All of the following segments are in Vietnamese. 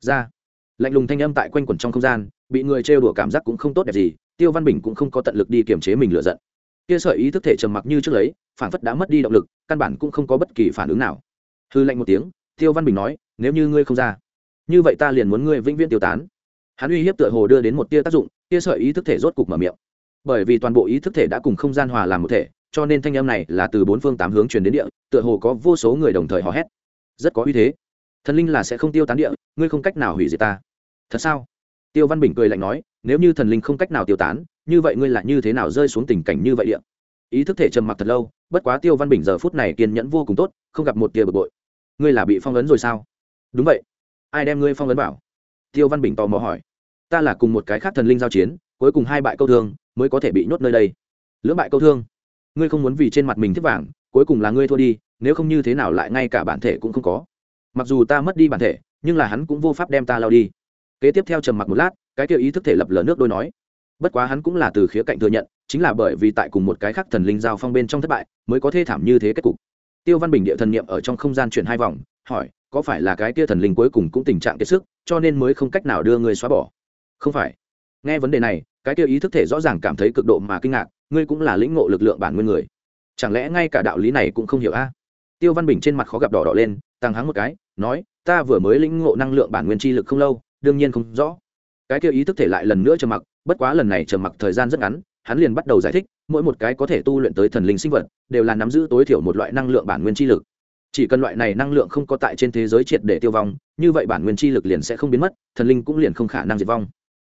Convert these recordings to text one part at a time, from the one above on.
ra. Lạnh lùng thanh âm tại quanh quẩn trong không gian, bị người trêu đùa cảm giác cũng không tốt đẹp gì, tiêu văn bình cũng không có tận lực đi kiềm chế mình lựa giận. Kia sợi ý thức thể trầm mặc như trước lấy phản phất đã mất đi động lực, căn bản cũng không có bất kỳ phản ứng nào. Hư lạnh một tiếng, tiêu văn bình nói, nếu như ngươi không ra, như vậy ta liền muốn ngươi vĩnh viễn tiêu tán. Hắn uy hiếp tựa hồ đưa đến một tia tác dụng tia sợi ý thức thể rốt cục mở miệng. Bởi vì toàn bộ ý thức thể đã cùng không gian hòa làm một thể, cho nên thanh âm này là từ bốn phương tám hướng truyền đến địa, tựa hồ có vô số người đồng thời hò hét. Rất có uy thế thần linh là sẽ không tiêu tán địa, ngươi không cách nào hủy diệt ta. Thật sao? Tiêu văn bình cười lạnh nói, nếu như thần linh không cách nào tiêu tán, như vậy ngươi là như thế nào rơi xuống tình cảnh như vậy địa? Ý thức thể trầm mặc thật lâu, bất quá tiêu văn bình giờ phút này kiên nhẫn vô cùng tốt, không gặp một tia bực bội. Ngươi là bị phong ấn rồi sao? Đúng vậy. Ai đem ngươi phong ấn bảo tiêu văn bình tò mò hỏi. Ta là cùng một cái khác thần linh giao chiến, cuối cùng hai bại câu thương, mới có thể bị nhốt nơi đây. Lưỡng bại câu thương. Ngươi không muốn vì trên mặt mình thiết vàng, cuối cùng là ngươi thua đi, nếu không như thế nào lại ngay cả bản thể cũng không có mặc dù ta mất đi bản thể, nhưng là hắn cũng vô pháp đem ta lao đi. Kế tiếp theo trầm mặc một lát, cái kia ý thức thể lập lờ nước đôi nói. Bất quá hắn cũng là từ khía cạnh thừa nhận, chính là bởi vì tại cùng một cái khác thần linh giao phong bên trong thất bại, mới có thê thảm như thế kết cục. Tiêu văn bình địa thần niệm ở trong không gian chuyển hai vòng, hỏi, có phải là cái kia thần linh cuối cùng cũng tình trạng kiệt sức, cho nên mới không cách nào đưa người xóa bỏ? Không phải. Nghe vấn đề này, cái kia ý thức thể rõ ràng cảm thấy cực độ mà kinh ngạc, ngươi cũng là lĩnh ngộ lực lượng bản nguyên người. Chẳng lẽ ngay cả đạo lý này cũng không hiểu a? Tiêu văn bình trên mặt khó gặp đỏ đỏ lên tăng hắng một cái, nói, ta vừa mới lĩnh ngộ năng lượng bản nguyên chi lực không lâu, đương nhiên không rõ. Cái kia ý thức thể lại lần nữa trầm mặc, bất quá lần này trầm mặc thời gian rất ngắn, hắn liền bắt đầu giải thích, mỗi một cái có thể tu luyện tới thần linh sinh vật, đều là nắm giữ tối thiểu một loại năng lượng bản nguyên chi lực. Chỉ cần loại này năng lượng không có tại trên thế giới triệt để tiêu vong, như vậy bản nguyên chi lực liền sẽ không biến mất, thần linh cũng liền không khả năng diệt vong.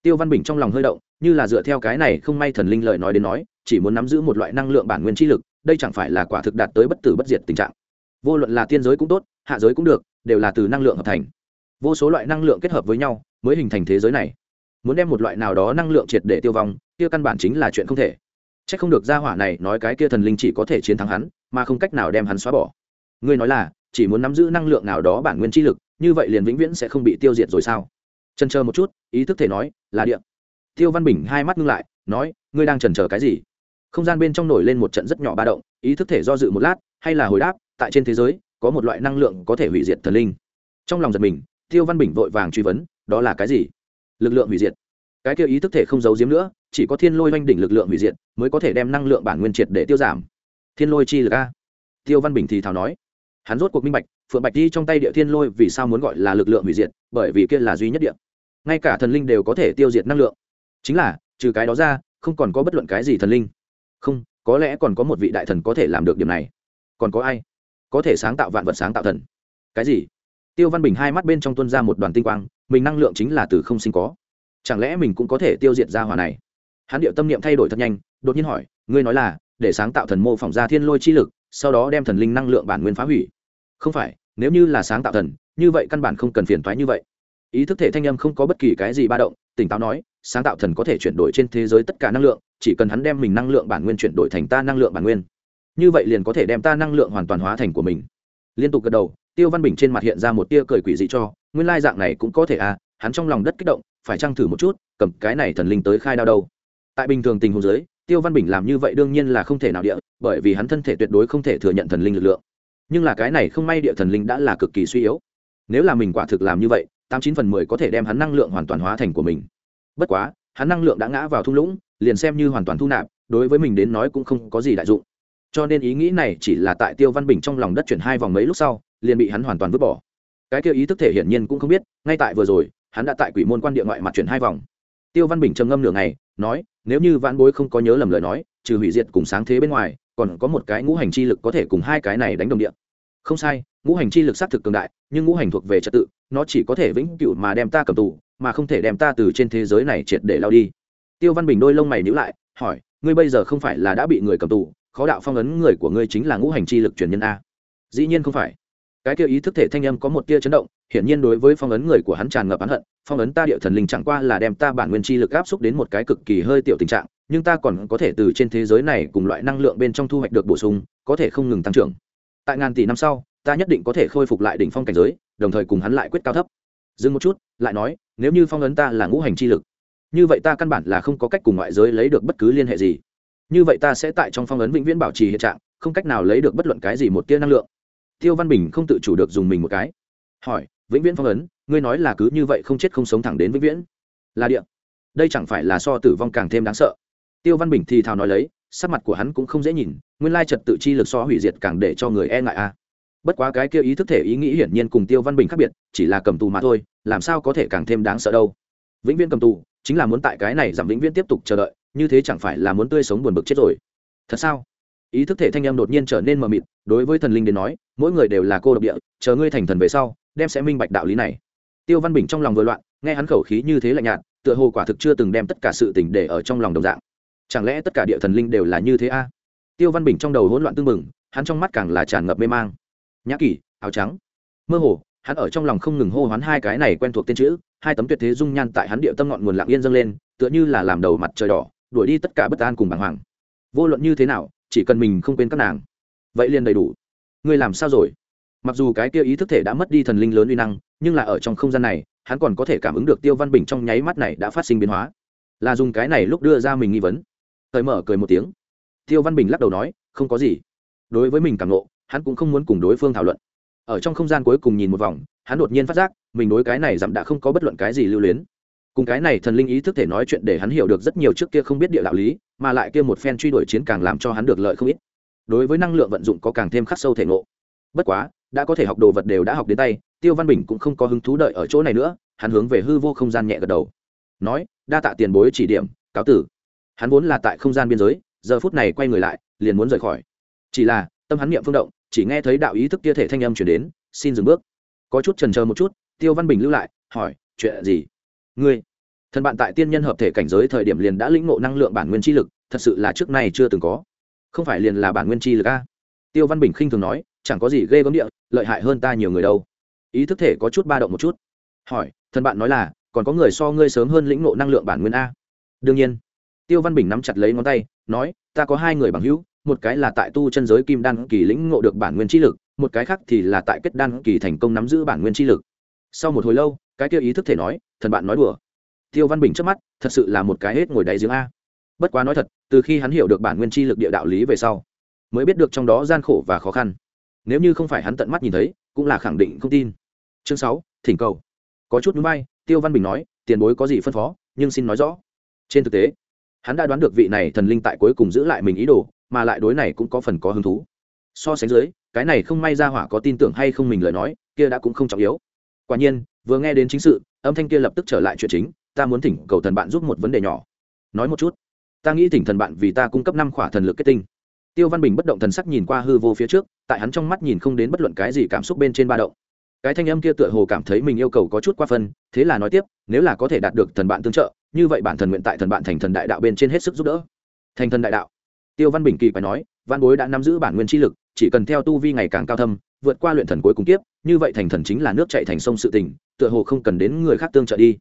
Tiêu văn bình trong lòng hơi động, như là dựa theo cái này không may thần linh lời nói đến nói, chỉ muốn nắm giữ một loại năng lượng bản nguyên chi lực, đây chẳng phải là quả thực đạt tới bất tử bất diệt tình trạng vô luận là tiên giới cũng tốt, hạ giới cũng được, đều là từ năng lượng hợp thành. Vô số loại năng lượng kết hợp với nhau, mới hình thành thế giới này. Muốn đem một loại nào đó năng lượng triệt để tiêu vong, kia căn bản chính là chuyện không thể. C h ắ c không được gia hỏa này nói cái kia thần linh chỉ có thể chiến thắng hắn, mà không cách nào đem hắn xóa bỏ. Ngươi nói là, chỉ muốn nắm giữ năng lượng nào đó bản nguyên chi lực, như vậy liền vĩnh viễn sẽ không bị tiêu diệt rồi sao? Trần chờ một chút, ý thức thể nói, là điện tiêu văn bình hai mắt ngưng lại, nói, ngươi đang trần chờ cái gì? Không gian bên trong nổi lên một trận rất nhỏ ba động, ý thức thể do dự một lát hay là hồi đáp, tại trên thế giới, có một loại năng lượng có thể hủy diệt thần linh. Trong lòng giật mình, tiêu văn bình vội vàng truy vấn, đó là cái gì? Lực lượng hủy diệt. Cái kia ý thức thể không giấu giếm nữa, chỉ có thiên lôi oanh đỉnh lực lượng hủy diệt mới có thể đem năng lượng bản nguyên triệt để tiêu giảm. Thiên lôi chi lực a? Tiêu văn bình thì thào nói. Hắn rốt cuộc minh bạch, phượng bạch đi trong tay địa thiên lôi vì sao muốn gọi là lực lượng hủy diệt, bởi vì kia là duy nhất địa. Ngay cả thần linh đều có thể tiêu diệt năng lượng. Chính là, trừ cái đó ra, không còn có bất luận cái gì thần linh. Không, có lẽ còn có một vị đại thần có thể làm được điểm này còn có ai? Có thể sáng tạo vạn vật sáng tạo thần. Cái gì? Tiêu văn bình hai mắt bên trong tuân ra một đoàn tinh quang, mình năng lượng chính là từ không sinh có. Chẳng lẽ mình cũng có thể tiêu diệt ra hỏa này? Hắn điệu tâm niệm thay đổi thật nhanh, đột nhiên hỏi, ngươi nói là, để sáng tạo thần mô phỏng ra thiên lôi chi lực, sau đó đem thần linh năng lượng bản nguyên phá hủy? Không phải, nếu như là sáng tạo thần, như vậy căn bản không cần phiền thoái như vậy. Ý thức thể thanh âm không có bất kỳ cái gì ba động, tỉnh táo nói, sáng tạo thần có thể chuyển đổi trên thế giới tất cả năng lượng, chỉ cần hắn đem mình năng lượng bản nguyên chuyển đổi thành ta năng lượng bản nguyên như vậy liền có thể đem ta năng lượng hoàn toàn hóa thành của mình. Liên tục gật đầu, tiêu văn bình trên mặt hiện ra một tia cười quỷ dị cho, nguyên lai dạng này cũng có thể à hắn trong lòng đất kích động, phải trăng thử một chút, cầm cái này thần linh tới khai đao đâu. Tại bình thường tình huống giới tiêu văn bình làm như vậy đương nhiên là không thể nào địa, bởi vì hắn thân thể tuyệt đối không thể thừa nhận thần linh lực lượng. Nhưng là cái này không may địa thần linh đã là cực kỳ suy yếu. Nếu là mình quả thực làm như vậy, tám chín phần mười có thể đem hắn năng lượng hoàn toàn hóa thành của mình. Bất quá, hắn năng lượng đã ngã vào thung lũng, liền xem như hoàn toàn thu nạp, đối với mình đến nói cũng không có gì đại dụng cho nên ý nghĩ này chỉ là tại tiêu văn bình trong lòng đất chuyển hai vòng mấy lúc sau, liền bị hắn hoàn toàn vứt bỏ. Cái kia ý thức thể hiển nhiên cũng không biết, ngay tại vừa rồi, hắn đã tại quỷ môn quan địa ngoại mặt chuyển hai vòng. Tiêu văn bình trầm ngâm nửa ngày, nói, nếu như vãn bối không có nhớ lầm lời nói, trừ hủy diệt cùng sáng thế bên ngoài, còn có một cái ngũ hành chi lực có thể cùng hai cái này đánh đồng địa. Không sai, ngũ hành chi lực xác thực cường đại, nhưng ngũ hành thuộc về trật tự, nó chỉ có thể vĩnh cửu mà đem ta cầm tù, mà không thể đem ta từ trên thế giới này triệt để lao đi. Tiêu văn bình đôi lông mày nhữ lại, hỏi, ngươi bây giờ không phải là đã bị người cầm tù khó đạo phong ấn người của ngươi chính là ngũ hành chi lực truyền nhân a. Dĩ nhiên không phải. Cái kia ý thức thể thanh âm có một tia chấn động, hiển nhiên đối với phong ấn người của hắn tràn ngập oán hận, phong ấn ta địa thần linh chẳng qua là đem ta bản nguyên chi lực áp xúc đến một cái cực kỳ hơi tiểu tình trạng, nhưng ta còn có thể từ trên thế giới này cùng loại năng lượng bên trong thu hoạch được bổ sung, có thể không ngừng tăng trưởng. Tại ngàn tỷ năm sau, ta nhất định có thể khôi phục lại đỉnh phong cảnh giới, đồng thời cùng hắn lại quyết cao thấp. Dừng một chút, lại nói, nếu như phong ấn ta là ngũ hành chi lực, như vậy ta căn bản là không có cách cùng ngoại giới lấy được bất cứ liên hệ gì như vậy ta sẽ tại trong phong ấn vĩnh viễn bảo trì hiện trạng, không cách nào lấy được bất luận cái gì một tia năng lượng. Tiêu văn bình không tự chủ được dùng mình một cái. Hỏi, vĩnh viễn phong ấn, ngươi nói là cứ như vậy không chết không sống thẳng đến vĩnh viễn? Là địa. Đây chẳng phải là so tử vong càng thêm đáng sợ. Tiêu văn bình thì thào nói lấy, sắc mặt của hắn cũng không dễ nhìn, nguyên lai trật tự chi lực so hủy diệt càng để cho người e ngại a. Bất quá cái kia ý thức thể ý nghĩ hiển nhiên cùng tiêu văn bình khác biệt, chỉ là cầm tù mà thôi, làm sao có thể càng thêm đáng sợ đâu. Vĩnh viễn cầm tù, chính là muốn tại cái này giảm vĩnh viễn tiếp tục chờ đợi như thế chẳng phải là muốn tươi sống buồn bực chết rồi. Thật sao? Ý thức thể thanh em đột nhiên trở nên mờ mịt, đối với thần linh đến nói, mỗi người đều là cô độc địa, chờ ngươi thành thần về sau, đem sẽ minh bạch đạo lý này. Tiêu văn bình trong lòng vừa loạn, nghe hắn khẩu khí như thế lạnh nhạt, tựa hồ quả thực chưa từng đem tất cả sự tình để ở trong lòng đồng dạng. Chẳng lẽ tất cả địa thần linh đều là như thế a? Tiêu văn bình trong đầu hỗn loạn tưng mừng hắn trong mắt càng là tràn ngập mê mang. Nhã kỳ áo trắng. Mơ hồ, hắn ở trong lòng không ngừng hô hoán hai cái này quen thuộc tên chữ, hai tấm tuyệt thế dung nhan tại hắn địa tâm ngọn nguồn lặng yên dâng lên, tựa như là làm đầu mặt trời đỏ đuổi đi tất cả bất an cùng bàng hoàng. Vô luận như thế nào, chỉ cần mình không quên các nàng, vậy liền đầy đủ. Ngươi làm sao rồi? Mặc dù cái kia ý thức thể đã mất đi thần linh lớn uy năng, nhưng là ở trong không gian này, hắn còn có thể cảm ứng được tiêu văn bình trong nháy mắt này đã phát sinh biến hóa. Là dùng cái này lúc đưa ra mình nghi vấn. Thời mở cười một tiếng. Tiêu văn bình lắc đầu nói, không có gì. Đối với mình cảm nộ hắn cũng không muốn cùng đối phương thảo luận. Ở trong không gian cuối cùng nhìn một vòng, hắn đột nhiên phát giác, mình đối cái này dặm đã không có bất luận cái gì lưu luyến cùng cái này thần linh ý thức thể nói chuyện để hắn hiểu được rất nhiều trước kia không biết địa đạo lý, mà lại kia một phen truy đuổi chiến càng làm cho hắn được lợi không ít. Đối với năng lượng vận dụng có càng thêm khắc sâu thể ngộ. Bất quá, đã có thể học đồ vật đều đã học đến tay, tiêu văn bình cũng không có hứng thú đợi ở chỗ này nữa, hắn hướng về hư vô không gian nhẹ gật đầu. Nói, đa tạ tiền bối chỉ điểm, cáo tử. Hắn vốn là tại không gian biên giới, giờ phút này quay người lại, liền muốn rời khỏi. Chỉ là, tâm hắn niệm phương động, chỉ nghe thấy đạo ý thức kia thể thanh âm chuyển đến, xin dừng bước. Có chút trần chờ một chút, tiêu văn bình lưu lại, hỏi, chuyện gì? Ngươi thần bạn tại tiên nhân hợp thể cảnh giới thời điểm liền đã lĩnh ngộ năng lượng bản nguyên chi lực, thật sự là trước nay chưa từng có. Không phải liền là bản nguyên chi lực a? Tiêu văn bình khinh thường nói, chẳng có gì ghê gớm địa, lợi hại hơn ta nhiều người đâu. Ý thức thể có chút ba động một chút. Hỏi thần bạn nói là, còn có người so ngươi sớm hơn lĩnh ngộ năng lượng bản nguyên a? Đương nhiên. Tiêu văn bình nắm chặt lấy ngón tay, nói, ta có hai người bằng hữu, một cái là tại tu chân giới kim đan kỳ lĩnh ngộ được bản nguyên chi lực, một cái khác thì là tại kết đan kỳ thành công nắm giữ bản nguyên chi lực. Sau một hồi lâu, cái kia ý thức thể nói thần bạn nói đùa. Tiêu văn bình trước mắt, thật sự là một cái hết ngồi đáy giếng a. Bất quá nói thật, từ khi hắn hiểu được bản nguyên chi lực địa đạo lý về sau, mới biết được trong đó gian khổ và khó khăn. Nếu như không phải hắn tận mắt nhìn thấy, cũng là khẳng định không tin. Chương sáu, thỉnh cầu. Có chút núi bay, tiêu văn bình nói, tiền bối có gì phân phó, nhưng xin nói rõ. Trên thực tế, hắn đã đoán được vị này thần linh tại cuối cùng giữ lại mình ý đồ, mà lại đối này cũng có phần có hứng thú. So sánh dưới, cái này không may ra hỏa có tin tưởng hay không mình lời nói, kia đã cũng không trọng yếu. Quả nhiên vừa nghe đến chính sự, âm thanh kia lập tức trở lại chuyện chính, ta muốn thỉnh cầu thần bạn giúp một vấn đề nhỏ. Nói một chút. Ta nghĩ thỉnh thần bạn vì ta cung cấp năm khỏa thần lực kết tinh. Tiêu văn bình bất động thần sắc nhìn qua hư vô phía trước, tại hắn trong mắt nhìn không đến bất luận cái gì cảm xúc bên trên ba động. Cái thanh âm kia tựa hồ cảm thấy mình yêu cầu có chút qua phân, thế là nói tiếp, nếu là có thể đạt được thần bạn tương trợ, như vậy bản thần nguyện tại thần bạn thành thần đại đạo bên trên hết sức giúp đỡ. Thành thần đại đạo. Tiêu văn bình kỳ phải nói, văn bối đã nắm giữ bản nguyên chi lực, chỉ cần theo tu vi ngày càng cao thâm, vượt qua luyện thần cuối cùng tiếp như vậy thành thần chính là nước chạy thành sông sự tình tựa hồ không cần đến người khác tương trợ đi.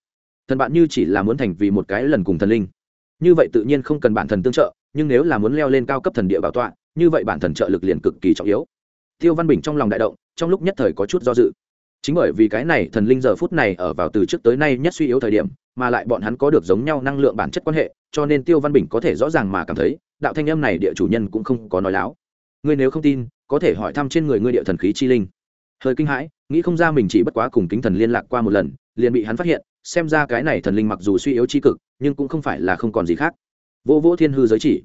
Thần bạn như chỉ là muốn thành vì một cái lần cùng thần linh. Như vậy tự nhiên không cần bản thần tương trợ, nhưng nếu là muốn leo lên cao cấp thần địa bảo tọa, như vậy bản thần trợ lực liền cực kỳ trọng yếu. Tiêu văn bình trong lòng đại động, trong lúc nhất thời có chút do dự. Chính bởi vì cái này, thần linh giờ phút này ở vào từ trước tới nay nhất suy yếu thời điểm, mà lại bọn hắn có được giống nhau năng lượng bản chất quan hệ, cho nên tiêu văn bình có thể rõ ràng mà cảm thấy, đạo thanh âm này địa chủ nhân cũng không có nói láo. Ngươi nếu không tin, có thể hỏi thăm trên người ngươi địa thần khí chi linh. Hơi kinh hãi nghĩ không ra mình chỉ bất quá cùng kính thần liên lạc qua một lần, liền bị hắn phát hiện, xem ra cái này thần linh mặc dù suy yếu c cực, nhưng cũng không phải là không còn gì khác. Vô vô thiên hư giới chỉ.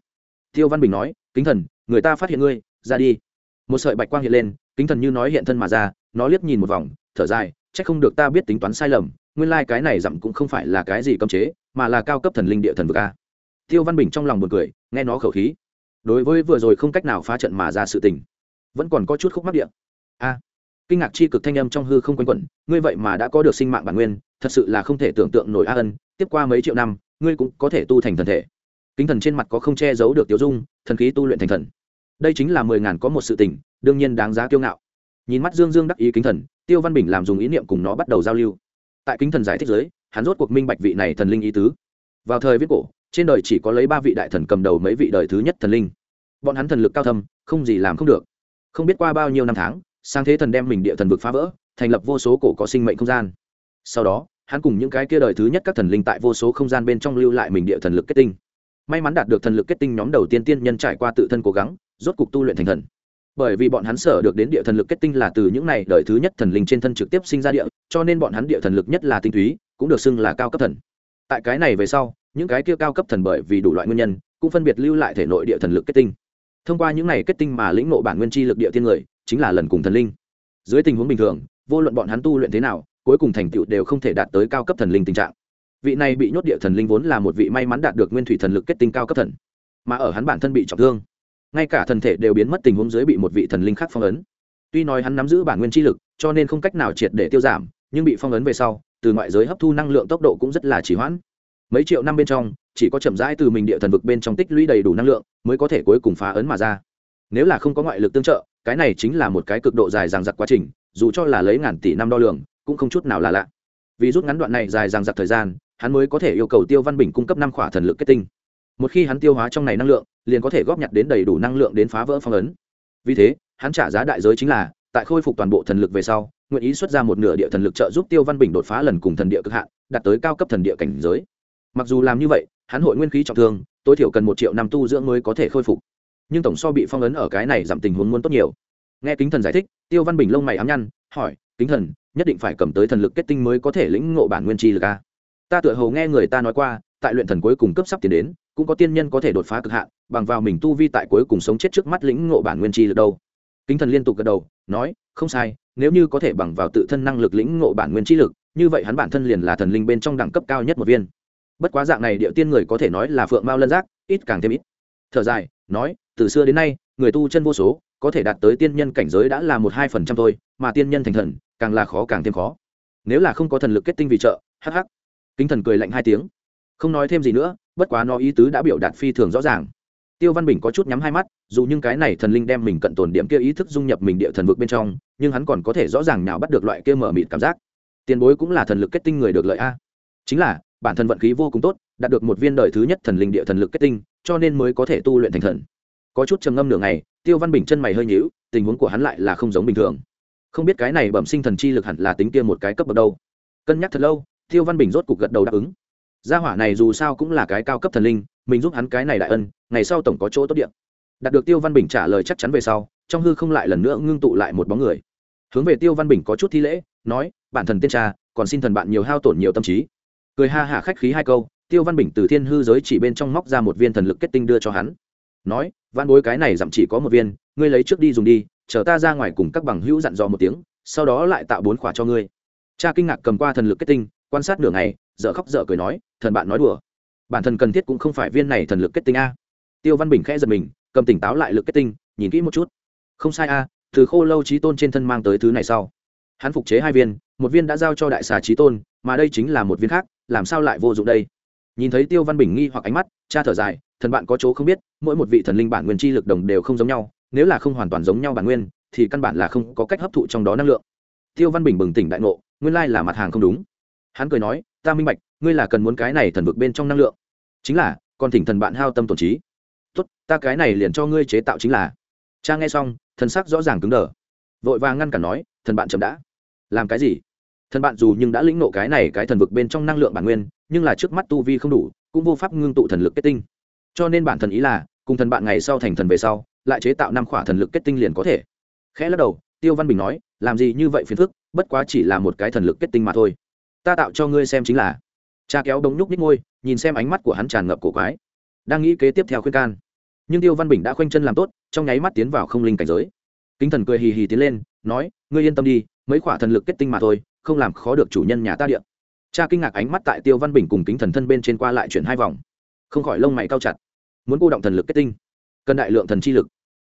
Tiêu văn bình nói, kính thần, người ta phát hiện ngươi, ra đi. Một sợi bạch quang hiện lên, kính thần như nói hiện thân mà ra, nó liếc nhìn một vòng, thở dài c h ắ c không được ta biết tính toán sai lầm, nguyên lai、like、cái này dặm cũng không phải là cái gì cấm chế, mà là cao cấp thần linh địa thần vực a. Tiêu văn bình trong lòng một cười, nghe nó khẩu khí. Đối với vừa rồi không cách nào phá trận mà ra sự tình, vẫn còn có chút khúc mắc điện a kinh ngạc chi cực thanh âm trong hư không quanh quẩn, ngươi vậy mà đã có được sinh mạng bản nguyên, thật sự là không thể tưởng tượng nổi a ân, tiếp qua mấy triệu năm, ngươi cũng có thể tu thành thần thể. Kính thần trên mặt có không che giấu được tiểu dung, thần khí tu luyện thành thần. Đây chính là mười ngàn có một sự tình, đương nhiên đáng giá kiêu ngạo. Nhìn mắt dương dương đắc ý kính thần, tiêu văn bình làm dùng ý niệm cùng nó bắt đầu giao lưu. Tại kính thần giải thích giới hắn rốt cuộc minh bạch vị này thần linh ý tứ. Vào thời viết cổ, trên đời chỉ có lấy ba vị đại thần cầm đầu mấy vị đời thứ nhất thần linh. Bọn hắn thần lực cao thâm, không gì làm không được. Không biết qua bao nhiêu năm tháng sang thế thần đem mình địa thần vực phá vỡ, thành lập vô số cổ có sinh mệnh không gian. Sau đó, hắn cùng những cái kia đời thứ nhất các thần linh tại vô số không gian bên trong lưu lại mình địa thần lực kết tinh. May mắn đạt được thần lực kết tinh nhóm đầu tiên tiên nhân trải qua tự thân cố gắng, rốt cục tu luyện thành thần. Bởi vì bọn hắn sở được đến địa thần lực kết tinh là từ những này đời thứ nhất thần linh trên thân trực tiếp sinh ra địa, cho nên bọn hắn địa thần lực nhất là tinh túy, cũng được xưng là cao cấp thần. Tại cái này về sau, những cái kia cao cấp thần bởi vì đủ loại nguyên nhân, cũng phân biệt lưu lại thể nội địa thần lực kết tinh. Thông qua những này kết tinh mà lĩnh nộ bản nguyên chi lực địa thiên người chính là lần cùng thần linh. Dưới tình huống bình thường, vô luận bọn hắn tu luyện thế nào, cuối cùng thành tựu đều không thể đạt tới cao cấp thần linh tình trạng. Vị này bị nhốt địa thần linh vốn là một vị may mắn đạt được nguyên thủy thần lực kết tinh cao cấp thần, mà ở hắn bản thân bị trọng thương, ngay cả thần thể đều biến mất tình huống dưới bị một vị thần linh khác phong ấn. Tuy nói hắn nắm giữ bản nguyên chi lực, cho nên không cách nào triệt để tiêu giảm, nhưng bị phong ấn về sau, từ ngoại giới hấp thu năng lượng tốc độ cũng rất là trì hoãn. Mấy triệu năm bên trong, chỉ có chậm rãi từ mình địa thần vực bên trong tích lũy đầy đủ năng lượng, mới có thể cuối cùng phá ấn mà ra. Nếu là không có ngoại lực tương trợ cái này chính là một cái cực độ dài dằng dặc quá trình, dù cho là lấy ngàn tỷ năm đo lường, cũng không chút nào là lạ. Vì rút ngắn đoạn này dài dằng dặc thời gian, hắn mới có thể yêu cầu tiêu văn bình cung cấp năm khỏa thần lực kết tinh. Một khi hắn tiêu hóa trong này năng lượng, liền có thể góp nhặt đến đầy đủ năng lượng đến phá vỡ phong ấn. Vì thế, hắn trả giá đại giới chính là, tại khôi phục toàn bộ thần lực về sau, nguyện ý xuất ra một nửa địa thần lực trợ giúp tiêu văn bình đột phá lần cùng thần địa cực hạn, đạt tới cao cấp thần địa cảnh giới. Mặc dù làm như vậy, hắn hội nguyên khí trọng thương, tối thiểu cần một triệu năm tu dưỡng mới có thể khôi phục nhưng tổng so bị phong ấn ở cái này giảm tình huống muốn tốt nhiều. Nghe kính thần giải thích, tiêu văn bình lông mày ám nhăn, hỏi, kính thần, nhất định phải cầm tới thần lực kết tinh mới có thể lĩnh ngộ bản nguyên chi lực a ta tựa hồ nghe người ta nói qua, tại luyện thần cuối cùng cấp sắp tiến đến, cũng có tiên nhân có thể đột phá cực hạn, bằng vào mình tu vi tại cuối cùng sống chết trước mắt lĩnh ngộ bản nguyên chi lực đâu. Kính thần liên tục gật đầu, nói, không sai, nếu như có thể bằng vào tự thân năng lực lĩnh ngộ bản nguyên chi lực, như vậy hắn bản thân liền là thần linh bên trong đẳng cấp cao nhất một viên. Bất quá dạng này địa tiên người có thể nói là phượng mao lân giác, ít càng thêm ít. Thở dài, nói từ xưa đến nay, người tu chân vô số, có thể đạt tới tiên nhân cảnh giới đã là một hai phần trăm thôi, mà tiên nhân thành thần, càng là khó càng thêm khó. Nếu là không có thần lực kết tinh vì trợ, hắc hắc. Kính thần cười lạnh hai tiếng. Không nói thêm gì nữa, bất quá nó ý tứ đã biểu đạt phi thường rõ ràng. Tiêu văn bình có chút nhắm hai mắt, dù những cái này thần linh đem mình cận tồn điểm kia ý thức dung nhập mình địa thần vực bên trong, nhưng hắn còn có thể rõ ràng nào bắt được loại kia mở mịt cảm giác. Tiền bối cũng là thần lực kết tinh người được lợi a. Chính là, bản thân vận khí vô cùng tốt, đạt được một viên đời thứ nhất thần linh địa thần lực kết tinh, cho nên mới có thể tu luyện thành thần có chút trầm ngâm nửa ngày, tiêu văn bình chân mày hơi nhíu, tình huống của hắn lại là không giống bình thường. Không biết cái này bẩm sinh thần chi lực hẳn là tính kia một cái cấp bậc đâu. Cân nhắc thật lâu, tiêu văn bình rốt cục gật đầu đáp ứng. Gia hỏa này dù sao cũng là cái cao cấp thần linh, mình giúp hắn cái này đại ân, ngày sau tổng có chỗ tốt điện đạt được tiêu văn bình trả lời chắc chắn về sau, trong hư không lại lần nữa ngưng tụ lại một bóng người. Hướng về tiêu văn bình có chút thi lễ, nói, bản thần tiên tra, còn xin thần bạn nhiều hao tổn nhiều tâm trí. Cười ha hả khách khí hai câu, tiêu văn bình từ thiên hư giới chỉ bên trong móc ra một viên thần lực kết tinh đưa cho hắn nói văn bối, cái này dặm chỉ có một viên, ngươi lấy trước đi dùng đi, chờ ta ra ngoài cùng các bằng hữu dặn dò một tiếng, sau đó lại tạo bốn khỏa cho ngươi. Cha kinh ngạc cầm qua thần lực kết tinh, quan sát nửa ngày, dở khóc dở cười nói, thần bạn nói đùa. Bản thân cần thiết cũng không phải viên này thần lực kết tinh a. Tiêu văn bình khẽ giật mình, cầm tỉnh táo lại lực kết tinh, nhìn kỹ một chút. Không sai a, từ khô lâu trí tôn trên thân mang tới thứ này sau. Hắn phục chế hai viên, một viên đã giao cho đại xà trí tôn, mà đây chính là một viên khác, làm sao lại vô dụng đây? Nhìn thấy tiêu văn bình nghi hoặc ánh mắt, cha thở dài, thần bạn có chỗ không biết, mỗi một vị thần linh bản nguyên chi lực đồng đều không giống nhau, nếu là không hoàn toàn giống nhau bản nguyên, thì căn bản là không có cách hấp thụ trong đó năng lượng. Tiêu văn bình bừng tỉnh đại ngộ, nguyên lai là mặt hàng không đúng. Hắn cười nói, ta minh bạch, ngươi là cần muốn cái này thần vực bên trong năng lượng. Chính là, còn thỉnh thần bạn hao tâm tổn trí. Tốt, ta cái này liền cho ngươi chế tạo chính là. Cha nghe xong, thần sắc rõ ràng cứng đờ. Vội vàng ngăn cản nói, thần bạn chậm đã. Làm cái gì? Thần bạn dù nhưng đã lĩnh nộ cái này cái thần vực bên trong năng lượng bản nguyên nhưng là trước mắt tu vi không đủ, cũng vô pháp ngưng tụ thần lực kết tinh. Cho nên bản thần ý là, cùng thần bạn ngày sau thành thần về sau, lại chế tạo năm khỏa thần lực kết tinh liền có thể. Khẽ lắc đầu, tiêu văn bình nói, làm gì như vậy phiền phức, bất quá chỉ là một cái thần lực kết tinh mà thôi. Ta tạo cho ngươi xem chính là. Cha kéo đống nhúc ních ngôi nhìn xem ánh mắt của hắn tràn ngập cổ quái. Đang nghĩ kế tiếp theo khuyên can. Nhưng tiêu văn bình đã khoanh chân làm tốt, trong nháy mắt tiến vào không linh cảnh giới. Kính thần cười hì hì tiến lên, nói, ngươi yên tâm đi, mấy khỏa thần lực kết tinh mà thôi, không làm khó được chủ nhân nhà ta điện cha kinh ngạc ánh mắt tại tiêu văn bình cùng kính thần thân bên trên qua lại chuyển hai vòng. Không khỏi lông mày cao chặt. Muốn cô động thần lực kết tinh, cần đại lượng thần chi lực.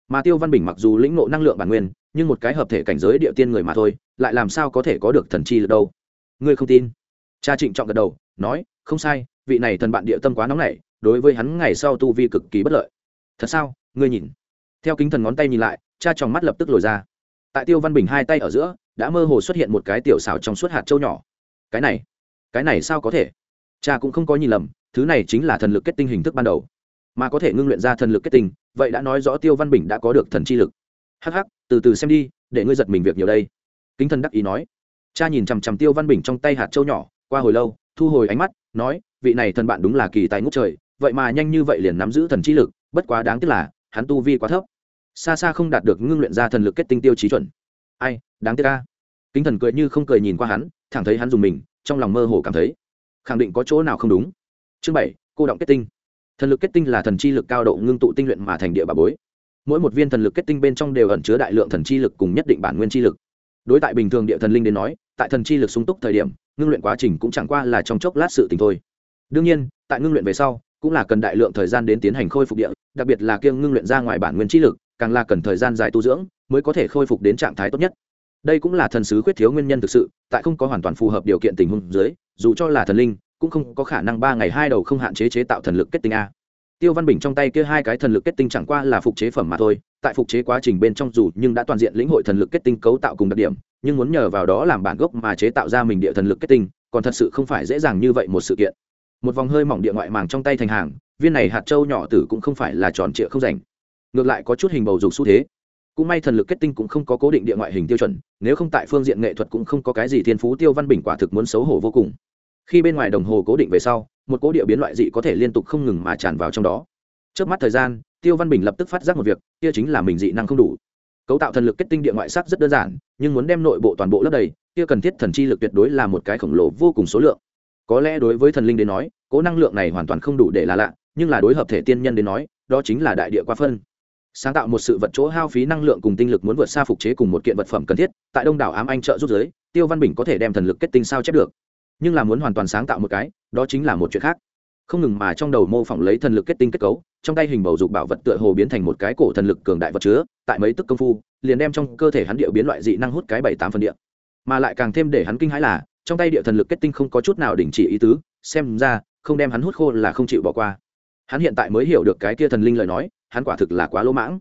Mà tiêu văn bình mặc dù lĩnh ngộ năng lượng bản nguyên, nhưng một cái hợp thể cảnh giới địa tiên người mà thôi, lại làm sao có thể có được thần chi lực đâu? Ngươi không tin? Cha trịnh trọng gật đầu, nói, không sai, vị này thần bạn địa tâm quá nóng nảy, đối với hắn ngày sau tu vi cực kỳ bất lợi. Thật sao? Ngươi nhìn. Theo kính thần ngón tay nhìn lại, cha tròng mắt lập tức lồi ra. Tại tiêu văn bình hai tay ở giữa, đã mơ hồ xuất hiện một cái tiểu xào trong suốt hạt trâu nhỏ. Cái này cái này sao có thể? Cha cũng không có nhìn lầm, thứ này chính là thần lực kết tinh hình thức ban đầu. Mà có thể ngưng luyện ra thần lực kết tinh, vậy đã nói rõ tiêu văn bình đã có được thần chi lực. Hắc hắc, từ từ xem đi, để ngươi giật mình việc nhiều đây. Kính thần đắc ý nói. Cha nhìn chằm chằm tiêu văn bình trong tay hạt trâu nhỏ, qua hồi lâu, thu hồi ánh mắt, nói, vị này thần bạn đúng là kỳ tài ngút trời, vậy mà nhanh như vậy liền nắm giữ thần chi lực, bất quá đáng tiếc là, hắn tu vi quá thấp. Xa xa không đạt được ngưng luyện ra thần lực kết tinh tiêu chí chuẩn. Ai, đáng tiếc ca kính thần cười như không cười nhìn qua hắn, thẳng thấy hắn dùng mình trong lòng mơ hồ cảm thấy, khẳng định có chỗ nào không đúng. Chương bảy, cô động kết tinh. Thần lực kết tinh là thần chi lực cao độ ngưng tụ tinh luyện mà thành địa bà bối. Mỗi một viên thần lực kết tinh bên trong đều ẩn chứa đại lượng thần chi lực cùng nhất định bản nguyên chi lực. Đối tại bình thường địa thần linh đến nói, tại thần chi lực sung túc thời điểm, ngưng luyện quá trình cũng chẳng qua là trong chốc lát sự tình thôi. Đương nhiên, tại ngưng luyện về sau, cũng là cần đại lượng thời gian đến tiến hành khôi phục địa, đặc biệt là kiêng ngưng luyện ra ngoài bản nguyên chi lực, càng là cần thời gian dài tu dưỡng mới có thể khôi phục đến trạng thái tốt nhất đây cũng là thần sứ khuyết thiếu nguyên nhân thực sự, tại không có hoàn toàn phù hợp điều kiện tình huống dưới, dù cho là thần linh, cũng không có khả năng ba ngày hai đầu không hạn chế chế tạo thần lực kết tinh a. Tiêu văn bình trong tay kia hai cái thần lực kết tinh chẳng qua là phục chế phẩm mà thôi, tại phục chế quá trình bên trong dù nhưng đã toàn diện lĩnh hội thần lực kết tinh cấu tạo cùng đặc điểm, nhưng muốn nhờ vào đó làm bản gốc mà chế tạo ra mình địa thần lực kết tinh, còn thật sự không phải dễ dàng như vậy một sự kiện. Một vòng hơi mỏng địa ngoại màng trong tay thành hàng, viên này hạt châu nhỏ tử cũng không phải là tròn trịa không rảnh. Ngược lại có chút hình bầu dục xu thế cũng may thần lực kết tinh cũng không có cố định địa ngoại hình tiêu chuẩn, nếu không tại phương diện nghệ thuật cũng không có cái gì thiên phú tiêu văn bình quả thực muốn xấu hổ vô cùng. Khi bên ngoài đồng hồ cố định về sau, một cố địa biến loại dị có thể liên tục không ngừng mà tràn vào trong đó. Trước mắt thời gian, tiêu văn bình lập tức phát giác một việc, kia chính là mình dị năng không đủ. Cấu tạo thần lực kết tinh địa ngoại sắc rất đơn giản, nhưng muốn đem nội bộ toàn bộ lấp đầy, kia cần thiết thần chi lực tuyệt đối là một cái khổng lồ vô cùng số lượng. Có lẽ đối với thần linh đến nói, cố năng lượng này hoàn toàn không đủ để là lạ, nhưng là đối hợp thể tiên nhân đến nói, đó chính là đại địa qua phân sáng tạo một sự vật chỗ hao phí năng lượng cùng tinh lực muốn vượt xa phục chế cùng một kiện vật phẩm cần thiết, tại đông đảo ám anh trợ rút giới, tiêu văn bình có thể đem thần lực kết tinh sao chép được. Nhưng là muốn hoàn toàn sáng tạo một cái, đó chính là một chuyện khác. Không ngừng mà trong đầu mô phỏng lấy thần lực kết tinh kết cấu, trong tay hình bầu dục bảo vật tựa hồ biến thành một cái cổ thần lực cường đại vật chứa, tại mấy tức công phu, liền đem trong cơ thể hắn địa biến loại dị năng hút cái bảy tám phần địa. Mà lại càng thêm để hắn kinh hãi là, trong tay địa thần lực kết tinh không có chút nào đình chỉ ý tứ, xem ra, không đem hắn hút khô là không chịu bỏ qua hắn hiện tại mới hiểu được cái kia thần linh lời nói, hắn quả thực là quá lỗ mãng.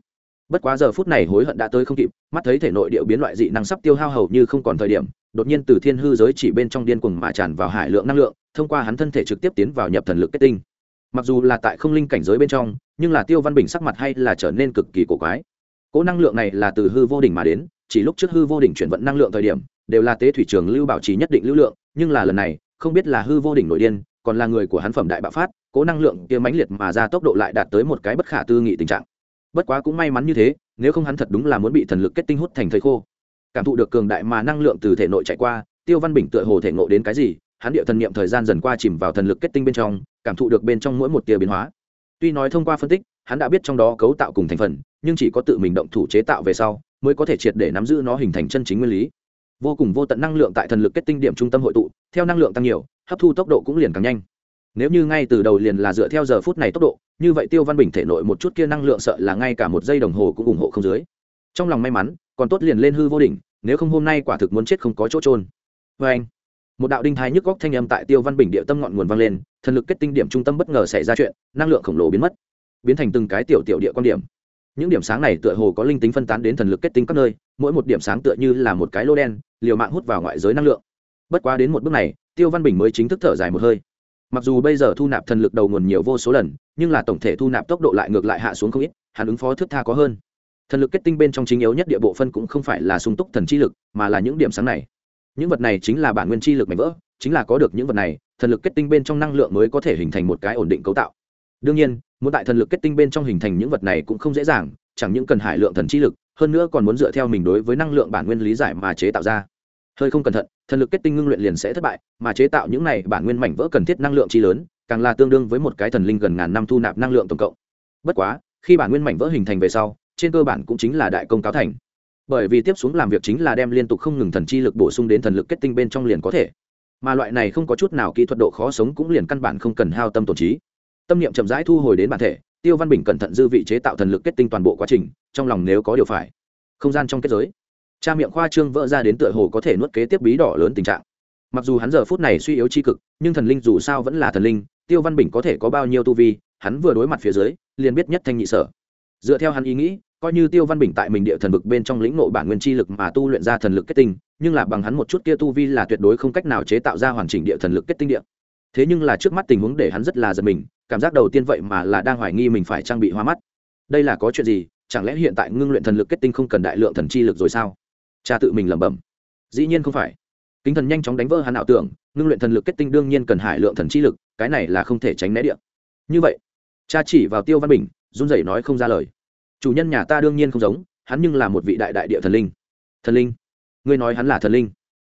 Bất quá giờ phút này hối hận đã tới không kịp, mắt thấy thể nội điệu biến loại dị năng sắp tiêu hao hầu như không còn thời điểm, đột nhiên từ thiên hư giới chỉ bên trong điên cuồng mà tràn vào hải lượng năng lượng, thông qua hắn thân thể trực tiếp tiến vào nhập thần lực kết tinh. Mặc dù là tại không linh cảnh giới bên trong, nhưng là tiêu văn bình sắc mặt hay là trở nên cực kỳ cổ quái. Cỗ năng lượng này là từ hư vô đỉnh mà đến, chỉ lúc trước hư vô đỉnh chuyển vận năng lượng thời điểm, đều là tế thủy trường lưu bảo trì nhất định lưu lượng, nhưng là lần này, không biết là hư vô đỉnh nội điên, còn là người của hắn phẩm đại bạo phát cố năng lượng kia mãnh liệt mà ra tốc độ lại đạt tới một cái bất khả tư nghị tình trạng. Bất quá cũng may mắn như thế, nếu không hắn thật đúng là muốn bị thần lực kết tinh hút thành thầy khô. Cảm thụ được cường đại mà năng lượng từ thể nội chạy qua, tiêu văn bình tựa hồ thể ngộ đến cái gì, hắn địa thần niệm thời gian dần qua chìm vào thần lực kết tinh bên trong, cảm thụ được bên trong mỗi một tia biến hóa. Tuy nói thông qua phân tích, hắn đã biết trong đó cấu tạo cùng thành phần, nhưng chỉ có tự mình động thủ chế tạo về sau, mới có thể triệt để nắm giữ nó hình thành chân chính nguyên lý. Vô cùng vô tận năng lượng tại thần lực kết tinh điểm trung tâm hội tụ, theo năng lượng tăng nhiều, hấp thu tốc độ cũng liền càng nhanh nếu như ngay từ đầu liền là dựa theo giờ phút này tốc độ, như vậy tiêu văn bình thể nội một chút kia năng lượng sợ là ngay cả một giây đồng hồ cũng ủng hộ không dưới. Trong lòng may mắn, còn tốt liền lên hư vô đỉnh, nếu không hôm nay quả thực muốn chết không có chỗ trôn vê anh, một đạo đinh thái nhức góc thanh âm tại tiêu văn bình địa tâm ngọn nguồn vang lên, thần lực kết tinh điểm trung tâm bất ngờ xảy ra chuyện, năng lượng khổng lồ biến mất, biến thành từng cái tiểu tiểu địa quan điểm. Những điểm sáng này tựa hồ có linh tính phân tán đến thần lực kết tinh các nơi, mỗi một điểm sáng tựa như là một cái lô đen, liều mạng hút vào ngoại giới năng lượng. Bất quá đến một bước này, tiêu văn bình mới chính thức thở dài một hơi mặc dù bây giờ thu nạp thần lực đầu nguồn nhiều vô số lần, nhưng là tổng thể thu nạp tốc độ lại ngược lại hạ xuống không ít, hắn ứng phó thức tha có hơn. Thần lực kết tinh bên trong chính yếu nhất địa bộ phân cũng không phải là sung túc thần chi lực, mà là những điểm sáng này. Những vật này chính là bản nguyên chi lực mạnh vỡ, chính là có được những vật này, thần lực kết tinh bên trong năng lượng mới có thể hình thành một cái ổn định cấu tạo. Đương nhiên, muốn tại thần lực kết tinh bên trong hình thành những vật này cũng không dễ dàng, chẳng những cần hải lượng thần chi lực, hơn nữa còn muốn dựa theo mình đối với năng lượng bản nguyên lý giải mà chế tạo ra. Hơi không cẩn thận thần lực kết tinh ngưng luyện liền sẽ thất bại, mà chế tạo những này bản nguyên mảnh vỡ cần thiết năng lượng chi lớn, càng là tương đương với một cái thần linh gần ngàn năm thu nạp năng lượng tổng cộng. Bất quá, khi bản nguyên mảnh vỡ hình thành về sau, trên cơ bản cũng chính là đại công cáo thành. Bởi vì tiếp xuống làm việc chính là đem liên tục không ngừng thần chi lực bổ sung đến thần lực kết tinh bên trong liền có thể. Mà loại này không có chút nào kỹ thuật độ khó sống cũng liền căn bản không cần hao tâm tổn trí. Tâm niệm chậm rãi thu hồi đến bản thể, tiêu văn bình cẩn thận dư vị chế tạo thần lực kết tinh toàn bộ quá trình, trong lòng nếu có điều phải, không gian trong kết giới cha miệng khoa trương vỡ ra đến tựa hồ có thể nuốt kế tiếp bí đỏ lớn tình trạng. Mặc dù hắn giờ phút này suy yếu c h i cực, nhưng thần linh dù sao vẫn là thần linh, tiêu văn bình có thể có bao nhiêu tu vi, hắn vừa đối mặt phía dưới, liền biết nhất thanh nhị sở. Dựa theo hắn ý nghĩ, coi như tiêu văn bình tại mình địa thần vực bên trong lĩnh nộ bản nguyên chi lực mà tu luyện ra thần lực kết tinh, nhưng là bằng hắn một chút kia tu vi là tuyệt đối không cách nào chế tạo ra hoàn chỉnh địa thần lực kết tinh địa. Thế nhưng là trước mắt tình huống để hắn rất là giật mình, cảm giác đầu tiên vậy mà là đang hoài nghi mình phải trang bị hoa mắt. Đây là có chuyện gì? Chẳng lẽ hiện tại ngưng luyện thần lực kết tinh không cần đại lượng thần chi lực rồi sao? Cha tự mình lẩm bẩm. Dĩ nhiên không phải. Kính thần nhanh chóng đánh vỡ hắn ảo tưởng, ngưng luyện thần lực kết tinh đương nhiên cần hải lượng thần chi lực, cái này là không thể tránh né điện như vậy, cha chỉ vào tiêu văn bình, run rẩy nói không ra lời. Chủ nhân nhà ta đương nhiên không giống, hắn nhưng là một vị đại đại địa thần linh. Thần linh? Ngươi nói hắn là thần linh?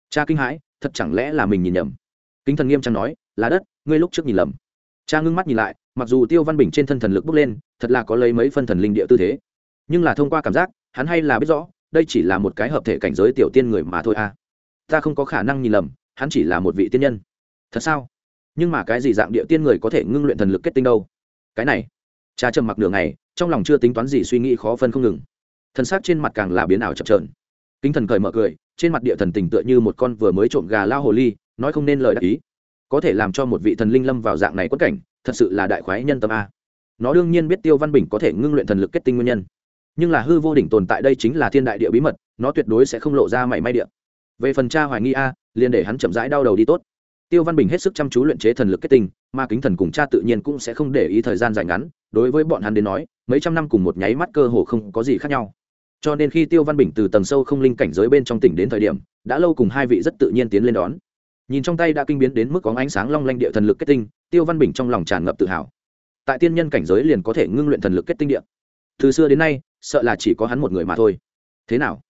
Cha kinh hãi, thật chẳng lẽ là mình nhìn nhầm? Kính thần nghiêm trang nói, là đất, ngươi lúc trước nhìn lầm. Cha ngưng mắt nhìn lại, mặc dù tiêu văn bình trên thân thần lực bốc lên, thật là có lấy mấy phân thần linh địa tư thế. Nhưng là thông qua cảm giác, hắn hay là biết rõ đây chỉ là một cái hợp thể cảnh giới tiểu tiên người mà thôi à. Ta không có khả năng nhìn lầm, hắn chỉ là một vị tiên nhân. Thật sao? Nhưng mà cái gì dạng địa tiên người có thể ngưng luyện thần lực kết tinh đâu? Cái này, cha trầm mặc nửa ngày, trong lòng chưa tính toán gì suy nghĩ khó phân không ngừng. Thần sắc trên mặt càng là biến ảo chập trờn kính thần cười mở cười, trên mặt địa thần tình tựa như một con vừa mới trộm gà lao hồ ly, nói không nên lời đắc ý. Có thể làm cho một vị thần linh lâm vào dạng này quất cảnh, thật sự là đại khoái nhân tâm a. Nó đương nhiên biết tiêu văn bình có thể ngưng luyện thần lực kết tinh nguyên nhân nhưng là hư vô đỉnh tồn tại đây chính là thiên đại địa bí mật, nó tuyệt đối sẽ không lộ ra mảy may địa. Về phần cha hoài nghi a, liền để hắn chậm rãi đau đầu đi tốt. Tiêu văn bình hết sức chăm chú luyện chế thần lực kết tinh mà kính thần cùng cha tự nhiên cũng sẽ không để ý thời gian dài ngắn, đối với bọn hắn đến nói, mấy trăm năm cùng một nháy mắt cơ hồ không có gì khác nhau. Cho nên khi tiêu văn bình từ tầng sâu không linh cảnh giới bên trong tỉnh đến thời điểm, đã lâu cùng hai vị rất tự nhiên tiến lên đón. Nhìn trong tay đã kinh biến đến mức có ánh sáng long lanh địa thần lực kết tinh, tiêu văn bình trong lòng tràn ngập tự hào. Tại tiên nhân cảnh giới liền có thể ngưng luyện thần lực kết tinh địa. Từ xưa đến nay sợ là chỉ có hắn một người mà thôi. Thế nào?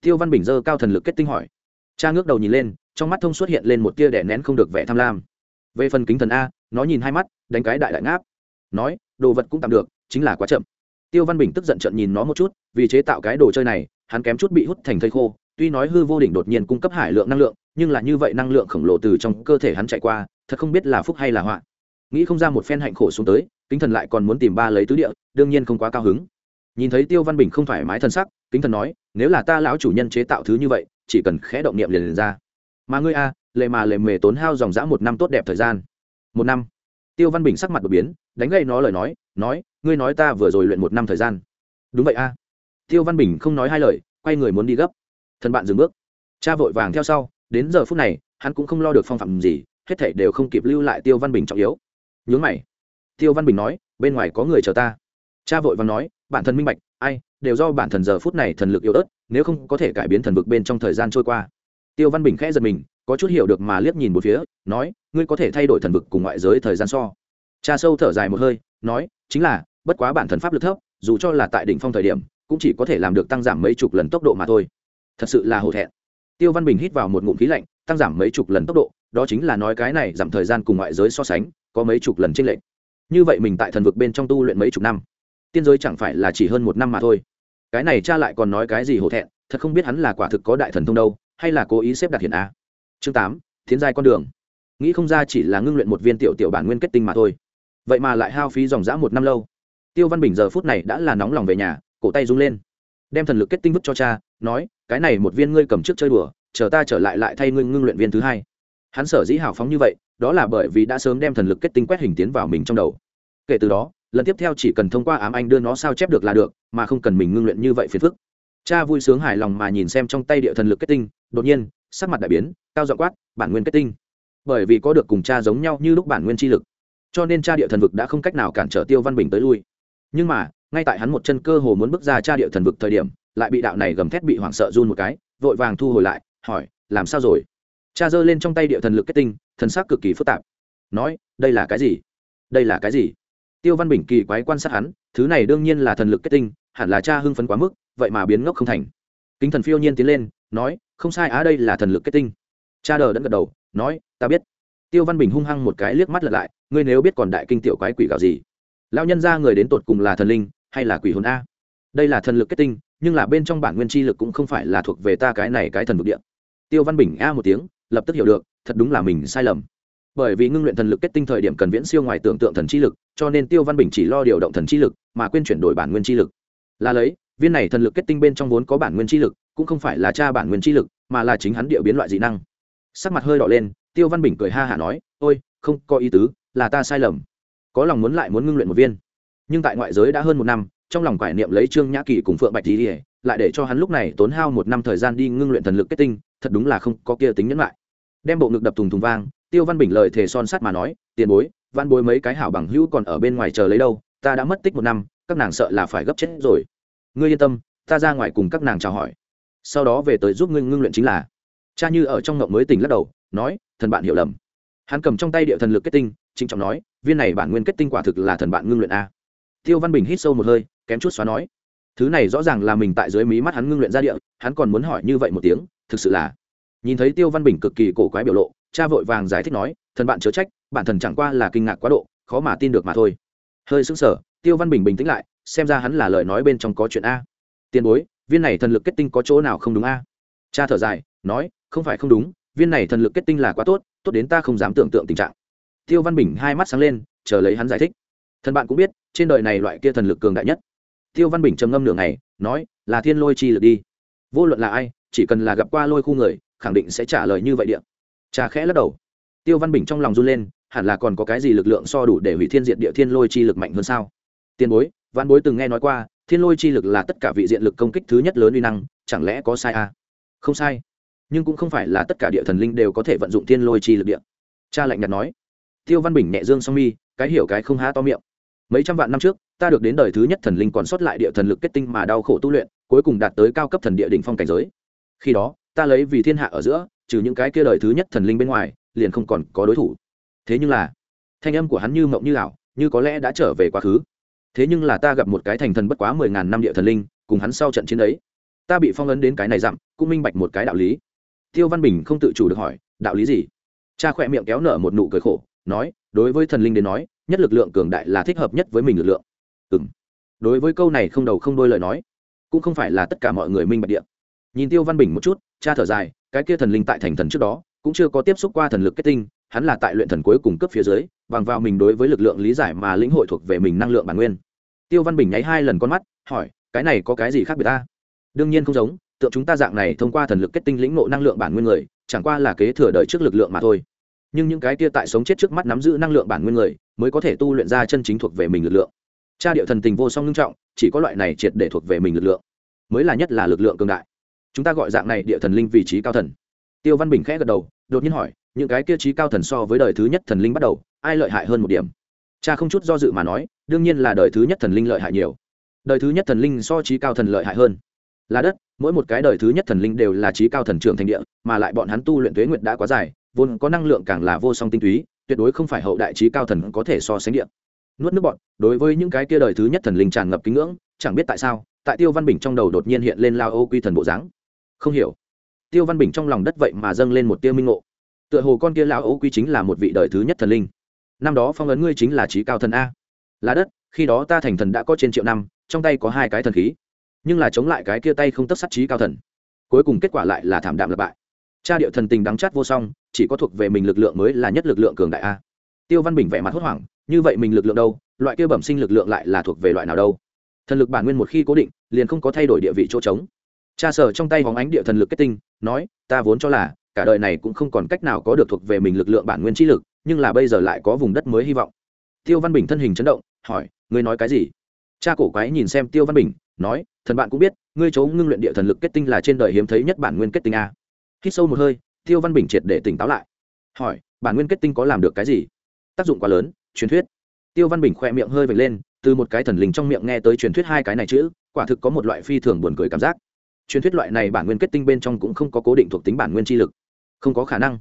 Tiêu văn bình dơ cao thần lực kết tinh hỏi. Cha ngước đầu nhìn lên, trong mắt thông xuất hiện lên một tia đẻ nén không được vẻ tham lam. Về phần kính thần a, nó nhìn hai mắt, đánh cái đại đại ngáp. Nói, đồ vật cũng tạm được, chính là quá chậm. Tiêu văn bình tức giận trận nhìn nó một chút, vì chế tạo cái đồ chơi này, hắn kém chút bị hút thành thây khô. Tuy nói hư vô đỉnh đột nhiên cung cấp hải lượng năng lượng, nhưng là như vậy năng lượng khổng lồ từ trong cơ thể hắn chạy qua, thật không biết là phúc hay là họa. Nghĩ không ra một phen hạnh khổ xuống tới, kính thần lại còn muốn tìm ba lấy tứ địa, đương nhiên không quá cao hứng nhìn thấy tiêu văn bình không thoải mái thân sắc, kính thần nói, nếu là ta lão chủ nhân chế tạo thứ như vậy, chỉ cần khẽ động niệm liền liền ra. Mà ngươi à, a lệ mà lệ mề tốn hao dòng dã một năm tốt đẹp thời gian. Một năm? Tiêu văn bình sắc mặt đột biến, đánh gây nó lời nói nói, ngươi nói ta vừa rồi luyện một năm thời gian. Đúng vậy a tiêu văn bình không nói hai lời, quay người muốn đi gấp. Thần bạn dừng bước. Cha vội vàng theo sau, đến giờ phút này, hắn cũng không lo được phong phạm gì, hết thảy đều không kịp lưu lại tiêu văn bình trọng yếu. Nhướng mày. Tiêu văn bình nói, bên ngoài có người chờ ta cha vội vàng nói, bản thân minh bạch, ai, đều do bản thần giờ phút này thần lực yếu ớt, nếu không có thể cải biến thần vực bên trong thời gian trôi qua. Tiêu văn bình khẽ giật mình, có chút hiểu được mà liếc nhìn một phía, nói, ngươi có thể thay đổi thần vực cùng ngoại giới thời gian so. Cha sâu thở dài một hơi, nói, chính là, bất quá bản thần pháp lực thấp, dù cho là tại đỉnh phong thời điểm, cũng chỉ có thể làm được tăng giảm mấy chục lần tốc độ mà thôi. Thật sự là hổ thẹn. Tiêu văn bình hít vào một ngụm khí lạnh, tăng giảm mấy chục lần tốc độ, đó chính là nói cái này giảm thời gian cùng ngoại giới so sánh, có mấy chục lần trên lệnh như vậy mình tại thần vực bên trong tu luyện mấy chục năm tiên giới chẳng phải là chỉ hơn một năm mà thôi. Cái này cha lại còn nói cái gì hổ thẹn, thật không biết hắn là quả thực có đại thần thông đâu, hay là cố ý xếp đặt hiện a. Chương tám thiến giai con đường. Nghĩ không ra chỉ là ngưng luyện một viên tiểu tiểu bản nguyên kết tinh mà thôi. Vậy mà lại hao phí dòng dã một năm lâu. Tiêu văn bình giờ phút này đã là nóng lòng về nhà, cổ tay rung lên. Đem thần lực kết tinh vứt cho cha, nói, cái này một viên ngươi cầm trước chơi đùa, chờ ta trở lại lại thay ngươi ngưng luyện viên thứ hai. Hắn sở dĩ hào phóng như vậy, đó là bởi vì đã sớm đem thần lực kết tinh quét hình tiến vào mình trong đầu. Kể từ đó lần tiếp theo chỉ cần thông qua ám anh đưa nó sao chép được là được, mà không cần mình ngưng luyện như vậy phiền phức. Cha vui sướng hài lòng mà nhìn xem trong tay địa thần lực kết tinh, đột nhiên, sắc mặt đại biến, cao dọ quát, bản nguyên kết tinh. Bởi vì có được cùng cha giống nhau như lúc bản nguyên chi lực, cho nên cha địa thần vực đã không cách nào cản trở tiêu văn bình tới lui. Nhưng mà, ngay tại hắn một chân cơ hồ muốn bước ra cha địa thần vực thời điểm, lại bị đạo này gầm thét bị hoảng sợ run một cái, vội vàng thu hồi lại, hỏi, làm sao rồi? Cha giơ lên trong tay địa thần lực kết tinh, thần sắc cực kỳ phức tạp, nói, đây là cái gì? Đây là cái gì? Tiêu văn bình kỳ quái quan sát hắn, thứ này đương nhiên là thần lực kết tinh, hẳn là cha hưng phấn quá mức, vậy mà biến ngốc không thành. Kính thần phiêu nhiên tiến lên, nói, không sai á, đây là thần lực kết tinh. Cha đờ đẫn gật đầu, nói, ta biết. Tiêu văn bình hung hăng một cái liếc mắt lật lại, ngươi nếu biết còn đại kinh tiểu quái quỷ gạo gì? Lao nhân ra người đến tột cùng là thần linh, hay là quỷ hồn a? Đây là thần lực kết tinh, nhưng là bên trong bản nguyên chi lực cũng không phải là thuộc về ta cái này cái thần vực địa. Tiêu văn bình a một tiếng, lập tức hiểu được, thật đúng là mình sai lầm bởi vì ngưng luyện thần lực kết tinh thời điểm cần viễn siêu ngoài tưởng tượng thần chi lực, cho nên tiêu văn bình chỉ lo điều động thần chi lực, mà quên chuyển đổi bản nguyên chi lực. Là lấy, viên này thần lực kết tinh bên trong vốn có bản nguyên chi lực, cũng không phải là cha bản nguyên chi lực, mà là chính hắn địa biến loại dị năng. Sắc mặt hơi đỏ lên, tiêu văn bình cười ha hả nói, ôi, không có ý tứ, là ta sai lầm. Có lòng muốn lại muốn ngưng luyện một viên. Nhưng tại ngoại giới đã hơn một năm, trong lòng quải niệm lấy trương nhã kỳ cùng phượng bạch thì lại để cho hắn lúc này tốn hao một năm thời gian đi ngưng luyện thần lực kết tinh, thật đúng là không có kia tính nhẫn lại. Đem bộ ngực đập thùng thùng vang tiêu văn bình lời thề son sắt mà nói, tiền bối, văn bối mấy cái hảo bằng hữu còn ở bên ngoài chờ lấy đâu, ta đã mất tích một năm, các nàng sợ là phải gấp chết rồi. Ngươi yên tâm, ta ra ngoài cùng các nàng chào hỏi. Sau đó về tới giúp ngươi ngưng luyện chính là. Cha như ở trong ngộng mới tỉnh lắc đầu, nói, thần bạn hiểu lầm. Hắn cầm trong tay địa thần lực kết tinh, trịnh trọng nói, viên này bản nguyên kết tinh quả thực là thần bạn ngưng luyện a. Tiêu văn bình hít sâu một hơi, kém chút xóa nói, thứ này rõ ràng là mình tại dưới mí mắt hắn ngưng luyện ra địa, hắn còn muốn hỏi như vậy một tiếng, thực sự là. Nhìn thấy tiêu văn bình cực kỳ cổ quái biểu lộ cha vội vàng giải thích nói, thần bạn chớ trách, bản thần chẳng qua là kinh ngạc quá độ, khó mà tin được mà thôi. Hơi sững sờ, tiêu văn bình bình tĩnh lại, xem ra hắn là lời nói bên trong có chuyện a. Tiền bối, viên này thần lực kết tinh có chỗ nào không đúng a? Cha thở dài, nói, không phải không đúng, viên này thần lực kết tinh là quá tốt tốt đến ta không dám tưởng tượng tình trạng. Tiêu văn bình hai mắt sáng lên, chờ lấy hắn giải thích. Thần bạn cũng biết, trên đời này loại kia thần lực cường đại nhất. Tiêu văn bình trầm ngâm nửa ngày, nói, là thiên lôi chi lực đi. Vô luận là ai, chỉ cần là gặp qua lôi khu người, khẳng định sẽ trả lời như vậy điện cha khẽ lắc đầu. Tiêu văn bình trong lòng run lên, hẳn là còn có cái gì lực lượng so đủ để hủy thiên diện địa thiên lôi chi lực mạnh hơn sao? Tiền bối, văn bối từng nghe nói qua, thiên lôi chi lực là tất cả vị diện lực công kích thứ nhất lớn uy năng, chẳng lẽ có sai à? không sai. Nhưng cũng không phải là tất cả địa thần linh đều có thể vận dụng thiên lôi chi lực địa. Cha lạnh nhạt nói. Tiêu văn bình nhẹ dương song mi, cái hiểu cái không há to miệng. Mấy trăm vạn năm trước, ta được đến đời thứ nhất thần linh còn sót lại địa thần lực kết tinh mà đau khổ tu luyện, cuối cùng đạt tới cao cấp thần địa đỉnh phong cảnh giới. Khi đó, ta lấy vì thiên hạ ở giữa trừ những cái kia đời thứ nhất thần linh bên ngoài, liền không còn có đối thủ. Thế nhưng là, thanh âm của hắn như mộng như ảo, như có lẽ đã trở về quá khứ. Thế nhưng là ta gặp một cái thành thần bất quá mười ngàn năm địa thần linh, cùng hắn sau trận chiến ấy. Ta bị phong ấn đến cái này dặm, cũng minh bạch một cái đạo lý. Tiêu văn bình không tự chủ được hỏi, đạo lý gì? Cha khỏe miệng kéo nở một nụ cười khổ, nói, đối với thần linh đến nói, nhất lực lượng cường đại là thích hợp nhất với mình lực lượng. Ừ m đối với câu này không đầu không đôi lời nói, cũng không phải là tất cả mọi người minh bạch địa. Nhìn tiêu văn bình một chút, cha thở dài cái kia thần linh tại thành thần trước đó, cũng chưa có tiếp xúc qua thần lực kết tinh, hắn là tại luyện thần cuối cùng cấp phía dưới, bằng vào mình đối với lực lượng lý giải mà lĩnh hội thuộc về mình năng lượng bản nguyên. Tiêu văn bình nháy hai lần con mắt, hỏi, cái này có cái gì khác biệt ta? Đương nhiên không giống, tượng chúng ta dạng này thông qua thần lực kết tinh lĩnh ngộ năng lượng bản nguyên người, chẳng qua là kế thừa đời trước lực lượng mà thôi. Nhưng những cái kia tại sống chết trước mắt nắm giữ năng lượng bản nguyên người, mới có thể tu luyện ra chân chính thuộc về mình lực lượng. Cha điệu thần tình vô song nghiêm trọng, chỉ có loại này triệt để thuộc về mình lực lượng, mới là nhất là lực lượng cường đại chúng ta gọi dạng này địa thần linh vị trí cao thần. Tiêu văn bình khẽ gật đầu, đột nhiên hỏi, những cái kia trí cao thần so với đời thứ nhất thần linh bắt đầu, ai lợi hại hơn một điểm? Cha không chút do dự mà nói, đương nhiên là đời thứ nhất thần linh lợi hại nhiều. Đời thứ nhất thần linh so trí cao thần lợi hại hơn. Là đất, mỗi một cái đời thứ nhất thần linh đều là trí cao thần trưởng thành địa, mà lại bọn hắn tu luyện tuế nguyệt đã quá dài, vốn có năng lượng càng là vô song tinh túy, tuyệt đối không phải hậu đại trí cao thần có thể so sánh địa. Nuốt nước bọn đối với những cái kia đời thứ nhất thần linh tràn ngập kính ngưỡng, chẳng biết tại sao, tại tiêu văn bình trong đầu đột nhiên hiện lên lao ô quy thần bộ dáng không hiểu. Tiêu văn bình trong lòng đất vậy mà dâng lên một tiêu minh ngộ. Tựa hồ con kia lão ấu quy chính là một vị đời thứ nhất thần linh. Năm đó phong ấn ngươi chính là trí cao thần a. Là đất, khi đó ta thành thần đã có trên triệu năm, trong tay có hai cái thần khí. Nhưng là chống lại cái kia tay không tất sát trí cao thần. Cuối cùng kết quả lại là thảm đạm lập bại. Cha điệu thần tình đắng chát vô song, chỉ có thuộc về mình lực lượng mới là nhất lực lượng cường đại a. Tiêu văn bình vẻ mặt hốt hoảng, như vậy mình lực lượng đâu? Loại kia bẩm sinh lực lượng lại là thuộc về loại nào đâu? Thần lực bản nguyên một khi cố định, liền không có thay đổi địa vị chỗ trống cha sở trong tay hóng ánh địa thần lực kết tinh, nói, ta vốn cho là, cả đời này cũng không còn cách nào có được thuộc về mình lực lượng bản nguyên trí lực, nhưng là bây giờ lại có vùng đất mới hy vọng. Tiêu văn bình thân hình chấn động, hỏi, ngươi nói cái gì? Cha cổ quái nhìn xem tiêu văn bình, nói, thần bạn cũng biết, ngươi chỗ ngưng luyện địa thần lực kết tinh là trên đời hiếm thấy nhất bản nguyên kết tinh a. Hít sâu một hơi, tiêu văn bình triệt để tỉnh táo lại. Hỏi, bản nguyên kết tinh có làm được cái gì? Tác dụng quá lớn, truyền thuyết. Tiêu văn bình khoe miệng hơi vệt lên, từ một cái thần linh trong miệng nghe tới truyền thuyết hai cái này chữ, quả thực có một loại phi thường buồn cười cảm giác truyền thuyết loại này bản nguyên kết tinh bên trong cũng không có cố định thuộc tính bản nguyên chi lực. Không có khả năng.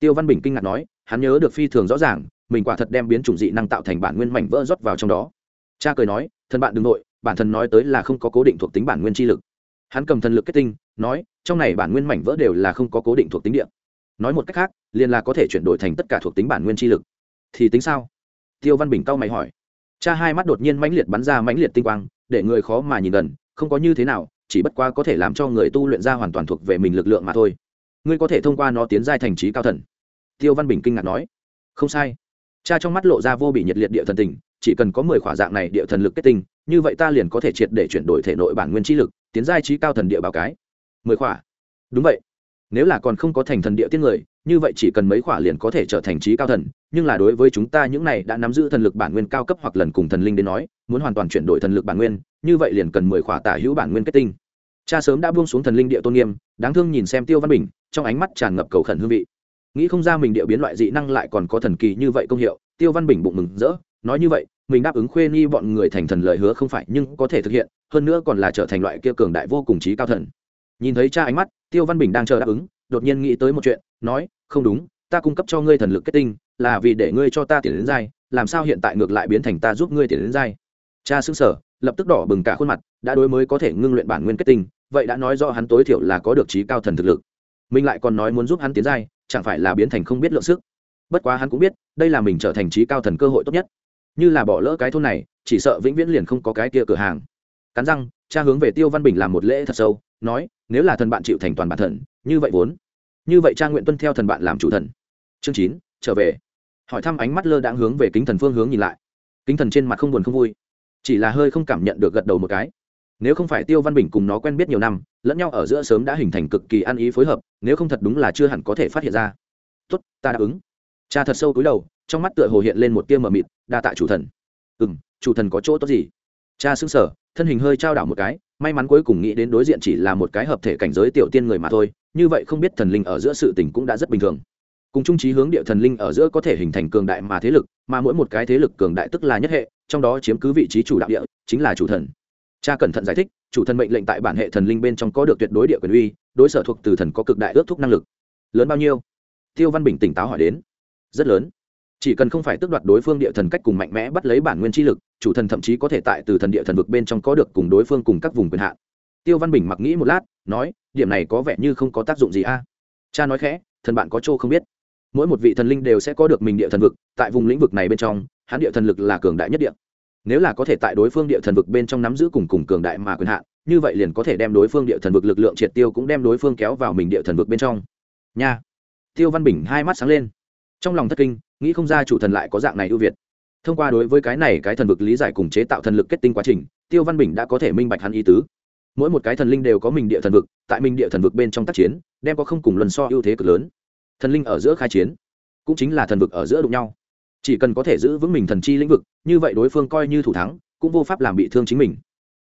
Tiêu văn bình kinh ngạc nói, hắn nhớ được phi thường rõ ràng, mình quả thật đem biến chủng dị năng tạo thành bản nguyên mảnh vỡ rót vào trong đó. Cha cười nói thân bạn đừng nội, bản thân nói tới là không có cố định thuộc tính bản nguyên chi lực. Hắn cầm thần lực kết tinh, nói, trong này bản nguyên mảnh vỡ đều là không có cố định thuộc tính điện nói một cách khác, liền là có thể chuyển đổi thành tất cả thuộc tính bản nguyên chi lực. Thì tính sao? Tiêu văn bình cau mày hỏi. Cha hai mắt đột nhiên mãnh liệt bắn ra mãnh liệt tinh quang, để người khó mà nhìn gần, không có như thế nào chỉ bất quá có thể làm cho người tu luyện ra hoàn toàn thuộc về mình lực lượng mà thôi. Ngươi có thể thông qua nó tiến giai thành trí cao thần. Tiêu văn bình kinh ngạc nói. Không sai. Cha trong mắt lộ ra vô bị nhiệt liệt địa thần tình, chỉ cần có mười khỏa dạng này địa thần lực kết tinh, như vậy ta liền có thể triệt để chuyển đổi thể nội bản nguyên trí lực, tiến giai trí cao thần địa báo cái. Mười khỏa? Đúng vậy. Nếu là còn không có thành thần địa tiên người như vậy chỉ cần mấy khỏa liền có thể trở thành trí cao thần, nhưng là đối với chúng ta những này đã nắm giữ thần lực bản nguyên cao cấp hoặc lần cùng thần linh đến nói, muốn hoàn toàn chuyển đổi thần lực bản nguyên, như vậy liền cần mười khỏa tả hữu bản nguyên kết tinh. Cha sớm đã buông xuống thần linh địa tôn nghiêm, đáng thương nhìn xem tiêu văn bình, trong ánh mắt tràn ngập cầu khẩn hương vị. Nghĩ không ra mình địa biến loại dị năng lại còn có thần kỳ như vậy công hiệu, tiêu văn bình bụng mừng rỡ, nói như vậy, mình đáp ứng khuê nghi bọn người thành thần lời hứa không phải, nhưng có thể thực hiện, hơn nữa còn là trở thành loại kia cường đại vô cùng trí cao thần. Nhìn thấy cha ánh mắt, tiêu văn bình đang chờ đáp ứng đột nhiên nghĩ tới một chuyện, nói, không đúng, ta cung cấp cho ngươi thần lực kết tinh, là vì để ngươi cho ta tiền đến dai, làm sao hiện tại ngược lại biến thành ta giúp ngươi tiền đến dai? Cha xứng sở lập tức đỏ bừng cả khuôn mặt, đã đối mới có thể ngưng luyện bản nguyên kết tinh, vậy đã nói do hắn tối thiểu là có được trí cao thần thực lực. Mình lại còn nói muốn giúp hắn tiến giai chẳng phải là biến thành không biết lượng sức. Bất quá hắn cũng biết, đây là mình trở thành trí cao thần cơ hội tốt nhất. Như là bỏ lỡ cái thôn này, chỉ sợ vĩnh viễn liền không có cái kia cửa hàng. Cắn răng, cha hướng về tiêu văn bình làm một lễ thật sâu, nói, nếu là thần bạn chịu thành toàn bản thần như vậy vốn như vậy cha nguyện tuân theo thần bạn làm chủ thần. Chương chín, trở về. Hỏi thăm ánh mắt lơ đãng hướng về kính thần phương hướng nhìn lại. Kính thần trên mặt không buồn không vui. Chỉ là hơi không cảm nhận được gật đầu một cái. Nếu không phải tiêu văn bình cùng nó quen biết nhiều năm, lẫn nhau ở giữa sớm đã hình thành cực kỳ ăn ý phối hợp, nếu không thật đúng là chưa hẳn có thể phát hiện ra. Tốt, ta đáp ứng. Cha thật sâu cúi đầu, trong mắt tựa hồ hiện lên một tia mờ mịt, đa tạ chủ thần. Ừ m chủ thần có chỗ tốt gì? Cha xứng sở thân hình hơi trao đảo một cái, may mắn cuối cùng nghĩ đến đối diện chỉ là một cái hợp thể cảnh giới tiểu tiên người mà thôi như vậy không biết thần linh ở giữa sự tình cũng đã rất bình thường. Cùng trung trí hướng địa thần linh ở giữa có thể hình thành cường đại mà thế lực, mà mỗi một cái thế lực cường đại tức là nhất hệ, trong đó chiếm cứ vị trí chủ đạo địa, chính là chủ thần. Cha cẩn thận giải thích, chủ thần mệnh lệnh tại bản hệ thần linh bên trong có được tuyệt đối địa quyền uy, đối sở thuộc từ thần có cực đại ước thúc năng lực. Lớn bao nhiêu? Tiêu văn bình tỉnh táo hỏi đến. Rất lớn. Chỉ cần không phải tước đoạt đối phương địa thần cách cùng mạnh mẽ bắt lấy bản nguyên chi lực, chủ thần thậm chí có thể tại từ thần địa thần vực bên trong có được cùng đối phương cùng các vùng quyền hạn tiêu văn bình mặc nghĩ một lát, nói, điểm này có vẻ như không có tác dụng gì a. Cha nói khẽ, thần bạn có chỗ không biết. Mỗi một vị thần linh đều sẽ có được mình địa thần vực, tại vùng lĩnh vực này bên trong, hắn địa thần lực là cường đại nhất địa. Nếu là có thể tại đối phương địa thần vực bên trong nắm giữ cùng cùng cường đại mà quyền hạn, như vậy liền có thể đem đối phương địa thần vực lực lượng triệt tiêu cũng đem đối phương kéo vào mình địa thần vực bên trong. Nha. Tiêu văn bình hai mắt sáng lên. Trong lòng thất kinh, nghĩ không ra chủ thần lại có dạng này ưu việt. Thông qua đối với cái này cái thần vực lý giải cùng chế tạo thần lực kết tinh quá trình, tiêu văn bình đã có thể minh bạch hắn ý tứ mỗi một cái thần linh đều có mình địa thần vực, tại mình địa thần vực bên trong tác chiến, đem có không cùng lần so ưu thế cực lớn. Thần linh ở giữa khai chiến, cũng chính là thần vực ở giữa đụng nhau. Chỉ cần có thể giữ vững mình thần chi lĩnh vực, như vậy đối phương coi như thủ thắng, cũng vô pháp làm bị thương chính mình.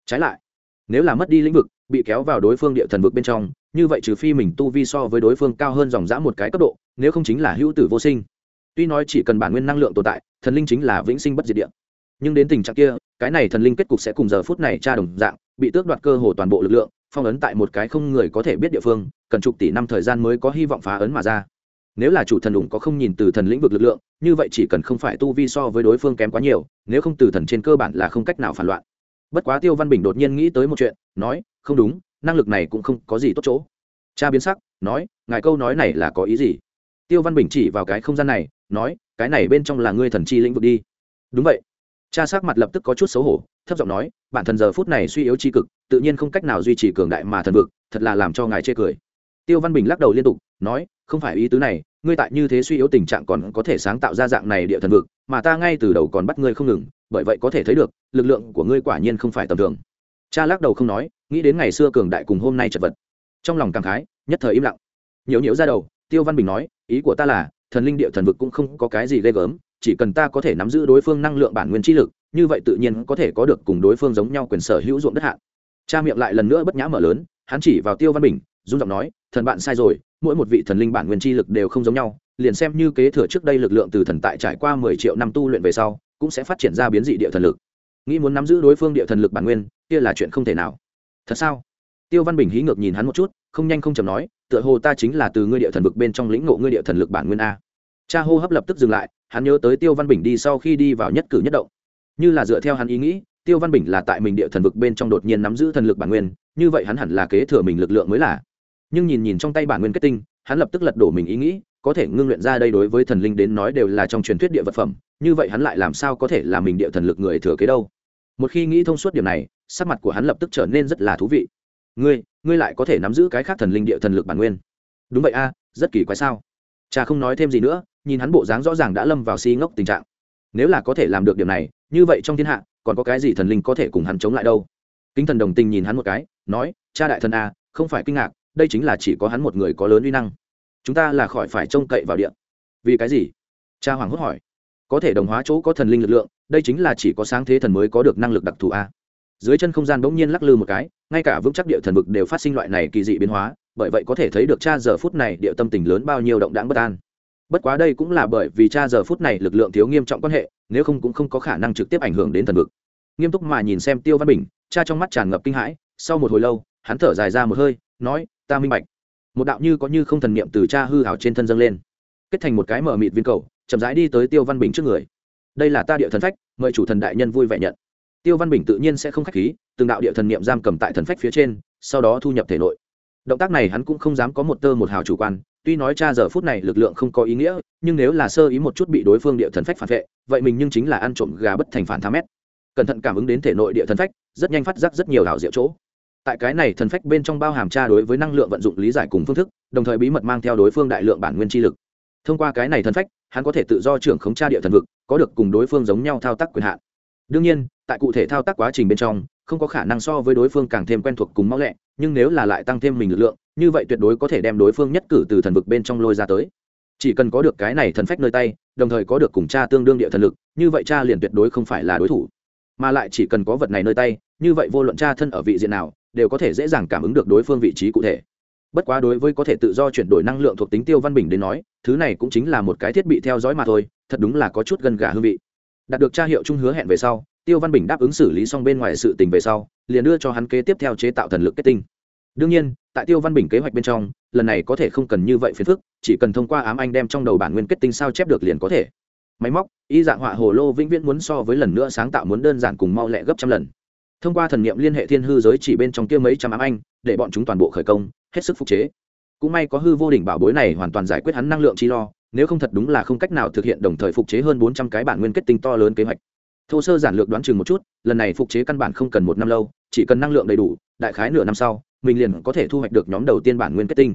Trái lại, nếu là mất đi lĩnh vực, bị kéo vào đối phương địa thần vực bên trong, như vậy trừ phi mình tu vi so với đối phương cao hơn dòng dã một cái cấp độ, nếu không chính là hữu tử vô sinh. Tuy nói chỉ cần bản nguyên năng lượng tồn tại, thần linh chính là vĩnh sinh bất diệt địa. Nhưng đến tình trạng kia, cái này thần linh kết cục sẽ cùng giờ phút này tra đồng dạng bị tước đoạt cơ hồ toàn bộ lực lượng, phong ấn tại một cái không người có thể biết địa phương, cần chục tỷ năm thời gian mới có hy vọng phá ấn mà ra. Nếu là chủ thần đủng có không nhìn từ thần lĩnh vực lực lượng, như vậy chỉ cần không phải tu vi so với đối phương kém quá nhiều, nếu không từ thần trên cơ bản là không cách nào phản loạn. Bất quá tiêu văn bình đột nhiên nghĩ tới một chuyện, nói, không đúng, năng lực này cũng không có gì tốt chỗ. Cha biến sắc, nói, ngài câu nói này là có ý gì? Tiêu văn bình chỉ vào cái không gian này, nói, cái này bên trong là ngươi thần chi lĩnh vực đi. Đúng vậy cha sắc mặt lập tức có chút xấu hổ, thấp giọng nói, bản thần giờ phút này suy yếu c h i cực, tự nhiên không cách nào duy trì cường đại mà thần vực, thật là làm cho ngài chê cười. Tiêu văn bình lắc đầu liên tục, nói, không phải ý tứ này, ngươi tại như thế suy yếu tình trạng còn có thể sáng tạo ra dạng này địa thần vực, mà ta ngay từ đầu còn bắt ngươi không ngừng, bởi vậy có thể thấy được, lực lượng của ngươi quả nhiên không phải tầm thường. Cha lắc đầu không nói, nghĩ đến ngày xưa cường đại cùng hôm nay chật vật. Trong lòng cảm khái, nhất thời im lặng. Nhiễu nhiễu ra đầu, tiêu văn bình nói, ý của ta là thần linh địa thần vực cũng không có cái gì ghê gớm, chỉ cần ta có thể nắm giữ đối phương năng lượng bản nguyên trí lực, như vậy tự nhiên có thể có được cùng đối phương giống nhau quyền sở hữu ruộng đất hạn cha miệng lại lần nữa bất nhã mở lớn, hắn chỉ vào tiêu văn bình dung giọng nói, thần bạn sai rồi, mỗi một vị thần linh bản nguyên chi lực đều không giống nhau, liền xem như kế thừa trước đây lực lượng từ thần tại trải qua mười triệu năm tu luyện về sau, cũng sẽ phát triển ra biến dị địa thần lực. Nghĩ muốn nắm giữ đối phương địa thần lực bản nguyên, kia là chuyện không thể nào. Thật sao? Tiêu văn bình hí ngược nhìn hắn một chút không nhanh không chậm nói, tựa hồ ta chính là từ ngươi địa thần vực bên trong lĩnh ngộ ngươi địa thần lực bản nguyên a. Cha hô hấp lập tức dừng lại, hắn nhớ tới tiêu văn bình đi sau khi đi vào nhất cử nhất động. Như là dựa theo hắn ý nghĩ, tiêu văn bình là tại mình địa thần vực bên trong đột nhiên nắm giữ thần lực bản nguyên, như vậy hắn hẳn là kế thừa mình lực lượng mới là. Nhưng nhìn nhìn trong tay bản nguyên kết tinh, hắn lập tức lật đổ mình ý nghĩ, có thể ngưng luyện ra đây đối với thần linh đến nói đều là trong truyền thuyết địa vật phẩm, như vậy hắn lại làm sao có thể là mình địa thần lực người thừa kế đâu? Một khi nghĩ thông suốt điểm này, sắc mặt của hắn lập tức trở nên rất là thú vị ngươi ngươi lại có thể nắm giữ cái khác thần linh địa thần lực bản nguyên. Đúng vậy a, rất kỳ quái sao? Cha không nói thêm gì nữa, nhìn hắn bộ dáng rõ ràng đã lâm vào si ngốc tình trạng. Nếu là có thể làm được điều này, như vậy trong thiên hạ, còn có cái gì thần linh có thể cùng hắn chống lại đâu? Kính thần đồng tình nhìn hắn một cái, nói, cha đại thần a, không phải kinh ngạc, đây chính là chỉ có hắn một người có lớn uy năng. Chúng ta là khỏi phải trông cậy vào điện vì cái gì? Cha hoàng hốt hỏi. Có thể đồng hóa chỗ có thần linh lực lượng, đây chính là chỉ có sáng thế thần mới có được năng lực đặc thù a dưới chân không gian bỗng nhiên lắc lư một cái, ngay cả vững chắc địa thần vực đều phát sinh loại này kỳ dị biến hóa, bởi vậy có thể thấy được cha giờ phút này địa tâm tình lớn bao nhiêu động đáng bất an. Bất quá đây cũng là bởi vì cha giờ phút này lực lượng thiếu nghiêm trọng quan hệ, nếu không cũng không có khả năng trực tiếp ảnh hưởng đến thần vực. Nghiêm túc mà nhìn xem tiêu văn bình, cha trong mắt tràn ngập kinh hãi, sau một hồi lâu, hắn thở dài ra một hơi, nói, ta minh bạch. Một đạo như có như không thần niệm từ cha hư hào trên thân dâng lên, kết thành một cái mở mịt viên cầu, chậm rãi đi tới tiêu văn bình trước người. Đây là ta địa thần phách, mời chủ thần đại nhân vui vẻ nhận tiêu văn bình tự nhiên sẽ không k h á c h khí, từng đạo địa thần niệm giam cầm tại thần phách phía trên, sau đó thu nhập thể nội. Động tác này hắn cũng không dám có một tơ một hào chủ quan, tuy nói cha giờ phút này lực lượng không có ý nghĩa, nhưng nếu là sơ ý một chút bị đối phương địa thần phách phản vệ, vậy mình nhưng chính là ăn trộm gà bất thành phản tham mét. Cẩn thận cảm ứng đến thể nội địa thần phách, rất nhanh phát giác rất nhiều hảo diệu chỗ. Tại cái này thần phách bên trong bao hàm tra đối với năng lượng vận dụng lý giải cùng phương thức, đồng thời bí mật mang theo đối phương đại lượng bản nguyên chi lực. Thông qua cái này thần phách, hắn có thể tự do trưởng khống tra địa thần vực, có được cùng đối phương giống nhau thao tác quyền hạn đương nhiên, tại cụ thể thao tác quá trình bên trong, không có khả năng so với đối phương càng thêm quen thuộc cùng mau lẹ, nhưng nếu là lại tăng thêm mình lực lượng, như vậy tuyệt đối có thể đem đối phương nhất cử từ thần vực bên trong lôi ra tới. Chỉ cần có được cái này thần phách nơi tay, đồng thời có được cùng cha tương đương địa thần lực, như vậy cha liền tuyệt đối không phải là đối thủ. Mà lại chỉ cần có vật này nơi tay, như vậy vô luận cha thân ở vị diện nào, đều có thể dễ dàng cảm ứng được đối phương vị trí cụ thể. Bất quá đối với có thể tự do chuyển đổi năng lượng thuộc tính tiêu văn bình đến nói, thứ này cũng chính là một cái thiết bị theo dõi mà thôi, thật đúng là có chút gần gà hương vị đạt được tra hiệu trung hứa hẹn về sau, tiêu văn bình đáp ứng xử lý xong bên ngoài sự tình về sau, liền đưa cho hắn kế tiếp theo chế tạo thần lực kết tinh. Đương nhiên, tại tiêu văn bình kế hoạch bên trong, lần này có thể không cần như vậy phiền phức, chỉ cần thông qua ám anh đem trong đầu bản nguyên kết tinh sao chép được liền có thể. Máy móc, y dạng họa hồ lô vĩnh viễn muốn so với lần nữa sáng tạo muốn đơn giản cùng mau lẹ gấp trăm lần. Thông qua thần nghiệm liên hệ thiên hư giới chỉ bên trong kia mấy trăm ám anh, để bọn chúng toàn bộ khởi công, hết sức phục chế. Cũng may có hư vô đỉnh bảo bối này hoàn toàn giải quyết hắn năng lượng chi lo nếu không thật đúng là không cách nào thực hiện đồng thời phục chế hơn bốn trăm cái bản nguyên kết tinh to lớn kế hoạch. Thô sơ giản lược đoán chừng một chút, lần này phục chế căn bản không cần một năm lâu, chỉ cần năng lượng đầy đủ, đại khái nửa năm sau, mình liền có thể thu hoạch được nhóm đầu tiên bản nguyên kết tinh.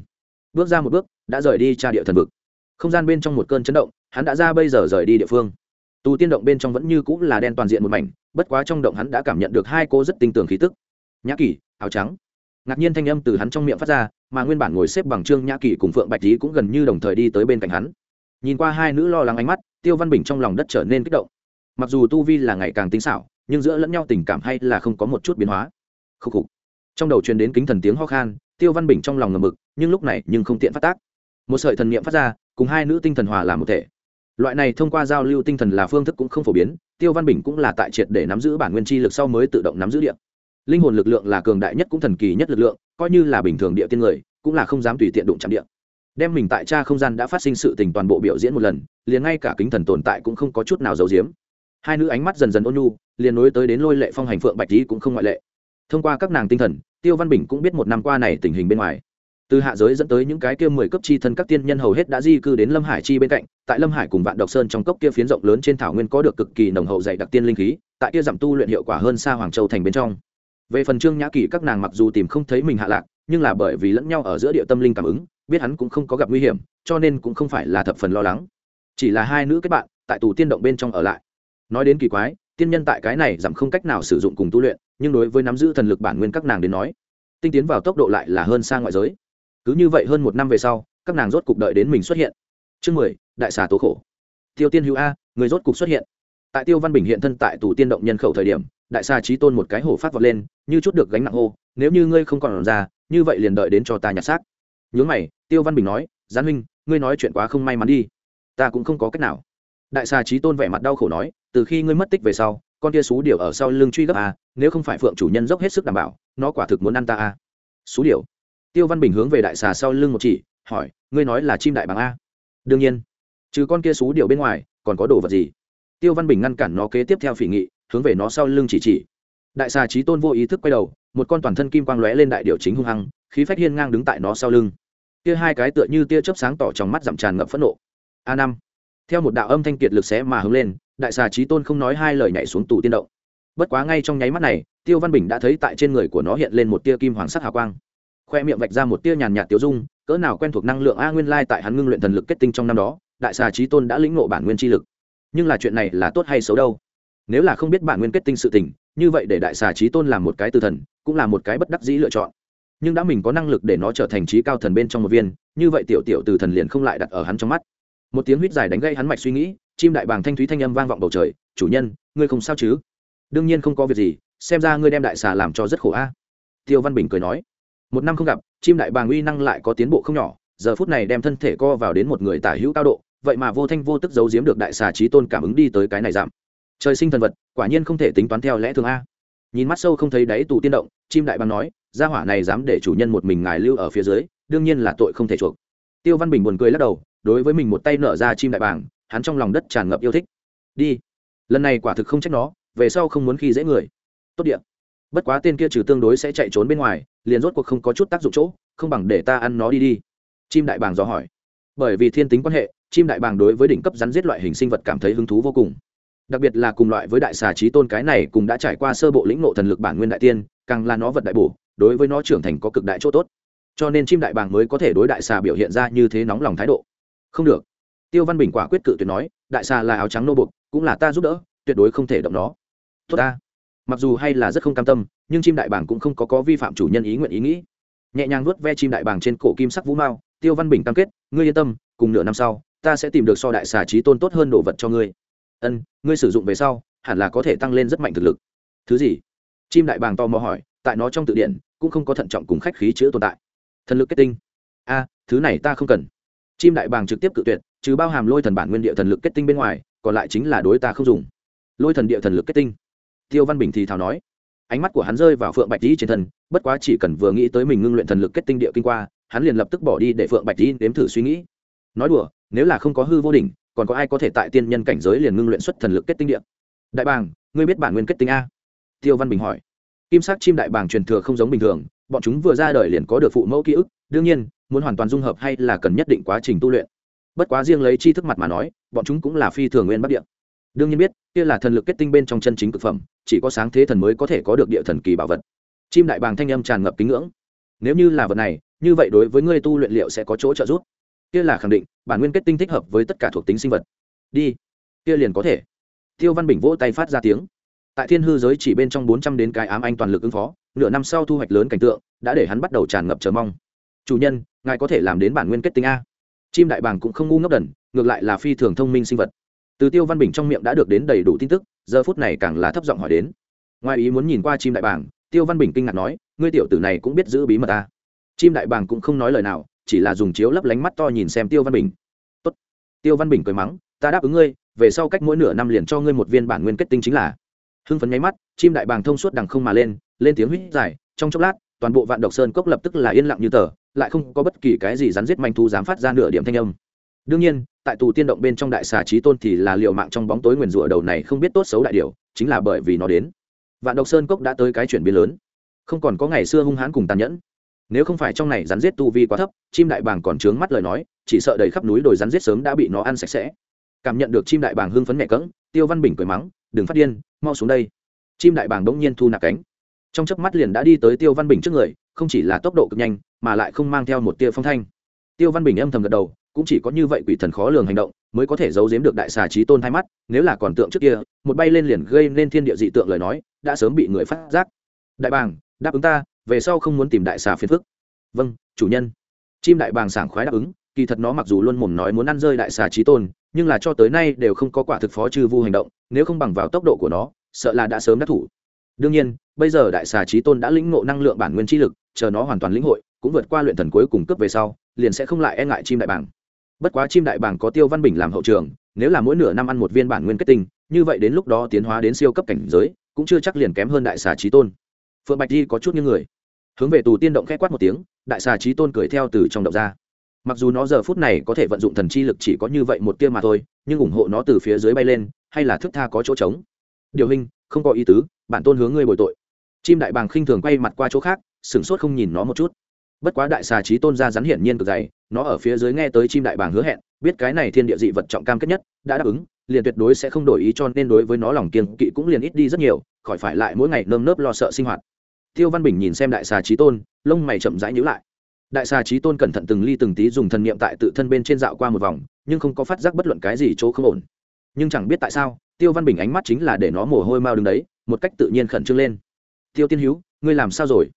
Bước ra một bước, đã rời đi tra địa thần vực. Không gian bên trong một cơn chấn động, hắn đã ra bây giờ rời đi địa phương. Tù tiên động bên trong vẫn như cũng là đen toàn diện một mảnh, bất quá trong động hắn đã cảm nhận được hai cô rất tinh tường khí tức. Nhã kỳ áo trắng. Ngạc nhiên thanh âm từ hắn trong miệng phát ra, mà nguyên bản ngồi xếp bằng trương nhã kỳ cùng phượng bạch lý cũng gần như đồng thời đi tới bên cạnh hắn nhìn qua hai nữ lo lắng ánh mắt, tiêu văn bình trong lòng đất trở nên kích động. Mặc dù tu vi là ngày càng tinh xảo, nhưng giữa lẫn nhau tình cảm hay là không có một chút biến hóa. Khúc khục. Trong đầu truyền đến kính thần tiếng ho khan, tiêu văn bình trong lòng ngầm mực, nhưng lúc này nhưng không tiện phát tác. Một sợi thần niệm phát ra, cùng hai nữ tinh thần hòa làm một thể. Loại này thông qua giao lưu tinh thần là phương thức cũng không phổ biến, tiêu văn bình cũng là tại triệt để nắm giữ bản nguyên chi lực sau mới tự động nắm giữ điện. Linh hồn lực lượng là cường đại nhất cũng thần kỳ nhất lực lượng, coi như là bình thường địa tiên người, cũng là không dám tùy tiện đụng chạm điện đem mình tại cha không gian đã phát sinh sự tình toàn bộ biểu diễn một lần, liền ngay cả kính thần tồn tại cũng không có chút nào giấu giếm. Hai nữ ánh mắt dần dần ôn nhu, liền nối tới đến lôi lệ phong hành phượng bạch lý cũng không ngoại lệ. Thông qua các nàng tinh thần, tiêu văn bình cũng biết một năm qua này tình hình bên ngoài. Từ hạ giới dẫn tới những cái kia mười cấp chi thân các tiên nhân hầu hết đã di cư đến lâm hải chi bên cạnh, tại lâm hải cùng vạn độc sơn trong cốc kia phiến rộng lớn trên thảo nguyên có được cực kỳ nồng hậu dạy đặc tiên linh khí, tại kia giảm tu luyện hiệu quả hơn xa hoàng châu thành bên trong. Về phần trương nhã kỳ các nàng mặc dù tìm không thấy mình hạ lạc, nhưng là bởi vì lẫn nhau ở giữa địa tâm linh cảm ứng biết hắn cũng không có gặp nguy hiểm, cho nên cũng không phải là thập phần lo lắng. Chỉ là hai nữ kết bạn, tại tù tiên động bên trong ở lại. Nói đến kỳ quái, tiên nhân tại cái này giảm không cách nào sử dụng cùng tu luyện, nhưng đối với nắm giữ thần lực bản nguyên các nàng đến nói, tinh tiến vào tốc độ lại là hơn xa ngoại giới. Cứ như vậy hơn một năm về sau, các nàng rốt cục đợi đến mình xuất hiện. Chương mười, đại xà tố khổ. Tiêu tiên hữu a, người rốt cục xuất hiện. Tại tiêu văn bình hiện thân tại tù tiên động nhân khẩu thời điểm, đại xà trí tôn một cái hổ phát vọt lên, như chút được gánh nặng hô, nếu như ngươi không còn ra, như vậy liền đợi đến cho ta nhặt xác. Nhướng mày tiêu văn bình nói, gián huynh, ngươi nói chuyện quá không may mắn đi. Ta cũng không có cách nào. Đại xà trí tôn vẻ mặt đau khổ nói, từ khi ngươi mất tích về sau, con tia xú điệu ở sau lưng truy gấp a nếu không phải phượng chủ nhân dốc hết sức đảm bảo, nó quả thực muốn ăn ta a xú điệu tiêu văn bình hướng về đại xà sau lưng một chỉ, hỏi, ngươi nói là chim đại bằng a? Đương nhiên. Trừ con kia xú điệu bên ngoài, còn có đồ vật gì? Tiêu văn bình ngăn cản nó kế tiếp theo phỉ nghị, hướng về nó sau lưng chỉ chỉ. Đại xà trí tôn vô ý thức quay đầu, một con toàn thân kim quang lóe lên đại điệu chính hung hăng, khí phách hiên ngang đứng tại nó sau lưng tia hai cái tựa như tia chớp sáng tỏ trong mắt dặm tràn ngập phẫn nộ. A năm. Theo một đạo âm thanh kiệt lực xé mà hướng lên, đại xà trí tôn không nói hai lời nhảy xuống tù tiên động. Bất quá ngay trong nháy mắt này, tiêu văn bình đã thấy tại trên người của nó hiện lên một tia kim hoàng sắc hào quang. Khoe miệng vạch ra một tia nhàn nhạt tiêu dung, cỡ nào quen thuộc năng lượng a nguyên lai tại hắn ngưng luyện thần lực kết tinh trong năm đó, đại xà trí tôn đã lĩnh ngộ bản nguyên chi lực. Nhưng là chuyện này là tốt hay xấu đâu? Nếu là không biết bản nguyên kết tinh sự tình, như vậy để đại xà trí tôn làm một cái tư thần, cũng là một cái bất đắc dĩ lựa chọn nhưng đã mình có năng lực để nó trở thành trí cao thần bên trong một viên, như vậy tiểu tiểu từ thần liền không lại đặt ở hắn trong mắt. Một tiếng huýt dài đánh gây hắn mạch suy nghĩ, chim đại bàng thanh thúy thanh âm vang vọng bầu trời, chủ nhân, ngươi không sao chứ? Đương nhiên không có việc gì, xem ra ngươi đem đại xà làm cho rất khổ a. Tiêu văn bình cười nói. Một năm không gặp, chim đại bàng uy năng lại có tiến bộ không nhỏ, giờ phút này đem thân thể co vào đến một người tả hữu cao độ, vậy mà vô thanh vô tức giấu giếm được đại xà trí tôn cảm ứng đi tới cái này giảm. Trời sinh thần vật, quả nhiên không thể tính toán theo lẽ thường a. Nhìn mắt sâu không thấy đáy tù tiên động, chim đại bàng nói gia hỏa này dám để chủ nhân một mình ngài lưu ở phía dưới, đương nhiên là tội không thể chuộc. Tiêu văn bình buồn cười lắc đầu, đối với mình một tay nở ra chim đại bàng, hắn trong lòng đất tràn ngập yêu thích. Đi. Lần này quả thực không trách nó, về sau không muốn khi dễ người. Tốt địa. Bất quá tên kia trừ tương đối sẽ chạy trốn bên ngoài, liền rốt cuộc không có chút tác dụng chỗ, không bằng để ta ăn nó đi đi. Chim đại bàng dò hỏi. Bởi vì thiên tính quan hệ, chim đại bàng đối với đỉnh cấp rắn giết loại hình sinh vật cảm thấy hứng thú vô cùng. Đặc biệt là cùng loại với đại xà trí tôn cái này cùng đã trải qua sơ bộ lĩnh nộ thần lực bản nguyên đại tiên, càng là nó vật đại bổ đối với nó trưởng thành có cực đại chỗ tốt. Cho nên chim đại bàng mới có thể đối đại xà biểu hiện ra như thế nóng lòng thái độ. Không được. Tiêu văn bình quả quyết cự tuyệt nói, đại xà là áo trắng nô bục cũng là ta giúp đỡ, tuyệt đối không thể động nó. Tốt ta. Mặc dù hay là rất không cam tâm, nhưng chim đại bàng cũng không có có vi phạm chủ nhân ý nguyện ý nghĩ. Nhẹ nhàng vuốt ve chim đại bàng trên cổ kim sắc vũ mao, tiêu văn bình cam kết, ngươi yên tâm, cùng nửa năm sau, ta sẽ tìm được so đại xà trí tôn tốt hơn đồ vật cho ngươi. Ân, ngươi sử dụng về sau, hẳn là có thể tăng lên rất mạnh thực lực. Thứ gì? Chim đại bàng to mò hỏi tại nó trong tự điển cũng không có thận trọng cùng khách khí chữa tồn tại. Thần lực kết tinh. A, thứ này ta không cần. Chim đại bàng trực tiếp cự tuyệt chứ bao hàm lôi thần bản nguyên địa thần lực kết tinh bên ngoài, còn lại chính là đối ta không dùng. Lôi thần địa thần lực kết tinh. Tiêu văn bình thì thào nói. Ánh mắt của hắn rơi vào phượng bạch dĩ trên thân, bất quá chỉ cần vừa nghĩ tới mình ngưng luyện thần lực kết tinh địa kinh qua, hắn liền lập tức bỏ đi để phượng bạch dĩ đếm thử suy nghĩ. Nói đùa, nếu là không có hư vô đỉnh, còn có ai có thể tại tiên nhân cảnh giới liền ngưng luyện xuất thần lực kết tinh địa? Đại bàng, ngươi biết bản nguyên kết tinh a? Tiêu văn bình hỏi kim sắc chim đại bàng truyền thừa không giống bình thường, bọn chúng vừa ra đời liền có được phụ mẫu ký ức, đương nhiên, muốn hoàn toàn dung hợp hay là cần nhất định quá trình tu luyện. Bất quá riêng lấy chi thức mặt mà nói, bọn chúng cũng là phi thường nguyên bắc địa. Đương nhiên biết, kia là thần lực kết tinh bên trong chân chính cực phẩm, chỉ có sáng thế thần mới có thể có được địa thần kỳ bảo vật. Chim đại bàng thanh âm tràn ngập kính ngưỡng. Nếu như là vật này, như vậy đối với ngươi tu luyện liệu sẽ có chỗ trợ giúp? Kia là khẳng định, bản nguyên kết tinh thích hợp với tất cả thuộc tính sinh vật. Đi, kia liền có thể. Tiêu văn bình vỗ tay phát ra tiếng tại thiên hư giới chỉ bên trong bốn trăm đến cái ám anh toàn lực ứng phó, nửa năm sau thu hoạch lớn cảnh tượng, đã để hắn bắt đầu tràn ngập chờ mong. Chủ nhân, ngài có thể làm đến bản nguyên kết tinh a. Chim đại bàng cũng không ngu ngốc đần, ngược lại là phi thường thông minh sinh vật. Từ tiêu văn bình trong miệng đã được đến đầy đủ tin tức, giờ phút này càng là thấp giọng hỏi đến. Ngoài ý muốn nhìn qua chim đại bàng, tiêu văn bình kinh ngạc nói, ngươi tiểu tử này cũng biết giữ bí mật ta chim đại bàng cũng không nói lời nào, chỉ là dùng chiếu lấp lánh mắt to nhìn xem tiêu văn bình. Tốt. tiêu văn bình cười mắng, ta đáp ứng ngươi, về sau cách mỗi nửa năm liền cho ngươi một viên bản nguyên kết tinh chính là hưng phấn nháy mắt, chim đại bàng thông suốt đằng không mà lên lên tiếng huýt dài, trong chốc lát, toàn bộ vạn độc sơn cốc lập tức là yên lặng như tờ, lại không có bất kỳ cái gì rắn giết manh thu dám phát ra nửa điểm thanh âm. Đương nhiên, tại tù tiên động bên trong đại xà trí tôn thì là liệu mạng trong bóng tối nguyền rủa đầu này không biết tốt xấu đại điều, chính là bởi vì nó đến. Vạn độc sơn cốc đã tới cái chuyển biến lớn. Không còn có ngày xưa hung hãn cùng tàn nhẫn. Nếu không phải trong này rắn giết tu vi quá thấp, chim đại bàng còn trướng mắt lời nói, chỉ sợ đầy khắp núi đồi rắn giết sớm đã bị nó ăn sạch sẽ. Cảm nhận được chim đại bàng hưng phấn nhẹ cỡng tiêu văn bình cười mắng đừng phát điên, mau xuống đây. Chim đại bàng bỗng nhiên thu nạp cánh. Trong chớp mắt liền đã đi tới tiêu văn bình trước người, không chỉ là tốc độ cực nhanh, mà lại không mang theo một tia phong thanh. Tiêu văn bình âm thầm gật đầu, cũng chỉ có như vậy quỷ thần khó lường hành động, mới có thể giấu giếm được đại xà trí tôn hai mắt, nếu là còn tượng trước kia, một bay lên liền gây nên thiên địa dị tượng lời nói, đã sớm bị người phát giác. Đại bàng, đáp ứng ta, về sau không muốn tìm đại xà phiền phức. Vâng chủ nhân. Chim đại bàng sảng khoái đáp ứng, kỳ thật nó mặc dù luôn mồm nói muốn ăn rơi đại xà trí tôn nhưng là cho tới nay đều không có quả thực phó trừ vu hành động, nếu không bằng vào tốc độ của nó, sợ là đã sớm đắc thủ. Đương nhiên, bây giờ đại xà trí tôn đã lĩnh ngộ năng lượng bản nguyên chi lực, chờ nó hoàn toàn lĩnh hội, cũng vượt qua luyện thần cuối cùng cấp về sau, liền sẽ không lại e ngại chim đại bảng bất quá chim đại bảng có tiêu văn bình làm hậu trường, nếu là mỗi nửa năm ăn một viên bản nguyên kết tinh, như vậy đến lúc đó tiến hóa đến siêu cấp cảnh giới, cũng chưa chắc liền kém hơn đại xà trí tôn. Phượng bạch di có chút như người. Hướng về tù tiên động k h ẽ quát một tiếng, đại xà trí tôn cười theo từ trong động ra mặc dù nó giờ phút này có thể vận dụng thần chi lực chỉ có như vậy một tia mà thôi, nhưng ủng hộ nó từ phía dưới bay lên, hay là thức tha có chỗ trống. Điều hình, không có ý tứ, bản tôn hướng ngươi bồi tội. Chim đại bàng khinh thường quay mặt qua chỗ khác, sửng sốt không nhìn nó một chút. Bất quá đại xà trí tôn ra rắn hiển nhiên cực dày, nó ở phía dưới nghe tới chim đại bàng hứa hẹn, biết cái này thiên địa dị vật trọng cam kết nhất, đã đáp ứng, liền tuyệt đối sẽ không đổi ý cho nên đối với nó lòng kiêng kỵ cũng liền ít đi rất nhiều, khỏi phải lại mỗi ngày nơm nớp lo sợ sinh hoạt. Tiêu văn bình nhìn xem đại xà trí tôn, lông mày chậm rãi nhữ lại đại xà trí tôn cẩn thận từng ly từng tí dùng thần niệm tại tự thân bên trên dạo qua một vòng, nhưng không có phát giác bất luận cái gì chỗ không ổn. Nhưng chẳng biết tại sao, tiêu văn bình ánh mắt chính là để nó mồ hôi mau đứng đấy, một cách tự nhiên khẩn trương lên. Tiêu tiên hữu ngươi làm sao rồi?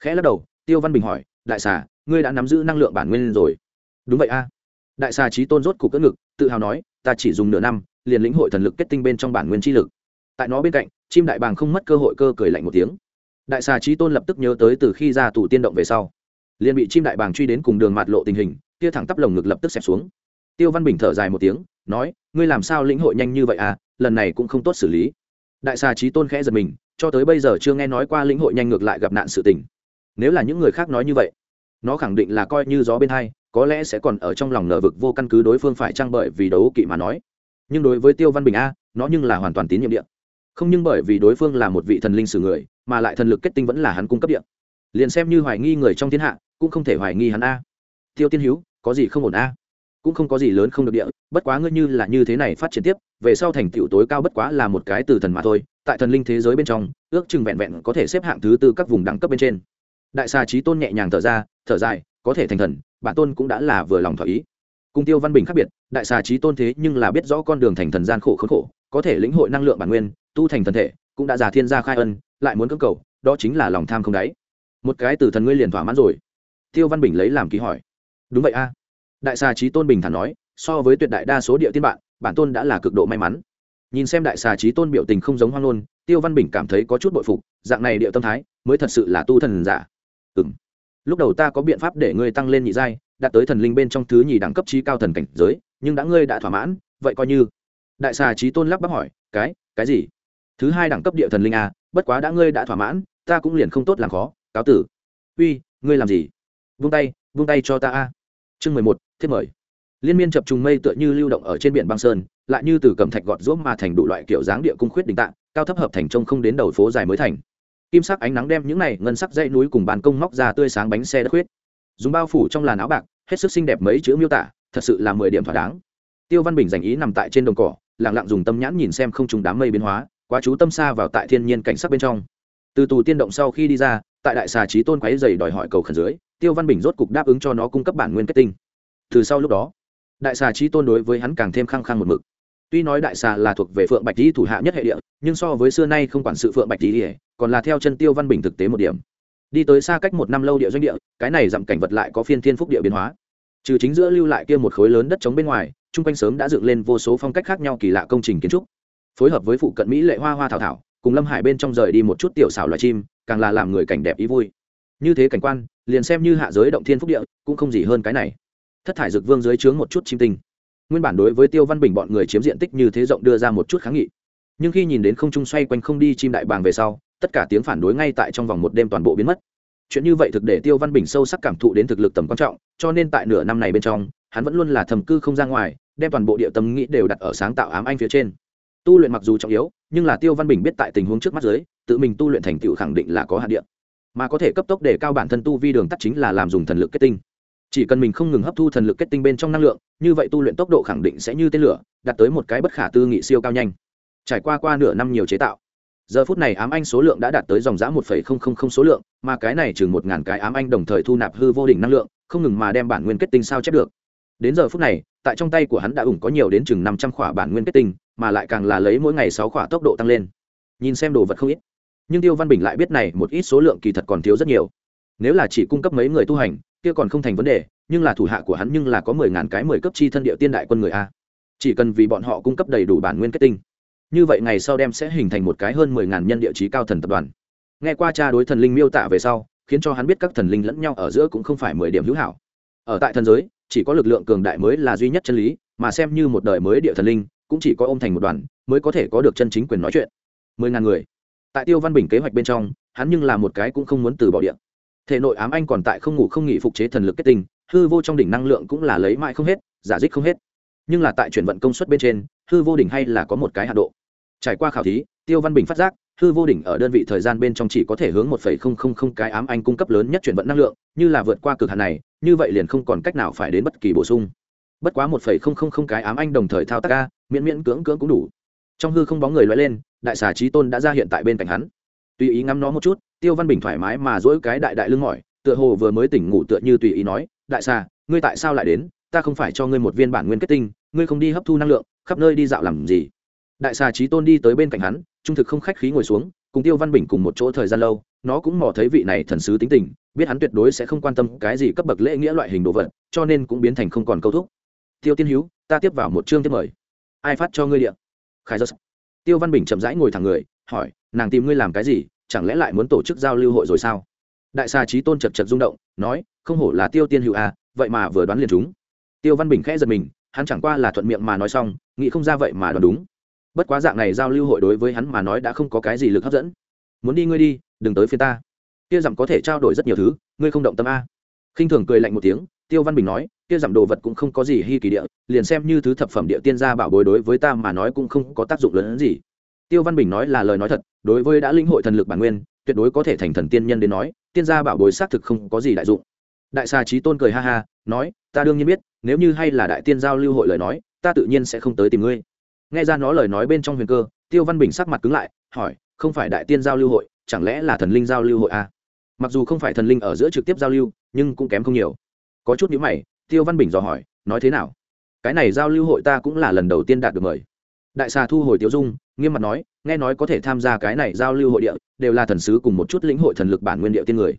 Khẽ lắc đầu, tiêu văn bình hỏi, đại xà, ngươi đã nắm giữ năng lượng bản nguyên rồi. Đúng vậy a. Đại xà trí tôn rốt cục cỡ ngực, tự hào nói, ta chỉ dùng nửa năm, liền lĩnh hội thần lực kết tinh bên trong bản nguyên chi lực. Tại nó bên cạnh, chim đại bàng không mất cơ hội cơ cười lạnh một tiếng. Đại xà trí tôn lập tức nhớ tới từ khi ra tù tiên động về sau liền bị chim đại bàng truy đến cùng đường mạt lộ tình hình, kia thẳng tắp lồng ngực lập tức xẹp xuống. Tiêu văn bình thở dài một tiếng, nói, ngươi làm sao lĩnh hội nhanh như vậy à? Lần này cũng không tốt xử lý. Đại xà trí tôn khẽ giật mình, cho tới bây giờ chưa nghe nói qua lĩnh hội nhanh ngược lại gặp nạn sự tình. Nếu là những người khác nói như vậy, nó khẳng định là coi như gió bên hai, có lẽ sẽ còn ở trong lòng nở vực vô căn cứ đối phương phải trang bởi vì đấu kỵ mà nói. Nhưng đối với tiêu văn bình a, nó nhưng là hoàn toàn tín nhiệm điện không nhưng bởi vì đối phương là một vị thần linh sử người, mà lại thần lực kết tinh vẫn là hắn cung cấp điện liền xem như hoài nghi người trong thiên hạ, cũng không thể hoài nghi hắn a. Tiêu tiên hữu có gì không ổn a? Cũng không có gì lớn không được địa, bất quá ngươi như là như thế này phát triển tiếp, về sau thành tựu tối cao bất quá là một cái từ thần mà thôi, tại thần linh thế giới bên trong, ước chừng vẹn vẹn có thể xếp hạng thứ tư các vùng đẳng cấp bên trên. Đại xà trí tôn nhẹ nhàng thở ra, thở dài, có thể thành thần, bản tôn cũng đã là vừa lòng thỏa ý. Cung tiêu văn bình khác biệt, đại xà trí tôn thế nhưng là biết rõ con đường thành thần gian khổ khốn khổ, có thể lĩnh hội năng lượng bản nguyên, tu thành thần thể, cũng đã già thiên gia khai ân, lại muốn cưỡng cầu, đó chính là lòng tham không đáy một cái từ thần ngươi liền thỏa mãn rồi. Tiêu văn bình lấy làm ký hỏi. Đúng vậy a. Đại xà trí tôn bình thản nói, so với tuyệt đại đa số địa tiên bạn, bản tôn đã là cực độ may mắn. Nhìn xem đại xà trí tôn biểu tình không giống hoang ngôn, tiêu văn bình cảm thấy có chút bội phục, dạng này địa tâm thái, mới thật sự là tu thần giả. Ừ m lúc đầu ta có biện pháp để ngươi tăng lên nhị giai, đạt tới thần linh bên trong thứ nhì đẳng cấp trí cao thần cảnh giới, nhưng đã ngươi đã thỏa mãn, vậy coi như. Đại xà trí tôn lắp bắp hỏi, cái cái gì? Thứ hai đẳng cấp địa thần linh a, bất quá đã ngươi đã thỏa mãn, ta cũng liền không tốt làm khó cáo tử. Uy, ngươi làm gì? Vung tay vung tay cho ta a. Chương mười một, thiết mời. Liên miên chập trùng mây tựa như lưu động ở trên biển băng sơn, lại như từ cầm thạch gọt rũa mà thành đủ loại kiểu dáng địa cung khuyết đình tạng, cao thấp hợp thành trông không đến đầu phố dài mới thành. Kim sắc ánh nắng đem những này ngân sắc dãy núi cùng bàn công móc ra tươi sáng bánh xe đất khuyết. Dùng bao phủ trong làn áo bạc, hết sức xinh đẹp mấy chữ miêu tả, thật sự là mười điểm thỏa đáng. Tiêu văn bình dành ý nằm tại trên đồng cỏ lẳng lặng dùng tâm nhãn nhìn xem không trùng đám mây biến hóa, quá chú tâm xa vào tại thiên nhiên cảnh sắc bên trong. Từ tù tiên động sau khi đi ra tại đại xà trí tôn quáy dày đòi hỏi cầu khẩn dưới, tiêu văn bình rốt cục đáp ứng cho nó cung cấp bản nguyên kết tinh. Từ sau lúc đó, đại xà trí tôn đối với hắn càng thêm khăng khăng một mực. Tuy nói đại xà là thuộc về phượng bạch lý thủ hạ nhất hệ địa, nhưng so với xưa nay không quản sự phượng bạch lý còn là theo chân tiêu văn bình thực tế một điểm. Đi tới xa cách một năm lâu địa doanh địa, cái này dặm cảnh vật lại có phiên thiên phúc địa biến hóa. Trừ chính giữa lưu lại kia một khối lớn đất trống bên ngoài, chung quanh sớm đã dựng lên vô số phong cách khác nhau kỳ lạ công trình kiến trúc. Phối hợp với phụ cận mỹ lệ hoa hoa thảo thảo, cùng lâm hải bên trong rời đi một chút tiểu xảo loài chim càng là làm người cảnh đẹp ý vui. Như thế cảnh quan, liền xem như hạ giới động thiên phúc địa, cũng không gì hơn cái này. Thất thải dực vương dưới trướng một chút chim tinh. Nguyên bản đối với tiêu văn bình bọn người chiếm diện tích như thế rộng đưa ra một chút kháng nghị. Nhưng khi nhìn đến không trung xoay quanh không đi chim đại bàng về sau, tất cả tiếng phản đối ngay tại trong vòng một đêm toàn bộ biến mất. Chuyện như vậy thực để tiêu văn bình sâu sắc cảm thụ đến thực lực tầm quan trọng, cho nên tại nửa năm này bên trong, hắn vẫn luôn là thầm cư không ra ngoài, đem toàn bộ địa tâm nghĩ đều đặt ở sáng tạo ám anh phía trên. Tu luyện mặc dù trọng yếu, nhưng là tiêu văn bình biết tại tình huống trước mắt giới tự mình tu luyện thành tựu khẳng định là có hạn điện. Mà có thể cấp tốc để cao bản thân tu vi đường tắt chính là làm dùng thần lực kết tinh. Chỉ cần mình không ngừng hấp thu thần lực kết tinh bên trong năng lượng, như vậy tu luyện tốc độ khẳng định sẽ như tên lửa, đạt tới một cái bất khả tư nghị siêu cao nhanh. Trải qua qua nửa năm nhiều chế tạo, giờ phút này ám anh số lượng đã đạt tới dòng giã một số lượng, mà cái này chừng một ngàn cái ám anh đồng thời thu nạp hư vô đỉnh năng lượng, không ngừng mà đem bản nguyên kết tinh sao chép được. Đến giờ phút này, tại trong tay của hắn đã ủng có nhiều đến chừng năm trăm khỏa bản nguyên kết tinh, mà lại càng là lấy mỗi ngày sáu khỏa tốc độ tăng lên. Nhìn xem đồ vật không ít nhưng tiêu văn bình lại biết này một ít số lượng kỳ thật còn thiếu rất nhiều. Nếu là chỉ cung cấp mấy người tu hành, kia còn không thành vấn đề, nhưng là thủ hạ của hắn nhưng là có mười ngàn cái mười cấp chi thân địa tiên đại quân người a. Chỉ cần vì bọn họ cung cấp đầy đủ bản nguyên kết tinh. Như vậy ngày sau đem sẽ hình thành một cái hơn mười ngàn nhân địa chí cao thần tập đoàn. Nghe qua cha đối thần linh miêu tả về sau, khiến cho hắn biết các thần linh lẫn nhau ở giữa cũng không phải mười điểm hữu hảo. Ở tại thần giới, chỉ có lực lượng cường đại mới là duy nhất chân lý, mà xem như một đời mới địa thần linh, cũng chỉ có ôm thành một đoàn, mới có thể có được chân chính quyền nói chuyện. Mười ngàn người tại tiêu văn bình kế hoạch bên trong, hắn nhưng là một cái cũng không muốn từ bỏ điện. Thể nội ám anh còn tại không ngủ không nghỉ phục chế thần lực kết tinh, hư vô trong đỉnh năng lượng cũng là lấy mãi không hết, giả dích không hết. Nhưng là tại chuyển vận công suất bên trên, hư vô đỉnh hay là có một cái hạ độ. Trải qua khảo thí, tiêu văn bình phát giác, hư vô đỉnh ở đơn vị thời gian bên trong chỉ có thể hướng một cái ám anh cung cấp lớn nhất chuyển vận năng lượng, như là vượt qua cực hạn này, như vậy liền không còn cách nào phải đến bất kỳ bổ sung. Bất quá một cái ám anh đồng thời thao tác ca miễn miễn cưỡng cưỡng cũng đủ. Trong hư không bóng người loại lên đại xà trí tôn đã ra hiện tại bên cạnh hắn. Tùy ý ngắm nó một chút, tiêu văn bình thoải mái mà dỗi cái đại đại lưng mỏi, tựa hồ vừa mới tỉnh ngủ tựa như tùy ý nói, đại xà, ngươi tại sao lại đến? Ta không phải cho ngươi một viên bản nguyên kết tinh, ngươi không đi hấp thu năng lượng, khắp nơi đi dạo làm gì? Đại xà trí tôn đi tới bên cạnh hắn, trung thực không khách khí ngồi xuống, cùng tiêu văn bình cùng một chỗ thời gian lâu, nó cũng mò thấy vị này thần sứ tính tình, biết hắn tuyệt đối sẽ không quan tâm cái gì cấp bậc lễ nghĩa loại hình đồ vật, cho nên cũng biến thành không còn câu thúc. Tiêu tiên hữu ta tiếp vào một chương tiếp mời. Ai phát cho ngươi điện khải giật tiêu văn bình chậm rãi ngồi thẳng người, hỏi, nàng tìm ngươi làm cái gì? Chẳng lẽ lại muốn tổ chức giao lưu hội rồi sao? Đại xà trí tôn chật chật rung động, nói, không hổ là tiêu tiên hữu à vậy mà vừa đoán liền chúng tiêu văn bình khẽ giật mình, hắn chẳng qua là thuận miệng mà nói xong, nghĩ không ra vậy mà đoán đúng. Bất quá dạng này giao lưu hội đối với hắn mà nói đã không có cái gì lực hấp dẫn. Muốn đi ngươi đi, đừng tới phía ta. Kia rằng có thể trao đổi rất nhiều thứ, ngươi không động tâm a. Khinh thường cười lạnh một tiếng, tiêu văn bình nói kia giảm đồ vật cũng không có gì hy kỳ địa, liền xem như thứ thập phẩm địa tiên gia bảo bối đối với ta mà nói cũng không có tác dụng lớn hơn gì. Tiêu văn bình nói là lời nói thật, đối với đã linh hội thần lực bản nguyên, tuyệt đối có thể thành thần tiên nhân đến nói, tiên gia bảo bối xác thực không có gì đại dụng. Đại xà trí tôn cười ha ha, nói, ta đương nhiên biết, nếu như hay là đại tiên giao lưu hội lời nói, ta tự nhiên sẽ không tới tìm ngươi. Nghe ra nó lời nói bên trong huyền cơ, tiêu văn bình sắc mặt cứng lại, hỏi, không phải đại tiên giao lưu hội, chẳng lẽ là thần linh giao lưu hội à? mặc dù không phải thần linh ở giữa trực tiếp giao lưu, nhưng cũng kém không nhiều. Có chút nhữ mày tiêu văn bình dò hỏi, nói thế nào? Cái này giao lưu hội ta cũng là lần đầu tiên đạt được mời. Đại xà thu hồi tiêu dung, nghiêm mặt nói, nghe nói có thể tham gia cái này giao lưu hội địa, đều là thần sứ cùng một chút lĩnh hội thần lực bản nguyên địa tiên người.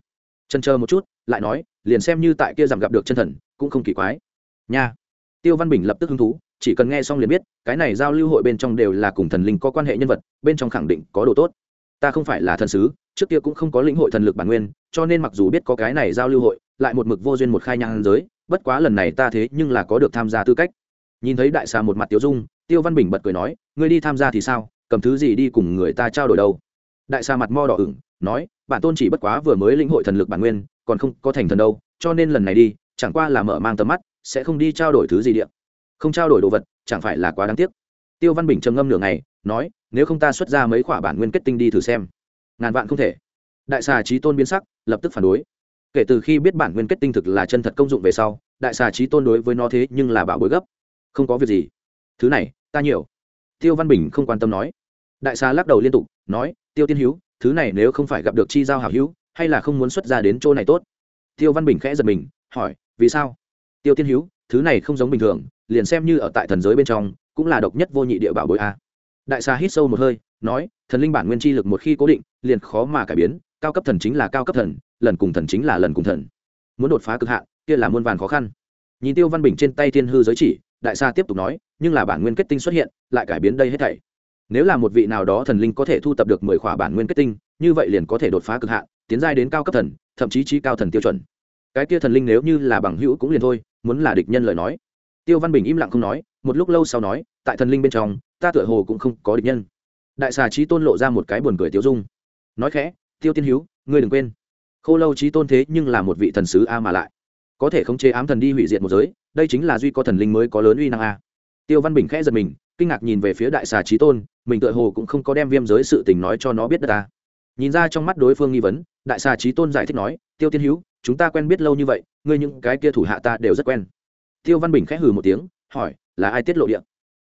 Chân chờ một chút, lại nói, liền xem như tại kia giảm gặp được chân thần, cũng không kỳ quái. Nha. Tiêu văn bình lập tức hứng thú, chỉ cần nghe xong liền biết, cái này giao lưu hội bên trong đều là cùng thần linh có quan hệ nhân vật, bên trong khẳng định có đồ tốt. Ta không phải là thần sứ, trước kia cũng không có lĩnh hội thần lực bản nguyên, cho nên mặc dù biết có cái này giao lưu hội lại một mực vô duyên một khai nhang giới, bất quá lần này ta thế nhưng là có được tham gia tư cách. Nhìn thấy đại xà một mặt tiêu dung, tiêu văn bình bật cười nói, ngươi đi tham gia thì sao? Cầm thứ gì đi cùng người ta trao đổi đâu? Đại xà mặt mo đỏ ửng, nói, bản tôn chỉ bất quá vừa mới lĩnh hội thần lực bản nguyên, còn không có thành thần đâu, cho nên lần này đi, chẳng qua là mở mang tầm mắt, sẽ không đi trao đổi thứ gì điện không trao đổi đồ vật, chẳng phải là quá đáng tiếc. Tiêu văn bình trầm ngâm nửa ngày, nói, nếu không ta xuất ra mấy khoả bản nguyên kết tinh đi thử xem. Ngàn vạn không thể. Đại xà trí tôn biến sắc, lập tức phản đối kể từ khi biết bản nguyên kết tinh thực là chân thật công dụng về sau, đại xà trí tôn đối với nó thế nhưng là bảo bối gấp. Không có việc gì. Thứ này, ta nhiều. Tiêu văn bình không quan tâm nói. Đại xà lắc đầu liên tục, nói, tiêu tiên hữu thứ này nếu không phải gặp được chi giao hảo hữu, hay là không muốn xuất ra đến chỗ này tốt? Tiêu văn bình khẽ giật mình, hỏi, vì sao? Tiêu tiên hữu thứ này không giống bình thường, liền xem như ở tại thần giới bên trong, cũng là độc nhất vô nhị địa bảo bối a. Đại xà hít sâu một hơi, nói, thần linh bản nguyên chi lực một khi cố định, liền khó mà cải biến, cao cấp thần chính là cao cấp thần lần cùng thần chính là lần cùng thần. Muốn đột phá cực hạn, kia là muôn vàn khó khăn. Nhìn tiêu văn bình trên tay thiên hư giới chỉ, đại sa tiếp tục nói, nhưng là bản nguyên kết tinh xuất hiện, lại cải biến đây hết thảy. Nếu là một vị nào đó thần linh có thể thu tập được mười khỏa bản nguyên kết tinh, như vậy liền có thể đột phá cực hạn, tiến giai đến cao cấp thần, thậm chí trí cao thần tiêu chuẩn. Cái kia thần linh nếu như là bằng hữu cũng liền thôi, muốn là địch nhân lời nói. Tiêu văn bình im lặng không nói, một lúc lâu sau nói, tại thần linh bên trong, ta tựa hồ cũng không có địch nhân. Đại xà trí tôn lộ ra một cái buồn cười tiêu dung. Nói khẽ, tiêu tiên hữu, ngươi đừng quên khô lâu trí tôn thế nhưng là một vị thần sứ a mà lại. Có thể khống chế ám thần đi hủy diệt một giới, đây chính là duy có thần linh mới có lớn uy năng a. Tiêu văn bình khẽ giật mình, kinh ngạc nhìn về phía đại xà trí tôn, mình tựa hồ cũng không có đem viêm giới sự tình nói cho nó biết đất ta nhìn ra trong mắt đối phương nghi vấn, đại xà trí tôn giải thích nói, tiêu tiên hữu, chúng ta quen biết lâu như vậy, ngươi những cái kia thủ hạ ta đều rất quen. Tiêu văn bình khẽ hừ một tiếng, hỏi, là ai tiết lộ điện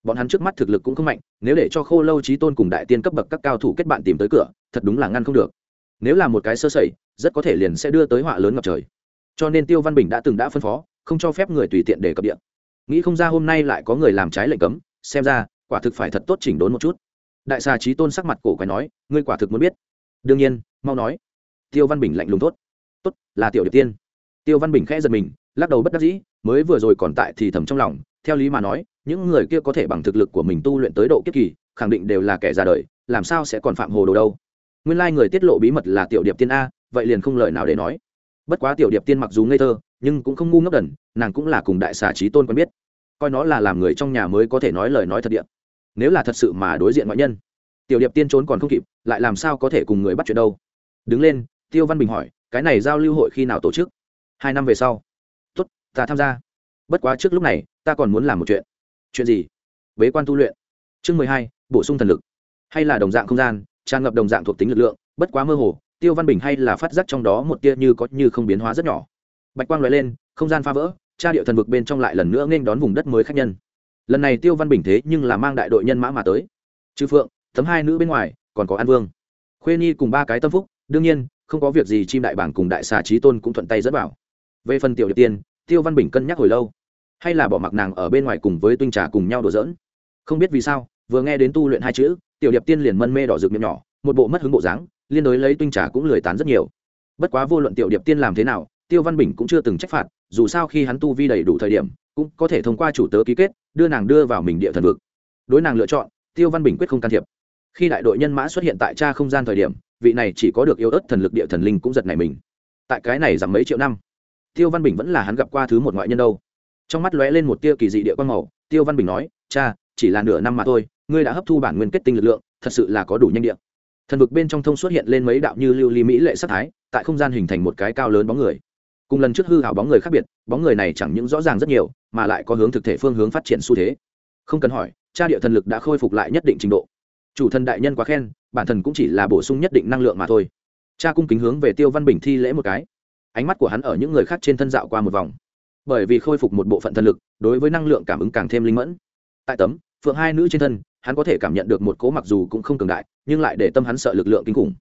bọn hắn trước mắt thực lực cũng không mạnh, nếu để cho khô lâu trí tôn cùng đại tiên cấp bậc các cao thủ kết bạn tìm tới cửa, thật đúng là ngăn không được nếu là một cái sơ sẩy, rất có thể liền sẽ đưa tới họa lớn ngập trời. Cho nên tiêu văn bình đã từng đã phân phó, không cho phép người tùy tiện để cập điện. Nghĩ không ra hôm nay lại có người làm trái lệnh cấm, xem ra, quả thực phải thật tốt chỉnh đốn một chút. Đại xà trí tôn sắc mặt cổ quái nói, ngươi quả thực muốn biết. Đương nhiên, mau nói. Tiêu văn bình lạnh lùng tốt tốt, là tiểu điệp tiên. Tiêu văn bình khẽ giật mình, lắc đầu bất đắc dĩ, mới vừa rồi còn tại thì thầm trong lòng, theo lý mà nói, những người kia có thể bằng thực lực của mình tu luyện tới độ kiếp kỳ, khẳng định đều là kẻ già đời, làm sao sẽ còn phạm hồ đồ đâu? Nguyên lai người tiết lộ bí mật là tiểu điệp tiên a, vậy liền không lời nào để nói. Bất quá tiểu điệp tiên mặc dù ngây thơ, nhưng cũng không ngu ngốc đần, nàng cũng là cùng đại xà trí tôn quen biết. Coi nó là làm người trong nhà mới có thể nói lời nói thật điệp nếu là thật sự mà đối diện ngoại nhân, tiểu điệp tiên trốn còn không kịp, lại làm sao có thể cùng người bắt chuyện đâu? Đứng lên, tiêu văn bình hỏi, cái này giao lưu hội khi nào tổ chức? Hai năm về sau. Tốt, ta tham gia. Bất quá trước lúc này, ta còn muốn làm một chuyện. Chuyện gì? Bế quan tu luyện. Chương mười hai, bổ sung thần lực. Hay là đồng dạng không gian tràn ngập đồng dạng thuộc tính lực lượng, bất quá mơ hồ, tiêu văn bình hay là phát giác trong đó một tia như có như không biến hóa rất nhỏ. Bạch quang lóe lên, không gian phá vỡ, cha điệu thần vực bên trong lại lần nữa nghênh đón vùng đất mới khác nhân. Lần này tiêu văn bình thế nhưng là mang đại đội nhân mã mà tới. Chư phượng, thấm hai nữ bên ngoài, còn có an vương. Khuê nhi cùng ba cái tâm phúc, đương nhiên, không có việc gì chim đại bảng cùng đại xà trí tôn cũng thuận tay dẫn vào. Về phần tiểu điệp tiên, tiêu văn bình cân nhắc hồi lâu. Hay là bỏ mặc nàng ở bên ngoài cùng với tuynh trà cùng nhau đùa giỡn. Không biết vì sao vừa nghe đến tu luyện hai chữ, tiểu điệp tiên liền mân mê đỏ rực miệng nhỏ, một bộ mất hứng bộ dáng, liên đối lấy tinh trà cũng lười tán rất nhiều. Bất quá vô luận tiểu điệp tiên làm thế nào, tiêu văn bình cũng chưa từng trách phạt, dù sao khi hắn tu vi đầy đủ thời điểm, cũng có thể thông qua chủ tớ ký kết, đưa nàng đưa vào mình địa thần vực. Đối nàng lựa chọn, tiêu văn bình quyết không can thiệp. Khi đại đội nhân mã xuất hiện tại cha không gian thời điểm, vị này chỉ có được yêu ớt thần lực địa thần linh cũng giật này mình. Tại cái này giảm mấy triệu năm, tiêu văn bình vẫn là hắn gặp qua thứ một ngoại nhân đâu. Trong mắt lóe lên một tia kỳ dị địa quan màu, tiêu văn bình nói, cha chỉ là nửa năm mà thôi, ngươi đã hấp thu bản nguyên kết tinh lực lượng, thật sự là có đủ nhanh điện thần vực bên trong thông xuất hiện lên mấy đạo như lưu ly mỹ lệ sắc thái, tại không gian hình thành một cái cao lớn bóng người. Cùng lần trước hư hảo bóng người khác biệt, bóng người này chẳng những rõ ràng rất nhiều, mà lại có hướng thực thể phương hướng phát triển xu thế. Không cần hỏi, cha địa thần lực đã khôi phục lại nhất định trình độ. Chủ thần đại nhân quá khen, bản thần cũng chỉ là bổ sung nhất định năng lượng mà thôi. Cha cung kính hướng về tiêu văn bình thi lễ một cái. Ánh mắt của hắn ở những người khác trên thân dạo qua một vòng. Bởi vì khôi phục một bộ phận thần lực, đối với năng lượng cảm ứng càng thêm linh mẫn. Tại tấm phượng hai nữ trên thân, hắn có thể cảm nhận được một cố mặc dù cũng không cường đại, nhưng lại để tâm hắn sợ lực lượng kinh khủng.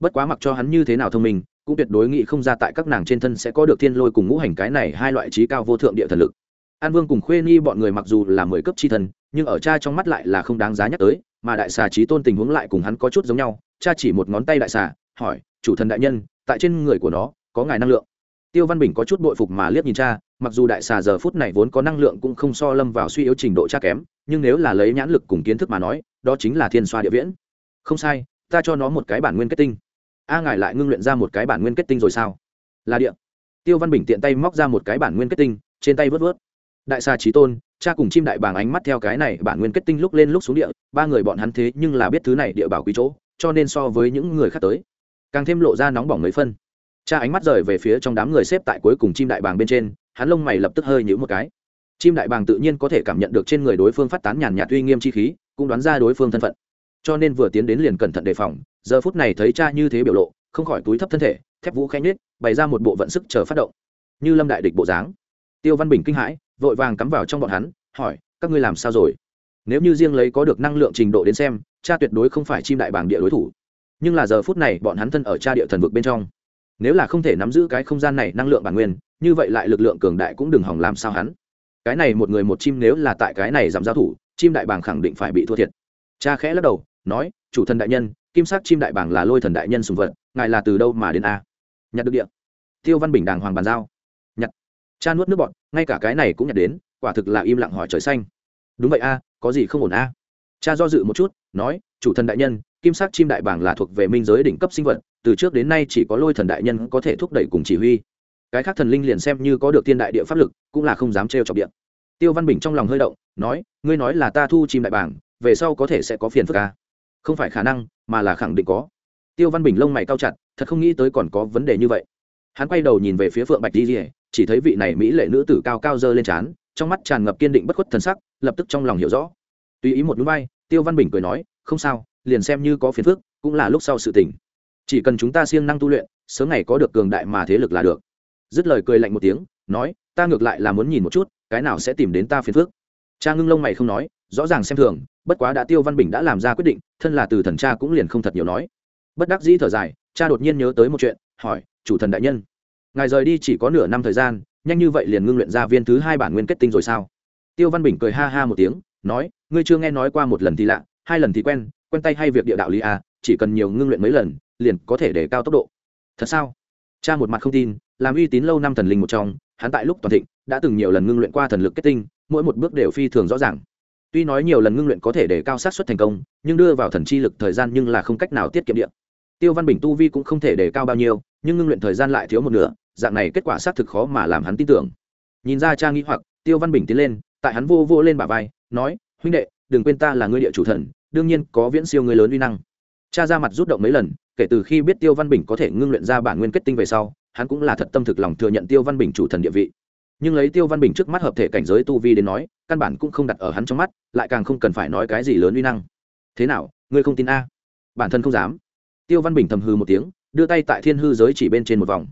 Bất quá mặc cho hắn như thế nào thông minh, cũng tuyệt đối nghĩ không ra tại các nàng trên thân sẽ có được thiên lôi cùng ngũ hành cái này hai loại trí cao vô thượng địa thần lực. An vương cùng khuê nhi bọn người mặc dù là mười cấp chi thần, nhưng ở cha trong mắt lại là không đáng giá nhắc tới, mà đại xà trí tôn tình huống lại cùng hắn có chút giống nhau, cha chỉ một ngón tay đại xà, hỏi, chủ thần đại nhân, tại trên người của nó, có ngài năng lượng? Tiêu văn bình có chút bội phục mà liếc nhìn cha, mặc dù đại xà giờ phút này vốn có năng lượng cũng không so lâm vào suy yếu trình độ cha kém nhưng nếu là lấy nhãn lực cùng kiến thức mà nói, đó chính là thiên xoa địa viễn. Không sai, ta cho nó một cái bản nguyên kết tinh. A ngài lại ngưng luyện ra một cái bản nguyên kết tinh rồi sao? Là địa. Tiêu văn bình tiện tay móc ra một cái bản nguyên kết tinh, trên tay vớt vớt. Đại xa trí tôn, cha cùng chim đại bàng ánh mắt theo cái này bản nguyên kết tinh lúc lên lúc xuống địa, ba người bọn hắn thế nhưng là biết thứ này địa bảo quý chỗ, cho nên so với những người khác tới, càng thêm lộ ra nóng bỏng mấy phân. Cha ánh mắt rời về phía trong đám người xếp tại cuối cùng chim đại bàng bên trên, hắn lông mày lập tức hơi nhíu một cái chim đại bàng tự nhiên có thể cảm nhận được trên người đối phương phát tán nhàn nhạt uy nghiêm chi khí, cũng đoán ra đối phương thân phận. Cho nên vừa tiến đến liền cẩn thận đề phòng, giờ phút này thấy cha như thế biểu lộ, không khỏi túi thấp thân thể, thép vũ khẽ nhết bày ra một bộ vận sức chờ phát động. Như lâm đại địch bộ dáng. Tiêu văn bình kinh hãi, vội vàng cắm vào trong bọn hắn, hỏi, các ngươi làm sao rồi? Nếu như riêng lấy có được năng lượng trình độ đến xem, cha tuyệt đối không phải chim đại bàng địa đối thủ. Nhưng là giờ phút này bọn hắn thân ở cha địa thần vực bên trong. Nếu là không thể nắm giữ cái không gian này năng lượng bản nguyên, như vậy lại lực lượng cường đại cũng đừng hỏng làm sao hắn cái này một người một chim nếu là tại cái này giảm giao thủ, chim đại bàng khẳng định phải bị thua thiệt. Cha khẽ lắc đầu, nói, chủ thần đại nhân, kim sắc chim đại bàng là lôi thần đại nhân sùng vật, ngài là từ đâu mà đến a? Nhặt được địa. Tiêu văn bình đàng hoàng bàn giao. Nhặt. Cha nuốt nước bọt, ngay cả cái này cũng nhặt đến, quả thực là im lặng hỏi trời xanh. Đúng vậy a, có gì không ổn a? Cha do dự một chút, nói, chủ thần đại nhân, kim sắc chim đại bàng là thuộc về minh giới đỉnh cấp sinh vật, từ trước đến nay chỉ có lôi thần đại nhân có thể thúc đẩy cùng chỉ huy cái khác thần linh liền xem như có được thiên đại địa pháp lực cũng là không dám trêu chọc điện. Tiêu văn bình trong lòng hơi động nói ngươi nói là ta thu chim đại bảng, về sau có thể sẽ có phiền phức ca không phải khả năng mà là khẳng định có. Tiêu văn bình lông mày cao chặt thật không nghĩ tới còn có vấn đề như vậy. Hắn quay đầu nhìn về phía phượng bạch di rỉa chỉ thấy vị này mỹ lệ nữ tử cao cao dơ lên trán trong mắt tràn ngập kiên định bất khuất thần sắc lập tức trong lòng hiểu rõ. Tùy ý một núi bay tiêu văn bình cười nói không sao liền xem như có phiền phức cũng là lúc sau sự tỉnh chỉ cần chúng ta siêng năng tu luyện sớm ngày có được cường đại mà thế lực là được dứt lời cười lạnh một tiếng, nói, ta ngược lại là muốn nhìn một chút, cái nào sẽ tìm đến ta phiền phức? Cha ngưng lông mày không nói, rõ ràng xem thường, bất quá đã tiêu văn bình đã làm ra quyết định, thân là từ thần cha cũng liền không thật nhiều nói. Bất đắc dĩ thở dài, cha đột nhiên nhớ tới một chuyện, hỏi, chủ thần đại nhân, ngài rời đi chỉ có nửa năm thời gian, nhanh như vậy liền ngưng luyện ra viên thứ hai bản nguyên kết tinh rồi sao? Tiêu văn bình cười ha ha một tiếng, nói, ngươi chưa nghe nói qua một lần thì lạ, hai lần thì quen quen tay hay việc địa đạo lý à chỉ cần nhiều ngưng luyện mấy lần, liền có thể để cao tốc độ. Thật sao? Cha một mặt không tin, làm uy tín lâu năm thần linh một trong, hắn tại lúc toàn thịnh, đã từng nhiều lần ngưng luyện qua thần lực kết tinh, mỗi một bước đều phi thường rõ ràng. Tuy nói nhiều lần ngưng luyện có thể để cao sát xuất thành công, nhưng đưa vào thần chi lực thời gian nhưng là không cách nào tiết kiệm điện. Tiêu văn bình tu vi cũng không thể để cao bao nhiêu, nhưng ngưng luyện thời gian lại thiếu một nửa, dạng này kết quả xác thực khó mà làm hắn tin tưởng. Nhìn ra cha nghĩ hoặc, tiêu văn bình tiến lên, tại hắn vô vô lên bả vai, nói, huynh đệ, đừng quên ta là ngươi địa chủ thần, đương nhiên có viễn siêu người lớn uy năng. Cha ra mặt rút động mấy lần kể từ khi biết tiêu văn bình có thể ngưng luyện ra bản nguyên kết tinh về sau, hắn cũng là thật tâm thực lòng thừa nhận tiêu văn bình chủ thần địa vị. Nhưng lấy tiêu văn bình trước mắt hợp thể cảnh giới tu vi đến nói, căn bản cũng không đặt ở hắn trong mắt, lại càng không cần phải nói cái gì lớn uy năng. Thế nào, ngươi không tin a? Bản thân không dám. Tiêu văn bình thầm hư một tiếng, đưa tay tại thiên hư giới chỉ bên trên một vòng.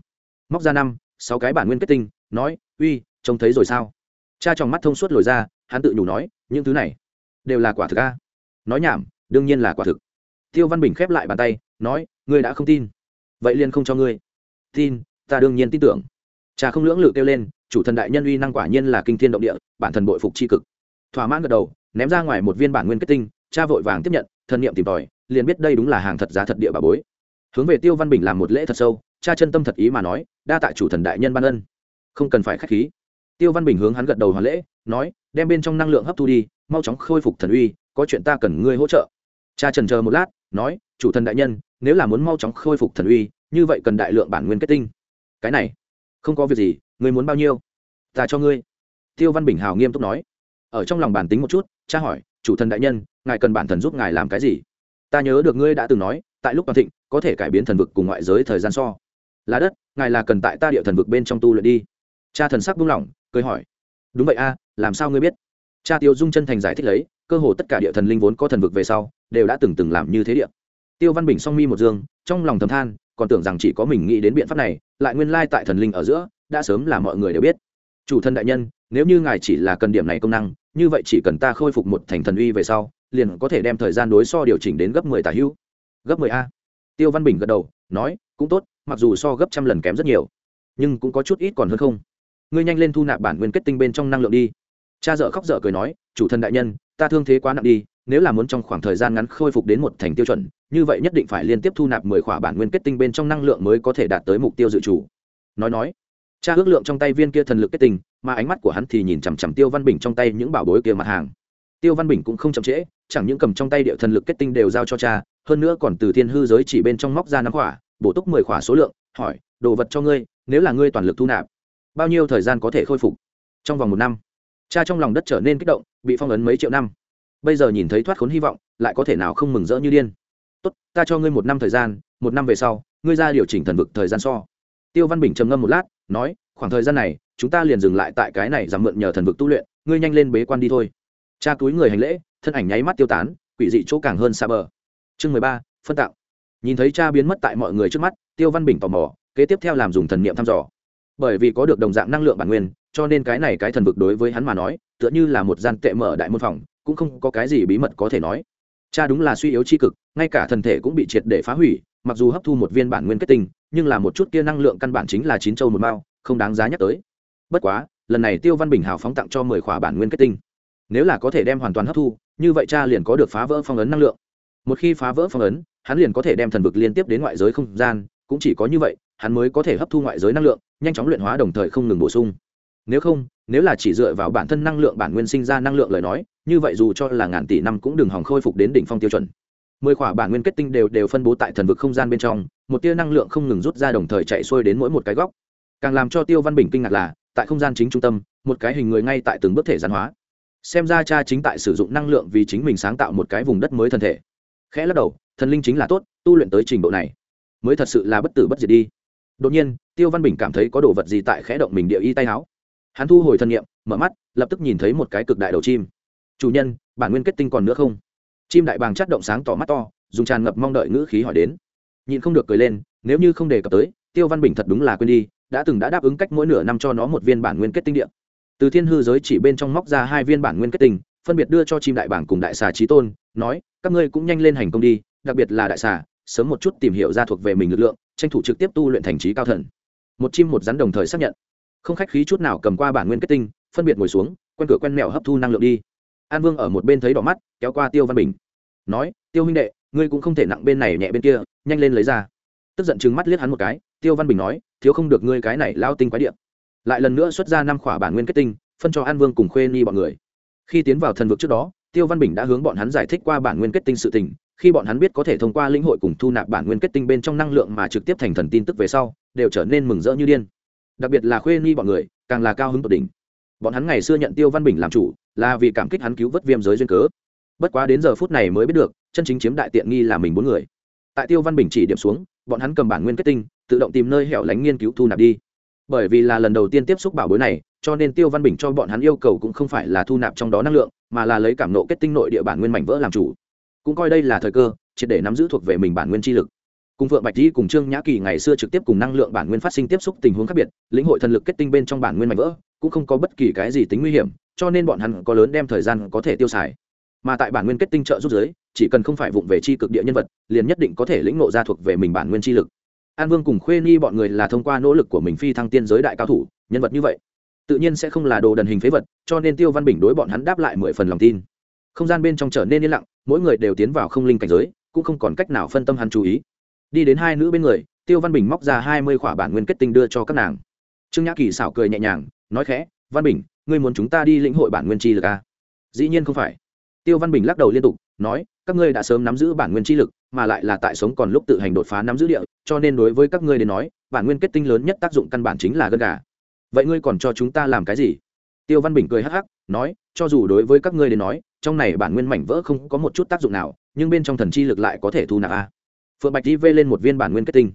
Móc ra năm, sáu cái bản nguyên kết tinh, nói, uy, trông thấy rồi sao? Cha trong mắt thông suốt lồi ra, hắn tự nhủ nói, những thứ này đều là quả thực a. Nói nhảm, đương nhiên là quả thực. Tiêu văn bình khép lại bàn tay, nói ngươi đã không tin. Vậy liền không cho ngươi. Tin, ta đương nhiên tin tưởng. Cha không lưỡng lự kêu lên, chủ thần đại nhân uy năng quả nhiên là kinh thiên động địa, bản thần bội phục c h i cực. Thỏa mãn gật đầu, ném ra ngoài một viên bản nguyên kết tinh, cha vội vàng tiếp nhận, thần niệm tìm tòi, liền biết đây đúng là hàng thật giá thật địa bà bối. Hướng về tiêu văn bình làm một lễ thật sâu, cha chân tâm thật ý mà nói, đa tạ chủ thần đại nhân ban ân. Không cần phải k h á c h khí. Tiêu văn bình hướng hắn gật đầu hoàn lễ, nói, đem bên trong năng lượng hấp thu đi, mau chóng khôi phục thần uy, có chuyện ta cần ngươi hỗ trợ. Cha trần chờ một lát, nói, chủ thần đại nhân nếu là muốn mau chóng khôi phục thần uy, như vậy cần đại lượng bản nguyên kết tinh. Cái này, không có việc gì, ngươi muốn bao nhiêu? Ta cho ngươi. Tiêu văn bình hào nghiêm túc nói. Ở trong lòng bản tính một chút, cha hỏi, chủ thần đại nhân, ngài cần bản thần giúp ngài làm cái gì? Ta nhớ được ngươi đã từng nói, tại lúc toàn thịnh, có thể cải biến thần vực cùng ngoại giới thời gian so. Là đất, ngài là cần tại ta địa thần vực bên trong tu luyện đi. Cha thần sắc buông lỏng, cười hỏi. Đúng vậy a, làm sao ngươi biết? Cha tiêu dung chân thành giải thích lấy, cơ hồ tất cả địa thần linh vốn có thần vực về sau, đều đã từng từng làm như thế địa tiêu văn bình song mi một dương, trong lòng thầm than, còn tưởng rằng chỉ có mình nghĩ đến biện pháp này, lại nguyên lai tại thần linh ở giữa, đã sớm là mọi người đều biết. Chủ thân đại nhân, nếu như ngài chỉ là cần điểm này công năng, như vậy chỉ cần ta khôi phục một thành thần uy về sau, liền có thể đem thời gian đối so điều chỉnh đến gấp mười tả hữu. Gấp mười a. Tiêu văn bình gật đầu, nói, cũng tốt, mặc dù so gấp trăm lần kém rất nhiều, nhưng cũng có chút ít còn hơn không. Ngươi nhanh lên thu nạp bản nguyên kết tinh bên trong năng lượng đi. Cha dợ khóc dợ cười nói, chủ thân đại nhân, ta thương thế quá nặng đi nếu là muốn trong khoảng thời gian ngắn khôi phục đến một thành tiêu chuẩn, như vậy nhất định phải liên tiếp thu nạp mười khỏa bản nguyên kết tinh bên trong năng lượng mới có thể đạt tới mục tiêu dự chủ nói nói, cha ước lượng trong tay viên kia thần lực kết tinh, mà ánh mắt của hắn thì nhìn chằm chằm tiêu văn bình trong tay những bảo bối kia mặt hàng. Tiêu văn bình cũng không chậm trễ, chẳng những cầm trong tay địa thần lực kết tinh đều giao cho cha, hơn nữa còn từ thiên hư giới chỉ bên trong móc ra năm khỏa, bổ túc mười khỏa số lượng, hỏi, đồ vật cho ngươi, nếu là ngươi toàn lực thu nạp, bao nhiêu thời gian có thể khôi phục? Trong vòng một năm, cha trong lòng đất trở nên kích động, bị phong ấn mấy triệu năm bây giờ nhìn thấy thoát khốn hy vọng, lại có thể nào không mừng rỡ như điên? Tốt, ta cho ngươi một năm thời gian, một năm về sau, ngươi ra điều chỉnh thần vực thời gian so. Tiêu văn bình trầm ngâm một lát, nói, khoảng thời gian này, chúng ta liền dừng lại tại cái này giảm mượn nhờ thần vực tu luyện, ngươi nhanh lên bế quan đi thôi. Cha túi người hành lễ, thân ảnh nháy mắt tiêu tán, quỷ dị chỗ càng hơn xa bờ. Chương mười ba, phân tạo nhìn thấy cha biến mất tại mọi người trước mắt, tiêu văn bình tò mò, kế tiếp theo làm dùng thần niệm thăm dò. Bởi vì có được đồng dạng năng lượng bản nguyên, cho nên cái này cái thần vực đối với hắn mà nói, tựa như là một gian tệ mở đại môn phòng cũng không có cái gì bí mật có thể nói. Cha đúng là suy yếu c h i cực, ngay cả thần thể cũng bị triệt để phá hủy, mặc dù hấp thu một viên bản nguyên kết tinh, nhưng là một chút kia năng lượng căn bản chính là chín châu một mao, không đáng giá nhắc tới. Bất quá, lần này tiêu văn bình hào phóng tặng cho mười khỏa bản nguyên kết tinh. Nếu là có thể đem hoàn toàn hấp thu, như vậy cha liền có được phá vỡ phong ấn năng lượng. Một khi phá vỡ phong ấn, hắn liền có thể đem thần vực liên tiếp đến ngoại giới không gian, cũng chỉ có như vậy, hắn mới có thể hấp thu ngoại giới năng lượng, nhanh chóng luyện hóa đồng thời không ngừng bổ sung. Nếu không nếu là chỉ dựa vào bản thân năng lượng bản nguyên sinh ra năng lượng lời nói, như vậy dù cho là ngàn tỷ năm cũng đừng hòng khôi phục đến đỉnh phong tiêu chuẩn. Mười khỏa bản nguyên kết tinh đều đều phân bố tại thần vực không gian bên trong, một tia năng lượng không ngừng rút ra đồng thời chạy xuôi đến mỗi một cái góc. Càng làm cho tiêu văn bình kinh ngạc là, tại không gian chính trung tâm, một cái hình người ngay tại từng bước thể gián hóa. Xem ra cha chính tại sử dụng năng lượng vì chính mình sáng tạo một cái vùng đất mới thân thể. Khẽ lắc đầu, thần linh chính là tốt, tu luyện tới trình độ này, mới thật sự là bất tử bất diệt đi. Đột nhiên, tiêu văn bình cảm thấy có đồ vật gì tại khẽ động mình địa y tay áo hắn thu hồi thân nhiệm mở mắt, lập tức nhìn thấy một cái cực đại đầu chim. Chủ nhân, bản nguyên kết tinh còn nữa không? Chim đại bàng chất động sáng tỏ mắt to, dùng tràn ngập mong đợi ngữ khí hỏi đến. Nhìn không được cười lên, nếu như không đề cập tới, tiêu văn bình thật đúng là quên đi, đã từng đã đáp ứng cách mỗi nửa năm cho nó một viên bản nguyên kết tinh điện từ thiên hư giới chỉ bên trong móc ra hai viên bản nguyên kết tinh, phân biệt đưa cho chim đại bảng cùng đại xà trí tôn, nói, các ngươi cũng nhanh lên hành công đi, đặc biệt là đại xà, sớm một chút tìm hiểu ra thuộc về mình lực lượng, tranh thủ trực tiếp tu luyện thành trí cao thần. Một chim một rắn đồng thời xác nhận không khách khí chút nào cầm qua bản nguyên kết tinh, phân biệt ngồi xuống, quen cửa quen mẹo hấp thu năng lượng đi. An vương ở một bên thấy đỏ mắt, kéo qua tiêu văn bình. Nói, tiêu huynh đệ, ngươi cũng không thể nặng bên này nhẹ bên kia, nhanh lên lấy ra. Tức giận chừng mắt liếc hắn một cái, tiêu văn bình nói, thiếu không được ngươi cái này lao tinh quái điệm lại lần nữa xuất ra năm khỏa bản nguyên kết tinh, phân cho an vương cùng khuê ni bọn người. Khi tiến vào thần vực trước đó, tiêu văn bình đã hướng bọn hắn giải thích qua bản nguyên kết tinh sự tình, khi bọn hắn biết có thể thông qua lĩnh hội cùng thu nạp bản nguyên kết tinh bên trong năng lượng mà trực tiếp thành thần tin tức về sau, đều trở nên mừng rỡ như điên đặc biệt là khuê ni bọn người, càng là cao hứng tột đỉnh. Bọn hắn ngày xưa nhận tiêu văn bình làm chủ, là vì cảm kích hắn cứu vớt viêm giới duyên cớ. Bất quá đến giờ phút này mới biết được, chân chính chiếm đại tiện nghi là mình bốn người. Tại tiêu văn bình chỉ điểm xuống, bọn hắn cầm bản nguyên kết tinh, tự động tìm nơi hẻo lánh nghiên cứu thu nạp đi. Bởi vì là lần đầu tiên tiếp xúc bảo bối này, cho nên tiêu văn bình cho bọn hắn yêu cầu cũng không phải là thu nạp trong đó năng lượng, mà là lấy cảm nộ kết tinh nội địa bản nguyên mảnh vỡ làm chủ. Cũng coi đây là thời cơ, triệt để nắm giữ thuộc về mình bản nguyên chi lực cùng phượng bạch di cùng trương nhã kỳ ngày xưa trực tiếp cùng năng lượng bản nguyên phát sinh tiếp xúc tình huống khác biệt, lĩnh hội thần lực kết tinh bên trong bản nguyên mảnh vỡ, cũng không có bất kỳ cái gì tính nguy hiểm, cho nên bọn hắn có lớn đem thời gian có thể tiêu xài. Mà tại bản nguyên kết tinh trợ giúp giới chỉ cần không phải vụng về chi cực địa nhân vật, liền nhất định có thể lĩnh ngộ ra thuộc về mình bản nguyên chi lực. An vương cùng khuê nhi bọn người là thông qua nỗ lực của mình phi thăng tiên giới đại cao thủ, nhân vật như vậy, tự nhiên sẽ không là đồ đần hình phế vật, cho nên tiêu văn bình đối bọn hắn đáp lại mười phần lòng tin. Không gian bên trong trở nên yên lặng, mỗi người đều tiến vào không linh cảnh giới, cũng không còn cách nào phân tâm hắn chú ý đi đến hai nữ bên người, tiêu văn bình móc ra hai mươi khỏa bản nguyên kết tinh đưa cho các nàng. Trương nhã kỳ xảo cười nhẹ nhàng, nói khẽ, văn bình, ngươi muốn chúng ta đi lĩnh hội bản nguyên chi lực à? dĩ nhiên không phải. Tiêu văn bình lắc đầu liên tục, nói, các ngươi đã sớm nắm giữ bản nguyên chi lực, mà lại là tại sống còn lúc tự hành đột phá nắm giữ địa, cho nên đối với các ngươi đến nói, bản nguyên kết tinh lớn nhất tác dụng căn bản chính là gân gà. Vậy ngươi còn cho chúng ta làm cái gì? Tiêu văn bình cười hắc hắc, nói, cho dù đối với các ngươi đến nói, trong này bản nguyên mảnh vỡ không có một chút tác dụng nào, nhưng bên trong thần chi lực lại có thể thu nạp a phượng bạch đi vê lên một viên bản nguyên kết tinh.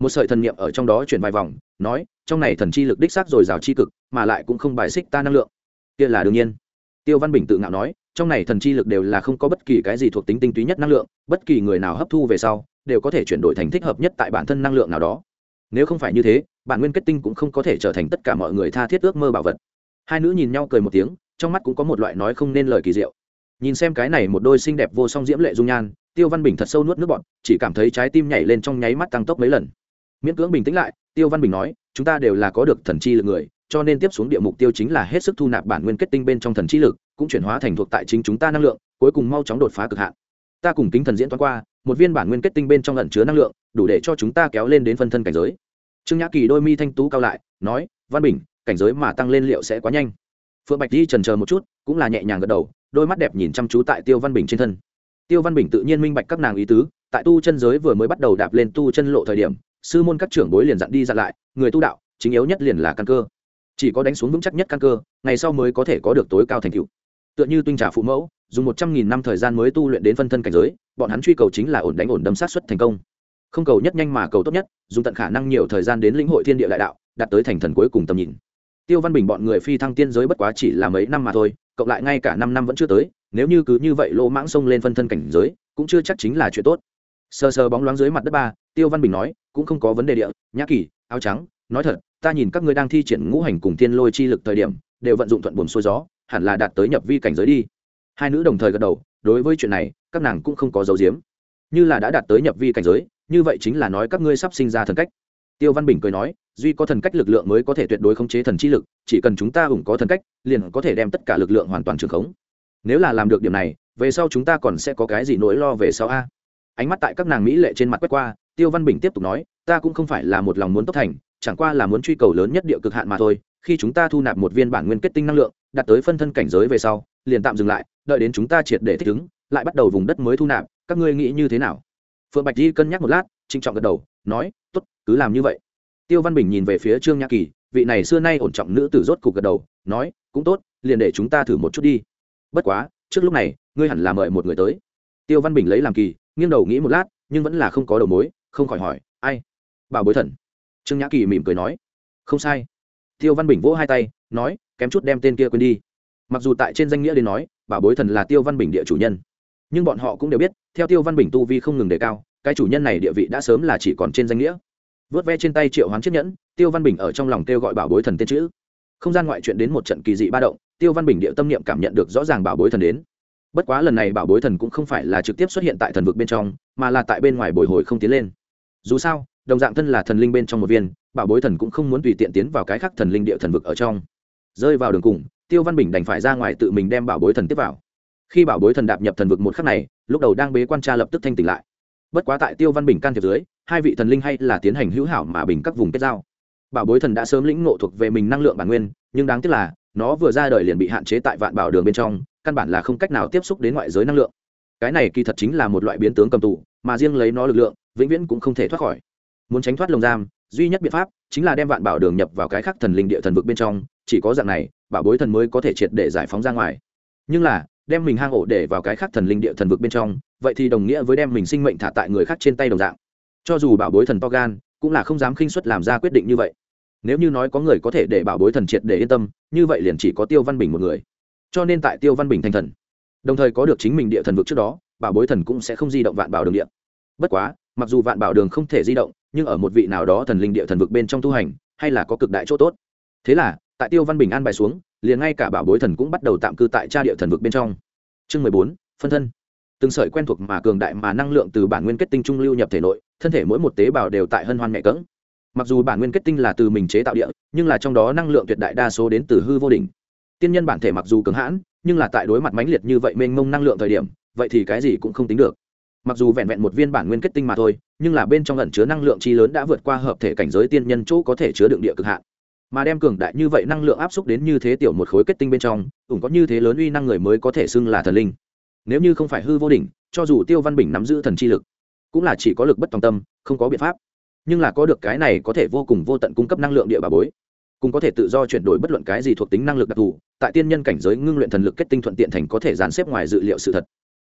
Một sợi thần niệm ở trong đó chuyển vài vòng, nói, trong này thần chi lực đích xác rồi rào chi cực, mà lại cũng không bài xích ta năng lượng. Kia là đương nhiên. Tiêu văn bình tự ngạo nói, trong này thần chi lực đều là không có bất kỳ cái gì thuộc tính tinh túy nhất năng lượng, bất kỳ người nào hấp thu về sau, đều có thể chuyển đổi thành thích hợp nhất tại bản thân năng lượng nào đó. Nếu không phải như thế, bản nguyên kết tinh cũng không có thể trở thành tất cả mọi người tha thiết ước mơ bảo vật. Hai nữ nhìn nhau cười một tiếng, trong mắt cũng có một loại nói không nên lời kỳ diệu. Nhìn xem cái này một đôi xinh đẹp vô song diễm lệ dung nhan tiêu văn bình thật sâu nuốt nước bọt, chỉ cảm thấy trái tim nhảy lên trong nháy mắt tăng tốc mấy lần. Miễn cưỡng bình tĩnh lại, tiêu văn bình nói, chúng ta đều là có được thần chi lực người, cho nên tiếp xuống địa mục tiêu chính là hết sức thu nạp bản nguyên kết tinh bên trong thần chi lực, cũng chuyển hóa thành thuộc tại chính chúng ta năng lượng, cuối cùng mau chóng đột phá cực hạn. Ta cùng kính thần diễn toán qua, một viên bản nguyên kết tinh bên trong lẩn chứa năng lượng, đủ để cho chúng ta kéo lên đến phân thân cảnh giới. Trương nhã kỳ đôi mi thanh tú cao lại, nói, văn bình, cảnh giới mà tăng lên liệu sẽ quá nhanh? Phượng bạch đi trần chờ một chút, cũng là nhẹ nhàng gật đầu, đôi mắt đẹp nhìn chăm chú tại tiêu văn bình trên thân tiêu văn bình tự nhiên minh bạch các nàng ý tứ, tại tu chân giới vừa mới bắt đầu đạp lên tu chân lộ thời điểm, sư môn các trưởng bối liền dặn đi dặn lại, người tu đạo, chính yếu nhất liền là căn cơ. Chỉ có đánh xuống vững chắc nhất căn cơ, ngày sau mới có thể có được tối cao thành tựu. Tựa như tuynh trả phụ mẫu, dùng một trăm nghìn năm thời gian mới tu luyện đến phân thân cảnh giới, bọn hắn truy cầu chính là ổn đánh ổn đâm sát xuất thành công. Không cầu nhất nhanh mà cầu tốt nhất, dùng tận khả năng nhiều thời gian đến lĩnh hội thiên địa đại đạo, đạt tới thành thần cuối cùng tầm nhìn tiêu văn bình bọn người phi thăng tiên giới bất quá chỉ là mấy năm mà thôi, cộng lại ngay cả năm năm vẫn chưa tới, nếu như cứ như vậy lỗ mãng xông lên phân thân cảnh giới, cũng chưa chắc chính là chuyện tốt. Sờ sờ bóng loáng dưới mặt đất ba, tiêu văn bình nói, cũng không có vấn đề địa, nhã kỳ, áo trắng, nói thật, ta nhìn các ngươi đang thi triển ngũ hành cùng tiên lôi chi lực thời điểm, đều vận dụng thuận buồm xuôi gió, hẳn là đạt tới nhập vi cảnh giới đi. Hai nữ đồng thời gật đầu, đối với chuyện này, các nàng cũng không có dấu diếm như là đã đạt tới nhập vi cảnh giới, như vậy chính là nói các ngươi sắp sinh ra thần cách. Tiêu văn bình cười nói duy có thần cách lực lượng mới có thể tuyệt đối khống chế thần chi lực, chỉ cần chúng ta ủng có thần cách, liền có thể đem tất cả lực lượng hoàn toàn trường khống. Nếu là làm được điểm này, về sau chúng ta còn sẽ có cái gì nỗi lo về sau a? Ánh mắt tại các nàng mỹ lệ trên mặt quét qua, tiêu văn bình tiếp tục nói, ta cũng không phải là một lòng muốn tốt thành, chẳng qua là muốn truy cầu lớn nhất địa cực hạn mà thôi. Khi chúng ta thu nạp một viên bản nguyên kết tinh năng lượng, đạt tới phân thân cảnh giới về sau, liền tạm dừng lại, đợi đến chúng ta triệt để thích ứng, lại bắt đầu vùng đất mới thu nạp. Các ngươi nghĩ như thế nào? Phượng bạch di cân nhắc một lát trinh trọng gật đầu, nói t ố t cứ làm như vậy tiêu văn bình nhìn về phía trương nhã kỳ, vị này xưa nay ổn trọng nữ tử rốt cục gật đầu, nói, cũng tốt, liền để chúng ta thử một chút đi. Bất quá, trước lúc này, ngươi hẳn là mời một người tới. Tiêu văn bình lấy làm kỳ, nghiêng đầu nghĩ một lát, nhưng vẫn là không có đầu mối, không khỏi hỏi, ai? Bảo bối thần. Trương nhã kỳ mỉm cười nói, không sai. Tiêu văn bình vỗ hai tay, nói, kém chút đem tên kia quên đi. Mặc dù tại trên danh nghĩa đến nói, bảo bối thần là tiêu văn bình địa chủ nhân, nhưng bọn họ cũng đều biết, theo tiêu văn bình tu vi không ngừng đề cao, cái chủ nhân này địa vị đã sớm là chỉ còn trên danh nghĩa vớt ve trên tay triệu hoán chiếc nhẫn, tiêu văn bình ở trong lòng kêu gọi bảo bối thần tiên chữ. Không gian ngoại chuyện đến một trận kỳ dị ba động, tiêu văn bình địa tâm niệm cảm nhận được rõ ràng bảo bối thần đến. Bất quá lần này bảo bối thần cũng không phải là trực tiếp xuất hiện tại thần vực bên trong, mà là tại bên ngoài bồi hồi không tiến lên. Dù sao, đồng dạng thân là thần linh bên trong một viên, bảo bối thần cũng không muốn tùy tiện tiến vào cái khác thần linh địa thần vực ở trong. Rơi vào đường cùng, tiêu văn bình đành phải ra ngoài tự mình đem bảo bối thần tiếp vào. Khi bảo bối thần đạp nhập thần vực một khắc này, lúc đầu đang bế quan tra lập tức thanh tỉnh lại bất quá tại tiêu văn bình can thiệp dưới, hai vị thần linh hay là tiến hành hữu hảo mà bình các vùng kết giao. Bảo bối thần đã sớm lĩnh ngộ thuộc về mình năng lượng bản nguyên, nhưng đáng tiếc là, nó vừa ra đời liền bị hạn chế tại vạn bảo đường bên trong, căn bản là không cách nào tiếp xúc đến ngoại giới năng lượng. Cái này kỳ thật chính là một loại biến tướng cầm tù, mà riêng lấy nó lực lượng, vĩnh viễn cũng không thể thoát khỏi. Muốn tránh thoát lồng giam, duy nhất biện pháp chính là đem vạn bảo đường nhập vào cái khác thần linh địa thần vực bên trong, chỉ có dạng này, bảo bối thần mới có thể triệt để giải phóng ra ngoài. Nhưng là đem mình hang ổ để vào cái khác thần linh địa thần vực bên trong, vậy thì đồng nghĩa với đem mình sinh mệnh thả tại người khác trên tay đồng dạng. Cho dù bảo bối thần to gan, cũng là không dám khinh suất làm ra quyết định như vậy. Nếu như nói có người có thể để bảo bối thần triệt để yên tâm, như vậy liền chỉ có tiêu văn bình một người. Cho nên tại tiêu văn bình thành thần, đồng thời có được chính mình địa thần vực trước đó, bảo bối thần cũng sẽ không di động vạn bảo đường địa. Bất quá, mặc dù vạn bảo đường không thể di động, nhưng ở một vị nào đó thần linh địa thần vực bên trong tu hành, hay là có cực đại chỗ tốt. Thế là tại tiêu văn bình an bài xuống, liền ngay cả bảo bối thần cũng bắt đầu tạm cư tại cha địa thần vực bên trong. Chương mười bốn, phân thân. Từng sợi quen thuộc mà cường đại mà năng lượng từ bản nguyên kết tinh trung lưu nhập thể nội, thân thể mỗi một tế bào đều tại hân hoan nhẹ cỡng mặc dù bản nguyên kết tinh là từ mình chế tạo địa, nhưng là trong đó năng lượng tuyệt đại đa số đến từ hư vô đỉnh. Tiên nhân bản thể mặc dù cứng hãn, nhưng là tại đối mặt mãnh liệt như vậy mênh mông năng lượng thời điểm, vậy thì cái gì cũng không tính được. Mặc dù vẹn vẹn một viên bản nguyên kết tinh mà thôi, nhưng là bên trong ẩn chứa năng lượng chi lớn đã vượt qua hợp thể cảnh giới tiên nhân chỗ có thể chứa đựng địa cực hạn mà đem cường đại như vậy năng lượng áp xúc đến như thế tiểu một khối kết tinh bên trong, ủng có như thế lớn uy năng người mới có thể xưng là thần linh. Nếu như không phải hư vô đỉnh, cho dù tiêu văn bình nắm giữ thần chi lực, cũng là chỉ có lực bất tòng tâm, không có biện pháp. Nhưng là có được cái này có thể vô cùng vô tận cung cấp năng lượng địa bà bối, cũng có thể tự do chuyển đổi bất luận cái gì thuộc tính năng lực đặc thù, tại tiên nhân cảnh giới ngưng luyện thần lực kết tinh thuận tiện thành có thể dàn xếp ngoài dự liệu sự thật.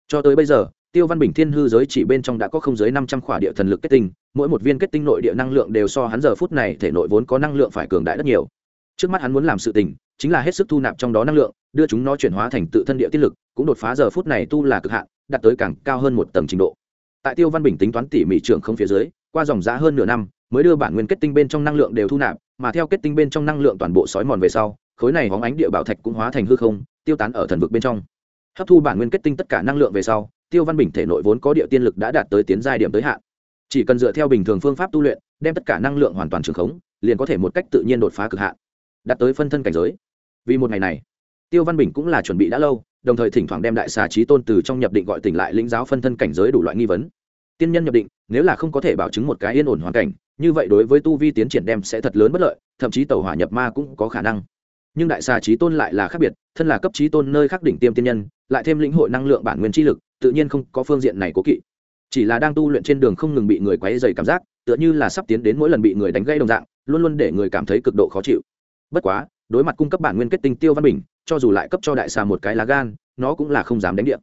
Cho tới bây giờ tiêu văn bình thiên hư giới chỉ bên trong đã có không giới năm trăm khỏa địa thần lực kết tinh, mỗi một viên kết tinh nội địa năng lượng đều so hắn giờ phút này thể nội vốn có năng lượng phải cường đại rất nhiều. Trước mắt hắn muốn làm sự tình, chính là hết sức thu nạp trong đó năng lượng, đưa chúng nó chuyển hóa thành tự thân địa tiết lực, cũng đột phá giờ phút này tu là cực hạn, đạt tới càng cao hơn một tầng trình độ. Tại tiêu văn bình tính toán tỉ mỉ trưởng không phía dưới, qua dòng giá hơn nửa năm, mới đưa bản nguyên kết tinh bên trong năng lượng đều thu nạp, mà theo kết tinh bên trong năng lượng toàn bộ sói mòn về sau, khối này hóng ánh địa bảo thạch cũng hóa thành hư không, tiêu tán ở thần vực bên trong hấp thu bản nguyên kết tinh tất cả năng lượng về sau, tiêu văn bình thể nội vốn có địa tiên lực đã đạt tới tiến giai điểm tới hạn. Chỉ cần dựa theo bình thường phương pháp tu luyện, đem tất cả năng lượng hoàn toàn trường khống, liền có thể một cách tự nhiên đột phá cực hạn, đạt tới phân thân cảnh giới. Vì một ngày này, tiêu văn bình cũng là chuẩn bị đã lâu, đồng thời thỉnh thoảng đem đại xà trí tôn từ trong nhập định gọi tỉnh lại lĩnh giáo phân thân cảnh giới đủ loại nghi vấn. Tiên nhân nhập định, nếu là không có thể bảo chứng một cái yên ổn hoàn cảnh, như vậy đối với tu vi tiến triển đem sẽ thật lớn bất lợi, thậm chí tàu hỏa nhập ma cũng có khả năng nhưng đại xà trí tôn lại là khác biệt, thân là cấp trí tôn nơi khắc đỉnh tiêm tiên nhân, lại thêm lĩnh hội năng lượng bản nguyên chi lực, tự nhiên không có phương diện này cố kỵ. Chỉ là đang tu luyện trên đường không ngừng bị người quấy dày cảm giác, tựa như là sắp tiến đến mỗi lần bị người đánh gây đồng dạng, luôn luôn để người cảm thấy cực độ khó chịu. Bất quá, đối mặt cung cấp bản nguyên kết tinh tiêu văn bình, cho dù lại cấp cho đại xà một cái lá gan, nó cũng là không dám đánh điện.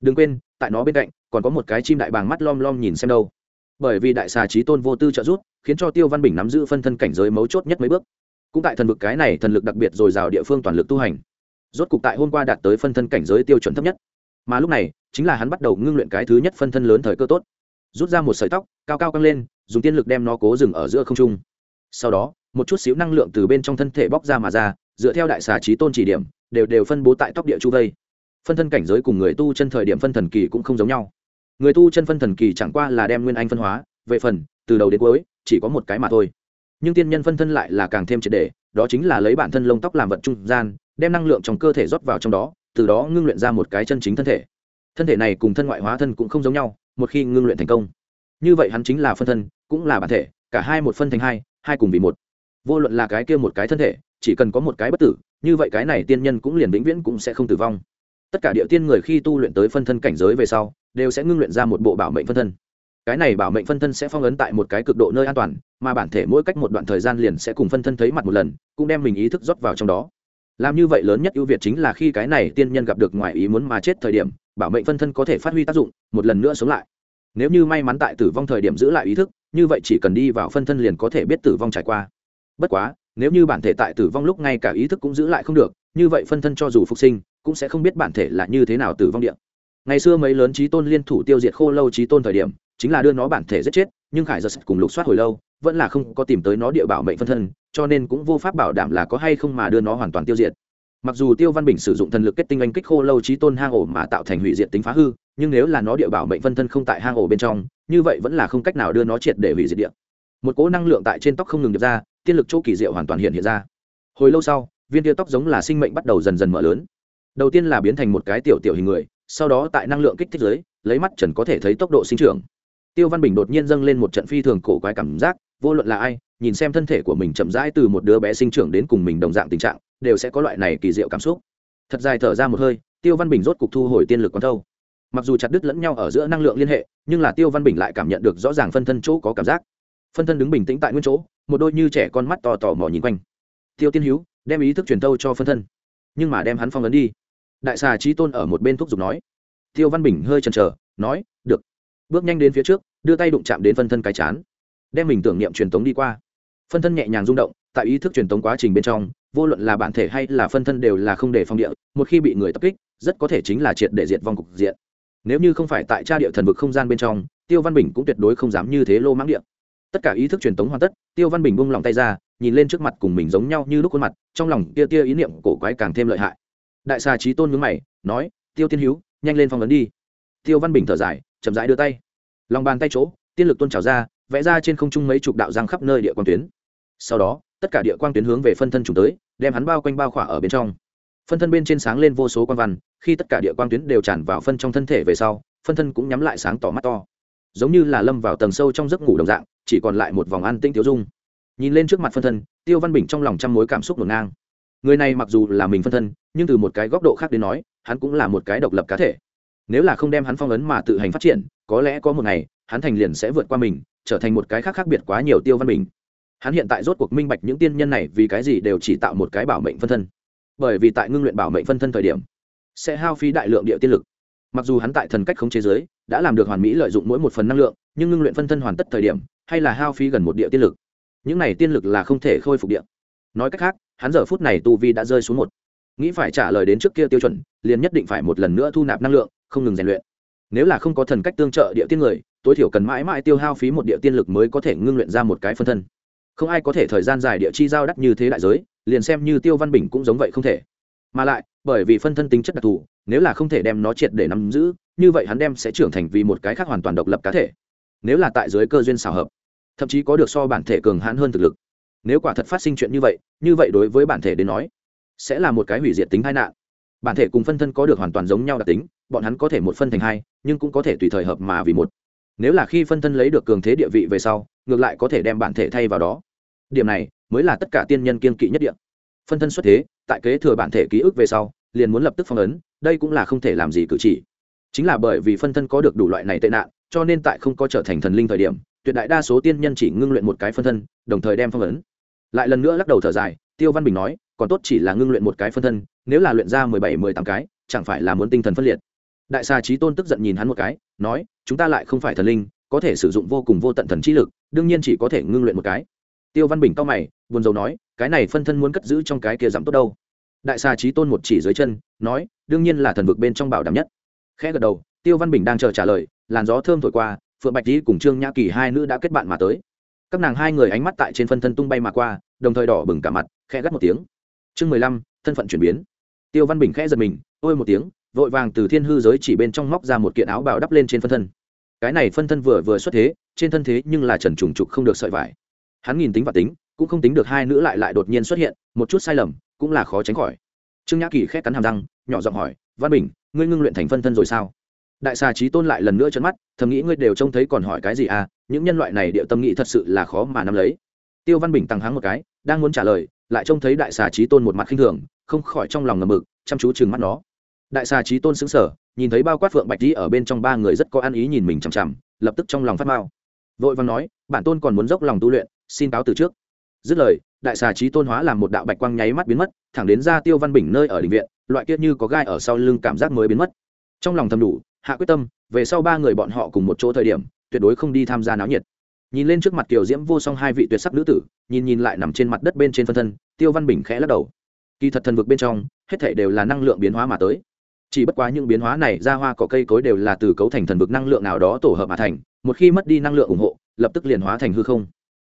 Đừng quên, tại nó bên cạnh, còn có một cái chim đại bàng mắt lom lom nhìn xem đâu. Bởi vì đại xà trí tôn vô tư trợ giúp, khiến cho tiêu văn bình nắm giữ phân thân cảnh giới mấu chốt nhất mấy bước cũng tại thần vực cái này thần lực đặc biệt dồi dào địa phương toàn lực tu hành. Rốt cục tại hôm qua đạt tới phân thân cảnh giới tiêu chuẩn thấp nhất. Mà lúc này, chính là hắn bắt đầu ngưng luyện cái thứ nhất phân thân lớn thời cơ tốt. Rút ra một sợi tóc, cao cao căng lên, dùng tiên lực đem nó cố dừng ở giữa không trung. Sau đó, một chút xíu năng lượng từ bên trong thân thể bóc ra mà ra, dựa theo đại xà trí tôn chỉ điểm, đều đều phân bố tại tóc địa chu vây. Phân thân cảnh giới cùng người tu chân thời điểm phân thần kỳ cũng không giống nhau. Người tu chân phân thần kỳ chẳng qua là đem nguyên anh phân hóa, về phần, từ đầu đến cuối, chỉ có một cái mà thôi nhưng tiên nhân phân thân lại là càng thêm triệt đề, đó chính là lấy bản thân lông tóc làm vật trung gian, đem năng lượng trong cơ thể rót vào trong đó, từ đó ngưng luyện ra một cái chân chính thân thể. Thân thể này cùng thân ngoại hóa thân cũng không giống nhau, một khi ngưng luyện thành công, như vậy hắn chính là phân thân, cũng là bản thể, cả hai một phân thành hai hai cùng vì một. Vô luận là cái kia một cái thân thể, chỉ cần có một cái bất tử, như vậy cái này tiên nhân cũng liền vĩnh viễn cũng sẽ không tử vong. Tất cả địa tiên người khi tu luyện tới phân thân cảnh giới về sau, đều sẽ ngưng luyện ra một bộ bảo mệnh phân thân cái này bảo mệnh phân thân sẽ phong ấn tại một cái cực độ nơi an toàn, mà bản thể mỗi cách một đoạn thời gian liền sẽ cùng phân thân thấy mặt một lần, cũng đem mình ý thức rót vào trong đó. Làm như vậy lớn nhất ưu việt chính là khi cái này tiên nhân gặp được ngoài ý muốn mà chết thời điểm, bảo mệnh phân thân có thể phát huy tác dụng, một lần nữa sống lại. Nếu như may mắn tại tử vong thời điểm giữ lại ý thức, như vậy chỉ cần đi vào phân thân liền có thể biết tử vong trải qua. Bất quá, nếu như bản thể tại tử vong lúc ngay cả ý thức cũng giữ lại không được, như vậy phân thân cho dù phục sinh, cũng sẽ không biết bản thể là như thế nào tử vong điện ngày xưa mấy lớn trí tôn liên thủ tiêu diệt khô lâu trí tôn thời điểm chính là đưa nó bản thể giết chết, nhưng khải giật cùng lục soát hồi lâu, vẫn là không có tìm tới nó địa bảo mệnh phân thân, cho nên cũng vô pháp bảo đảm là có hay không mà đưa nó hoàn toàn tiêu diệt. Mặc dù tiêu văn bình sử dụng thần lực kết tinh anh kích khô lâu trí tôn hang ổ mà tạo thành hủy diệt tính phá hư, nhưng nếu là nó địa bảo mệnh phân thân không tại hang ổ bên trong, như vậy vẫn là không cách nào đưa nó triệt để hủy diệt địa. Một cỗ năng lượng tại trên tóc không ngừng được ra, tiên lực chỗ kỳ diệu hoàn toàn hiện hiện ra. Hồi lâu sau, viên tia tóc giống là sinh mệnh bắt đầu dần dần mở lớn. Đầu tiên là biến thành một cái tiểu tiểu hình người, sau đó tại năng lượng kích thích giới, lấy mắt trần có thể thấy tốc độ sinh trưởng tiêu văn bình đột nhiên dâng lên một trận phi thường cổ quái cảm giác, vô luận là ai, nhìn xem thân thể của mình chậm rãi từ một đứa bé sinh trưởng đến cùng mình đồng dạng tình trạng, đều sẽ có loại này kỳ diệu cảm xúc. Thật dài thở ra một hơi, tiêu văn bình rốt cục thu hồi tiên lực con thâu. Mặc dù chặt đứt lẫn nhau ở giữa năng lượng liên hệ, nhưng là tiêu văn bình lại cảm nhận được rõ ràng phân thân chỗ có cảm giác. Phân thân đứng bình tĩnh tại nguyên chỗ, một đôi như trẻ con mắt to tò mò nhìn quanh. Tiêu tiên hữu đem ý thức truyền tâu cho phân thân. Nhưng mà đem hắn phong ấn đi. Đại xà trí tôn ở một bên thúc giục nói. Tiêu văn bình hơi chần chờ, nói, được. Bước nhanh đến phía trước đưa tay đụng chạm đến phân thân cái chán, đem mình tưởng niệm truyền tống đi qua. Phân thân nhẹ nhàng rung động, tại ý thức truyền tống quá trình bên trong, vô luận là bản thể hay là phân thân đều là không để phong địa, một khi bị người tập kích, rất có thể chính là triệt để diệt vong cục diện. Nếu như không phải tại tra địa thần vực không gian bên trong, tiêu văn bình cũng tuyệt đối không dám như thế lô mãng địa. Tất cả ý thức truyền tống hoàn tất, tiêu văn bình buông lòng tay ra, nhìn lên trước mặt cùng mình giống nhau như lúc khuôn mặt, trong lòng tia tia ý niệm cổ quái càng thêm lợi hại. Đại xà trí tôn nhướng mày, nói, tiêu tiên hữu nhanh lên phong vấn đi. Tiêu văn bình thở dài, chậm rãi đưa tay lòng bàn tay chỗ, tiên lực tôn trào ra, vẽ ra trên không trung mấy chục đạo răng khắp nơi địa quang tuyến. Sau đó, tất cả địa quang tuyến hướng về phân thân trùng tới, đem hắn bao quanh bao khỏa ở bên trong. Phân thân bên trên sáng lên vô số quan văn, khi tất cả địa quang tuyến đều tràn vào phân trong thân thể về sau, phân thân cũng nhắm lại sáng tỏ mắt to. Giống như là lâm vào tầng sâu trong giấc ngủ đồng dạng, chỉ còn lại một vòng an tinh tiêu dung. Nhìn lên trước mặt phân thân, tiêu văn bình trong lòng trăm mối cảm xúc ngổn ngang. Người này mặc dù là mình phân thân, nhưng từ một cái góc độ khác đến nói, hắn cũng là một cái độc lập cá thể. Nếu là không đem hắn phong ấn mà tự hành phát triển có lẽ có một ngày, hắn thành liền sẽ vượt qua mình, trở thành một cái khác khác biệt quá nhiều tiêu văn bình. Hắn hiện tại rốt cuộc minh bạch những tiên nhân này vì cái gì đều chỉ tạo một cái bảo mệnh phân thân. Bởi vì tại ngưng luyện bảo mệnh phân thân thời điểm, sẽ hao phí đại lượng địa tiên lực. Mặc dù hắn tại thần cách khống chế giới, đã làm được hoàn mỹ lợi dụng mỗi một phần năng lượng, nhưng ngưng luyện phân thân hoàn tất thời điểm, hay là hao phí gần một địa tiên lực. Những này tiên lực là không thể khôi phục địa. Nói cách khác, hắn giờ phút này tu vi đã rơi xuống một. Nghĩ phải trả lời đến trước kia tiêu chuẩn, liền nhất định phải một lần nữa thu nạp năng lượng, không ngừng rèn luyện nếu là không có thần cách tương trợ địa tiên người, tối thiểu cần mãi mãi tiêu hao phí một địa tiên lực mới có thể ngưng luyện ra một cái phân thân. Không ai có thể thời gian dài địa chi giao đắt như thế đại giới, liền xem như tiêu văn bình cũng giống vậy không thể. Mà lại, bởi vì phân thân tính chất đặc thù, nếu là không thể đem nó triệt để nắm giữ, như vậy hắn đem sẽ trưởng thành vì một cái khác hoàn toàn độc lập cá thể. Nếu là tại dưới cơ duyên xào hợp, thậm chí có được so bản thể cường hãn hơn thực lực. Nếu quả thật phát sinh chuyện như vậy như vậy đối với bản thể đến nói, sẽ là một cái hủy diệt tính tai nạn. Bản thể cùng phân thân có được hoàn toàn giống nhau đặc tính, bọn hắn có thể một phân thành hai nhưng cũng có thể tùy thời hợp mà vì một. Nếu là khi phân thân lấy được cường thế địa vị về sau, ngược lại có thể đem bản thể thay vào đó. Điểm này mới là tất cả tiên nhân kiên kỵ nhất địa. Phân thân xuất thế, tại kế thừa bản thể ký ức về sau, liền muốn lập tức phong ấn, đây cũng là không thể làm gì cử chỉ. Chính là bởi vì phân thân có được đủ loại này tệ nạn, cho nên tại không có trở thành thần linh thời điểm, tuyệt đại đa số tiên nhân chỉ ngưng luyện một cái phân thân, đồng thời đem phong ấn. Lại lần nữa lắc đầu thở dài, tiêu văn bình nói, còn tốt chỉ là ngưng luyện một cái phân thân, nếu là luyện ra mười bảy, mười tám cái, chẳng phải là muốn tinh thần phân liệt đại xà trí tôn tức giận nhìn hắn một cái, nói, chúng ta lại không phải thần linh, có thể sử dụng vô cùng vô tận thần trí lực, đương nhiên chỉ có thể ngưng luyện một cái. Tiêu văn bình cao mày, buồn rầu nói, cái này phân thân muốn cất giữ trong cái kia giảm tốt đâu? Đại xà trí tôn một chỉ dưới chân, nói, đương nhiên là thần vực bên trong bảo đảm nhất. Khẽ gật đầu, tiêu văn bình đang chờ trả lời, làn gió thơm thổi qua, phượng bạch tý cùng trương nhã kỳ hai nữ đã kết bạn mà tới. Các nàng hai người ánh mắt tại trên phân thân tung bay mà qua, đồng thời đỏ bừng cả mặt, khẽ gắt một tiếng. Chương mười lăm, thân phận chuyển biến. Tiêu văn bình khẽ giật mình, ôi một tiếng vội vàng từ thiên hư giới chỉ bên trong móc ra một kiện áo bào đắp lên trên phân thân. Cái này phân thân vừa vừa xuất thế, trên thân thế nhưng là trần trùng trục không được sợi vải. Hắn nhìn tính và tính, cũng không tính được hai nữ lại lại đột nhiên xuất hiện, một chút sai lầm, cũng là khó tránh khỏi. Trương nhã kỳ khét cắn hàm răng, nhỏ giọng hỏi, văn bình, ngươi ngưng luyện thành phân thân rồi sao? Đại xà trí tôn lại lần nữa chân mắt, thầm nghĩ ngươi đều trông thấy còn hỏi cái gì à? Những nhân loại này địa tâm nghĩ thật sự là khó mà nắm lấy. Tiêu văn bình tăng hắng một cái, đang muốn trả lời, lại trông thấy đại xà trí tôn một mặt khinh thường, không khỏi trong lòng ngầm mực, chăm chú chừng mắt nó đại xà trí tôn xứng sở nhìn thấy bao quát phượng bạch đi ở bên trong ba người rất có ăn ý nhìn mình chằm chằm, lập tức trong lòng phát mao vội vàng nói, bản tôn còn muốn dốc lòng tu luyện, xin cáo từ trước. Dứt lời, đại xà trí tôn hóa làm một đạo bạch quang nháy mắt biến mất, thẳng đến ra tiêu văn bình nơi ở đình viện, loại kia như có gai ở sau lưng cảm giác mới biến mất. Trong lòng thầm đủ, hạ quyết tâm, về sau ba người bọn họ cùng một chỗ thời điểm, tuyệt đối không đi tham gia náo nhiệt. Nhìn lên trước mặt kiều diễm vô song hai vị tuyệt sắc nữ tử, nhìn nhìn lại nằm trên mặt đất bên trên phân thân, tiêu văn bình khẽ lắc đầu. Kỳ thật thần vực bên trong, hết thể đều là năng lượng biến hóa mà tới chỉ bất quá những biến hóa này, ra hoa cỏ cây cối đều là từ cấu thành thần vực năng lượng nào đó tổ hợp mà thành, một khi mất đi năng lượng ủng hộ, lập tức liền hóa thành hư không.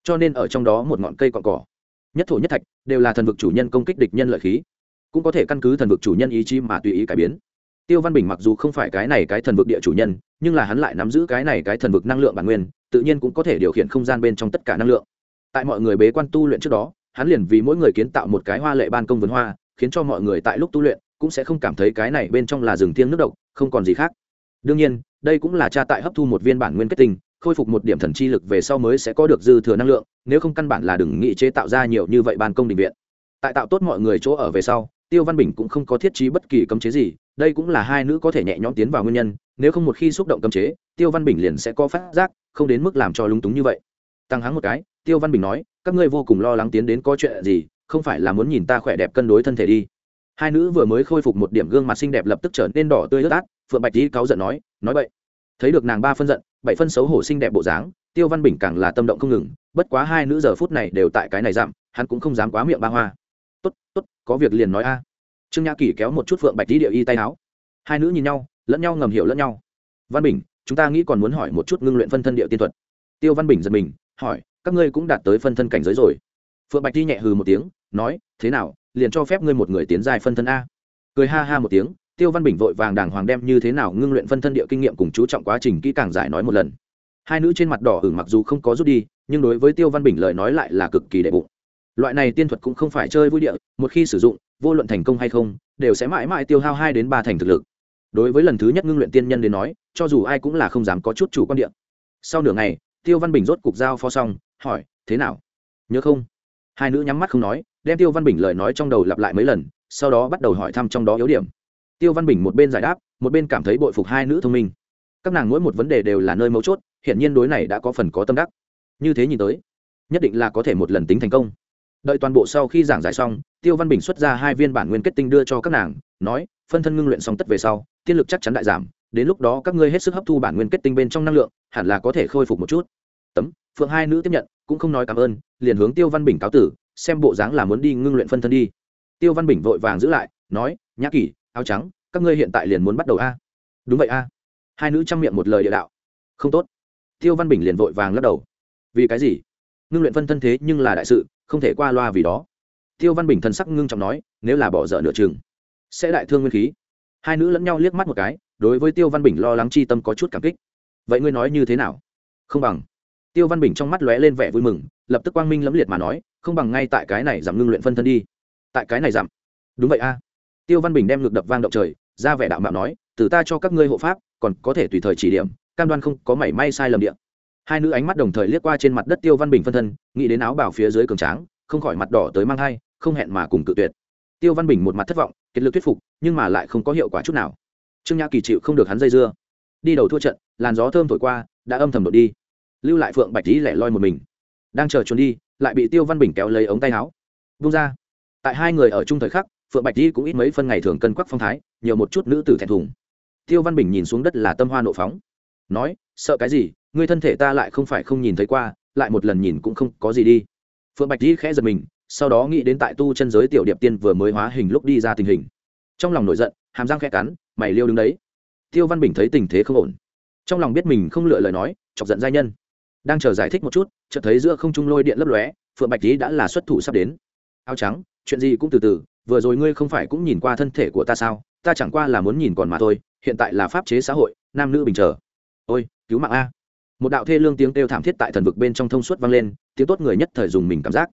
Cho nên ở trong đó một ngọn cây cọn cỏ, nhất thổ nhất thạch, đều là thần vực chủ nhân công kích địch nhân lợi khí. Cũng có thể căn cứ thần vực chủ nhân ý chí mà tùy ý cải biến. Tiêu văn bình mặc dù không phải cái này cái thần vực địa chủ nhân, nhưng là hắn lại nắm giữ cái này cái thần vực năng lượng bản nguyên, tự nhiên cũng có thể điều khiển không gian bên trong tất cả năng lượng. Tại mọi người bế quan tu luyện trước đó, hắn liền vì mỗi người kiến tạo một cái hoa lệ ban công vườn hoa, khiến cho mọi người tại lúc tu luyện cũng sẽ không cảm thấy cái này bên trong là rừng thiêng nước độc, không còn gì khác. Đương nhiên, đây cũng là cha tại hấp thu một viên bản nguyên kết tinh, khôi phục một điểm thần chi lực về sau mới sẽ có được dư thừa năng lượng, nếu không căn bản là đừng nghĩ chế tạo ra nhiều như vậy ban công định viện. Tại tạo tốt mọi người chỗ ở về sau, tiêu văn bình cũng không có thiết trí bất kỳ cấm chế gì, đây cũng là hai nữ có thể nhẹ nhõm tiến vào nguyên nhân, nếu không một khi xúc động cấm chế, tiêu văn bình liền sẽ có phát giác, không đến mức làm cho lúng túng như vậy. Tăng hắng một cái, tiêu văn bình nói, các ngươi vô cùng lo lắng tiến đến có chuyện gì, không phải là muốn nhìn ta khỏe đẹp cân đối thân thể đi hai nữ vừa mới khôi phục một điểm gương mặt xinh đẹp lập tức trở nên đỏ tươi ướt át phượng bạch dĩ cáu giận nói nói vậy thấy được nàng ba phân giận bảy phân xấu hổ xinh đẹp bộ dáng tiêu văn bình càng là tâm động không ngừng bất quá hai nữ giờ phút này đều tại cái này giảm, hắn cũng không dám quá miệng ba hoa. Tốt tốt có việc liền nói a. Trương nhã kỷ kéo một chút phượng bạch dĩ địa y tay áo. Hai nữ nhìn nhau lẫn nhau ngầm hiểu lẫn nhau. Văn bình chúng ta nghĩ còn muốn hỏi một chút ngưng luyện phân thân địa tiên thuật. Tiêu văn bình giật mình hỏi các ngươi cũng đạt tới phân thân cảnh giới rồi? Phượng bạch dĩ nhẹ hừ một tiếng nói thế nào liền cho phép ngươi một người tiến dài phân thân a. Cười ha ha một tiếng, tiêu văn bình vội vàng đàng hoàng đem như thế nào ngưng luyện phân thân địa kinh nghiệm cùng chú trọng quá trình kỹ càng giải nói một lần. Hai nữ trên mặt đỏ ửng mặc dù không có rút đi, nhưng đối với tiêu văn bình lời nói lại là cực kỳ đệ bụng. Loại này tiên thuật cũng không phải chơi vui địa, một khi sử dụng, vô luận thành công hay không, đều sẽ mãi mãi tiêu hao hai đến ba thành thực lực. Đối với lần thứ nhất ngưng luyện tiên nhân đến nói, cho dù ai cũng là không dám có chút chủ quan địa. Sau nửa ngày, tiêu văn bình rốt cục giao phó xong, hỏi, thế nào? Nhớ không? Hai nữ nhắm mắt không nói, đem tiêu văn bình lời nói trong đầu lặp lại mấy lần, sau đó bắt đầu hỏi thăm trong đó yếu điểm. Tiêu văn bình một bên giải đáp, một bên cảm thấy bội phục hai nữ thông minh. Các nàng mỗi một vấn đề đều là nơi mấu chốt hiện nhiên đối này đã có phần có tâm đắc. Như thế nhìn tới, nhất định là có thể một lần tính thành công. Đợi toàn bộ sau khi giảng giải xong, tiêu văn bình xuất ra hai viên bản nguyên kết tinh đưa cho các nàng, nói, phân thân ngưng luyện xong tất về sau, tiên lực chắc chắn đại giảm, đến lúc đó các ngươi hết sức hấp thu bản nguyên kết tinh bên trong năng lượng, hẳn là có thể khôi phục một chút. Tấm, phượng hai nữ tiếp nhận, cũng không nói cảm ơn liền hướng tiêu văn bình cáo tử, xem bộ dáng là muốn đi ngưng luyện phân thân đi. Tiêu văn bình vội vàng giữ lại, nói, nhã kỳ áo trắng, các ngươi hiện tại liền muốn bắt đầu a? Đúng vậy a. Hai nữ chăm miệng một lời địa đạo. Không tốt. Tiêu văn bình liền vội vàng lắc đầu. Vì cái gì? Ngưng luyện phân thân thế nhưng là đại sự, không thể qua loa vì đó. Tiêu văn bình thân sắc ngưng trọng nói, nếu là bỏ dở nửa chừng, sẽ đại thương nguyên khí. Hai nữ lẫn nhau liếc mắt một cái, đối với tiêu văn bình lo lắng chi tâm có chút cảm kích. Vậy ngươi nói như thế nào? Không bằng tiêu văn bình trong mắt lóe lên vẻ vui mừng, lập tức quang minh lẫm liệt mà nói, không bằng ngay tại cái này giảm ngưng luyện phân thân đi. Tại cái này giảm. Đúng vậy a. Tiêu văn bình đem lực đập vang động trời, ra vẻ đạo mạo nói, từ ta cho các ngươi hộ pháp, còn có thể tùy thời chỉ điểm, cam đoan không có mảy may sai lầm điện hai nữ ánh mắt đồng thời liếc qua trên mặt đất tiêu văn bình phân thân, nghĩ đến áo bảo phía dưới cường tráng, không khỏi mặt đỏ tới mang hai không hẹn mà cùng cự tuyệt. Tiêu văn bình một mặt thất vọng kết lực thuyết phục, nhưng mà lại không có hiệu quả chút nào. Trương nhã kỳ chịu không được hắn dây dưa. Đi đầu thua trận, làn gió thơm thổi qua, đã âm thầm đột đi lưu lại phượng bạch lý lẻ loi một mình. Đang chờ trốn đi, lại bị tiêu văn bình kéo lấy ống tay áo. Vung ra. Tại hai người ở chung thời khắc, phượng bạch lý cũng ít mấy phân ngày thường cân quắc phong thái, nhiều một chút nữ tử thẹn thùng. Tiêu văn bình nhìn xuống đất là tâm hoa nộ phóng. Nói, sợ cái gì? Ngươi thân thể ta lại không phải không nhìn thấy qua, lại một lần nhìn cũng không có gì đi. Phượng bạch lý khẽ giật mình, sau đó nghĩ đến tại tu chân giới tiểu điệp tiên vừa mới hóa hình lúc đi ra tình hình. Trong lòng nổi giận, hàm răng khẽ cắn, mày liêu đứng đấy. Tiêu văn bình thấy tình thế không ổn. Trong lòng biết mình không lựa lời nói, chọc giận giai nhân đang chờ giải thích một chút, chợt thấy giữa không trung lôi điện lấp lóe, phượng bạch lý đã là xuất thủ sắp đến. Áo trắng, chuyện gì cũng từ từ, vừa rồi ngươi không phải cũng nhìn qua thân thể của ta sao? Ta chẳng qua là muốn nhìn còn mà thôi, hiện tại là pháp chế xã hội, nam nữ bình chờ. Ôi, cứu mạng a. Một đạo thê lương tiếng kêu thảm thiết tại thần vực bên trong thông suốt vang lên, tiếng tốt người nhất thời dùng mình cảm giác.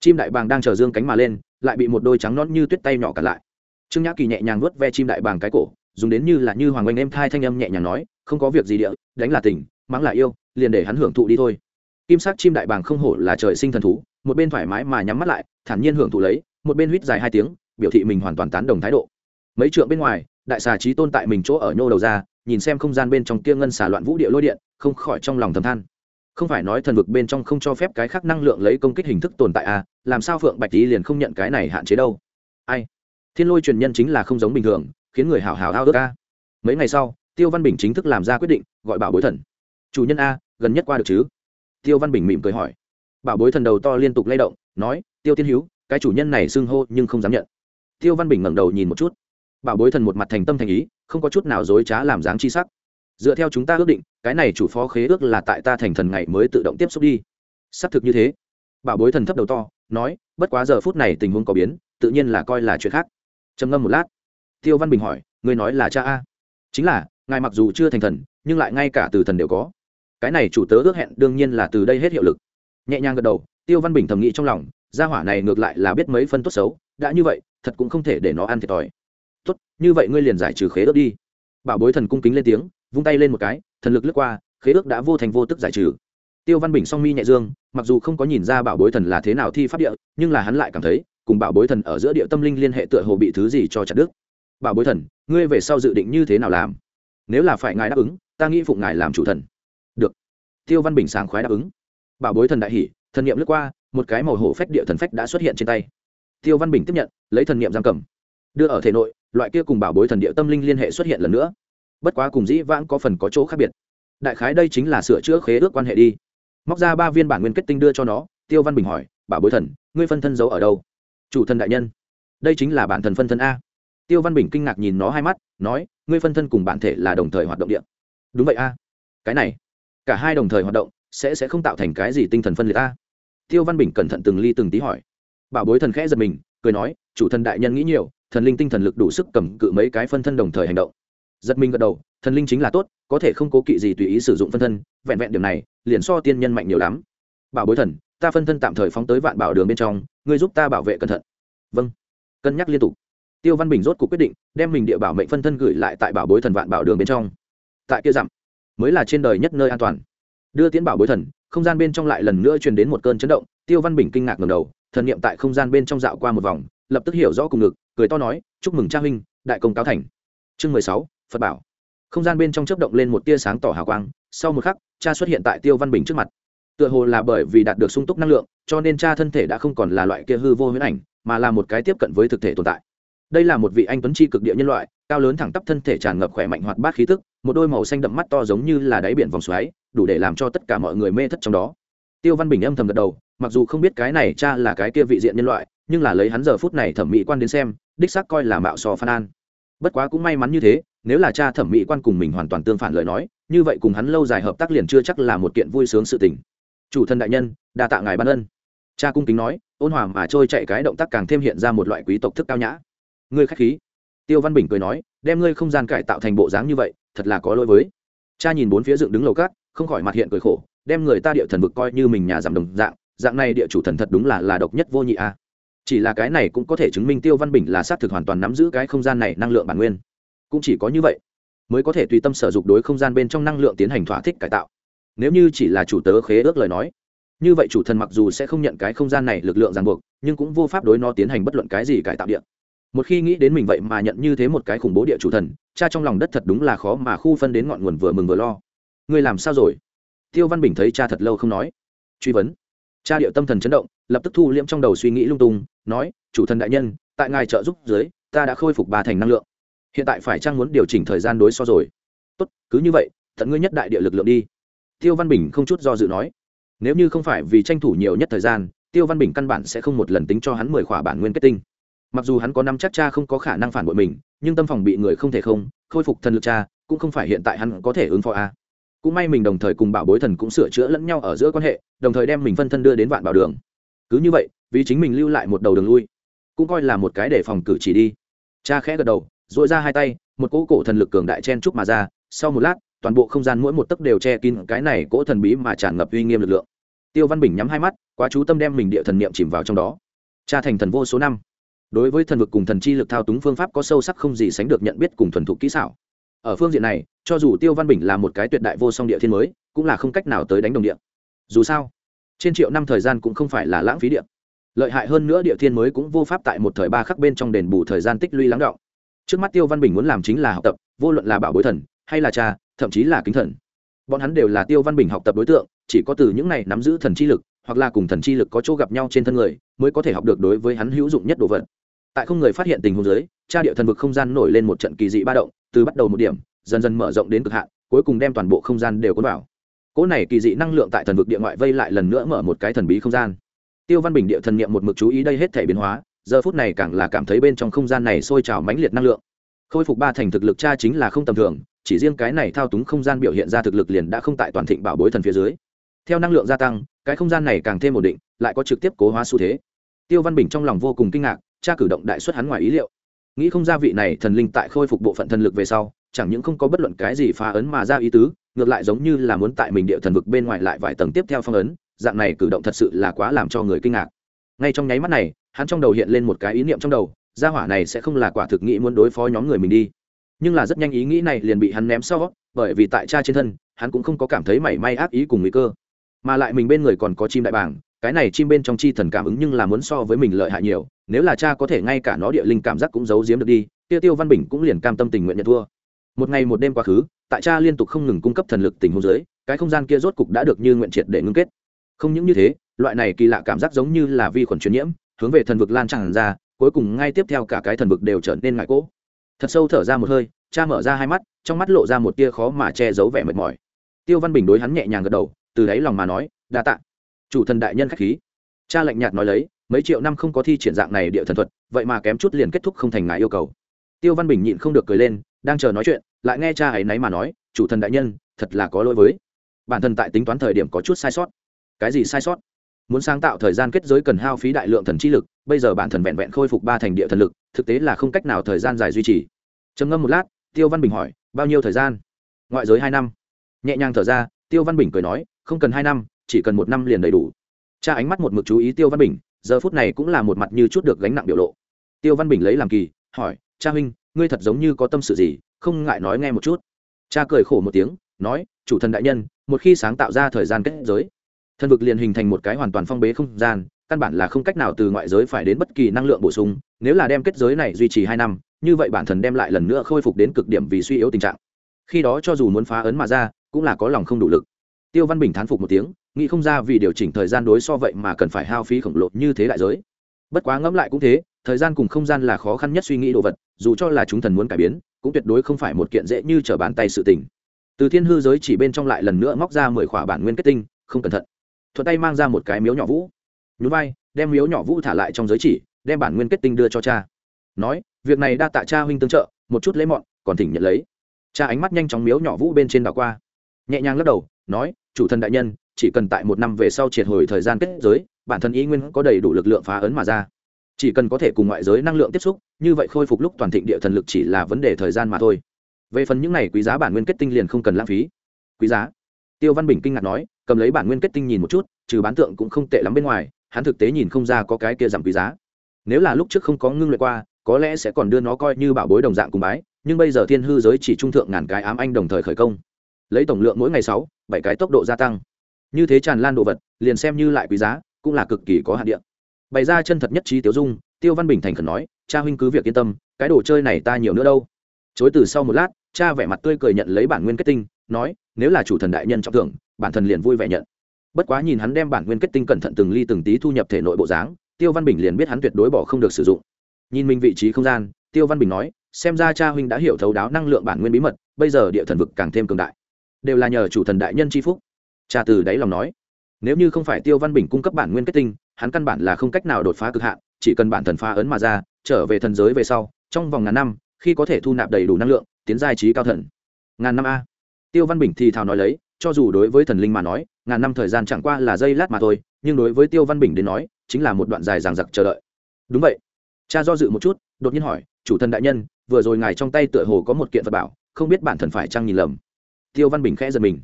Chim đại bàng đang chờ dương cánh mà lên, lại bị một đôi trắng nón như tuyết tay nhỏ cản lại. Trương nhã kỳ nhẹ nhàng vuốt ve chim đại bàng cái cổ, dùng đến như là như hoàng oanh em thai thanh âm nhẹ nhàng nói, không có việc gì địa, đánh là tình, mắng là yêu liền để hắn hưởng thụ đi thôi. Kim sắc chim đại bàng không hổ là trời sinh thần thú, một bên thoải mái mà nhắm mắt lại, thản nhiên hưởng thụ lấy, một bên huýt dài hai tiếng, biểu thị mình hoàn toàn tán đồng thái độ. Mấy trượng bên ngoài, đại xà trí tôn tại mình chỗ ở nhô đầu ra, nhìn xem không gian bên trong kia ngân xà loạn vũ địa lôi điện, không khỏi trong lòng thầm than. Không phải nói thần vực bên trong không cho phép cái khác năng lượng lấy công kích hình thức tồn tại à làm sao phượng bạch tý liền không nhận cái này hạn chế đâu. Ai? Thiên lôi truyền nhân chính là không giống bình thường, khiến người hào hào ao ước ca mấy ngày sau, tiêu văn bình chính thức làm ra quyết định, gọi bảo bối thần chủ nhân a, gần nhất qua được chứ? Tiêu văn bình mỉm cười hỏi. Bảo bối thần đầu to liên tục lay động, nói, tiêu tiên hữu cái chủ nhân này xưng hô nhưng không dám nhận. Tiêu văn bình ngẩng đầu nhìn một chút. Bảo bối thần một mặt thành tâm thành ý, không có chút nào dối trá làm dáng chi sắc. Dựa theo chúng ta ước định, cái này chủ phó khế ước là tại ta thành thần ngày mới tự động tiếp xúc đi. Xác thực như thế. Bảo bối thần thấp đầu to, nói, bất quá giờ phút này tình huống có biến, tự nhiên là coi là chuyện khác. Trầm ngâm một lát. Tiêu văn bình hỏi người nói là cha a? Chính là, ngài mặc dù chưa thành thần, nhưng lại ngay cả từ thần đều có cái này chủ tớ ước hẹn đương nhiên là từ đây hết hiệu lực. Nhẹ nhàng gật đầu, tiêu văn bình thầm nghĩ trong lòng, gia hỏa này ngược lại là biết mấy phân tốt xấu, đã như vậy, thật cũng không thể để nó ăn thiệt thòi. Tốt, như vậy ngươi liền giải trừ khế ước đi. Bảo bối thần cung kính lên tiếng, vung tay lên một cái, thần lực lướt qua, khế ước đã vô thành vô tức giải trừ. Tiêu văn bình song mi nhẹ dương, mặc dù không có nhìn ra bảo bối thần là thế nào thi pháp địa, nhưng là hắn lại cảm thấy, cùng bảo bối thần ở giữa địa tâm linh liên hệ tựa hồ bị thứ gì cho chặt đức bảo bối thần, ngươi về sau dự định như thế nào làm? Nếu là phải ngài đáp ứng, ta nghĩ phụng ngài làm chủ thần tiêu văn bình sáng khoái đáp ứng. Bảo bối thần đại hỷ thần niệm lướt qua, một cái màu hổ phách địa thần phách đã xuất hiện trên tay. Tiêu văn bình tiếp nhận, lấy thần niệm giam cầm. Đưa ở thể nội, loại kia cùng bảo bối thần địa tâm linh liên hệ xuất hiện lần nữa. Bất quá cùng dĩ vãng có phần có chỗ khác biệt. Đại khái đây chính là sửa chữa khế ước quan hệ đi. Móc ra ba viên bản nguyên kết tinh đưa cho nó, tiêu văn bình hỏi, bảo bối thần, ngươi phân thân giấu ở đâu? Chủ thần đại nhân. Đây chính là bản thần phân thân a. Tiêu văn bình kinh ngạc nhìn nó hai mắt, nói, ngươi phân thân cùng bản thể là đồng thời hoạt động điện đúng vậy a. Cái này cả hai đồng thời hoạt động, sẽ sẽ không tạo thành cái gì tinh thần phân liệt a. Tiêu văn bình cẩn thận từng ly từng tí hỏi. Bảo bối thần khẽ giật mình, cười nói, chủ thần đại nhân nghĩ nhiều, thần linh tinh thần lực đủ sức cầm cự mấy cái phân thân đồng thời hành động. Giật mình gật đầu, thần linh chính là tốt, có thể không cố kỵ gì tùy ý sử dụng phân thân, vẹn vẹn điểm này, liền so tiên nhân mạnh nhiều lắm. Bảo bối thần, ta phân thân tạm thời phóng tới vạn bảo đường bên trong, ngươi giúp ta bảo vệ cẩn thận. Vâng. Cân nhắc liên tục. Tiêu văn bình rốt cuộc quyết định, đem mình địa bảo mệnh phân thân gửi lại tại bảo bối thần vạn bảo đường bên trong. Tại kia dặm mới là trên đời nhất nơi an toàn. Đưa tiến bảo bối thần, không gian bên trong lại lần nữa truyền đến một cơn chấn động, tiêu văn bình kinh ngạc ngầm đầu, thần niệm tại không gian bên trong dạo qua một vòng, lập tức hiểu rõ cùng ngực, cười to nói, chúc mừng cha huynh, đại công cáo thành. Chương mười sáu, phật bảo. Không gian bên trong chớp động lên một tia sáng tỏ hào quang, sau một khắc, cha xuất hiện tại tiêu văn bình trước mặt. Tựa hồ là bởi vì đạt được sung túc năng lượng, cho nên cha thân thể đã không còn là loại kia hư vô huyễn ảnh, mà là một cái tiếp cận với thực thể tồn tại. Đây là một vị anh tuấn chi cực địa nhân loại, cao lớn thẳng tắp thân thể tràn ngập khỏe mạnh hoạt bát khí tức một đôi màu xanh đậm mắt to giống như là đáy biển vòng xoáy, đủ để làm cho tất cả mọi người mê thất trong đó. Tiêu văn bình âm thầm gật đầu, mặc dù không biết cái này cha là cái kia vị diện nhân loại, nhưng là lấy hắn giờ phút này thẩm mỹ quan đến xem, đích xác coi là mạo so phan an. Bất quá cũng may mắn như thế, nếu là cha thẩm mỹ quan cùng mình hoàn toàn tương phản lời nói, như vậy cùng hắn lâu dài hợp tác liền chưa chắc là một kiện vui sướng sự tình. Chủ thân đại nhân, đa tạ ngài ban ân. Cha cung kính nói, ôn hòa mà trôi chạy cái động tác càng thêm hiện ra một loại quý tộc thức cao nhã. Ngươi khách khí. Tiêu văn bình cười nói, đem ngươi không gian cải tạo thành bộ dáng như vậy thật là có lỗi với. Cha nhìn bốn phía dựng đứng lầu cát, không khỏi mặt hiện cười khổ, đem người ta địa thần vực coi như mình nhà giảm đồng dạng dạng này địa chủ thần thật đúng là là độc nhất vô nhị a. Chỉ là cái này cũng có thể chứng minh tiêu văn bình là xác thực hoàn toàn nắm giữ cái không gian này năng lượng bản nguyên. Cũng chỉ có như vậy, mới có thể tùy tâm sở dục đối không gian bên trong năng lượng tiến hành thỏa thích cải tạo. Nếu như chỉ là chủ tớ khế ước lời nói, như vậy chủ thần mặc dù sẽ không nhận cái không gian này lực lượng ràng buộc, nhưng cũng vô pháp đối nó tiến hành bất luận cái gì cải tạo điện một khi nghĩ đến mình vậy mà nhận như thế một cái khủng bố địa chủ thần, cha trong lòng đất thật đúng là khó mà khu phân đến ngọn nguồn vừa mừng vừa lo. Ngươi làm sao rồi? Tiêu văn bình thấy cha thật lâu không nói. Truy vấn. Cha điệu tâm thần chấn động, lập tức thu liễm trong đầu suy nghĩ lung tung, nói, chủ thần đại nhân, tại ngài trợ giúp dưới, ta đã khôi phục ba thành năng lượng. Hiện tại phải trang muốn điều chỉnh thời gian đối so rồi? Tốt, cứ như vậy, tận ngươi nhất đại địa lực lượng đi. Tiêu văn bình không chút do dự nói. Nếu như không phải vì tranh thủ nhiều nhất thời gian, tiêu văn bình căn bản sẽ không một lần tính cho hắn mười khỏa bản nguyên kết tinh mặc dù hắn có năm chắc cha không có khả năng phản bội mình, nhưng tâm phòng bị người không thể không, khôi phục thần lực cha, cũng không phải hiện tại hắn có thể ứng phó a. Cũng may mình đồng thời cùng bảo bối thần cũng sửa chữa lẫn nhau ở giữa quan hệ, đồng thời đem mình phân thân đưa đến vạn bảo đường. Cứ như vậy, vì chính mình lưu lại một đầu đường lui, cũng coi là một cái để phòng cử chỉ đi. Cha khẽ gật đầu dội ra hai tay, một cỗ cổ thần lực cường đại chen trúc mà ra. Sau một lát, toàn bộ không gian mỗi một tấc đều che kín cái này cỗ thần bí mà tràn ngập uy nghiêm lực lượng. Tiêu văn bình nhắm hai mắt, quá chú tâm đem mình địa thần niệm chìm vào trong đó. Cha thành thần vô số năm đối với thần vực cùng thần chi lực thao túng phương pháp có sâu sắc không gì sánh được nhận biết cùng thuần thục kỹ xảo. Ở phương diện này, cho dù tiêu văn bình là một cái tuyệt đại vô song địa thiên mới, cũng là không cách nào tới đánh đồng địa. Dù sao, trên triệu năm thời gian cũng không phải là lãng phí địa. Lợi hại hơn nữa địa thiên mới cũng vô pháp tại một thời ba khắc bên trong đền bù thời gian tích lũy lắng đọng. trước mắt tiêu văn bình muốn làm chính là học tập, vô luận là bảo bối thần, hay là cha, thậm chí là kính thần. Bọn hắn đều là tiêu văn bình học tập đối tượng, chỉ có từ những này nắm giữ thần chi lực, hoặc là cùng thần chi lực có chỗ gặp nhau trên thân người, mới có thể học được đối với hắn hữu dụng nhất đồ vật tại không người phát hiện tình huống dưới, cha địa thần vực không gian nổi lên một trận kỳ dị ba động từ bắt đầu một điểm dần dần mở rộng đến cực hạn cuối cùng đem toàn bộ không gian đều cuốn vào. Cỗ này kỳ dị năng lượng tại thần vực địa ngoại vây lại lần nữa mở một cái thần bí không gian. Tiêu văn bình địa thần niệm một mực chú ý đây hết thể biến hóa giờ phút này càng là cảm thấy bên trong không gian này sôi trào mãnh liệt năng lượng. Khôi phục ba thành thực lực cha chính là không tầm thường chỉ riêng cái này thao túng không gian biểu hiện ra thực lực liền đã không tại toàn thịnh bảo bối thần phía dưới. Theo năng lượng gia tăng cái không gian này càng thêm ổn định lại có trực tiếp cố hóa xu thế. Tiêu văn bình trong lòng vô cùng kinh ngạc cha cử động đại xuất hắn ngoài ý liệu. Nghĩ không ra vị này thần linh tại khôi phục bộ phận thần lực về sau, chẳng những không có bất luận cái gì phá ấn mà ra ý tứ, ngược lại giống như là muốn tại mình địa thần vực bên ngoài lại vài tầng tiếp theo phong ấn, dạng này cử động thật sự là quá làm cho người kinh ngạc. Ngay trong nháy mắt này, hắn trong đầu hiện lên một cái ý niệm trong đầu, gia hỏa này sẽ không là quả thực nghĩ muốn đối phó nhóm người mình đi. Nhưng là rất nhanh ý nghĩ này liền bị hắn ném sau, bởi vì tại cha trên thân, hắn cũng không có cảm thấy mảy may ác ý cùng nguy cơ. Mà lại mình bên người còn có chim đại bảng cái này chim bên trong chi thần cảm ứng nhưng là muốn so với mình lợi hại nhiều, nếu là cha có thể ngay cả nó địa linh cảm giác cũng giấu giếm được đi, tiêu tiêu văn bình cũng liền cam tâm tình nguyện nhận thua. Một ngày một đêm quá khứ, tại cha liên tục không ngừng cung cấp thần lực tình huống dưới, cái không gian kia rốt cục đã được như nguyện triệt để ngưng kết. Không những như thế, loại này kỳ lạ cảm giác giống như là vi khuẩn truyền nhiễm, hướng về thần vực lan tràn ra, cuối cùng ngay tiếp theo cả cái thần vực đều trở nên ngại cỗ. Thật sâu thở ra một hơi, cha mở ra hai mắt, trong mắt lộ ra một tia khó mà che giấu vẻ mệt mỏi. Tiêu văn bình đối hắn nhẹ nhàng gật đầu, từ đáy lòng mà nói, đa tạ chủ thần đại nhân khách khí. Cha lạnh nhạt nói lấy, mấy triệu năm không có thi triển dạng này địa thần thuật, vậy mà kém chút liền kết thúc không thành ngại yêu cầu. Tiêu văn bình nhịn không được cười lên, đang chờ nói chuyện, lại nghe cha ấy náy mà nói, chủ thần đại nhân, thật là có lỗi với. Bản thân tại tính toán thời điểm có chút sai sót. Cái gì sai sót? Muốn sáng tạo thời gian kết giới cần hao phí đại lượng thần chi lực, bây giờ bản thần vẹn vẹn khôi phục ba thành địa thần lực, thực tế là không cách nào thời gian dài duy trì. Trầm ngâm một lát, tiêu văn bình hỏi, bao nhiêu thời gian? Ngoại giới hai năm. Nhẹ nhàng thở ra, tiêu văn bình cười nói, không cần hai năm chỉ cần một năm liền đầy đủ. Cha ánh mắt một mực chú ý tiêu văn bình, giờ phút này cũng là một mặt như chút được gánh nặng biểu lộ. Tiêu văn bình lấy làm kỳ, hỏi, cha huynh, ngươi thật giống như có tâm sự gì, không ngại nói nghe một chút? Cha cười khổ một tiếng, nói, chủ thần đại nhân, một khi sáng tạo ra thời gian kết giới thần vực liền hình thành một cái hoàn toàn phong bế không gian, căn bản là không cách nào từ ngoại giới phải đến bất kỳ năng lượng bổ sung, nếu là đem kết giới này duy trì hai năm, như vậy bản thần đem lại lần nữa khôi phục đến cực điểm vì suy yếu tình trạng. Khi đó cho dù muốn phá ấn mà ra, cũng là có lòng không đủ lực. Tiêu văn bình thán phục một tiếng nghĩ không ra vì điều chỉnh thời gian đối so vậy mà cần phải hao phí khổng lồ như thế đại giới. Bất quá ngẫm lại cũng thế, thời gian cùng không gian là khó khăn nhất suy nghĩ đồ vật, dù cho là chúng thần muốn cải biến, cũng tuyệt đối không phải một kiện dễ như trở bàn tay sự tình. Từ thiên hư giới chỉ bên trong lại lần nữa móc ra mười khỏa bản nguyên kết tinh, không cẩn thận. Thuận tay mang ra một cái miếu nhỏ vũ. Nhún vai, đem miếu nhỏ vũ thả lại trong giới chỉ, đem bản nguyên kết tinh đưa cho cha. Nói, việc này đa tạ cha huynh tương trợ, một chút lấy mọn, còn thỉnh nhận lấy. Cha ánh mắt nhanh chóng miếu nhỏ vũ bên trên đảo qua. Nhẹ nhàng lắc đầu, nói, chủ thần đại nhân chỉ cần tại một năm về sau triệt hồi thời gian kết giới, bản thân ý nguyên có đầy đủ lực lượng phá ấn mà ra. Chỉ cần có thể cùng ngoại giới năng lượng tiếp xúc, như vậy khôi phục lúc toàn thịnh địa thần lực chỉ là vấn đề thời gian mà thôi. Về phần những này quý giá bản nguyên kết tinh liền không cần lãng phí. Quý giá. Tiêu văn bình kinh ngạc nói, cầm lấy bản nguyên kết tinh nhìn một chút, trừ bán tượng cũng không tệ lắm bên ngoài, hắn thực tế nhìn không ra có cái kia giảm quý giá. Nếu là lúc trước không có ngưng luyện qua, có lẽ sẽ còn đưa nó coi như bảo bối đồng dạng cùng bái, nhưng bây giờ thiên hư giới chỉ trung thượng ngàn cái ám anh đồng thời khởi công. Lấy tổng lượng mỗi ngày sáu, bảy cái tốc độ gia tăng như thế tràn lan đồ vật, liền xem như lại quý giá, cũng là cực kỳ có hạn điện bày ra chân thật nhất trí tiêu dung, tiêu văn bình thành khẩn nói, cha huynh cứ việc yên tâm, cái đồ chơi này ta nhiều nữa đâu. Chối từ sau một lát, cha vẻ mặt tươi cười nhận lấy bản nguyên kết tinh, nói, nếu là chủ thần đại nhân trọng thưởng, bản thần liền vui vẻ nhận. Bất quá nhìn hắn đem bản nguyên kết tinh cẩn thận từng ly từng tí thu nhập thể nội bộ dáng, tiêu văn bình liền biết hắn tuyệt đối bỏ không được sử dụng. Nhìn mình vị trí không gian, tiêu văn bình nói, xem ra cha huynh đã hiểu thấu đáo năng lượng bản nguyên bí mật, bây giờ địa thần vực càng thêm cường đại. Đều là nhờ chủ thần đại nhân c h i phúc cha từ đáy lòng nói, nếu như không phải tiêu văn bình cung cấp bản nguyên kết tinh, hắn căn bản là không cách nào đột phá cực hạn, chỉ cần bản thần phá ấn mà ra, trở về thần giới về sau, trong vòng ngàn năm, khi có thể thu nạp đầy đủ năng lượng, tiến giai trí cao thần. Ngàn năm a. Tiêu văn bình thì thào nói lấy, cho dù đối với thần linh mà nói, ngàn năm thời gian chẳng qua là giây lát mà thôi, nhưng đối với tiêu văn bình đến nói, chính là một đoạn dài ràng giặc chờ đợi. Đúng vậy. Cha do dự một chút, đột nhiên hỏi, chủ thần đại nhân, vừa rồi ngài trong tay tựa hồ có một kiện vật bảo, không biết bản thần phải chăng nhìn lầm? Tiêu văn bình khẽ giật mình.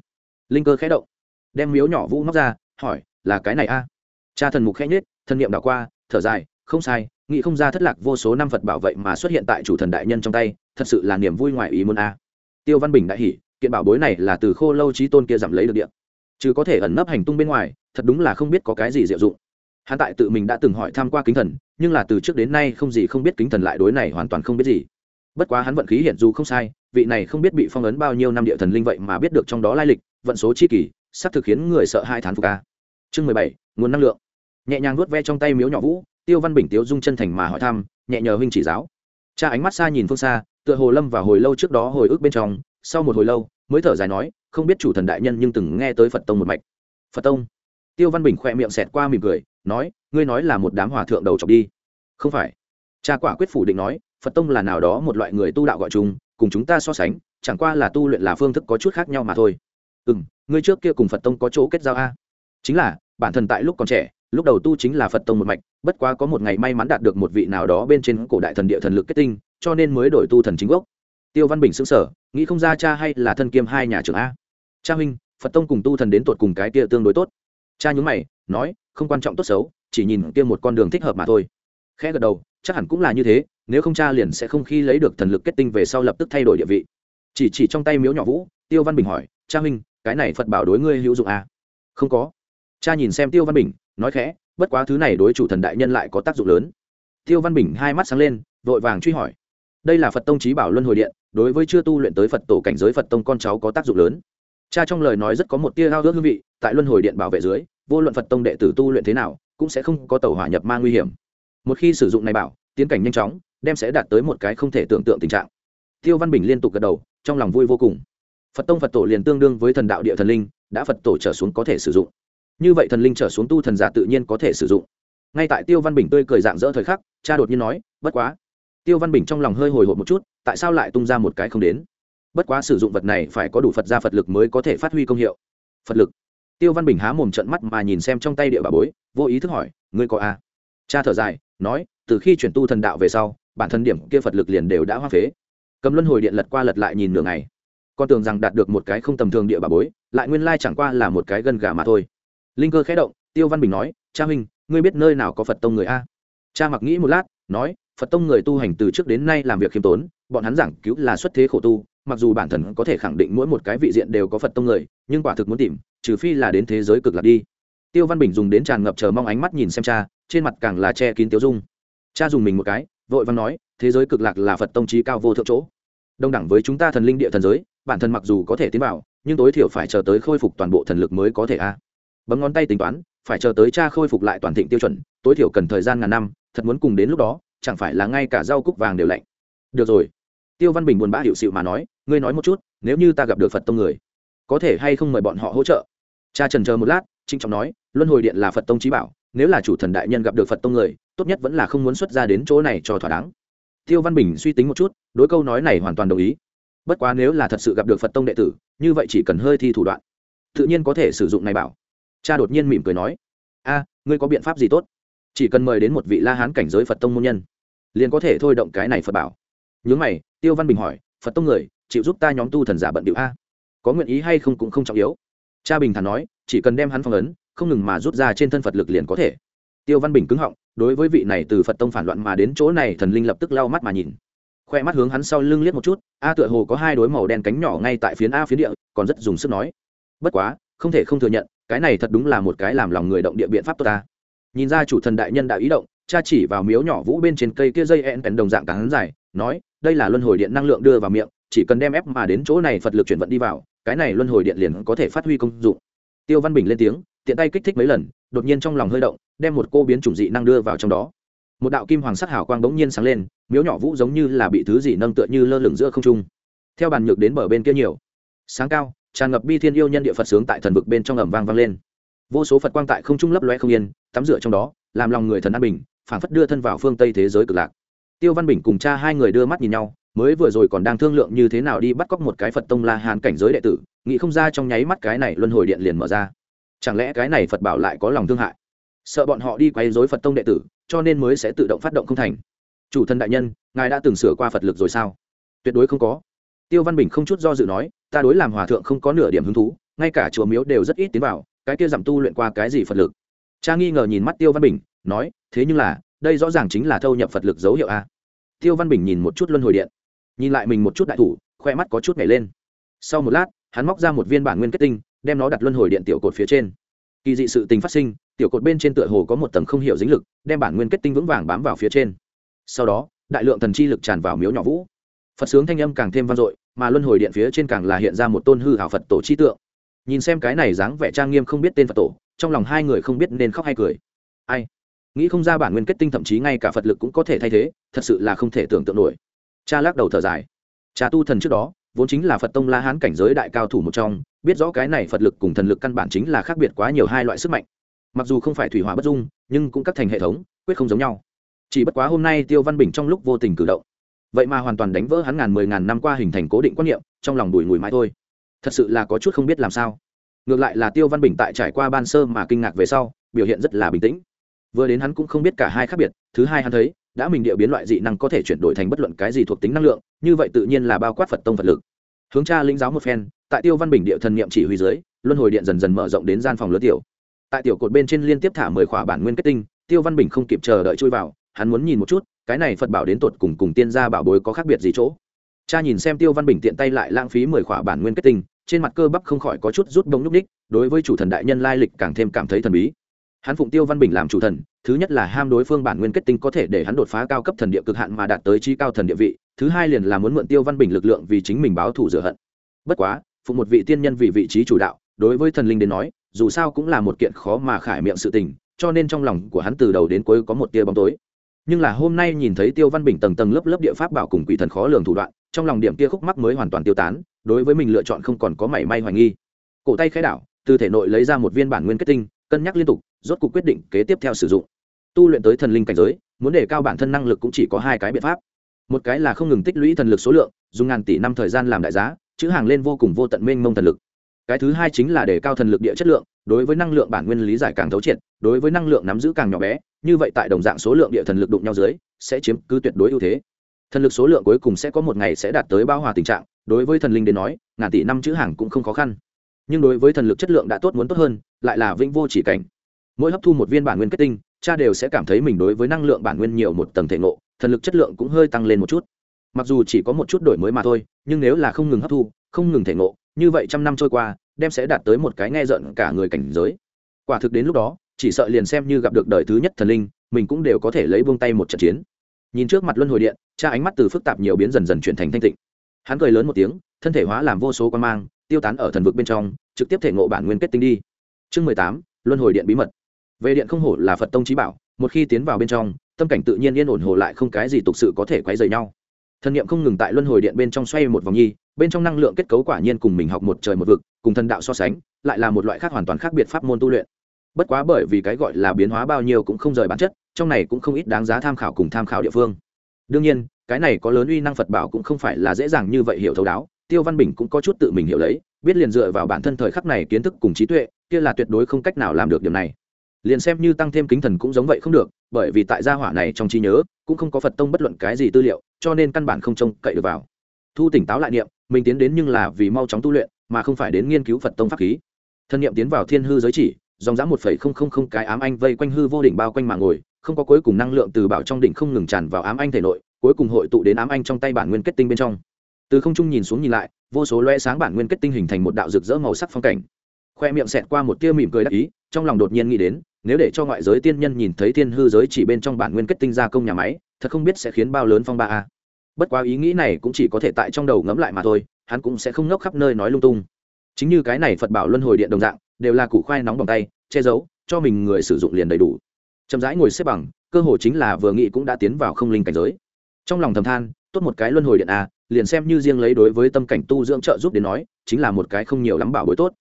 Linh cơ khẽ động đem miếu nhỏ vũ móc ra, hỏi, là cái này a? Cha thần mục khẽ nhết thân nhiệm đảo qua, thở dài, không sai, nghĩ không ra thất lạc vô số năm vật bảo vệ mà xuất hiện tại chủ thần đại nhân trong tay, thật sự là niềm vui ngoài ý muốn a. Tiêu văn bình đại hỉ, kiện bảo bối này là từ khô lâu trí tôn kia giảm lấy được điện chứ có thể ẩn nấp hành tung bên ngoài, thật đúng là không biết có cái gì diệu dụng. Hắn tại tự mình đã từng hỏi tham q u a kính thần, nhưng là từ trước đến nay không gì không biết kính thần lại đối này hoàn toàn không biết gì. Bất quá hắn vận khí hiện dù không sai, vị này không biết bị phong ấn bao nhiêu năm địa thần linh vậy mà biết được trong đó lai lịch, vận số chi kỷ sắp thực khiến người sợ hai thán phục ca chương mười bảy, nguồn năng lượng. Nhẹ nhàng nuốt ve trong tay miếu nhỏ vũ, tiêu văn bình tiếu dung chân thành mà hỏi thăm, nhẹ nhờ huynh chỉ giáo. Cha ánh mắt xa nhìn phương xa, tựa hồ lâm và hồi lâu trước đó hồi ức bên trong, sau một hồi lâu, mới thở dài nói, không biết chủ thần đại nhân nhưng từng nghe tới phật tông một mạch. Phật tông? Tiêu văn bình khỏe miệng xẹt qua mỉm cười, nói, ngươi nói là một đám hòa thượng đầu chọc đi. Không phải. Cha quả quyết phủ định nói, phật tông là nào đó một loại người tu đạo gọi chung, cùng chúng ta so sánh, chẳng qua là tu luyện là phương thức có chút khác nhau mà thôi ừ m ngươi trước kia cùng phật tông có chỗ kết giao a? Chính là, bản thân tại lúc còn trẻ, lúc đầu tu chính là phật tông một mạch, bất quá có một ngày may mắn đạt được một vị nào đó bên trên cổ đại thần địa thần lực kết tinh, cho nên mới đổi tu thần chính gốc. Tiêu văn bình xứng sở nghĩ không ra cha hay là thân kiêm hai nhà trưởng a. Cha huynh, phật tông cùng tu thần đến tột cùng cái kia tương đối tốt. Cha nhúng mày, nói, không quan trọng tốt xấu, chỉ nhìn kia một con đường thích hợp mà thôi. Khẽ gật đầu, chắc hẳn cũng là như thế, nếu không cha liền sẽ không khi lấy được thần lực kết tinh về sau lập tức thay đổi địa vị. Chỉ chỉ trong tay miếu nhỏ vũ, tiêu văn bình hỏi, cha huynh cái này phật bảo đối ngươi hữu dụng à? không có. Cha nhìn xem tiêu văn bình, nói khẽ, bất quá thứ này đối chủ thần đại nhân lại có tác dụng lớn. Tiêu văn bình hai mắt sáng lên, vội vàng truy hỏi. Đây là phật tông trí bảo luân hồi điện, đối với chưa tu luyện tới phật tổ cảnh giới phật tông con cháu có tác dụng lớn. Cha trong lời nói rất có một tia ao ước hương vị, tại luân hồi điện bảo vệ dưới, vô luận phật tông đệ tử tu luyện thế nào, cũng sẽ không có tàu hỏa nhập ma nguy hiểm. Một khi sử dụng này bảo, tiến cảnh nhanh chóng, đem sẽ đạt tới một cái không thể tưởng tượng tình trạng. Tiêu văn bình liên tục gật đầu, trong lòng vui vô cùng phật tông phật tổ liền tương đương với thần đạo địa thần linh, đã phật tổ trở xuống có thể sử dụng. Như vậy thần linh trở xuống tu thần giả tự nhiên có thể sử dụng. Ngay tại tiêu văn bình tươi cười dạng dỡ thời khắc, cha đột nhiên nói, bất quá. Tiêu văn bình trong lòng hơi hồi hộp một chút, tại sao lại tung ra một cái không đến? Bất quá sử dụng vật này phải có đủ phật gia phật lực mới có thể phát huy công hiệu. Phật lực. Tiêu văn bình há mồm trận mắt mà nhìn xem trong tay địa bà bối, vô ý thức hỏi, ngươi có a à? cha thở dài, nói, từ khi chuyển tu thần đạo về sau, bản thân điểm kia phật lực liền đều đã hoa phế. Cầm luân hồi điện lật qua lật lại nhìn nửa ngày con tưởng rằng đạt được một cái không tầm thường địa bà bối, lại nguyên lai chẳng qua là một cái gân gà mà thôi. Linh cơ khẽ động, tiêu văn bình nói, cha huynh, ngươi biết nơi nào có phật tông người a? Cha mặc nghĩ một lát, nói, phật tông người tu hành từ trước đến nay làm việc khiêm tốn, bọn hắn giảng cứu là xuất thế khổ tu, mặc dù bản thân có thể khẳng định mỗi một cái vị diện đều có phật tông người, nhưng quả thực muốn tìm, trừ phi là đến thế giới cực lạc đi. Tiêu văn bình dùng đến tràn ngập chờ mong ánh mắt nhìn xem cha, trên mặt càng là che kín tiêu dung. Cha dùng mình một cái, vội văn nói, thế giới cực lạc là phật tông trí cao vô thượng chỗ. Đồng đẳng với chúng ta thần linh địa thần giới bản thân mặc dù có thể tiến vào, nhưng tối thiểu phải chờ tới khôi phục toàn bộ thần lực mới có thể a. Bấm ngón tay tính toán, phải chờ tới cha khôi phục lại toàn thịnh tiêu chuẩn, tối thiểu cần thời gian ngàn năm, thật muốn cùng đến lúc đó, chẳng phải là ngay cả rau cúc vàng đều lạnh. Được rồi. Tiêu văn bình buồn bã hiệu sự mà nói, ngươi nói một chút, nếu như ta gặp được phật tông người, có thể hay không mời bọn họ hỗ trợ? Cha trần chờ một lát trinh trọng nói, luân hồi điện là phật tông trí bảo, nếu là chủ thần đại nhân gặp được phật tông người, tốt nhất vẫn là không muốn xuất ra đến chỗ này cho thỏa đáng. Tiêu văn bình suy tính một chút, đối câu nói này hoàn toàn đồng ý bất quá nếu là thật sự gặp được phật tông đệ tử, như vậy chỉ cần hơi thi thủ đoạn, tự nhiên có thể sử dụng này bảo. Cha đột nhiên mỉm cười nói, a, ngươi có biện pháp gì tốt? Chỉ cần mời đến một vị la hán cảnh giới phật tông môn nhân, liền có thể thôi động cái này phật bảo. Nhớ mày, tiêu văn bình hỏi, phật tông người, chịu giúp ta nhóm tu thần giả bận điệu a? Có nguyện ý hay không cũng không trọng yếu. Cha bình thản nói, chỉ cần đem hắn phong ấn, không ngừng mà rút ra trên thân phật lực liền có thể. Tiêu văn bình cứng họng, đối với vị này từ phật tông phản loạn mà đến chỗ này thần linh lập tức lau mắt mà nhìn khoe mắt hướng hắn sau lưng liếc một chút, a tựa hồ có hai đối màu đen cánh nhỏ ngay tại phiến a phiến địa, còn rất dùng sức nói. Bất quá, không thể không thừa nhận, cái này thật đúng là một cái làm lòng người động địa biện pháp tốt ta. Nhìn ra chủ thần đại nhân đã ý động, cha chỉ vào miếu nhỏ vũ bên trên cây kia dây en bèn đồng dạng cắn dài, nói, đây là luân hồi điện năng lượng đưa vào miệng, chỉ cần đem ép mà đến chỗ này phật lực chuyển vận đi vào, cái này luân hồi điện liền có thể phát huy công dụng. Tiêu văn bình lên tiếng, tiện tay kích thích mấy lần, đột nhiên trong lòng hơi động, đem một cô biến chủng dị năng đưa vào trong đó một đạo kim hoàng sắc hào quang bỗng nhiên sáng lên, miếu nhỏ vũ giống như là bị thứ gì nâng tựa như lơ lửng giữa không trung. Theo bàn nhược đến bờ bên kia nhiều, sáng cao, tràn ngập bi thiên yêu nhân địa phật sướng tại thần vực bên trong ẩm vang vang lên. Vô số phật quang tại không trung lấp loe không yên, tắm rửa trong đó, làm lòng người thần an bình, phảng phất đưa thân vào phương tây thế giới cực lạc. Tiêu văn bình cùng cha hai người đưa mắt nhìn nhau, mới vừa rồi còn đang thương lượng như thế nào đi bắt cóc một cái phật tông la hàn cảnh giới đệ tử, nghĩ không ra trong nháy mắt cái này luân hồi điện liền mở ra. Chẳng lẽ cái này phật bảo lại có lòng thương hại? Sợ bọn họ đi quấy rối phật tông đệ tử, cho nên mới sẽ tự động phát động không thành. Chủ thân đại nhân, ngài đã từng sửa qua phật lực rồi sao? Tuyệt đối không có. Tiêu văn bình không chút do dự nói, ta đối làm hòa thượng không có nửa điểm hứng thú, ngay cả chùa miếu đều rất ít tiến vào, cái kia giảm tu luyện qua cái gì phật lực? Cha nghi ngờ nhìn mắt tiêu văn bình, nói, thế nhưng là, đây rõ ràng chính là thâu nhập phật lực dấu hiệu a. Tiêu văn bình nhìn một chút luân hồi điện, nhìn lại mình một chút đại thủ, khoe mắt có chút nhảy lên. Sau một lát, hắn móc ra một viên bản nguyên kết tinh, đem nó đặt luân hồi điện tiểu cột phía trên kỳ dị sự tình phát sinh, tiểu cột bên trên tựa hồ có một tầng không hiểu dính lực, đem bản nguyên kết tinh vững vàng bám vào phía trên. Sau đó, đại lượng thần chi lực tràn vào miếu nhỏ vũ. Phật sướng thanh âm càng thêm vang dội, mà luân hồi điện phía trên càng là hiện ra một tôn hư hảo phật tổ chi tượng. Nhìn xem cái này dáng vẻ trang nghiêm không biết tên phật tổ, trong lòng hai người không biết nên khóc hay cười. Ai? Nghĩ không ra bản nguyên kết tinh thậm chí ngay cả phật lực cũng có thể thay thế, thật sự là không thể tưởng tượng nổi. Cha lắc đầu thở dài. Cha tu thần trước đó, vốn chính là phật tông la hán cảnh giới đại cao thủ một trong biết rõ cái này phật lực cùng thần lực căn bản chính là khác biệt quá nhiều hai loại sức mạnh. Mặc dù không phải thủy hỏa bất dung, nhưng cũng các thành hệ thống, quyết không giống nhau. Chỉ bất quá hôm nay tiêu văn bình trong lúc vô tình cử động. Vậy mà hoàn toàn đánh vỡ hắn ngàn mười ngàn năm qua hình thành cố định quan niệm, trong lòng đùi ngùi mãi thôi. Thật sự là có chút không biết làm sao. Ngược lại là tiêu văn bình tại trải qua ban sơ mà kinh ngạc về sau, biểu hiện rất là bình tĩnh. Vừa đến hắn cũng không biết cả hai khác biệt, thứ hai hắn thấy, đã mình địa biến loại dị năng có thể chuyển đổi thành bất luận cái gì thuộc tính năng lượng, như vậy tự nhiên là bao quát phật tông phật lực. Hướng cha lĩnh giáo một phen tại tiêu văn bình địa thần niệm chỉ huy dưới, luân hồi điện dần dần mở rộng đến gian phòng lớn tiểu. Tại tiểu cột bên trên liên tiếp thả mười khỏa bản nguyên kết tinh, tiêu văn bình không kịp chờ đợi chui vào, hắn muốn nhìn một chút, cái này phật bảo đến tột cùng cùng tiên gia bảo bối có khác biệt gì chỗ. Cha nhìn xem tiêu văn bình tiện tay lại lãng phí mười khỏa bản nguyên kết tinh, trên mặt cơ bắp không khỏi có chút rút bông nhúc ních, đối với chủ thần đại nhân lai lịch càng thêm cảm thấy thần bí. Hắn phụng tiêu văn bình làm chủ thần, thứ nhất là ham đối phương bản nguyên kết tinh có thể để hắn đột phá cao cấp thần địa cực hạn mà đạt tới chi cao thần địa vị, thứ hai liền là muốn mượn tiêu văn bình lực lượng vì chính mình báo thù rửa hận. Bất quá Phụ một vị tiên nhân vì vị trí chủ đạo, đối với thần linh đến nói, dù sao cũng là một kiện khó mà khải miệng sự tình, cho nên trong lòng của hắn từ đầu đến cuối có một tia bóng tối. Nhưng là hôm nay nhìn thấy tiêu văn bình tầng tầng lớp lớp địa pháp bảo cùng quỷ thần khó lường thủ đoạn, trong lòng điểm tia khúc mắc mới hoàn toàn tiêu tán, đối với mình lựa chọn không còn có mảy may hoài nghi. Cổ tay khai đảo, từ thể nội lấy ra một viên bản nguyên kết tinh, cân nhắc liên tục, rốt cuộc quyết định kế tiếp theo sử dụng. Tu luyện tới thần linh cảnh giới, muốn để cao bản thân năng lực cũng chỉ có hai cái biện pháp. Một cái là không ngừng tích lũy thần lực số lượng, dùng ngàn tỷ năm thời gian làm đại giá chữ hàng lên vô cùng vô tận mênh mông thần lực. Cái thứ hai chính là để cao thần lực địa chất lượng, đối với năng lượng bản nguyên lý giải càng thấu triệt, đối với năng lượng nắm giữ càng nhỏ bé, như vậy tại đồng dạng số lượng địa thần lực đụng nhau dưới, sẽ chiếm cứ tuyệt đối ưu thế. Thần lực số lượng cuối cùng sẽ có một ngày sẽ đạt tới bao hòa tình trạng, đối với thần linh đến nói, ngàn tỷ năm chữ hàng cũng không khó khăn. Nhưng đối với thần lực chất lượng đã tốt muốn tốt hơn, lại là vĩnh vô chỉ cảnh. Mỗi hấp thu một viên bản nguyên kết tinh, cha đều sẽ cảm thấy mình đối với năng lượng bản nguyên nhiều một tầng thể ngộ, thần lực chất lượng cũng hơi tăng lên một chút mặc dù chỉ có một chút đổi mới mà thôi, nhưng nếu là không ngừng hấp thu, không ngừng thể ngộ, như vậy trăm năm trôi qua, đem sẽ đạt tới một cái nghe rợn cả người cảnh giới. Quả thực đến lúc đó, chỉ sợ liền xem như gặp được đời thứ nhất thần linh, mình cũng đều có thể lấy buông tay một trận chiến. Nhìn trước mặt luân hồi điện, cha ánh mắt từ phức tạp nhiều biến dần dần chuyển thành thanh tịnh. Hắn cười lớn một tiếng, thân thể hóa làm vô số quan mang, tiêu tán ở thần vực bên trong, trực tiếp thể ngộ bản nguyên kết tinh đi. Chương mười tám, luân hồi điện bí mật. Về điện không hổ là phật tông trí bảo, một khi tiến vào bên trong, tâm cảnh tự nhiên yên ổn hồ lại không cái gì tục sự có thể quấy dày nhau thần niệm không ngừng tại luân hồi điện bên trong xoay một vòng nhi, bên trong năng lượng kết cấu quả nhiên cùng mình học một trời một vực, cùng thần đạo so sánh, lại là một loại khác hoàn toàn khác biệt pháp môn tu luyện. Bất quá bởi vì cái gọi là biến hóa bao nhiêu cũng không rời bản chất, trong này cũng không ít đáng giá tham khảo cùng tham khảo địa phương. Đương nhiên, cái này có lớn uy năng phật bảo cũng không phải là dễ dàng như vậy hiểu thấu đáo, tiêu văn bình cũng có chút tự mình hiểu lấy, biết liền dựa vào bản thân thời khắc này kiến thức cùng trí tuệ, kia là tuyệt đối không cách nào làm được điều này. Liền xem như tăng thêm kính thần cũng giống vậy không được, bởi vì tại gia hỏa này trong trí nhớ, cũng không có phật tông bất luận cái gì tư liệu cho nên căn bản không trông cậy được vào. Thu tỉnh táo lại niệm, mình tiến đến nhưng là vì mau chóng tu luyện, mà không phải đến nghiên cứu phật tông pháp khí. Thân niệm tiến vào thiên hư giới chỉ, dòng dã một phẩy không không không cái ám anh vây quanh hư vô đỉnh bao quanh mà ngồi, không có cuối cùng năng lượng từ bảo trong đỉnh không ngừng tràn vào ám anh thể nội, cuối cùng hội tụ đến ám anh trong tay bản nguyên kết tinh bên trong. Từ không trung nhìn xuống nhìn lại, vô số loe sáng bản nguyên kết tinh hình thành một đạo rực rỡ màu sắc phong cảnh khoe miệng xẹt qua một tia mỉm cười đắc ý, trong lòng đột nhiên nghĩ đến, nếu để cho ngoại giới tiên nhân nhìn thấy thiên hư giới chỉ bên trong bản nguyên kết tinh gia công nhà máy, thật không biết sẽ khiến bao lớn phong ba a. Bất quá ý nghĩ này cũng chỉ có thể tại trong đầu ngẫm lại mà thôi, hắn cũng sẽ không ngốc khắp nơi nói lung tung. Chính như cái này phật bảo luân hồi điện đồng dạng, đều là củ khoai nóng bằng tay, che giấu, cho mình người sử dụng liền đầy đủ. Chậm rãi ngồi xếp bằng, cơ hội chính là vừa nghĩ cũng đã tiến vào không linh cảnh giới. Trong lòng thầm than, tốt một cái luân hồi điện a, liền xem như riêng lấy đối với tâm cảnh tu dưỡng trợ giúp đến nói, chính là một cái không nhiều lắm bảo bối tốt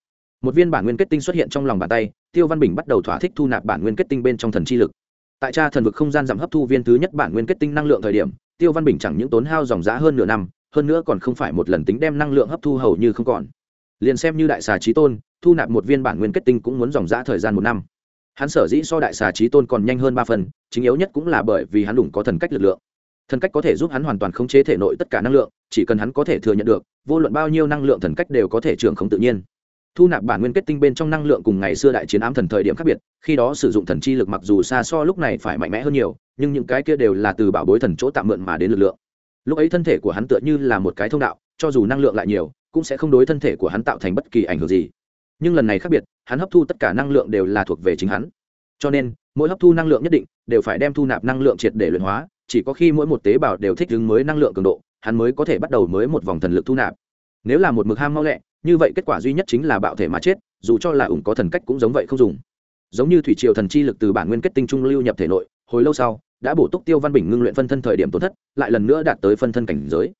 một viên bản nguyên kết tinh xuất hiện trong lòng bàn tay, tiêu văn bình bắt đầu thỏa thích thu nạp bản nguyên kết tinh bên trong thần chi lực. Tại tra thần vực không gian giảm hấp thu viên thứ nhất bản nguyên kết tinh năng lượng thời điểm, tiêu văn bình chẳng những tốn hao dòng giá hơn nửa năm, hơn nữa còn không phải một lần tính đem năng lượng hấp thu hầu như không còn. Liền xem như đại xà trí tôn, thu nạp một viên bản nguyên kết tinh cũng muốn dòng giá thời gian một năm. Hắn sở dĩ so đại xà trí tôn còn nhanh hơn ba phần, chính yếu nhất cũng là bởi vì hắn đủng có thần cách lực lượng. Thần cách có thể giúp hắn hoàn toàn khống chế thể nội tất cả năng lượng, chỉ cần hắn có thể thừa nhận được, vô luận bao nhiêu năng lượng thần cách đều có thể trưởng không tự nhiên thu nạp bản nguyên kết tinh bên trong năng lượng cùng ngày xưa đại chiến ám thần thời điểm khác biệt, khi đó sử dụng thần chi lực mặc dù xa so lúc này phải mạnh mẽ hơn nhiều, nhưng những cái kia đều là từ bảo bối thần chỗ tạm mượn mà đến lực lượng. Lúc ấy thân thể của hắn tựa như là một cái thông đạo, cho dù năng lượng lại nhiều, cũng sẽ không đối thân thể của hắn tạo thành bất kỳ ảnh hưởng gì. Nhưng lần này khác biệt, hắn hấp thu tất cả năng lượng đều là thuộc về chính hắn. Cho nên, mỗi hấp thu năng lượng nhất định, đều phải đem thu nạp năng lượng triệt để luyện hóa, chỉ có khi mỗi một tế bào đều thích ứng mới năng lượng cường độ, hắn mới có thể bắt đầu mới một vòng thần lực thu nạp. Nếu là một mực ham mau lẹ như vậy kết quả duy nhất chính là bạo thể mà chết, dù cho là ủng có thần cách cũng giống vậy không dùng. Giống như thủy triều thần chi lực từ bản nguyên kết tinh trung lưu nhập thể nội, hồi lâu sau, đã bổ túc tiêu văn bình ngưng luyện phân thân thời điểm tổn thất, lại lần nữa đạt tới phân thân cảnh giới.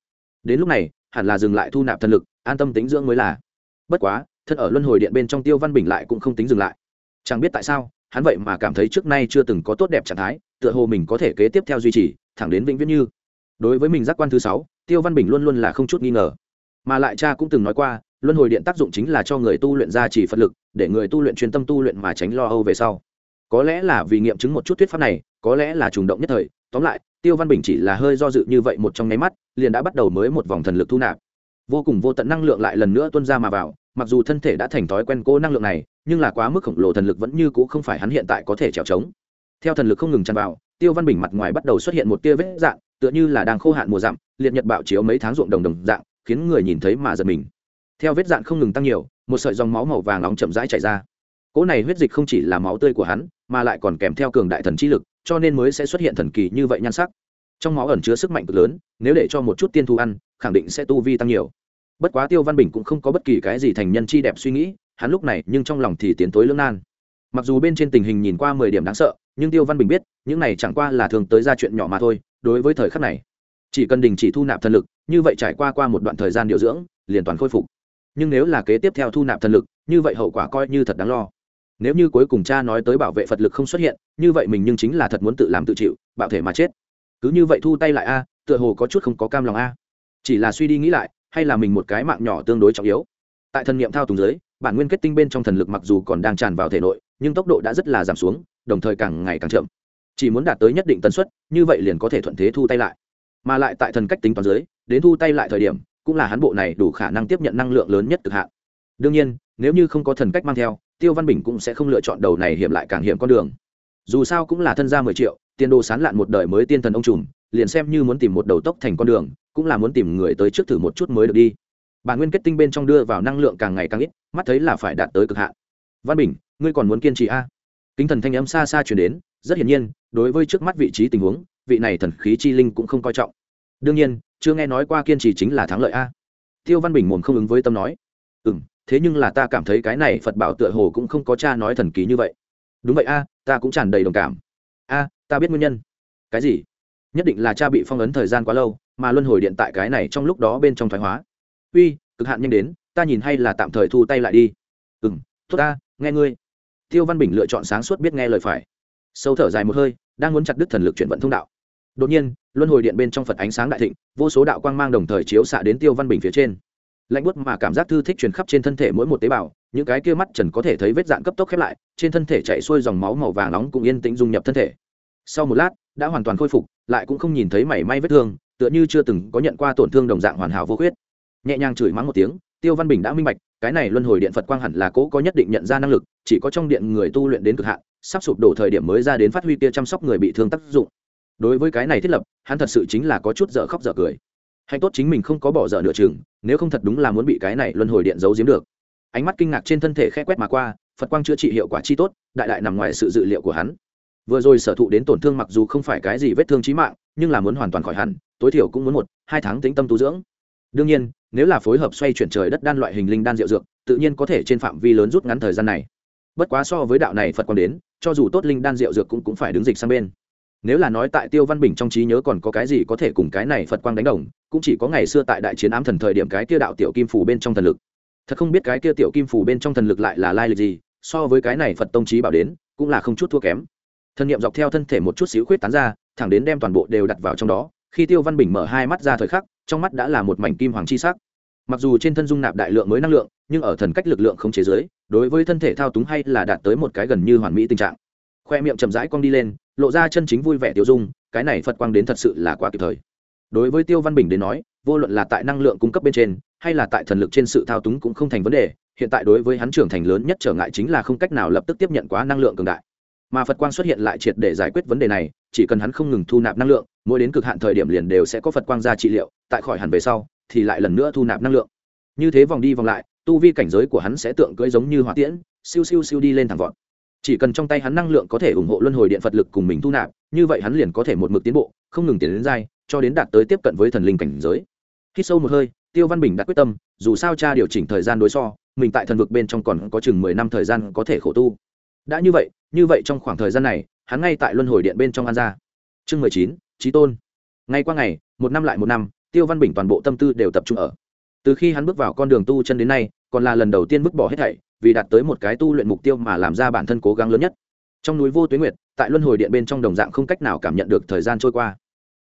Đến lúc này, hẳn là dừng lại thu nạp thần lực, an tâm tính dưỡng mới là. Bất quá thân ở luân hồi điện bên trong tiêu văn bình lại cũng không tính dừng lại. Chẳng biết tại sao, hắn vậy mà cảm thấy trước nay chưa từng có tốt đẹp trạng thái, tựa hồ mình có thể kế tiếp theo duy trì, thẳng đến vĩnh viễn như. Đối với mình giác quan thứ sáu, tiêu văn bình luôn luôn là không chút nghi ngờ. Mà lại cha cũng từng nói qua luân hồi điện tác dụng chính là cho người tu luyện ra chỉ phật lực, để người tu luyện chuyên tâm tu luyện mà tránh lo âu về sau. Có lẽ là vì nghiệm chứng một chút thuyết pháp này, có lẽ là trùng động nhất thời. Tóm lại, tiêu văn bình chỉ là hơi do dự như vậy một trong nháy mắt, liền đã bắt đầu mới một vòng thần lực thu nạp. Vô cùng vô tận năng lượng lại lần nữa tuân ra mà vào, mặc dù thân thể đã thành thói quen cố năng lượng này, nhưng là quá mức khổng lồ thần lực vẫn như c ũ không phải hắn hiện tại có thể trèo trống. Theo thần lực không ngừng tràn vào, tiêu văn bình mặt ngoài bắt đầu xuất hiện một tia vết dạng, tựa như là đang khô hạn mùa dặm liệt nhật bạo chiếu mấy tháng ruộng đồng đồng dạng, khiến người nhìn thấy mà giật mình theo vết dạn không ngừng tăng nhiều, một sợi dòng máu màu vàng nóng chậm rãi chảy ra. Cỗ này huyết dịch không chỉ là máu tươi của hắn, mà lại còn kèm theo cường đại thần chi lực, cho nên mới sẽ xuất hiện thần kỳ như vậy nhan sắc. Trong máu ẩn chứa sức mạnh cực lớn, nếu để cho một chút tiên thu ăn, khẳng định sẽ tu vi tăng nhiều. Bất quá tiêu văn bình cũng không có bất kỳ cái gì thành nhân chi đẹp suy nghĩ, hắn lúc này nhưng trong lòng thì tiến tối lưỡng nan. Mặc dù bên trên tình hình nhìn qua mười điểm đáng sợ, nhưng tiêu văn bình biết, những này chẳng qua là thường tới ra chuyện nhỏ mà thôi, đối với thời khắc này, chỉ cần đình chỉ thu nạp thần lực, như vậy trải qua qua một đoạn thời gian điều dưỡng, liền toàn khôi phục nhưng nếu là kế tiếp theo thu nạp thần lực, như vậy hậu quả coi như thật đáng lo. Nếu như cuối cùng cha nói tới bảo vệ phật lực không xuất hiện, như vậy mình nhưng chính là thật muốn tự làm tự chịu, bạo thể mà chết. Cứ như vậy thu tay lại a, tựa hồ có chút không có cam lòng a. Chỉ là suy đi nghĩ lại, hay là mình một cái mạng nhỏ tương đối trọng yếu. Tại thần niệm thao túng giới bản nguyên kết tinh bên trong thần lực mặc dù còn đang tràn vào thể nội, nhưng tốc độ đã rất là giảm xuống, đồng thời càng ngày càng chậm. Chỉ muốn đạt tới nhất định tần suất, như vậy liền có thể thuận thế thu tay lại. Mà lại tại thần cách tính toán giới đến thu tay lại thời điểm cũng là hắn bộ này đủ khả năng tiếp nhận năng lượng lớn nhất cực hạn. Đương nhiên, nếu như không có thần cách mang theo, tiêu văn bình cũng sẽ không lựa chọn đầu này hiểm lại càng hiểm con đường. Dù sao cũng là thân gia mười triệu, tiền đồ sán lạn một đời mới tiên thần ông trùm, liền xem như muốn tìm một đầu tốc thành con đường, cũng là muốn tìm người tới trước thử một chút mới được đi. Bản nguyên kết tinh bên trong đưa vào năng lượng càng ngày càng ít, mắt thấy là phải đạt tới cực hạn. Văn bình, ngươi còn muốn kiên trì a à? kính thần thanh âm xa xa chuyển đến, rất hiển nhiên, đối với trước mắt vị trí tình huống, vị này thần khí chi linh cũng không coi trọng đương nhiên, chưa nghe nói qua kiên trì chính là thắng lợi a. Tiêu văn bình mồm không ứng với tâm nói ừ m thế nhưng là ta cảm thấy cái này phật bảo tựa hồ cũng không có cha nói thần kỳ như vậy. Đúng vậy a, ta cũng tràn đầy đồng cảm. A, ta biết nguyên nhân. Cái gì? Nhất định là cha bị phong ấn thời gian quá lâu, mà luân hồi điện tại cái này trong lúc đó bên trong thoái hóa. Uy, cực hạn nhanh đến, ta nhìn hay là tạm thời thu tay lại đi. Ừ m tốt ta nghe ngươi. Tiêu văn bình lựa chọn sáng suốt biết nghe lời phải. Sâu thở dài một hơi, đang muốn chặt đứt thần lực chuyển vận thông đạo đột nhiên, luân hồi điện bên trong phật ánh sáng đại thịnh, vô số đạo quang mang đồng thời chiếu xạ đến tiêu văn bình phía trên. Lạnh bút mà cảm giác thư thích truyền khắp trên thân thể mỗi một tế bào, những cái kia mắt trần có thể thấy vết dạn cấp tốc khép lại, trên thân thể chạy xuôi dòng máu màu vàng nóng cũng yên tĩnh dung nhập thân thể. Sau một lát, đã hoàn toàn khôi phục, lại cũng không nhìn thấy mảy may vết thương, tựa như chưa từng có nhận qua tổn thương đồng dạng hoàn hảo vô khuyết. Nhẹ nhàng chửi mắng một tiếng, tiêu văn bình đã minh bạch, cái này luân hồi điện phật quang hẳn là cố có nhất định nhận ra năng lực, chỉ có trong điện người tu luyện đến cực hạn, sắp sụp đổ thời điểm mới ra đến phát huy kia chăm sóc người bị thương tác dụng đối với cái này thiết lập hắn thật sự chính là có chút dở khóc dở cười. Hạnh tốt chính mình không có bỏ dở nửa chừng nếu không thật đúng là muốn bị cái này luân hồi điện giấu giếm được. Ánh mắt kinh ngạc trên thân thể khẽ quét mà qua phật quang chữa trị hiệu quả chi tốt đại đại nằm ngoài sự dự liệu của hắn. Vừa rồi sở thụ đến tổn thương mặc dù không phải cái gì vết thương trí mạng nhưng là muốn hoàn toàn khỏi hẳn tối thiểu cũng muốn một hai tháng tính tâm tu dưỡng. Đương nhiên nếu là phối hợp xoay chuyển trời đất đan loại hình linh đan diệu dược tự nhiên có thể trên phạm vi lớn rút ngắn thời gian này. Bất quá so với đạo này phật quang đến cho dù tốt linh đan diệu dược cũng, cũng phải đứng dịch sang bên nếu là nói tại tiêu văn bình trong trí nhớ còn có cái gì có thể cùng cái này phật quang đánh đồng, cũng chỉ có ngày xưa tại đại chiến ám thần thời điểm cái kia đạo tiểu kim phủ bên trong thần lực. Thật không biết cái kia tiểu kim phủ bên trong thần lực lại là lai lịch gì, so với cái này phật tông trí bảo đến, cũng là không chút thua kém. Thân nhiệm dọc theo thân thể một chút xíu khuyết tán ra, thẳng đến đem toàn bộ đều đặt vào trong đó. Khi tiêu văn bình mở hai mắt ra thời khắc, trong mắt đã là một mảnh kim hoàng chi sắc. Mặc dù trên thân dung nạp đại lượng mới năng lượng, nhưng ở thần cách lực lượng không chế giới đối với thân thể thao túng hay là đạt tới một cái gần như hoàn mỹ tình trạng. Khoe miệng chậm rãi cong đi lên lộ ra chân chính vui vẻ tiêu dung, cái này phật quang đến thật sự là quá kịp thời. Đối với tiêu văn bình đến nói, vô luận là tại năng lượng cung cấp bên trên, hay là tại thần lực trên sự thao túng cũng không thành vấn đề, hiện tại đối với hắn trưởng thành lớn nhất trở ngại chính là không cách nào lập tức tiếp nhận quá năng lượng cường đại. Mà phật quang xuất hiện lại triệt để giải quyết vấn đề này, chỉ cần hắn không ngừng thu nạp năng lượng, mỗi đến cực hạn thời điểm liền đều sẽ có phật quang ra trị liệu, tại khỏi hẳn về sau, thì lại lần nữa thu nạp năng lượng. Như thế vòng đi vòng lại, tu vi cảnh giới của hắn sẽ tượng cưỡi giống như hỏa tiễn, siêu siêu siêu đi lên thẳng vọt chỉ cần trong tay hắn năng lượng có thể ủng hộ luân hồi điện phật lực cùng mình thu nạp, như vậy hắn liền có thể một mực tiến bộ, không ngừng tiến đến dai cho đến đạt tới tiếp cận với thần linh cảnh giới. Khi sâu một hơi, tiêu văn bình đã quyết tâm, dù sao cha điều chỉnh thời gian đối so, mình tại thần vực bên trong còn có chừng mười năm thời gian có thể khổ tu. Đã như vậy như vậy trong khoảng thời gian này, hắn ngay tại luân hồi điện bên trong an gia. Chương mười chín trí tôn. Ngay qua ngày, một năm lại một năm, tiêu văn bình toàn bộ tâm tư đều tập trung ở. Từ khi hắn bước vào con đường tu chân đến nay, còn là lần đầu tiên vứt bỏ hết thảy vì đạt tới một cái tu luyện mục tiêu mà làm ra bản thân cố gắng lớn nhất. Trong núi vô tuyến nguyệt, tại luân hồi điện bên trong đồng dạng không cách nào cảm nhận được thời gian trôi qua.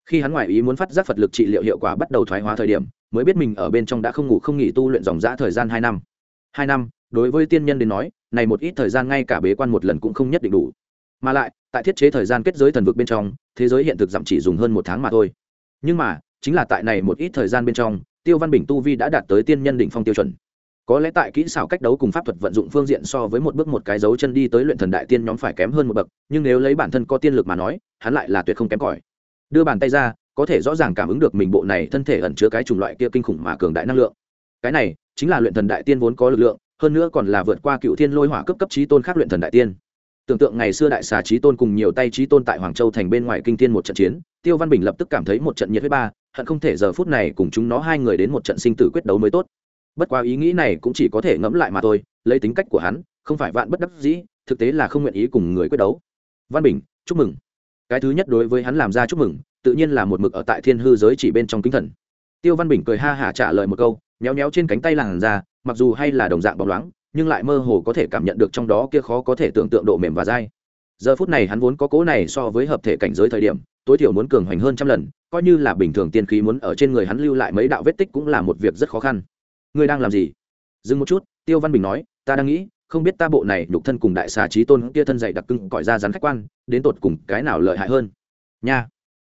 Khi hắn ngoại ý muốn phát giác phật lực trị liệu hiệu quả bắt đầu thoái hóa thời điểm, mới biết mình ở bên trong đã không ngủ không nghỉ tu luyện dòng dã thời gian hai năm. Hai năm, đối với tiên nhân đến nói, này một ít thời gian ngay cả bế quan một lần cũng không nhất định đủ. Mà lại, tại thiết chế thời gian kết giới thần vực bên trong, thế giới hiện thực giảm chỉ dùng hơn một tháng mà thôi. Nhưng mà, chính là tại này một ít thời gian bên trong, tiêu văn bình tu vi đã đạt tới tiên nhân đỉnh phong tiêu chuẩn có lẽ tại kỹ xảo cách đấu cùng pháp thuật vận dụng phương diện so với một bước một cái dấu chân đi tới luyện thần đại tiên nhóm phải kém hơn một bậc, nhưng nếu lấy bản thân có tiên lực mà nói, hắn lại là tuyệt không kém cỏi. Đưa bàn tay ra, có thể rõ ràng cảm ứng được mình bộ này thân thể ẩn chứa cái chủng loại kia kinh khủng mà cường đại năng lượng. Cái này chính là luyện thần đại tiên vốn có lực lượng, hơn nữa còn là vượt qua cựu thiên lôi hỏa cấp cấp trí tôn khác luyện thần đại tiên. Tưởng tượng ngày xưa đại xà trí tôn cùng nhiều tay trí tôn tại hoàng châu thành bên ngoài kinh thiên một trận chiến, tiêu văn bình lập tức cảm thấy một trận nhiệt huyết ba, hận không thể giờ phút này cùng chúng nó hai người đến một trận sinh tử quyết đấu mới tốt bất quá ý nghĩ này cũng chỉ có thể ngẫm lại mà thôi, lấy tính cách của hắn, không phải vạn bất đắc dĩ, thực tế là không nguyện ý cùng người quyết đấu. Văn bình, chúc mừng. Cái thứ nhất đối với hắn làm ra chúc mừng, tự nhiên là một mực ở tại thiên hư giới chỉ bên trong kính thần. Tiêu văn bình cười ha hả trả lời một câu nhéo nhéo trên cánh tay làn ra mặc dù hay là đồng dạng bóng loáng, nhưng lại mơ hồ có thể cảm nhận được trong đó kia khó có thể tưởng tượng độ mềm và dai. Giờ phút này hắn vốn có cố này so với hợp thể cảnh giới thời điểm, tối thiểu muốn cường hoành hơn trăm lần, coi như là bình thường tiên khí muốn ở trên người hắn lưu lại mấy đạo vết tích cũng là một việc rất khó khăn ngươi đang làm gì? Dừng một chút, tiêu văn bình nói, ta đang nghĩ, không biết ta bộ này nhục thân cùng đại xà trí tôn kia thân dạy đặc cưng cõi ra rắn khách quan, đến tột cùng cái nào lợi hại hơn? Nha.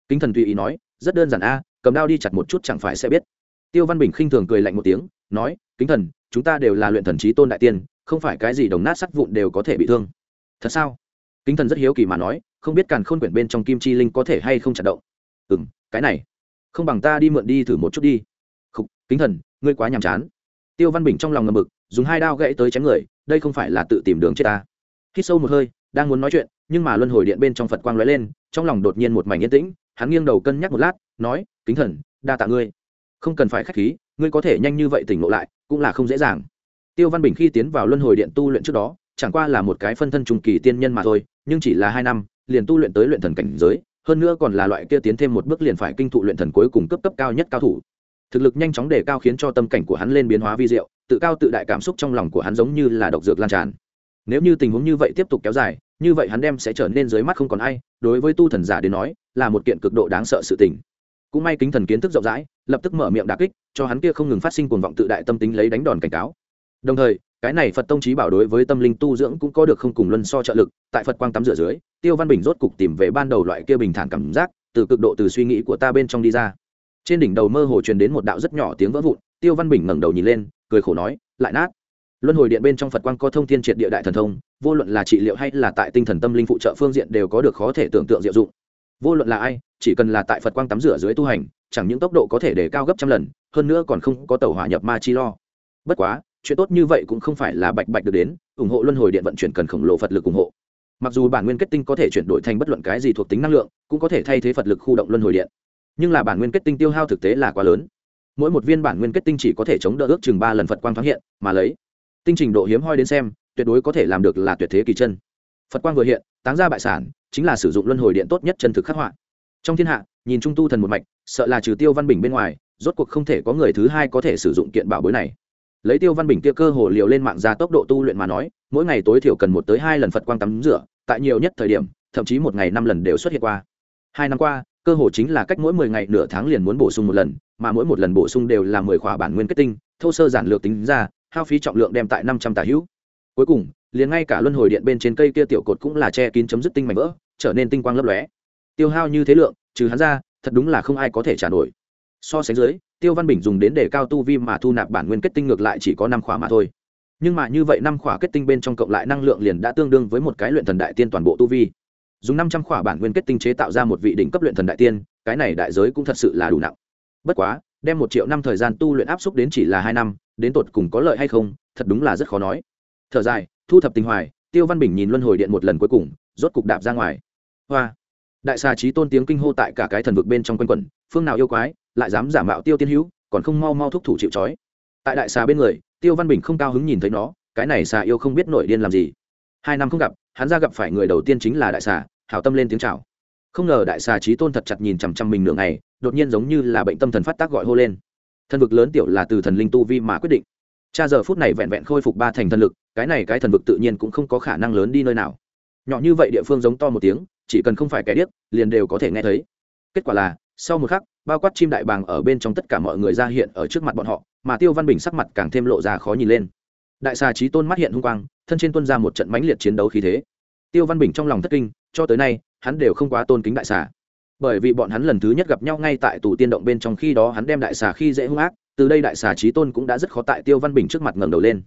Kính thần tùy ý nói, rất đơn giản a, cầm đao đi chặt một chút chẳng phải sẽ biết. Tiêu văn bình khinh thường cười lạnh một tiếng, nói, kính thần, chúng ta đều là luyện thần trí tôn đại tiên, không phải cái gì đồng nát sắt vụn đều có thể bị thương. Thật sao? Kính thần rất hiếu kỳ mà nói, không biết càn khôn quyển bên trong kim chi linh có thể hay không chặt động. Ừ m cái này. Không bằng ta đi mượn đi thử một chút đi. Không kính thần ngươi quá nhàm chán. Tiêu văn bình trong lòng ngầm mực dùng hai đao gãy tới chém người, đây không phải là tự tìm đường chết ta. Khi sâu một hơi, đang muốn nói chuyện, nhưng mà luân hồi điện bên trong phật quang lóe lên, trong lòng đột nhiên một mảnh yên tĩnh, hắn nghiêng đầu cân nhắc một lát, nói, kính thần, đa tạ ngươi. Không cần phải k h á c h khí, ngươi có thể nhanh như vậy tỉnh ngộ lại, cũng là không dễ dàng. Tiêu văn bình khi tiến vào luân hồi điện tu luyện trước đó, chẳng qua là một cái phân thân trùng kỳ tiên nhân mà thôi, nhưng chỉ là hai năm, liền tu luyện tới luyện thần cảnh giới, hơn nữa còn là loại kia tiến thêm một bước liền phải kinh thụ luyện thần cuối cùng cấp cấp cao nhất cao thủ thực lực nhanh chóng đề cao khiến cho tâm cảnh của hắn lên biến hóa vi diệu, tự cao tự đại cảm xúc trong lòng của hắn giống như là độc dược lan tràn. Nếu như tình huống như vậy tiếp tục kéo dài, như vậy hắn đem sẽ trở nên dưới mắt không còn ai, đối với tu thần giả đến nói, là một kiện cực độ đáng sợ sự tình. Cũng may kính thần kiến thức rộng rãi, lập tức mở miệng đà kích, cho hắn kia không ngừng phát sinh cuồng vọng tự đại tâm tính lấy đánh đòn cảnh cáo. Đồng thời, cái này phật tông trí bảo đối với tâm linh tu dưỡng cũng có được không cùng luân so trợ lực, tại phật quang tắm rửa dưới, tiêu văn bình rốt cục tìm về ban đầu loại kia bình thản cảm giác, từ cực độ từ suy nghĩ của ta bên trong đi ra trên đỉnh đầu mơ hồ truyền đến một đạo rất nhỏ tiếng vỡ vụn, tiêu văn bình ngẩng đầu nhìn lên, cười khổ nói, lại nát. Luân hồi điện bên trong phật quang có thông thiên triệt địa đại thần thông, vô luận là trị liệu hay là tại tinh thần tâm linh phụ trợ phương diện đều có được khó thể tưởng tượng diệu dụng. Vô luận là ai, chỉ cần là tại phật quang tắm rửa dưới tu hành, chẳng những tốc độ có thể để cao gấp trăm lần, hơn nữa còn không có tàu hỏa nhập ma chi lo. Bất quá, chuyện tốt như vậy cũng không phải là bạch bạch được đến, ủng hộ luân hồi điện vận chuyển cần khổng lồ phật lực ủng hộ. Mặc dù bản nguyên kết tinh có thể chuyển đổi thành bất luận cái gì thuộc tính năng lượng, cũng có thể thay thế phật lực khu động luân hồi điện nhưng là bản nguyên kết tinh tiêu hao thực tế là quá lớn. Mỗi một viên bản nguyên kết tinh chỉ có thể chống đỡ ước chừng ba lần phật quang thoáng hiện, mà lấy tinh trình độ hiếm hoi đến xem, tuyệt đối có thể làm được là tuyệt thế kỳ chân. Phật quang vừa hiện, táng ra bại sản, chính là sử dụng luân hồi điện tốt nhất chân thực khắc họa. Trong thiên hạ, nhìn trung tu thần một mạch, sợ là trừ tiêu văn bình bên ngoài, rốt cuộc không thể có người thứ hai có thể sử dụng kiện bảo bối này. Lấy tiêu văn bình kia cơ hồ liều lên mạng ra tốc độ tu luyện mà nói, mỗi ngày tối thiểu cần một tới hai lần phật quang tắm rửa, tại nhiều nhất thời điểm, thậm chí một ngày năm lần đều xuất hiện qua. Hai năm qua cơ hồ chính là cách mỗi mười ngày nửa tháng liền muốn bổ sung một lần, mà mỗi một lần bổ sung đều là mười khóa bản nguyên kết tinh, thô sơ giản lược tính ra, hao phí trọng lượng đem tại năm trăm tả hữu. Cuối cùng, liền ngay cả luân hồi điện bên trên cây kia tiểu cột cũng là che kín chấm dứt tinh mảnh vỡ, trở nên tinh quang lấp lóe. Tiêu hao như thế lượng, trừ hắn ra, thật đúng là không ai có thể trả nổi. So sánh dưới, tiêu văn bình dùng đến để cao tu vi mà thu nạp bản nguyên kết tinh ngược lại chỉ có năm khóa mà thôi. Nhưng mà như vậy năm khóa kết tinh bên trong cộng lại năng lượng liền đã tương đương với một cái luyện thần đại tiên toàn bộ tu vi dùng năm trăm khỏa bản nguyên kết tinh chế tạo ra một vị đỉnh cấp luyện thần đại tiên, cái này đại giới cũng thật sự là đủ nặng. Bất quá, đem một triệu năm thời gian tu luyện áp xúc đến chỉ là hai năm, đến tột cùng có lợi hay không, thật đúng là rất khó nói. Thở dài, thu thập tình hoài, tiêu văn bình nhìn luân hồi điện một lần cuối cùng, rốt cục đạp ra ngoài. Hoa. Đại xà trí tôn tiếng kinh hô tại cả cái thần vực bên trong quanh quẩn, phương nào yêu quái, lại dám giả mạo tiêu tiên hữu, còn không mau mau thúc thủ chịu trói. Tại đại xà bên người, tiêu văn bình không cao hứng nhìn thấy nó, cái này xà yêu không biết nổi điên làm gì hai năm không gặp, hắn ra gặp phải người đầu tiên chính là đại xà, hảo tâm lên tiếng chào. Không ngờ đại xà trí tôn thật chặt nhìn chằm chằm mình nửa ngày, đột nhiên giống như là bệnh tâm thần phát tác gọi hô lên. Thần vực lớn tiểu là từ thần linh tu vi mà quyết định. Cha giờ phút này vẹn vẹn khôi phục ba thành thần lực, cái này cái thần vực tự nhiên cũng không có khả năng lớn đi nơi nào. Nhỏ như vậy địa phương giống to một tiếng, chỉ cần không phải kẻ điếc, liền đều có thể nghe thấy. Kết quả là, sau một khắc, bao quát chim đại bàng ở bên trong tất cả mọi người ra hiện ở trước mặt bọn họ, mà tiêu văn bình sắc mặt càng thêm lộ ra khó nhìn lên. Đại xà trí tôn mắt hiện hung quang thân trên tuân ra một trận mãnh liệt chiến đấu khí thế. Tiêu văn bình trong lòng thất kinh, cho tới nay, hắn đều không quá tôn kính đại xà. Bởi vì bọn hắn lần thứ nhất gặp nhau ngay tại tù tiên động bên trong khi đó hắn đem đại xà khi dễ hung ác, từ đây đại xà trí tôn cũng đã rất khó tại tiêu văn bình trước mặt ngẩng đầu lên.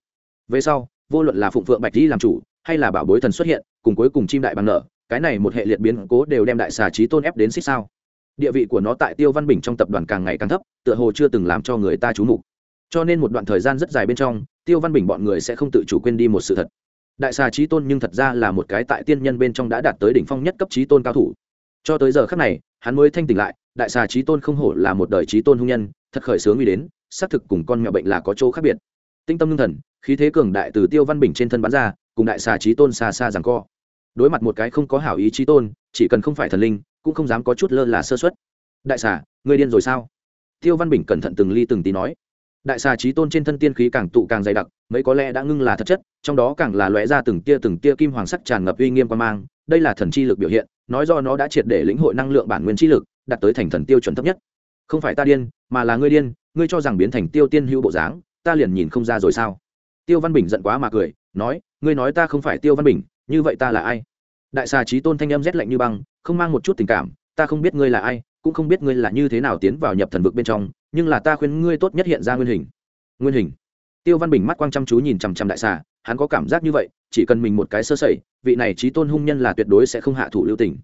Về sau, vô luận là phụng phượng bạch di làm chủ, hay là bảo bối thần xuất hiện, cùng cuối cùng chim đại bằng nở cái này một hệ liệt biến cố đều đem đại xà trí tôn ép đến xích sao. Địa vị của nó tại tiêu văn bình trong tập đoàn càng ngày càng thấp, tựa hồ chưa từng làm cho người ta trú mục. Cho nên một đoạn thời gian rất dài bên trong tiêu văn bình bọn người sẽ không tự chủ quên đi một sự thật. Đại xà trí tôn nhưng thật ra là một cái tại tiên nhân bên trong đã đạt tới đỉnh phong nhất cấp trí tôn cao thủ. Cho tới giờ khác này, hắn mới thanh tỉnh lại, đại xà trí tôn không hổ là một đời trí tôn hung nhân, thật khởi sướng uy đến, xác thực cùng con mẹo bệnh là có chỗ khác biệt. Tinh tâm ngưng thần, khí thế cường đại từ tiêu văn bình trên thân bắn ra, cùng đại xà trí tôn xa xa rằng co. Đối mặt một cái không có hảo ý trí tôn, chỉ cần không phải thần linh, cũng không dám có chút lơ là sơ xuất đại xà người điên rồi sao? Tiêu văn bình cẩn thận từng ly từng tí nói đại xà trí tôn trên thân tiên khí càng tụ càng dày đặc, mấy có lẽ đã ngưng là thật chất, trong đó càng là lóe ra từng tia từng tia kim hoàng sắc tràn ngập uy nghiêm quan mang, đây là thần chi lực biểu hiện, nói do nó đã triệt để lĩnh hội năng lượng bản nguyên chi lực, đạt tới thành thần tiêu chuẩn thấp nhất. Không phải ta điên, mà là ngươi điên, ngươi cho rằng biến thành tiêu tiên hữu bộ dáng, ta liền nhìn không ra rồi sao? Tiêu văn bình giận quá mà cười, nói, ngươi nói ta không phải tiêu văn bình, như vậy ta là ai? Đại xà trí tôn thanh âm rét lạnh như băng, không mang một chút tình cảm, ta không biết ngươi là ai, cũng không biết ngươi là như thế nào tiến vào nhập thần vực bên trong nhưng là ta khuyên ngươi tốt nhất hiện ra nguyên hình. Nguyên hình? Tiêu văn bình mắt quang chăm chú nhìn chằm chằm đại xà, hắn có cảm giác như vậy, chỉ cần mình một cái sơ sẩy, vị này trí tôn hung nhân là tuyệt đối sẽ không hạ thủ lưu tình.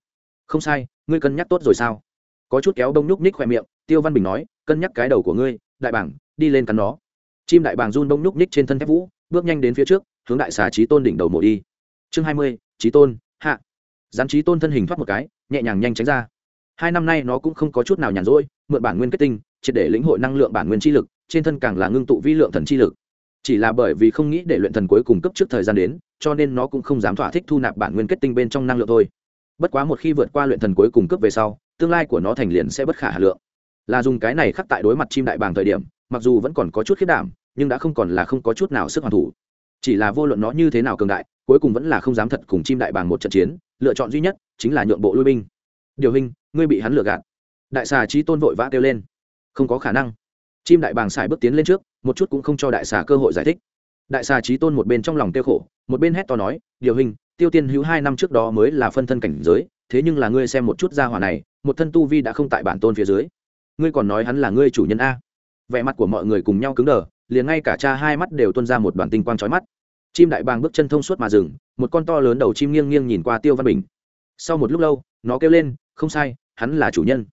Không sai, ngươi cân nhắc tốt rồi sao? Có chút kéo đông nhúc ních khoe miệng, tiêu văn bình nói, cân nhắc cái đầu của ngươi, đại bảng, đi lên cắn nó. Chim đại bàng run đông nhúc ních trên thân thép vũ, bước nhanh đến phía trước, hướng đại xà trí tôn đỉnh đầu mổ đi. Chương hai mươi, trí tôn, hạ. Gián trí tôn thân hình thoát một cái, nhẹ nhàng nhanh tránh ra. Hai năm nay nó cũng không có chút nào nhàn rỗi, mượn bản nguyên kết tinh triệt để lĩnh hội năng lượng bản nguyên chi lực, trên thân càng là ngưng tụ vi lượng thần chi lực. Chỉ là bởi vì không nghĩ để luyện thần cuối cùng cấp trước thời gian đến, cho nên nó cũng không dám thỏa thích thu nạp bản nguyên kết tinh bên trong năng lượng thôi. Bất quá một khi vượt qua luyện thần cuối cùng cấp về sau, tương lai của nó thành liền sẽ bất khả hà lượng. Là dùng cái này khắc tại đối mặt chim đại bàng thời điểm, mặc dù vẫn còn có chút khiết đảm, nhưng đã không còn là không có chút nào sức hoàn thủ. Chỉ là vô luận nó như thế nào cường đại, cuối cùng vẫn là không dám thật cùng chim đại bàng một trận chiến, lựa chọn duy nhất chính là nhượng bộ lui binh. Điều hình ngươi bị hắn lừa gạt. Đại xà trí tôn vội vã kêu lên không có khả năng. Chim đại bàng xài bước tiến lên trước, một chút cũng không cho đại xà cơ hội giải thích. Đại xà trí tôn một bên trong lòng tiêu khổ, một bên hét to nói, điều hình, tiêu tiên hữu hai năm trước đó mới là phân thân cảnh giới, thế nhưng là ngươi xem một chút gia hỏa này, một thân tu vi đã không tại bản tôn phía dưới. Ngươi còn nói hắn là ngươi chủ nhân a? Vẻ mặt của mọi người cùng nhau cứng đờ, liền ngay cả cha hai mắt đều tuôn ra một đoàn tinh quang trói mắt. Chim đại bàng bước chân thông suốt mà dừng, một con to lớn đầu chim nghiêng nghiêng nhìn qua tiêu văn bình. Sau một lúc lâu, nó kêu lên, không sai, hắn là chủ nhân.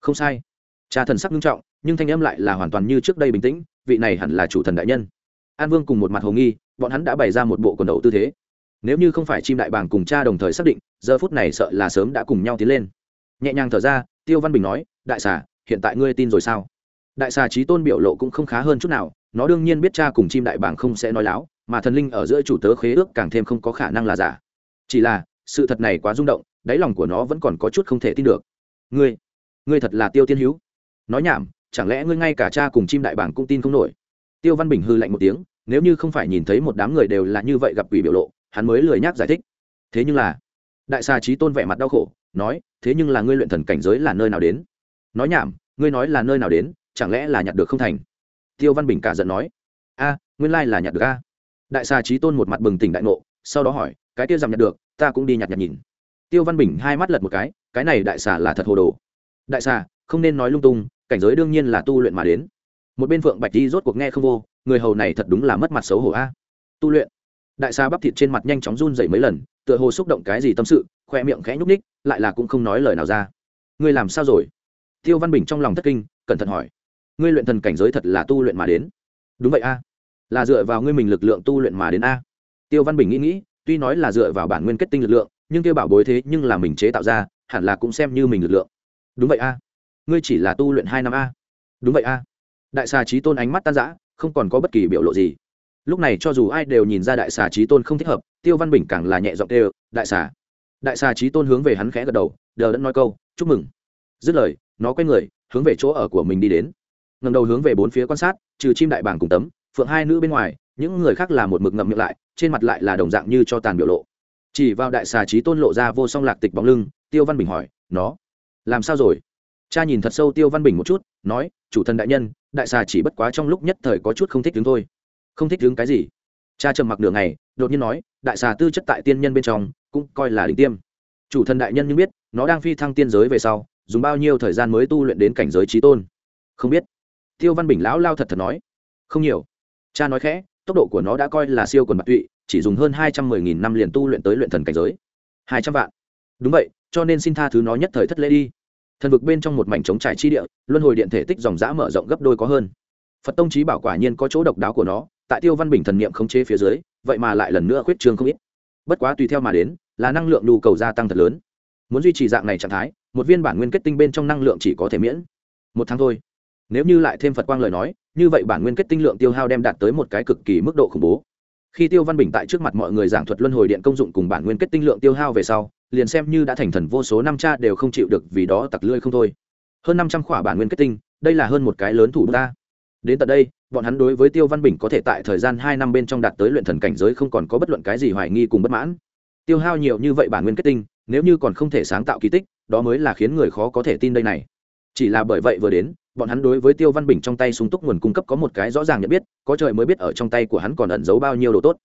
Không sai cha thần sắc nghiêm trọng, nhưng thanh âm lại là hoàn toàn như trước đây bình tĩnh, vị này hẳn là chủ thần đại nhân. An vương cùng một mặt hồ nghi, bọn hắn đã bày ra một bộ quần đầu tư thế. Nếu như không phải chim đại bàng cùng cha đồng thời xác định, giờ phút này sợ là sớm đã cùng nhau tiến lên. Nhẹ nhàng thở ra, tiêu văn bình nói, đại xà, hiện tại ngươi tin rồi sao? Đại xà trí tôn biểu lộ cũng không khá hơn chút nào, nó đương nhiên biết cha cùng chim đại bàng không sẽ nói láo, mà thần linh ở giữa chủ tớ khế ước càng thêm không có khả năng là giả. Chỉ là, sự thật này quá rung động, đáy lòng của nó vẫn còn có chút không thể tin được. Ngươi ngươi thật là tiêu tiên hữu nói nhảm, chẳng lẽ ngươi ngay cả cha cùng chim đại bảng cũng tin không nổi? Tiêu văn bình hư lạnh một tiếng, nếu như không phải nhìn thấy một đám người đều là như vậy gặp quỷ biểu lộ, hắn mới lười nhác giải thích. Thế nhưng là, đại xà trí tôn vẻ mặt đau khổ, nói, thế nhưng là ngươi luyện thần cảnh giới là nơi nào đến? Nói nhảm, ngươi nói là nơi nào đến, chẳng lẽ là nhặt được không thành? Tiêu văn bình cả giận nói, a, nguyên lai là nhặt được a. Đại xà trí tôn một mặt bừng tỉnh đại ngộ, sau đó hỏi, cái kia giảm nhặt được, ta cũng đi nhặt nhặt nhìn. Tiêu văn bình hai mắt lật một cái cái này đại xà là thật hồ đồ. Đại xà, không nên nói lung tung cảnh giới đương nhiên là tu luyện mà đến. Một bên phượng bạch di rốt cuộc nghe không vô, người hầu này thật đúng là mất mặt xấu hổ a. À. Tu luyện. Đại sa bắp thịt trên mặt nhanh chóng run dậy mấy lần, tựa hồ xúc động cái gì tâm sự, khoe miệng khẽ nhúc ních lại là cũng không nói lời nào ra. Ngươi làm sao rồi? Tiêu văn bình trong lòng thất kinh, cẩn thận hỏi. Ngươi luyện thần cảnh giới thật là tu luyện mà đến. Đúng vậy a. À. Là dựa vào ngươi mình lực lượng tu luyện mà đến a. Tiêu văn bình nghĩ nghĩ, tuy nói là dựa vào bản nguyên kết tinh lực lượng, nhưng kêu bảo bối thế nhưng là mình chế tạo ra, hẳn là cũng xem như mình lực lượng. Đúng vậy a ngươi chỉ là tu luyện hai năm a. Đúng vậy a. Đại xà trí tôn ánh mắt tan rã, không còn có bất kỳ biểu lộ gì. Lúc này cho dù ai đều nhìn ra đại xà trí tôn không thích hợp, tiêu văn bình càng là nhẹ giọng đều đại xà. Đại xà trí tôn hướng về hắn khẽ gật đầu, đờ đẫn nói câu, chúc mừng. Dứt lời, nó quay người, hướng về chỗ ở của mình đi đến. Ngầm đầu hướng về bốn phía quan sát, trừ chim đại bảng cùng tấm, phượng hai nữ bên ngoài, những người khác là một mực ngậm miệng lại, trên mặt lại là đồng dạng như cho tàn biểu lộ. Chỉ vào đại xà trí tôn lộ ra vô song lạc tịch bóng lưng, tiêu văn bình hỏi, nó, làm sao rồi? Cha nhìn thật sâu tiêu văn bình một chút, nói, chủ thần đại nhân, đại xà chỉ bất quá trong lúc nhất thời có chút không thích đứng thôi. Không thích đứng cái gì? Cha trầm mặc đường này đột nhiên nói, đại xà tư chất tại tiên nhân bên trong, cũng coi là đỉnh tiêm. Chủ thần đại nhân nhưng biết, nó đang phi thăng tiên giới về sau, dùng bao nhiêu thời gian mới tu luyện đến cảnh giới trí tôn? Không biết. Tiêu văn bình lão lao thật thật nói. Không nhiều. Cha nói khẽ, tốc độ của nó đã coi là siêu quần bạc tụy, chỉ dùng hơn hai trăm mười nghìn năm liền tu luyện tới luyện thần cảnh giới. Hai trăm vạn. Đúng vậy, cho nên xin tha thứ nó nhất thời thất lễ đi thần vực bên trong một mảnh trống trải chi địa, luân hồi điện thể tích dòng giã mở rộng gấp đôi có hơn. Phật tông trí bảo quả nhiên có chỗ độc đáo của nó, tại tiêu văn bình thần niệm khống chế phía dưới, vậy mà lại lần nữa khuyết trương không ít. Bất quá tùy theo mà đến, là năng lượng nhu cầu gia tăng thật lớn. Muốn duy trì dạng này trạng thái, một viên bản nguyên kết tinh bên trong năng lượng chỉ có thể miễn. Một tháng thôi. Nếu như lại thêm phật quang lời nói, như vậy bản nguyên kết tinh lượng tiêu hao đem đạt tới một cái cực kỳ mức độ khủng bố. Khi tiêu văn bình tại trước mặt mọi người giảng thuật luân hồi điện công dụng cùng bản nguyên kết tinh lượng tiêu hao về sau liền xem như đã thành thần vô số năm cha đều không chịu được vì đó tặc lươi không thôi. Hơn năm trăm khỏa bản nguyên kết tinh, đây là hơn một cái lớn thủ ta. Đến tận đây, bọn hắn đối với tiêu văn bình có thể tại thời gian hai năm bên trong đạt tới luyện thần cảnh giới không còn có bất luận cái gì hoài nghi cùng bất mãn. Tiêu hao nhiều như vậy bản nguyên kết tinh, nếu như còn không thể sáng tạo kỳ tích, đó mới là khiến người khó có thể tin đây này. Chỉ là bởi vậy vừa đến, bọn hắn đối với tiêu văn bình trong tay sung túc nguồn cung cấp có một cái rõ ràng nhận biết, có trời mới biết ở trong tay của hắn còn ẩn giấu bao nhiêu đồ tốt.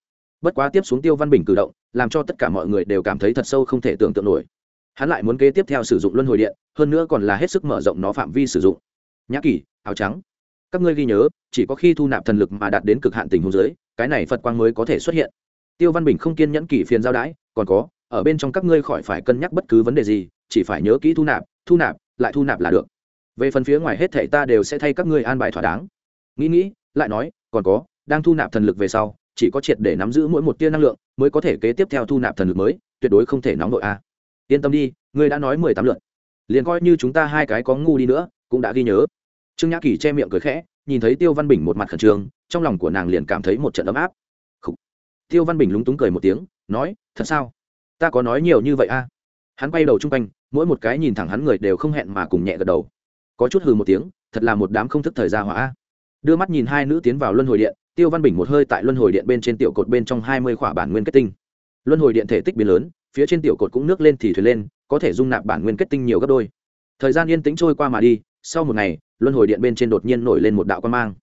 Bất quá tiếp xuống tiêu văn bình cử động làm cho tất cả mọi người đều cảm thấy thật sâu không thể tưởng tượng nổi. Hắn lại muốn kế tiếp theo sử dụng luân hồi điện hơn nữa còn là hết sức mở rộng nó phạm vi sử dụng. Nhã kỳ áo trắng. Các ngươi ghi nhớ chỉ có khi thu nạp thần lực mà đạt đến cực hạn tình huống dưới, cái này phật quang mới có thể xuất hiện. Tiêu văn bình không kiên nhẫn kỷ phiền giao đãi còn có ở bên trong các ngươi khỏi phải cân nhắc bất cứ vấn đề gì chỉ phải nhớ kỹ thu nạp thu nạp lại thu nạp là được. Về phần phía ngoài hết thảy ta đều sẽ thay các ngươi an bài thỏa đáng. Nghĩ nghĩ lại nói còn có đang thu nạp thần lực về sau chỉ có triệt để nắm giữ mỗi một tia năng lượng mới có thể kế tiếp theo thu nạp thần lực mới, tuyệt đối không thể nóng nội a. Yên tâm đi, ngươi đã nói mười tám lượt. Liền coi như chúng ta hai cái có ngu đi nữa, cũng đã ghi nhớ. Trương nhã kỳ che miệng cười khẽ, nhìn thấy tiêu văn bình một mặt khẩn trương, trong lòng của nàng liền cảm thấy một trận ấm áp. Khủ. tiêu văn bình lúng túng cười một tiếng, nói, thật sao? Ta có nói nhiều như vậy a? Hắn quay đầu chung quanh, mỗi một cái nhìn thẳng hắn người đều không hẹn mà cùng nhẹ gật đầu. Có chút hừ một tiếng, thật là một đám không thức thời gia hỏa đưa mắt nhìn hai nữ tiến vào luân hồi điện tiêu văn bình một hơi tại luân hồi điện bên trên tiểu cột bên trong hai mươi khỏa bản nguyên kết tinh. Luân hồi điện thể tích biến lớn, phía trên tiểu cột cũng nước lên thì thuyền lên, có thể dung nạp bản nguyên kết tinh nhiều gấp đôi. Thời gian yên tĩnh trôi qua mà đi, sau một ngày, luân hồi điện bên trên đột nhiên nổi lên một đạo quan mang.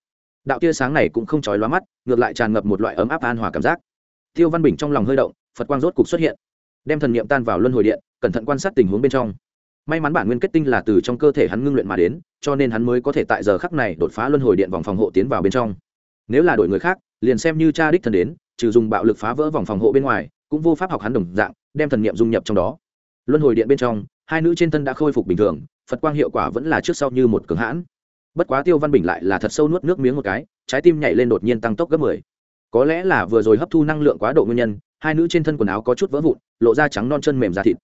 Đạo tia sáng này cũng không chói lóa mắt, ngược lại tràn ngập một loại ấm áp an hòa cảm giác. Tiêu văn bình trong lòng hơi động, phật quang rốt cục xuất hiện, đem thần niệm tan vào luân hồi điện, cẩn thận quan sát tình huống bên trong. May mắn bản nguyên kết tinh là từ trong cơ thể hắn ngưng luyện mà đến, cho nên hắn mới có thể tại giờ khắc này đột phá luân hồi điện vòng phòng hộ tiến vào bên trong nếu là đổi người khác, liền xem như cha đích thân đến, trừ dùng bạo lực phá vỡ vòng phòng hộ bên ngoài, cũng vô pháp học hắn đồng dạng, đem thần niệm dung nhập trong đó. Luân hồi điện bên trong, hai nữ trên thân đã khôi phục bình thường, phật quang hiệu quả vẫn là trước sau như một cường hãn. Bất quá tiêu văn bình lại là thật sâu nuốt nước miếng một cái, trái tim nhảy lên đột nhiên tăng tốc gấp mười. Có lẽ là vừa rồi hấp thu năng lượng quá độ nguyên nhân, hai nữ trên thân quần áo có chút vỡ vụn, lộ ra trắng non chân mềm da thịt.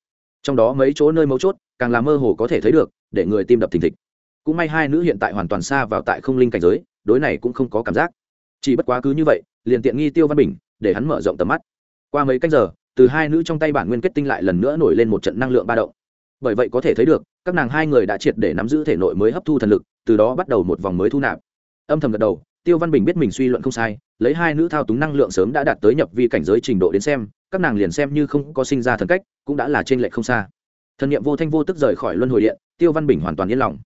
Trong đó mấy chỗ nơi mấu chốt, càng là mơ hồ có thể thấy được, để người tim đập thình thịch. Cũng may hai nữ hiện tại hoàn toàn xa vào tại không linh cảnh giới, đối này cũng không có cảm giác chỉ bất quá cứ như vậy, liền tiện nghi tiêu văn bình, để hắn mở rộng tầm mắt. Qua mấy cách giờ, từ hai nữ trong tay bản nguyên kết tinh lại lần nữa nổi lên một trận năng lượng ba động. Bởi vậy có thể thấy được, các nàng hai người đã triệt để nắm giữ thể nội mới hấp thu thần lực, từ đó bắt đầu một vòng mới thu nạp. Âm thầm gật đầu, tiêu văn bình biết mình suy luận không sai, lấy hai nữ thao túng năng lượng sớm đã đạt tới nhập vi cảnh giới trình độ đến xem, các nàng liền xem như không có sinh ra thần cách, cũng đã là trên lệ không xa. Thần niệm vô thanh vô tức rời khỏi luân hồi điện, tiêu văn bình hoàn toàn yên lòng.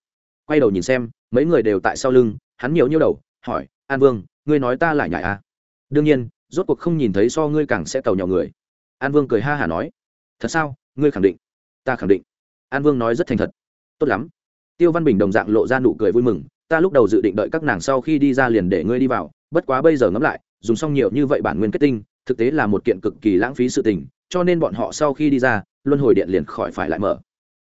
Quay đầu nhìn xem, mấy người đều tại sau lưng, hắn nhiều nhiêu đầu, hỏi, an vương ngươi nói ta lại nhại à? Đương nhiên, rốt cuộc không nhìn thấy so ngươi càng sẽ cầu nhỏ người. An vương cười ha hả nói. Thật sao? Ngươi khẳng định. Ta khẳng định. An vương nói rất thành thật. Tốt lắm. Tiêu văn bình đồng dạng lộ ra nụ cười vui mừng. Ta lúc đầu dự định đợi các nàng sau khi đi ra liền để ngươi đi vào. Bất quá bây giờ ngẫm lại, dùng xong nhiều như vậy bản nguyên kết tinh, thực tế là một kiện cực kỳ lãng phí sự tình, cho nên bọn họ sau khi đi ra, luân hồi điện liền khỏi phải lại mở.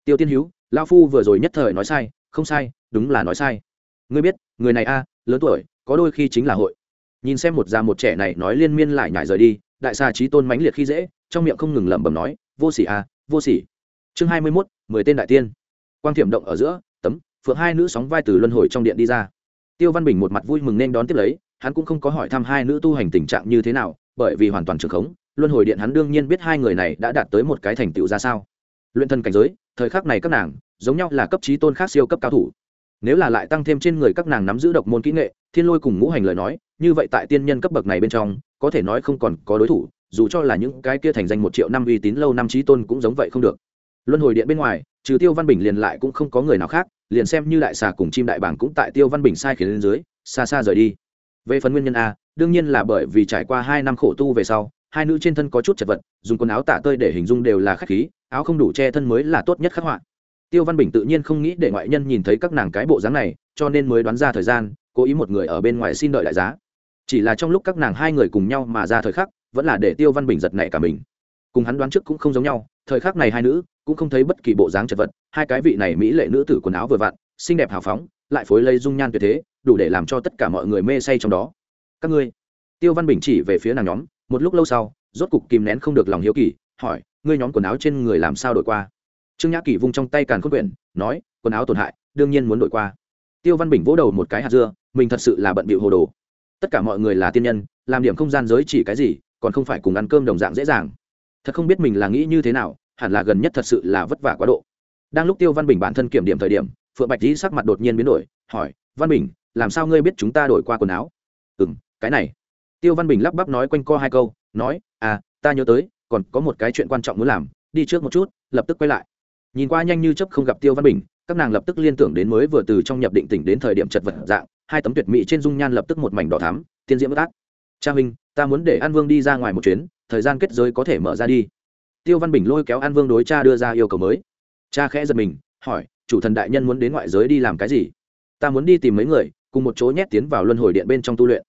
Tiêu tiên hữu lao phu vừa rồi nhất thời nói sai, không sai, đúng là nói sai. Ngươi biết, người này a, lớn tuổi có đôi khi chính là hội. Nhìn xem một già một trẻ này nói liên miên lại nhải rời đi, đại xà trí tôn mãnh liệt khi dễ, trong miệng không ngừng lẩm bẩm nói, vô sỉ a vô sỉ. Chương hai mươi mốt, mười tên đại tiên. Quang thiểm động ở giữa, tấm, phượng hai nữ sóng vai từ luân hồi trong điện đi ra. Tiêu văn bình một mặt vui mừng nên đón tiếp lấy, hắn cũng không có hỏi thăm hai nữ tu hành tình trạng như thế nào, bởi vì hoàn toàn trường khống, luân hồi điện hắn đương nhiên biết hai người này đã đạt tới một cái thành tựu ra sao. Luyện thân cảnh giới, thời khắc này các nàng, giống nhau là cấp trí tôn khác siêu cấp cao thủ nếu là lại tăng thêm trên người các nàng nắm giữ độc môn kỹ nghệ, thiên lôi cùng ngũ hành lời nói, như vậy tại tiên nhân cấp bậc này bên trong, có thể nói không còn có đối thủ, dù cho là những cái kia thành danh một triệu năm uy tín lâu năm trí tôn cũng giống vậy không được. Luân hồi điện bên ngoài, trừ tiêu văn bình liền lại cũng không có người nào khác, liền xem như đại xà cùng chim đại bảng cũng tại tiêu văn bình sai khiến lên dưới, xa xa rời đi. Về phần nguyên nhân a, đương nhiên là bởi vì trải qua hai năm khổ tu về sau, hai nữ trên thân có chút chật vật, dùng quần áo tả tơi để hình dung đều là khắc khí, áo không đủ che thân mới là tốt nhất khắc họa tiêu văn bình tự nhiên không nghĩ để ngoại nhân nhìn thấy các nàng cái bộ dáng này, cho nên mới đoán ra thời gian, cố ý một người ở bên ngoài xin đợi đại giá. Chỉ là trong lúc các nàng hai người cùng nhau mà ra thời khắc, vẫn là để tiêu văn bình giật nảy cả mình. Cùng hắn đoán trước cũng không giống nhau, thời khắc này hai nữ cũng không thấy bất kỳ bộ dáng chật vật, hai cái vị này mỹ lệ nữ tử quần áo vừa vặn, xinh đẹp hào phóng, lại phối lây dung nhan tuyệt thế, đủ để làm cho tất cả mọi người mê say trong đó. Các ngươi? Tiêu văn bình chỉ về phía nàng nhóm, một lúc lâu sau, rốt cục kìm nén không được lòng hiếu kỳ, hỏi, ngươi nhóm quần áo trên người làm sao đổi qua? Trương nhã kỳ vung trong tay càn khôn quyển, nói, quần áo tổn hại, đương nhiên muốn đổi qua. Tiêu văn bình vỗ đầu một cái hạt dưa, mình thật sự là bận bịu hồ đồ. Tất cả mọi người là tiên nhân, làm điểm không gian giới chỉ cái gì, còn không phải cùng ăn cơm đồng dạng dễ dàng. Thật không biết mình là nghĩ như thế nào, hẳn là gần nhất thật sự là vất vả quá độ. Đang lúc tiêu văn bình bản thân kiểm điểm thời điểm, phượng bạch dĩ sắc mặt đột nhiên biến đổi, hỏi, văn bình, làm sao ngươi biết chúng ta đổi qua quần áo? Ừ m cái này. Tiêu văn bình lắp bắp nói quanh co hai câu, nói à ta nhớ tới, còn có một cái chuyện quan trọng muốn làm, đi trước một chút, lập tức quay lại nhìn qua nhanh như chấp không gặp tiêu văn bình, các nàng lập tức liên tưởng đến mới vừa từ trong nhập định tỉnh đến thời điểm chật vật dạng, hai tấm tuyệt mỹ trên dung nhan lập tức một mảnh đỏ thắm, tiên diễm bất ác cha huynh, ta muốn để an vương đi ra ngoài một chuyến, thời gian kết giới có thể mở ra đi. Tiêu văn bình lôi kéo an vương đối cha đưa ra yêu cầu mới. Cha khẽ giật mình, hỏi, chủ thần đại nhân muốn đến ngoại giới đi làm cái gì? Ta muốn đi tìm mấy người, cùng một chỗ nhét tiến vào luân hồi điện bên trong tu luyện.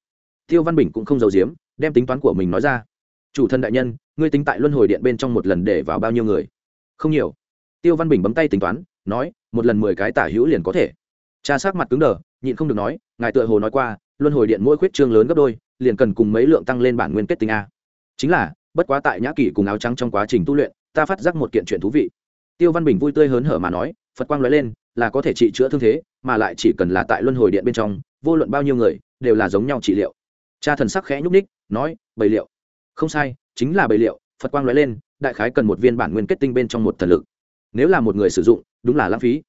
Tiêu văn bình cũng không giấu giếm, đem tính toán của mình nói ra. Chủ thần đại nhân, ngươi tính tại luân hồi điện bên trong một lần để vào bao nhiêu người? Không nhiều tiêu văn bình bấm tay tính toán, nói, một lần mười cái tả hữu liền có thể. Cha sát mặt cứng đờ, nhịn không được nói, ngài tựa hồ nói qua, luân hồi điện mỗi khuyết trương lớn gấp đôi, liền cần cùng mấy lượng tăng lên bản nguyên kết tinh a. Chính là, bất quá tại nhã kỷ cùng áo trắng trong quá trình tu luyện, ta phát giác một kiện chuyện thú vị. Tiêu văn bình vui tươi hớn hở mà nói, phật quang nói lên, là có thể trị chữa thương thế, mà lại chỉ cần là tại luân hồi điện bên trong, vô luận bao nhiêu người, đều là giống nhau trị liệu. Cha thần sắc khẽ nhúc ních nói, bầy liệu. Không sai, chính là bầy liệu. Phật quang nói lên, đại khái cần một viên bản nguyên kết tinh bên trong một thần lực nếu là một người sử dụng, đúng là lãng phí.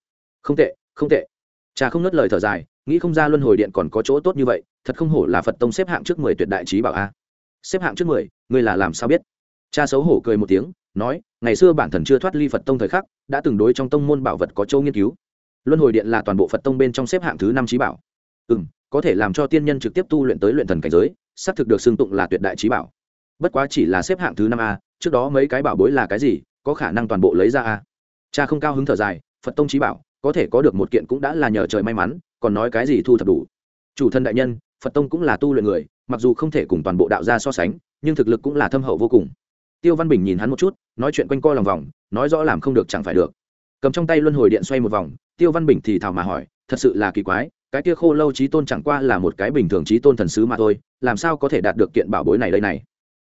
Không tệ không tệ. Cha không ngất lời thở dài, nghĩ không ra luân hồi điện còn có chỗ tốt như vậy, thật không hổ là phật tông xếp hạng trước mười tuyệt đại trí bảo a. Xếp hạng trước mười, ngươi là làm sao biết? Cha xấu hổ cười một tiếng, nói, ngày xưa bản thần chưa thoát ly phật tông thời khắc, đã từng đối trong tông môn bảo vật có châu nghiên cứu. Luân hồi điện là toàn bộ phật tông bên trong xếp hạng thứ năm trí bảo. Ừ m có thể làm cho tiên nhân trực tiếp tu luyện tới luyện thần cảnh giới, xác thực được xưng tụng là tuyệt đại trí bảo. Bất quá chỉ là xếp hạng thứ năm a, trước đó mấy cái bảo bối là cái gì, có khả năng toàn bộ lấy ra a cha không cao hứng thở dài phật tông trí bảo có thể có được một kiện cũng đã là nhờ trời may mắn còn nói cái gì thu thập đủ chủ thân đại nhân phật tông cũng là tu luyện người mặc dù không thể cùng toàn bộ đạo gia so sánh nhưng thực lực cũng là thâm hậu vô cùng tiêu văn bình nhìn hắn một chút nói chuyện quanh co lòng vòng nói rõ làm không được chẳng phải được cầm trong tay luân hồi điện xoay một vòng tiêu văn bình thì thào mà hỏi thật sự là kỳ quái cái kia khô lâu trí tôn chẳng qua là một cái bình thường trí tôn thần sứ mà thôi làm sao có thể đạt được kiện bảo bối này đây này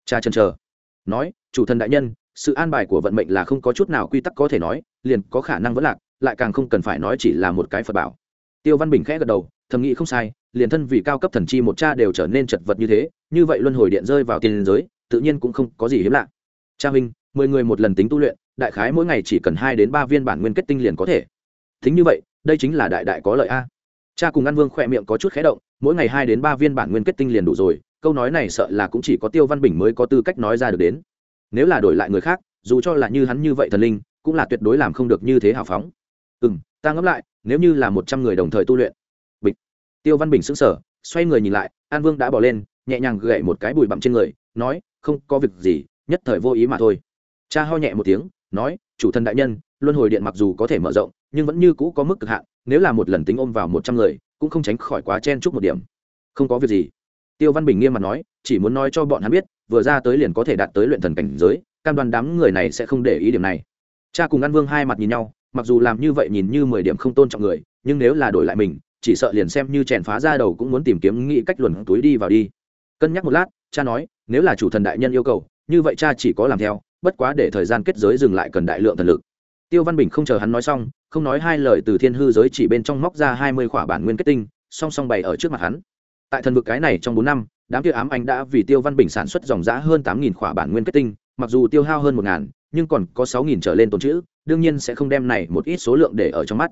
cha chân chờ nói chủ thần đại nhân sự an bài của vận mệnh là không có chút nào quy tắc có thể nói, liền có khả năng vẫn lạc, lại càng không cần phải nói chỉ là một cái phật bảo. Tiêu văn bình khẽ gật đầu, thầm nghĩ không sai, liền thân vì cao cấp thần chi một cha đều trở nên chật vật như thế, như vậy luân hồi điện rơi vào tiền giới, tự nhiên cũng không có gì hiếm lạ. Cha huynh, mười người một lần tính tu luyện, đại khái mỗi ngày chỉ cần hai đến ba viên bản nguyên kết tinh liền có thể. Thính như vậy, đây chính là đại đại có lợi a. Cha cùng ăn vương khỏe miệng có chút khé động, mỗi ngày hai đến ba viên bản nguyên kết tinh liền đủ rồi, câu nói này sợ là cũng chỉ có tiêu văn bình mới có tư cách nói ra được đến nếu là đổi lại người khác, dù cho là như hắn như vậy thần linh, cũng là tuyệt đối làm không được như thế hào phóng. Ừ m ta ngẫm lại, nếu như là một trăm người đồng thời tu luyện. Bịch. Tiêu văn bình xứng sở xoay người nhìn lại, an vương đã bỏ lên, nhẹ nhàng gậy một cái bụi bặm trên người, nói, không có việc gì, nhất thời vô ý mà thôi. Cha ho nhẹ một tiếng, nói, chủ thân đại nhân, luân hồi điện mặc dù có thể mở rộng, nhưng vẫn như cũ có mức cực hạn, nếu là một lần tính ôm vào một trăm người, cũng không tránh khỏi quá chen chúc một điểm. Không có việc gì. Tiêu văn bình nghiêm mặt nói, chỉ muốn nói cho bọn hắn biết vừa ra tới liền có thể đạt tới luyện thần cảnh giới, cam đoan đám người này sẽ không để ý điểm này. Cha cùng an vương hai mặt nhìn nhau, mặc dù làm như vậy nhìn như mười điểm không tôn trọng người, nhưng nếu là đổi lại mình, chỉ sợ liền xem như chèn phá ra đầu cũng muốn tìm kiếm nghĩ cách luồn túi đi vào đi. Cân nhắc một lát, cha nói, nếu là chủ thần đại nhân yêu cầu, như vậy cha chỉ có làm theo, bất quá để thời gian kết giới dừng lại cần đại lượng thần lực. Tiêu văn bình không chờ hắn nói xong, không nói hai lời từ thiên hư giới chỉ bên trong móc ra hai mươi khỏa bản nguyên kết tinh, song song bày ở trước mặt hắn. Tại thần vực cái này trong bốn năm đám kia ám anh đã vì tiêu văn bình sản xuất dòng giã hơn tám nghìn khỏa bản nguyên kết tinh, mặc dù tiêu hao hơn một ngàn, nhưng còn có sáu nghìn trở lên tồn chữ đương nhiên sẽ không đem này một ít số lượng để ở trong mắt.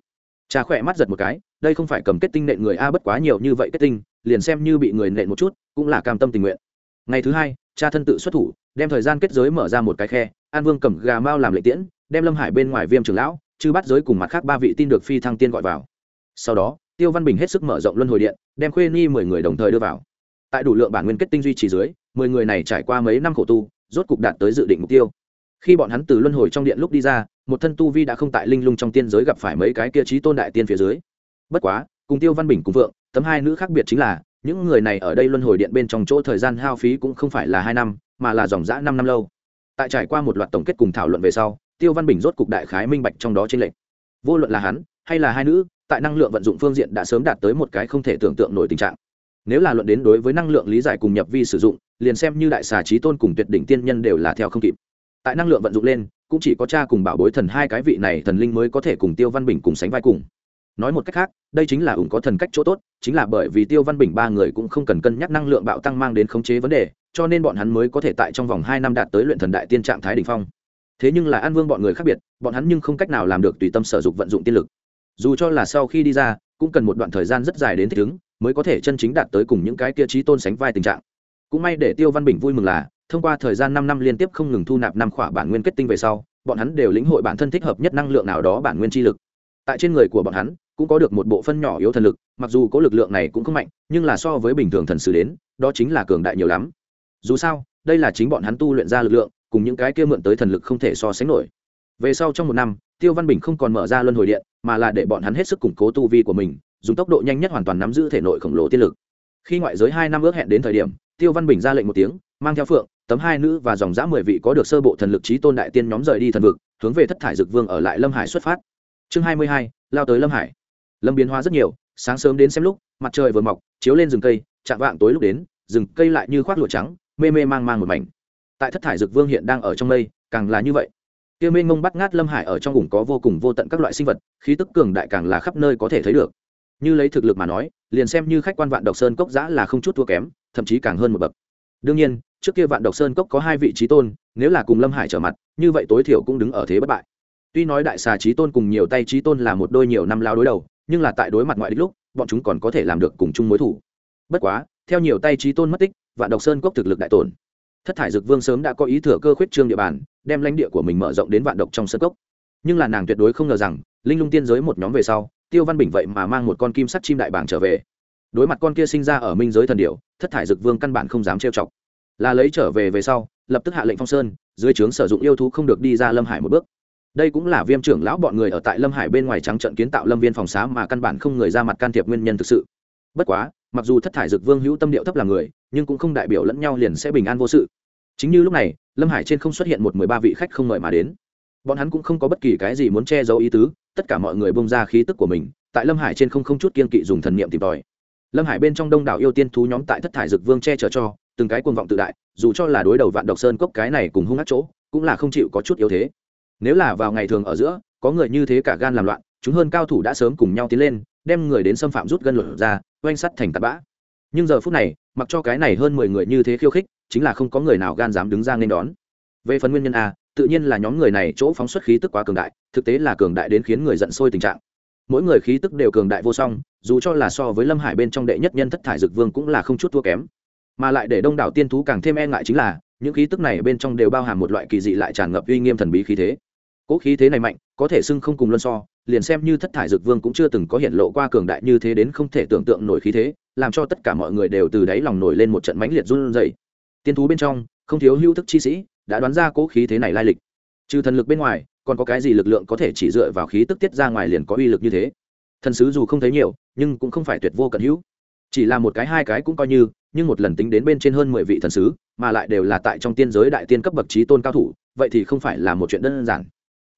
Cha khỏe mắt giật một cái, đây không phải cầm kết tinh nện người a bất quá nhiều như vậy kết tinh, liền xem như bị người nện một chút, cũng là cam tâm tình nguyện. Ngày thứ hai, cha thân tự xuất thủ, đem thời gian kết giới mở ra một cái khe, an vương cầm gà mao làm lệ tiễn, đem lâm hải bên ngoài viêm trường lão chứ bắt giới cùng mặt khác ba vị tin được phi thăng tiên gọi vào. Sau đó, tiêu văn bình hết sức mở rộng luân hồi điện, đem khuê ni mười người đồng thời đưa vào tại đủ lượng bản nguyên kết tinh duy trì dưới, mười người này trải qua mấy năm khổ tu, rốt cục đạt tới dự định mục tiêu. Khi bọn hắn từ luân hồi trong điện lúc đi ra, một thân tu vi đã không tại linh lung trong tiên giới gặp phải mấy cái kia trí tôn đại tiên phía dưới. Bất quá, cùng tiêu văn bình cùng vượng, tấm hai nữ khác biệt chính là, những người này ở đây luân hồi điện bên trong chỗ thời gian hao phí cũng không phải là hai năm, mà là dòng dã năm năm lâu. Tại trải qua một loạt tổng kết cùng thảo luận về sau, tiêu văn bình rốt cục đại khái minh bạch trong đó trên lệnh vô luận là hắn, hay là hai nữ, tại năng lượng vận dụng phương diện đã sớm đạt tới một cái không thể tưởng tượng nổi tình trạng nếu là luận đến đối với năng lượng lý giải cùng nhập vi sử dụng, liền xem như đại xà trí tôn cùng tuyệt đỉnh tiên nhân đều là theo không kịp. Tại năng lượng vận dụng lên, cũng chỉ có cha cùng bảo bối thần hai cái vị này thần linh mới có thể cùng tiêu văn bình cùng sánh vai cùng. Nói một cách khác, đây chính là ủng có thần cách chỗ tốt, chính là bởi vì tiêu văn bình ba người cũng không cần cân nhắc năng lượng bạo tăng mang đến khống chế vấn đề, cho nên bọn hắn mới có thể tại trong vòng hai năm đạt tới luyện thần đại tiên trạng thái đ ỉ n h phong. Thế nhưng là an vương bọn người khác biệt, bọn hắn nhưng không cách nào làm được tùy tâm sở dục vận dụng tiên lực. Dù cho là sau khi đi ra, cũng cần một đoạn thời gian rất dài đến thích ứng mới có thể chân chính đạt tới cùng những cái kia trí tôn sánh vai tình trạng. Cũng may để tiêu văn bình vui mừng là, thông qua thời gian năm năm liên tiếp không ngừng thu nạp năm khỏa bản nguyên kết tinh về sau, bọn hắn đều lĩnh hội bản thân thích hợp nhất năng lượng nào đó bản nguyên chi lực. Tại trên người của bọn hắn, cũng có được một bộ phân nhỏ yếu thần lực, mặc dù có lực lượng này cũng không mạnh, nhưng là so với bình thường thần sử đến, đó chính là cường đại nhiều lắm. Dù sao, đây là chính bọn hắn tu luyện ra lực lượng, cùng những cái kia mượn tới thần lực không thể so sánh nổi. Về sau trong một năm, tiêu văn bình không còn mở ra luân hồi điện, mà là để bọn hắn hết sức củng cố tu vi của mình dùng tốc độ nhanh nhất hoàn toàn nắm giữ thể nội khổng lồ tiên lực. Khi ngoại giới hai năm ước hẹn đến thời điểm, tiêu văn bình ra lệnh một tiếng, mang theo phượng, tấm hai nữ và dòng dã mười vị có được sơ bộ thần lực trí tôn đại tiên nhóm rời đi thần vực, hướng về thất thải dực vương ở lại lâm hải xuất phát. Chương hai mươi hai, lao tới lâm hải. Lâm biến hóa rất nhiều, sáng sớm đến xem lúc, mặt trời vừa mọc, chiếu lên rừng cây, chạm vạng tối lúc đến, rừng cây lại như khoác lụa trắng, mê mê mang mang một mảnh. Tại thất thải dực vương hiện đang ở trong mây, càng là như vậy. Tiêu Minh ngông bắt ngát lâm hải ở trong vùng có vô cùng vô tận các loại sinh vật, khí tức cường đại càng là khắp nơi có thể thấy được như lấy thực lực mà nói, liền xem như khách quan vạn độc sơn cốc giã là không chút thua kém, thậm chí càng hơn một bậc. Đương nhiên, trước kia vạn độc sơn cốc có hai vị trí tôn, nếu là cùng lâm hải trở mặt, như vậy tối thiểu cũng đứng ở thế bất bại. Tuy nói đại xà trí tôn cùng nhiều tay trí tôn là một đôi nhiều năm lao đối đầu, nhưng là tại đối mặt ngoại đích lúc, bọn chúng còn có thể làm được cùng chung mối thủ. Bất quá, theo nhiều tay trí tôn mất tích, vạn độc sơn cốc thực lực đại tổn. Thất thải dực vương sớm đã có ý thừa cơ khuyết trương địa bàn, đem lãnh địa của mình mở rộng đến vạn độc trong sân cốc. Nhưng là nàng tuyệt đối không ngờ rằng, linh lung tiên giới một nhóm về sau tiêu văn bình vậy mà mang một con kim sắt chim đại bảng trở về. Đối mặt con kia sinh ra ở minh giới thần điệu thất thải dực vương căn bản không dám trêu chọc. Là lấy trở về về sau, lập tức hạ lệnh phong sơn, dưới trướng sử dụng yêu thú không được đi ra lâm hải một bước. Đây cũng là viêm trưởng lão bọn người ở tại lâm hải bên ngoài trắng trận kiến tạo lâm viên phòng xá mà căn bản không người ra mặt can thiệp nguyên nhân thực sự. Bất quá, mặc dù thất thải dực vương hữu tâm điệu thấp là người, nhưng cũng không đại biểu lẫn nhau liền sẽ bình an vô sự. Chính như lúc này, lâm hải trên không xuất hiện một mười ba vị khách không mời mà đến. Bọn hắn cũng không có bất kỳ cái gì muốn che giấu ý tứ tất cả mọi người bông ra khí tức của mình, tại lâm hải trên không không chút kiên kỵ dùng thần niệm tìm tòi. Lâm hải bên trong đông đảo yêu tiên thú nhóm tại thất thải dực vương che chở cho, từng cái cuồng vọng tự đại, dù cho là đối đầu vạn độc sơn cốc cái này cùng hung ác chỗ, cũng là không chịu có chút yếu thế. Nếu là vào ngày thường ở giữa, có người như thế cả gan làm loạn, chúng hơn cao thủ đã sớm cùng nhau tiến lên, đem người đến xâm phạm rút gân luật ra, oanh sắt thành tạt bã. Nhưng giờ phút này, mặc cho cái này hơn mười người như thế khiêu khích, chính là không có người nào gan dám đứng ra nên đón. Về phần nguyên nhân a tự nhiên là nhóm người này chỗ phóng xuất khí tức quá cường đại, thực tế là cường đại đến khiến người giận sôi tình trạng. Mỗi người khí tức đều cường đại vô song, dù cho là so với lâm hải bên trong đệ nhất nhân thất thải dực vương cũng là không chút thua kém. Mà lại để đông đảo tiên thú càng thêm e ngại chính là, những khí tức này bên trong đều bao hàm một loại kỳ dị lại tràn ngập uy nghiêm thần bí khí thế. Cỗ khí thế này mạnh, có thể xưng không cùng luân so, liền xem như thất thải dực vương cũng chưa từng có hiện lộ qua cường đại như thế đến không thể tưởng tượng nổi khí thế, làm cho tất cả mọi người đều từ đáy lòng nổi lên một trận mãnh liệt run rẩy. Tiên thú bên trong, không thiếu hữu thức chi sĩ đã đoán ra cỗ khí thế này lai lịch. Trừ thần lực bên ngoài, còn có cái gì lực lượng có thể chỉ dựa vào khí tức tiết ra ngoài liền có uy lực như thế? Thần sứ dù không thấy nhiều, nhưng cũng không phải tuyệt vô cận hữu. Chỉ là một cái hai cái cũng coi như, nhưng một lần tính đến bên trên hơn mười vị thần sứ, mà lại đều là tại trong tiên giới đại tiên cấp bậc trí tôn cao thủ, vậy thì không phải là một chuyện đơn giản.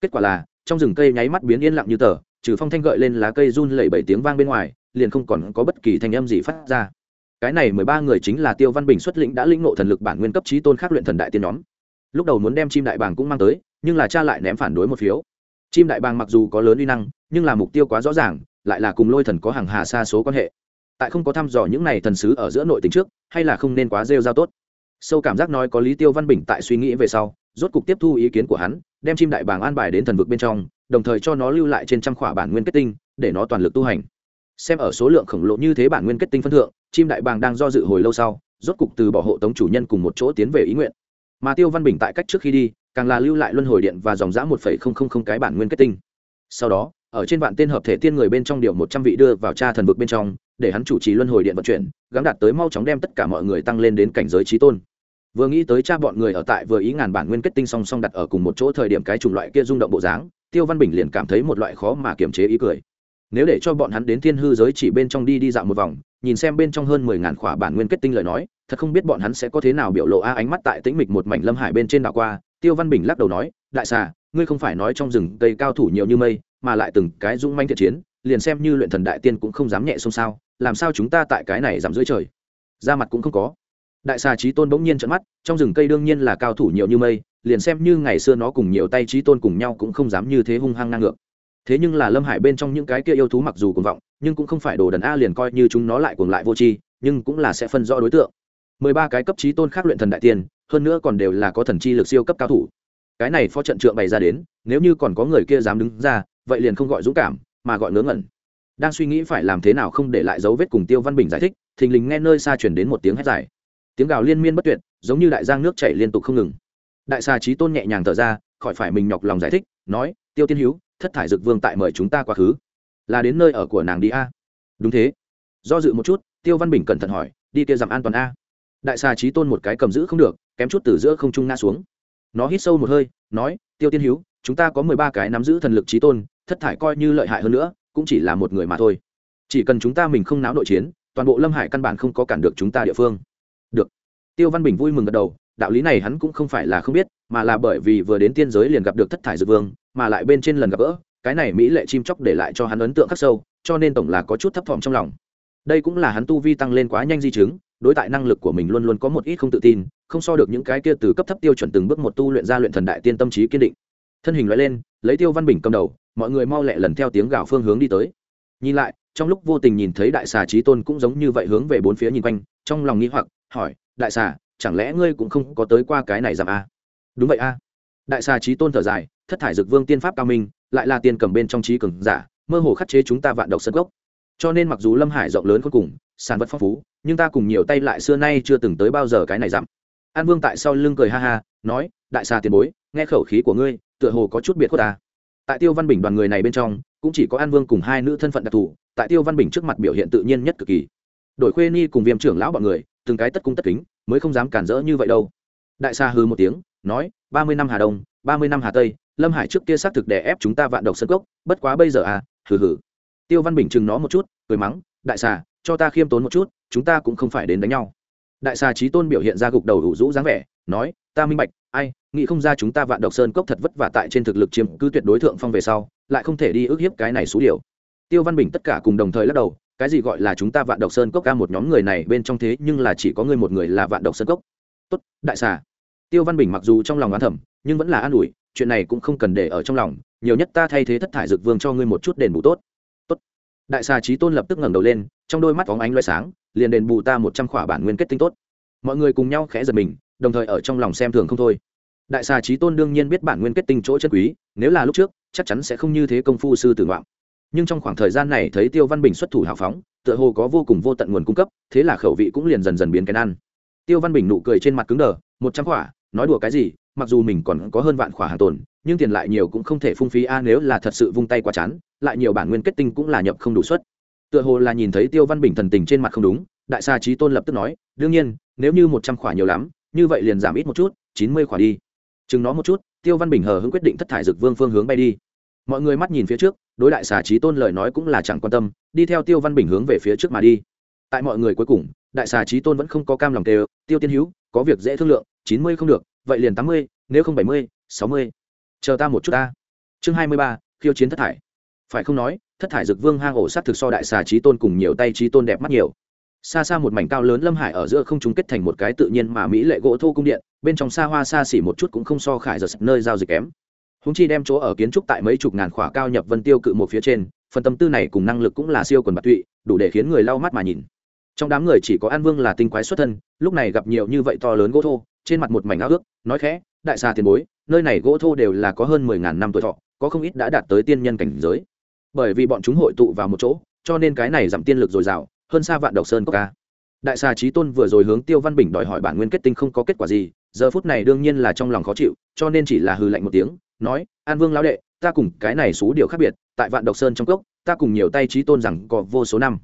Kết quả là, trong rừng cây nháy mắt biến yên lặng như tờ, trừ phong thanh gợi lên lá cây run lẩy bảy tiếng vang bên ngoài, liền không còn có bất kỳ thanh âm gì phát ra. Cái này mười ba người chính là tiêu văn bình xuất lĩnh đã lĩnh nộ thần lực bản nguyên cấp trí tôn khác luyện thần đại tiên nhóm lúc đầu muốn đem chim đại bàng cũng mang tới, nhưng là cha lại ném phản đối một phiếu. Chim đại bàng mặc dù có lớn uy năng, nhưng là mục tiêu quá rõ ràng, lại là cùng lôi thần có hàng hà xa số quan hệ. Tại không có thăm dò những này thần sứ ở giữa nội tình trước, hay là không nên quá rêu giao tốt. Sâu cảm giác nói có lý tiêu văn bình tại suy nghĩ về sau, rốt cục tiếp thu ý kiến của hắn, đem chim đại bàng an bài đến thần vực bên trong, đồng thời cho nó lưu lại trên trăm khỏa bản nguyên kết tinh, để nó toàn lực tu hành. Xem ở số lượng khổng lồ như thế bản nguyên kết tinh phân thượng, chim đại bàng đang do dự hồi lâu sau, rốt cục từ bỏ hộ tống chủ nhân cùng một chỗ tiến về ý nguyện mà tiêu văn bình tại cách trước khi đi, càng là lưu lại luân hồi điện và dòng giã một phẩy không không không cái bản nguyên kết tinh. Sau đó, ở trên vạn tên hợp thể tiên người bên trong điều một trăm vị đưa vào cha thần vực bên trong, để hắn chủ trì luân hồi điện vận chuyển gắn đạt tới mau chóng đem tất cả mọi người tăng lên đến cảnh giới trí tôn. Vừa nghĩ tới cha bọn người ở tại vừa ý ngàn bản nguyên kết tinh song song đặt ở cùng một chỗ thời điểm cái chủng loại kia rung động bộ dáng, tiêu văn bình liền cảm thấy một loại khó mà kiềm chế ý cười. Nếu để cho bọn hắn đến thiên hư giới chỉ bên trong đi đi dạo một vòng nhìn xem bên trong hơn mười ngàn khỏa bản nguyên kết tinh lời nói, thật không biết bọn hắn sẽ có thế nào biểu lộ a ánh mắt tại tĩnh mịch một mảnh lâm hải bên trên đảo qua. Tiêu văn bình lắc đầu nói, đại xà, ngươi không phải nói trong rừng cây cao thủ nhiều như mây, mà lại từng cái dũng manh thiện chiến, liền xem như luyện thần đại tiên cũng không dám nhẹ xông sao, làm sao chúng ta tại cái này giảm dưới trời? Ra mặt cũng không có. Đại xà trí tôn bỗng nhiên trận mắt, trong rừng cây đương nhiên là cao thủ nhiều như mây, liền xem như ngày xưa nó cùng nhiều tay trí tôn cùng nhau cũng không dám như thế hung hăng ngang ngược. Thế nhưng là lâm hải bên trong những cái kia yêu thú mặc dù cùng vọng nhưng cũng không phải đồ đần a liền coi như chúng nó lại cuồng lại vô tri, nhưng cũng là sẽ phân rõ đối tượng. Mười ba cái cấp trí tôn khác luyện thần đại tiên, hơn nữa còn đều là có thần chi lực siêu cấp cao thủ. Cái này phó trận trượng bày ra đến, nếu như còn có người kia dám đứng ra, vậy liền không gọi dũng cảm, mà gọi ngớ ngẩn. Đang suy nghĩ phải làm thế nào không để lại dấu vết cùng tiêu văn bình giải thích, thình lình nghe nơi xa chuyển đến một tiếng hét dài. Tiếng gào liên miên bất tuyệt, giống như đại giang nước chảy liên tục không ngừng. Đại xà trí tôn nhẹ nhàng thở ra, khỏi phải mình nhọc lòng giải thích, nói, tiêu tiên hữu thất thải dực vương tại mời chúng ta quá khứ là đến nơi ở của nàng đi a. Đúng thế. Do dự một chút, tiêu văn bình cẩn thận hỏi, đi kia dặm an toàn a. Đại xà trí tôn một cái cầm giữ không được, kém chút từ giữa không trung ngã xuống. Nó hít sâu một hơi, nói, tiêu tiên hữu chúng ta có mười ba cái nắm giữ thần lực trí tôn, thất thải coi như lợi hại hơn nữa, cũng chỉ là một người mà thôi. Chỉ cần chúng ta mình không náo nội chiến, toàn bộ lâm hải căn bản không có cản được chúng ta địa phương. Được. Tiêu văn bình vui mừng gật đầu, đạo lý này hắn cũng không phải là không biết, mà là bởi vì vừa đến tiên giới liền gặp được thất thải dược vương, mà lại bên trên lần gặp gỡ cái này mỹ lệ chim chóc để lại cho hắn ấn tượng khắc sâu, cho nên tổng là có chút thấp thỏm trong lòng đây cũng là hắn tu vi tăng lên quá nhanh di chứng, đối tại năng lực của mình luôn luôn có một ít không tự tin, không so được những cái kia từ cấp thấp tiêu chuẩn từng bước một tu luyện ra luyện thần đại tiên tâm trí kiên định thân hình loại lên, lấy tiêu văn bình cầm đầu, mọi người mau lẹ lần theo tiếng gào phương hướng đi tới nhìn lại, trong lúc vô tình nhìn thấy đại xà trí tôn cũng giống như vậy hướng về bốn phía nhìn quanh, trong lòng nghĩ hoặc, hỏi, đại xà, chẳng lẽ ngươi cũng không có tới qua cái này giảm a à? đúng vậy a à. đại xà trí tôn thở dài, thất thải dực vương tiên pháp cao minh lại là tiền cầm bên trong trí cường giả, mơ hồ khắc chế chúng ta vạn độc sân gốc cho nên mặc dù lâm hải rộng lớn cuối cùng, sản vật phong phú, nhưng ta cùng nhiều tay lại xưa nay chưa từng tới bao giờ cái này giảm an vương tại sau lưng cười ha ha, nói, đại xà tiền bối, nghe khẩu khí của ngươi, tựa hồ có chút biệt khuất ta. Tại tiêu văn bình đoàn người này bên trong, cũng chỉ có an vương cùng hai nữ thân phận đặc thù, tại tiêu văn bình trước mặt biểu hiện tự nhiên nhất cực kỳ. Đổi khuê ni cùng viêm trưởng lão bọn người, từng cái tất cung tất kính, mới không dám cản rỡ như vậy đâu. Đại xa hư một tiếng, nói, ba mươi năm hà đông, ba mươi năm hà tây lâm hải trước kia xác thực đè ép chúng ta vạn độc sân cốc, bất quá bây giờ à hừ hừ. Tiêu văn bình chừng nó một chút, cười mắng, đại xà, cho ta khiêm tốn một chút, chúng ta cũng không phải đến đánh nhau. Đại xà trí tôn biểu hiện ra gục đầu đủ rũ dáng vẻ, nói, ta minh bạch, ai, nghĩ không ra chúng ta vạn độc sơn cốc thật vất vả tại trên thực lực chiếm cứ tuyệt đối thượng phong về sau, lại không thể đi ước hiếp cái này số điều tiêu văn bình tất cả cùng đồng thời lắc đầu, cái gì gọi là chúng ta vạn độc sơn cốc ca một nhóm người này bên trong thế nhưng là chỉ có người một người là vạn độc sơn cốc? Tốt, đại xà. Tiêu văn bình mặc dù trong lòng oán thẩm nhưng vẫn là an ủi chuyện này cũng không cần để ở trong lòng, nhiều nhất ta thay thế thất thải dược vương cho ngươi một chút đền bù tốt. Tốt. Đại xà trí tôn lập tức ngẩng đầu lên, trong đôi mắt phóng ánh loay sáng, liền đền bù ta một trăm khỏa bản nguyên kết tinh tốt. Mọi người cùng nhau khẽ giật mình, đồng thời ở trong lòng xem thường không thôi. Đại xà trí tôn đương nhiên biết bản nguyên kết tinh chỗ chân quý, nếu là lúc trước, chắc chắn sẽ không như thế công phu sư tử ngoạm. Nhưng trong khoảng thời gian này thấy tiêu văn bình xuất thủ hào phóng, tựa hồ có vô cùng vô tận nguồn cung cấp, thế là khẩu vị cũng liền dần dần biến cái ăn. Tiêu văn bình nụ cười trên mặt cứng đờ, một trăm khỏa, nói đùa cái gì mặc dù mình còn có hơn vạn khỏa hàng tồn, nhưng tiền lại nhiều cũng không thể phung phí. A, nếu là thật sự vung tay quá chán, lại nhiều bản nguyên kết tinh cũng là nhập không đủ suất. Tựa hồ là nhìn thấy tiêu văn bình thần tình trên mặt không đúng, đại sa trí tôn lập tức nói, đương nhiên, nếu như một trăm khỏa nhiều lắm, như vậy liền giảm ít một chút, chín mươi khỏa đi. Chừng nó một chút, tiêu văn bình hờ hững quyết định thất thải dực vương phương hướng bay đi. Mọi người mắt nhìn phía trước, đối đại xà trí tôn lời nói cũng là chẳng quan tâm, đi theo tiêu văn bình hướng về phía trước mà đi. Tại mọi người cuối cùng, đại xà trí tôn vẫn không có cam lòng tê tiêu tiên hữu có việc dễ thương lượng, chín mươi không được vậy liền tám mươi, nếu không bảy mươi, sáu mươi. Chờ ta một chút ta. Chương hai mươi ba, khiêu chiến thất thải. Phải không nói, thất thải dực vương hang ổ s á t thực so đại xà trí tôn cùng nhiều tay trí tôn đẹp mắt nhiều. Xa xa một mảnh cao lớn lâm hải ở giữa không chúng kết thành một cái tự nhiên mà mỹ lệ gỗ thô cung điện, bên trong xa hoa xa xỉ một chút cũng không so khải giật nơi giao dịch kém. Húng chi đem chỗ ở kiến trúc tại mấy chục ngàn khỏa cao nhập vân tiêu cự một phía trên, phần tâm tư này cùng năng lực cũng là siêu quần bạc tụy, đủ để khiến người lau mắt mà nhìn trong đám người chỉ có an vương là tinh quái xuất thân, lúc này gặp nhiều như vậy to lớn gỗ thô, trên mặt một mảnh áo ước, nói khẽ, đại xa tiền bối, nơi này gỗ thô đều là có hơn mười ngàn năm tuổi thọ, có không ít đã đạt tới tiên nhân cảnh giới. Bởi vì bọn chúng hội tụ vào một chỗ, cho nên cái này giảm tiên lực dồi dào, hơn xa vạn độc sơn có ca đại xà trí tôn vừa rồi hướng tiêu văn bình đòi hỏi bản nguyên kết tinh không có kết quả gì, giờ phút này đương nhiên là trong lòng khó chịu, cho nên chỉ là hư lạnh một tiếng, nói, an vương lão đệ, ta cùng cái này số điều khác biệt, tại vạn độc sơn trong cốc, ta cùng nhiều tay trí tôn rằng có vô số năm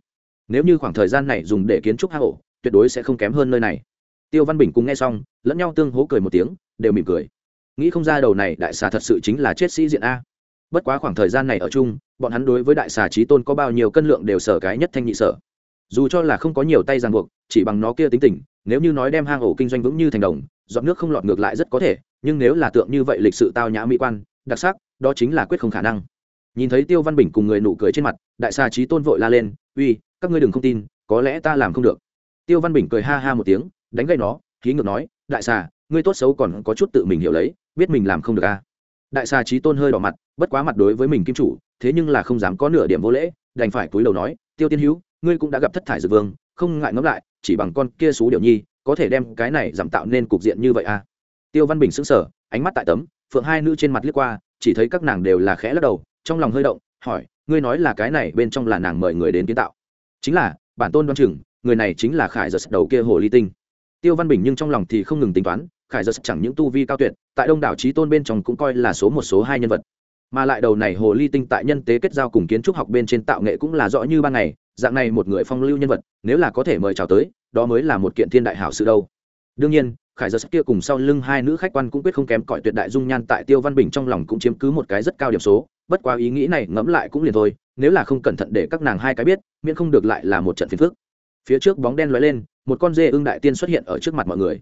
nếu như khoảng thời gian này dùng để kiến trúc hang ổ, tuyệt đối sẽ không kém hơn nơi này. Tiêu văn bình cùng nghe xong, lẫn nhau tương hố cười một tiếng, đều mỉm cười. Nghĩ không ra đầu này đại xà thật sự chính là chết sĩ diện a. Bất quá khoảng thời gian này ở chung, bọn hắn đối với đại xà trí tôn có bao nhiêu cân lượng đều sở cái nhất thanh nhị sở. Dù cho là không có nhiều tay ràng buộc, chỉ bằng nó kia tính tình, nếu như nói đem hang ổ kinh doanh vững như thành đồng dọn nước không lọt ngược lại rất có thể, nhưng nếu là tượng như vậy lịch sự tao nhã mỹ quan, đặc sắc, đó chính là quyết không khả năng. Nhìn thấy tiêu văn bình cùng người nụ cười trên mặt, đại xà trí tôn vội la lên, uy các ngươi đừng không tin, có lẽ ta làm không được. Tiêu văn bình cười ha ha một tiếng, đánh gây nó khí ngược nói, đại xà, ngươi tốt xấu còn có chút tự mình hiểu lấy, biết mình làm không được a à. đại xà trí tôn hơi đỏ mặt, bất quá mặt đối với mình kim chủ, thế nhưng là không dám có nửa điểm vô lễ, đành phải cúi đầu nói, tiêu tiên hữu, ngươi cũng đã gặp thất thải dược vương, không ngại ngẫm lại, chỉ bằng con kia xú điệu nhi, có thể đem cái này giảm tạo nên cục diện như vậy à? Tiêu văn bình sững sờ, ánh mắt tại tấm, phượng hai nữ trên mặt liếc qua, chỉ thấy các nàng đều là khẽ lắc đầu, trong lòng hơi động, hỏi, ngươi nói là cái này bên trong là nàng mời người đến kiến tạo? Chính là, bản tôn đoan chừng, người này chính là khải giật đầu kia hồ ly tinh. Tiêu văn bình nhưng trong lòng thì không ngừng tính toán, khải giật chẳng những tu vi cao tuyệt, tại đông đảo trí tôn bên trong cũng coi là số một số hai nhân vật. Mà lại đầu này hồ ly tinh tại nhân tế kết giao cùng kiến trúc học bên trên tạo nghệ cũng là rõ như ban ngày, dạng này một người phong lưu nhân vật, nếu là có thể mời chào tới, đó mới là một kiện thiên đại hảo sự đâu. Đương nhiên, khải giật kia cùng sau lưng hai nữ khách quan cũng quyết không kém cỏi tuyệt đại dung nhan tại tiêu văn bình trong lòng cũng chiếm cứ một cái rất cao điểm số, bất quá ý nghĩ này ngẫm lại cũng liền thôi nếu là không cẩn thận để các nàng hai cái biết, miễn không được lại là một trận phiền phức. Phía trước bóng đen lóe lên, một con dê ưng đại tiên xuất hiện ở trước mặt mọi người.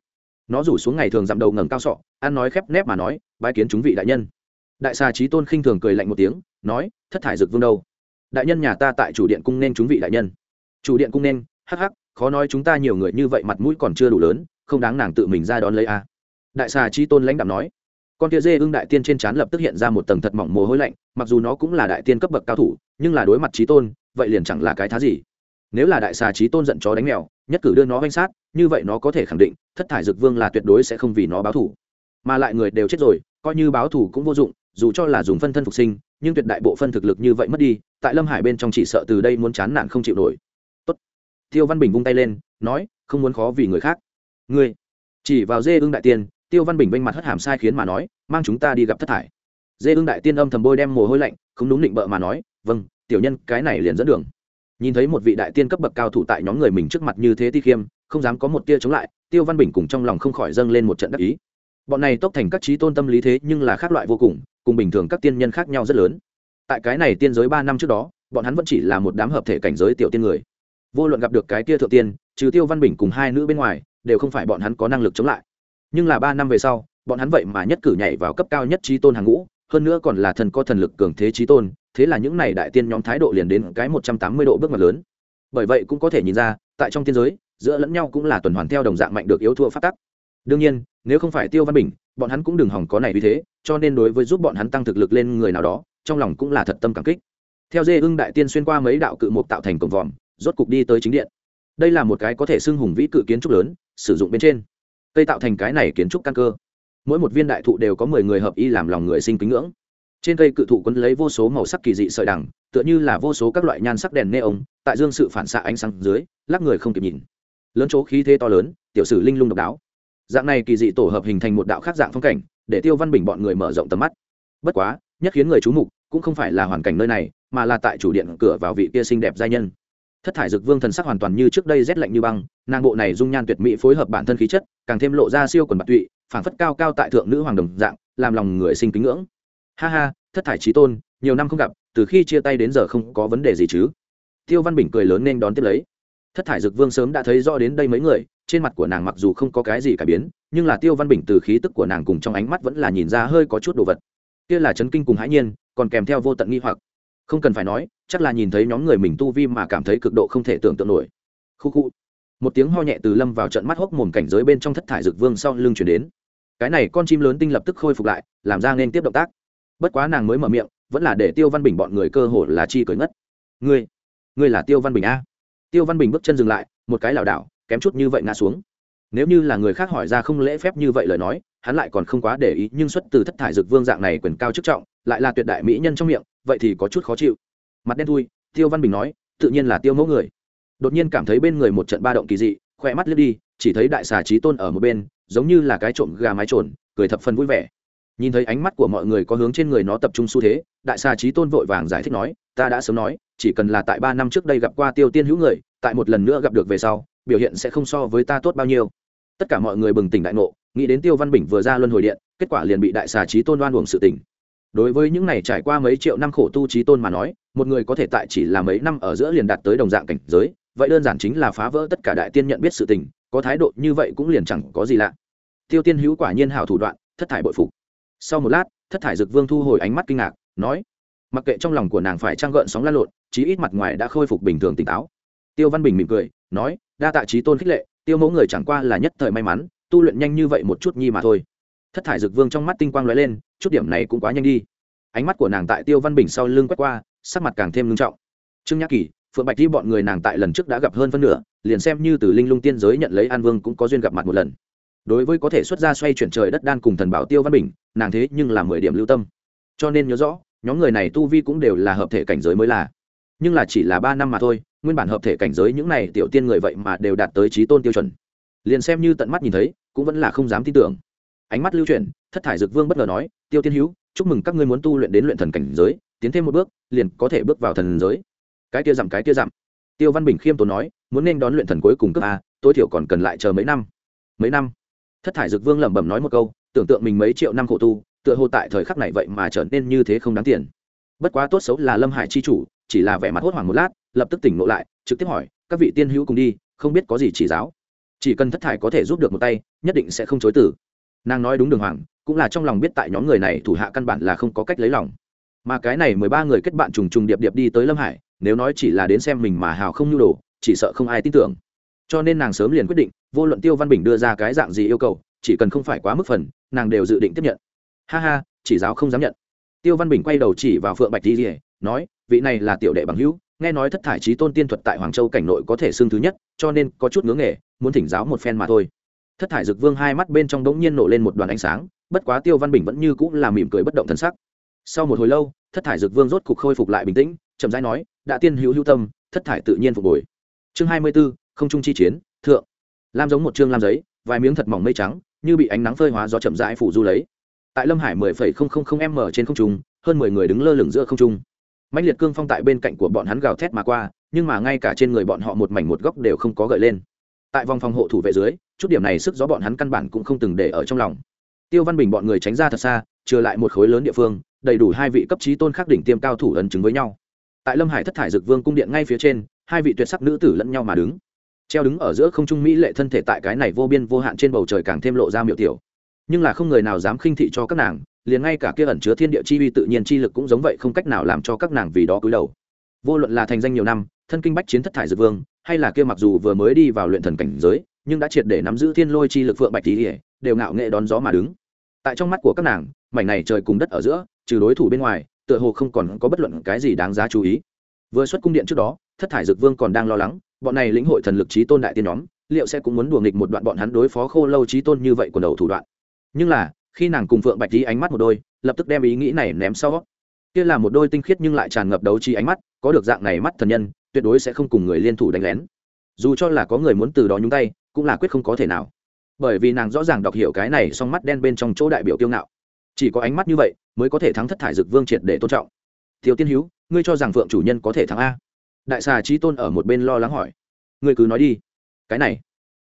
Nó rủ xuống ngày thường dặm đầu ngẩng cao sọ, ăn nói khép nép mà nói, bái kiến chúng vị đại nhân. Đại xà trí tôn khinh thường cười lạnh một tiếng, nói, thất thải dực vương đâu? Đại nhân nhà ta tại chủ điện cung nên chúng vị đại nhân. Chủ điện cung nên, hắc hắc, khó nói chúng ta nhiều người như vậy mặt mũi còn chưa đủ lớn, không đáng nàng tự mình ra đón lấy a đại xà trí tôn lãnh đạo nói con tia dê ưng đại tiên trên trán lập tức hiện ra một tầng thật mỏng mồ hôi lạnh, mặc dù nó cũng là đại tiên cấp bậc cao thủ, nhưng là đối mặt trí tôn, vậy liền chẳng là cái thá gì. Nếu là đại xà trí tôn giận chó đánh mèo, nhất cử đưa nó danh sát, như vậy nó có thể khẳng định, thất thải dực vương là tuyệt đối sẽ không vì nó báo thủ. Mà lại người đều chết rồi, coi như báo thủ cũng vô dụng, dù cho là dùng phân thân phục sinh, nhưng tuyệt đại bộ phân thực lực như vậy mất đi, tại lâm hải bên trong chỉ sợ từ đây muốn chán nản không chịu nổi. Tốt. Tiêu văn bình vung tay lên, nói, không muốn khó vì người khác. Ngươi chỉ vào dê ưng đại tiên tiêu văn bình vênh mặt hất hàm sai khiến mà nói, mang chúng ta đi gặp thất thải. Dê ưng đại tiên âm thầm bôi đem mồ hôi lạnh, không đúng định bợ mà nói vâng tiểu nhân, cái này liền dẫn đường. Nhìn thấy một vị đại tiên cấp bậc cao thủ tại nhóm người mình trước mặt như thế ti khiêm, không dám có một tia chống lại, tiêu văn bình cùng trong lòng không khỏi dâng lên một trận đắc ý. Bọn này tốc thành các trí tôn tâm lý thế nhưng là khác loại vô cùng cùng bình thường các tiên nhân khác nhau rất lớn. Tại cái này tiên giới ba năm trước đó, bọn hắn vẫn chỉ là một đám hợp thể cảnh giới tiểu tiên người. Vô luận gặp được cái tia thượng tiên, trừ tiêu văn bình cùng hai nữ bên ngoài, đều không phải bọn hắn có năng lực chống lại nhưng là ba năm về sau, bọn hắn vậy mà nhất cử nhảy vào cấp cao nhất trí tôn hàng ngũ, hơn nữa còn là thần có thần lực cường thế trí tôn, thế là những này đại tiên nhóm thái độ liền đến cái một trăm tám mươi độ bước ngoặt lớn. Bởi vậy cũng có thể nhìn ra, tại trong tiên giới, giữa lẫn nhau cũng là tuần hoàn theo đồng dạng mạnh được yếu thua phát tắc. Đương nhiên, nếu không phải tiêu văn bình, bọn hắn cũng đừng hỏng có này vì thế, cho nên đối với giúp bọn hắn tăng thực lực lên người nào đó, trong lòng cũng là thật tâm cảm kích. Theo dê ưng đại tiên xuyên qua mấy đạo cự mục tạo thành cổng vòm, rốt cục đi tới chính điện. Đây là một cái có thể xưng hùng vĩ cự kiến trúc lớn, sử dụng bên trên cây tạo thành cái này kiến trúc căn cơ. Mỗi một viên đại thụ đều có mười người hợp y làm lòng người sinh kính ngưỡng. Trên cây cự thụ quấn lấy vô số màu sắc kỳ dị sợi đằng, tựa như là vô số các loại nhan sắc đèn nê ống tại dương sự phản xạ ánh sáng dưới, lắc người không kịp nhìn. Lớn chỗ khí thế to lớn, tiểu sử linh lung độc đáo. Dạng này kỳ dị tổ hợp hình thành một đạo khác dạng phong cảnh, để tiêu văn bình bọn người mở rộng tầm mắt. Bất quá, nhất khiến người chú mục cũng không phải là hoàn cảnh nơi này, mà là tại chủ điện cửa vào vị kia xinh đẹp giai nhân thất thải dực vương thần sắc hoàn toàn như trước đây rét lạnh như băng, nàng bộ này dung nhan tuyệt mỹ phối hợp bản thân khí chất, càng thêm lộ ra siêu quần bạc tụy, phảng phất cao cao tại thượng nữ hoàng đồng dạng, làm lòng người sinh kính ngưỡng. Ha ha, thất thải trí tôn, nhiều năm không gặp, từ khi chia tay đến giờ không có vấn đề gì chứ? Tiêu văn bình cười lớn nên đón tiếp lấy. Thất thải dực vương sớm đã thấy rõ đến đây mấy người, trên mặt của nàng mặc dù không có cái gì cả biến, nhưng là tiêu văn bình từ khí tức của nàng cùng trong ánh mắt vẫn là nhìn ra hơi có chút đồ vật. Kia là chấn kinh cùng hãi nhiên, còn kèm theo vô tận nghi hoặc không cần phải nói, chắc là nhìn thấy nhóm người mình tu vi mà cảm thấy cực độ không thể tưởng tượng nổi. Khu khu. Một tiếng ho nhẹ từ lâm vào trận mắt hốc mồm cảnh giới bên trong thất thải dực vương sau lưng chuyển đến. Cái này con chim lớn tinh lập tức khôi phục lại, làm ra nên tiếp động tác. Bất quá nàng mới mở miệng, vẫn là để tiêu văn bình bọn người cơ hồ là chi cởi ngất. Ngươi ngươi là tiêu văn bình a? Tiêu văn bình bước chân dừng lại, một cái lảo đảo, kém chút như vậy ngã xuống. Nếu như là người khác hỏi ra không lễ phép như vậy lời nói, hắn lại còn không quá để ý, nhưng xuất từ thất thải dược vương dạng này quyền cao chức trọng, lại là tuyệt đại mỹ nhân trong miệng vậy thì có chút khó chịu. Mặt đen thui, tiêu văn bình nói, tự nhiên là tiêu mẫu người. Đột nhiên cảm thấy bên người một trận ba động kỳ dị khoe mắt lướt đi, chỉ thấy đại xà trí tôn ở một bên, giống như là cái trộm gà mái trồn, cười thập phần vui vẻ. Nhìn thấy ánh mắt của mọi người có hướng trên người nó tập trung xu thế, đại xà trí tôn vội vàng giải thích nói, ta đã sớm nói, chỉ cần là tại ba năm trước đây gặp qua tiêu tiên hữu người, tại một lần nữa gặp được về sau, biểu hiện sẽ không so với ta tốt bao nhiêu. Tất cả mọi người bừng tỉnh đại ngộ, nghĩ đến tiêu văn bình vừa ra luân hồi điện, kết quả liền bị đại xà trí tôn đoan uổng sự tỉnh đối với những này trải qua mấy triệu năm khổ tu trí tôn mà nói, một người có thể tại chỉ là mấy năm ở giữa liền đạt tới đồng dạng cảnh giới, vậy đơn giản chính là phá vỡ tất cả đại tiên nhận biết sự tình, có thái độ như vậy cũng liền chẳng có gì lạ. Tiêu tiên hữu quả nhiên hảo thủ đoạn, thất thải bội phục. Sau một lát, thất thải dực vương thu hồi ánh mắt kinh ngạc, nói, mặc kệ trong lòng của nàng phải trang gợn sóng lan lộn, chí ít mặt ngoài đã khôi phục bình thường tỉnh táo. Tiêu văn bình mỉm cười, nói, đa tạ trí tôn khích lệ, tiêu mẫu người chẳng qua là nhất thời may mắn, tu luyện nhanh như vậy một chút nhi mà thôi. Thất thải dực vương trong mắt tinh quang lóe lên chút điểm này cũng quá nhanh đi. Ánh mắt của nàng tại tiêu văn bình sau lưng quét qua, sắc mặt càng thêm nghiêm trọng. Trương nhã kỳ, phượng bạch đi bọn người nàng tại lần trước đã gặp hơn phân nửa, liền xem như từ linh lung tiên giới nhận lấy an vương cũng có duyên gặp mặt một lần. Đối với có thể xuất ra xoay chuyển trời đất đan cùng thần bảo tiêu văn bình, nàng thế nhưng là mười điểm lưu tâm. Cho nên nhớ rõ, nhóm người này tu vi cũng đều là hợp thể cảnh giới mới là. Nhưng là chỉ là ba năm mà thôi, nguyên bản hợp thể cảnh giới những này tiểu tiên người vậy mà đều đạt tới trí tôn tiêu chuẩn. Liền xem như tận mắt nhìn thấy, cũng vẫn là không dám tin tưởng ánh mắt lưu chuyển thất thải dực vương bất ngờ nói tiêu tiên hữu chúc mừng các ngươi muốn tu luyện đến luyện thần cảnh giới tiến thêm một bước liền có thể bước vào thần giới. Cái kia giảm, cái kia giảm. tiêu văn bình khiêm tốn nói muốn nên đón luyện thần cuối cùng cấp a tối thiểu còn cần lại chờ mấy năm. Mấy năm? Thất thải dực vương lẩm bẩm nói một câu tưởng tượng mình mấy triệu năm khổ tu tựa hồ tại thời khắc này vậy mà trở nên như thế không đáng tiền. Bất quá tốt xấu là lâm hải chi chủ chỉ là vẻ mặt hốt hoảng một lát lập tức tỉnh ngộ lại trực tiếp hỏi các vị tiên hữu cùng đi không biết có gì chỉ giáo? Chỉ cần thất thải có thể giúp được một tay nhất định sẽ không chối từ nàng nói đúng đường hoàng, cũng là trong lòng biết tại nhóm người này thủ hạ căn bản là không có cách lấy lòng. Mà cái này mười ba người kết bạn trùng trùng điệp điệp đi tới lâm hải, nếu nói chỉ là đến xem mình mà hào không nhu đồ, chỉ sợ không ai tin tưởng. Cho nên nàng sớm liền quyết định, vô luận tiêu văn bình đưa ra cái dạng gì yêu cầu, chỉ cần không phải quá mức phần, nàng đều dự định tiếp nhận. Ha ha, chỉ giáo không dám nhận. Tiêu văn bình quay đầu chỉ vào phượng bạch di rỉa nói, vị này là tiểu đệ bằng hữu, nghe nói thất thải trí tôn tiên thuật tại hoàng châu cảnh nội có thể xưng thứ nhất, cho nên có chút ngưỡng nghề, muốn thỉnh giáo một phen mà thôi thất thải dực vương hai mắt bên trong đống nhiên nổ lên một đoàn ánh sáng, bất quá tiêu văn bình vẫn như cũng là mỉm cười bất động thân sắc. Sau một hồi lâu, thất thải dực vương rốt cục khôi phục lại bình tĩnh, chậm rãi nói, đã tiên hữu hữu tâm, thất thải tự nhiên phục hồi. Chương hai mươi b ố không trung chi chiến, thượng. Lam giống một chương lam giấy, vài miếng thật mỏng mây trắng, như bị ánh nắng phơi hóa do chậm rãi phủ du lấy. Tại lâm hải mười phẩy không không không m trên không trung, hơn mười người đứng lơ lửng giữa không trung. Mạnh liệt cương phong tại bên cạnh của bọn hắn gào thét mà qua, nhưng mà ngay cả trên người bọn họ một mảnh một góc đều không có gợi lên tại vòng phòng hộ thủ vệ dưới, chút điểm này sức gió bọn hắn căn bản cũng không từng để ở trong lòng. Tiêu văn bình bọn người tránh ra thật xa trừ lại một khối lớn địa phương, đầy đủ hai vị cấp trí tôn khắc đỉnh tiêm cao thủ ấn chứng với nhau. Tại lâm hải thất thải dực vương cung điện ngay phía trên, hai vị tuyệt sắc nữ tử lẫn nhau mà đứng. Treo đứng ở giữa không trung mỹ lệ thân thể tại cái này vô biên vô hạn trên bầu trời càng thêm lộ ra miệu tiểu. Nhưng là không người nào dám khinh thị cho các nàng, liền ngay cả kia ẩn chứa thiên địa chi uy tự nhiên chi lực cũng giống vậy không cách nào làm cho các nàng vì đó cúi đầu. Vô luận là thành danh nhiều năm, thân kinh bách chiến thất thải dược vương hay là kia mặc dù vừa mới đi vào luyện thần cảnh giới, nhưng đã triệt để nắm giữ thiên lôi chi lực phượng bạch tỉ đều ngạo nghệ đón gió mà đứng. Tại trong mắt của các nàng, mảnh này trời cùng đất ở giữa, trừ đối thủ bên ngoài, tựa hồ không còn có bất luận cái gì đáng giá chú ý. Vừa xuất cung điện trước đó, thất thải dược vương còn đang lo lắng, bọn này lĩnh hội thần lực trí tôn đại tiên nhóm, liệu sẽ cũng muốn đùa nghịch một đoạn bọn hắn đối phó khô lâu trí tôn như vậy của đầu thủ đoạn. Nhưng là, khi nàng cùng phượng bạch tỷ ánh mắt một đôi, lập tức đem ý nghĩ này ném sau. Kia là một đôi tinh khiết nhưng lại tràn ngập đấu trí ánh mắt, có được dạng này mắt thần nhân tuyệt đối sẽ không cùng người liên thủ đánh lén. Dù cho là có người muốn từ đó nhúng tay, cũng là quyết không có thể nào. Bởi vì nàng rõ ràng đọc hiểu cái này, song mắt đen bên trong chỗ đại biểu kiêu ngạo. Chỉ có ánh mắt như vậy, mới có thể thắng thất thải dực vương triệt để tôn trọng. Thiếu tiên hữu ngươi cho rằng phượng chủ nhân có thể thắng a? Đại xà trí tôn ở một bên lo lắng hỏi. Ngươi cứ nói đi. Cái này.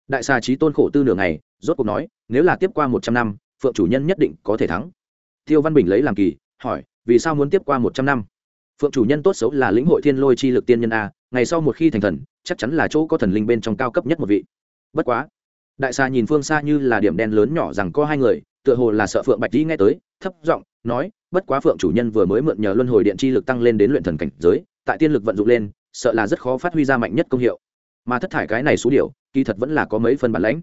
Đại xà trí tôn khổ tư nửa ngày, rốt cuộc nói, nếu là tiếp qua một trăm năm, phượng chủ nhân nhất định có thể thắng. Tiêu văn bình lấy làm kỳ, hỏi, vì sao muốn tiếp qua một trăm năm? Phượng chủ nhân tốt xấu là lĩnh hội thiên lôi chi lực tiên nhân a, ngày sau một khi thành thần, chắc chắn là chỗ có thần linh bên trong cao cấp nhất một vị. Bất quá, đại xa nhìn phương xa như là điểm đen lớn nhỏ rằng có hai người, tựa hồ là sợ phượng bạch đi nghe tới, thấp giọng nói, bất quá phượng chủ nhân vừa mới mượn nhờ luân hồi điện chi lực tăng lên đến luyện thần cảnh giới, tại tiên lực vận dụng lên, sợ là rất khó phát huy ra mạnh nhất công hiệu. Mà thất thải cái này số điều, kỳ thật vẫn là có mấy phần bản lãnh.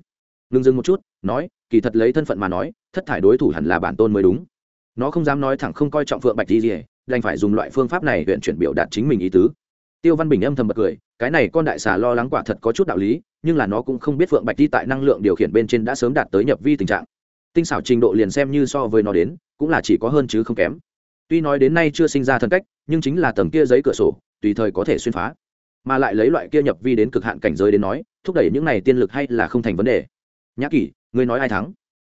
Ngưng dừng một chút, nói, kỳ thật lấy thân phận mà nói, thất thải đối thủ hẳn là bản tôn mới đúng. Nó không dám nói thẳng không coi trọng phượng bạch di gì đành phải dùng loại phương pháp này huyện chuyển biểu đạt chính mình ý tứ. Tiêu văn bình âm thầm bật cười, cái này con đại xà lo lắng quả thật có chút đạo lý, nhưng là nó cũng không biết phượng bạch đi tại năng lượng điều khiển bên trên đã sớm đạt tới nhập vi tình trạng. Tinh xảo trình độ liền xem như so với nó đến, cũng là chỉ có hơn chứ không kém. Tuy nói đến nay chưa sinh ra thân cách, nhưng chính là tầng kia giấy cửa sổ, tùy thời có thể xuyên phá. Mà lại lấy loại kia nhập vi đến cực hạn cảnh giới đến nói, thúc đẩy những này tiên lực hay là không thành vấn đề. Nhã kỷ, ngươi nói ai thắng?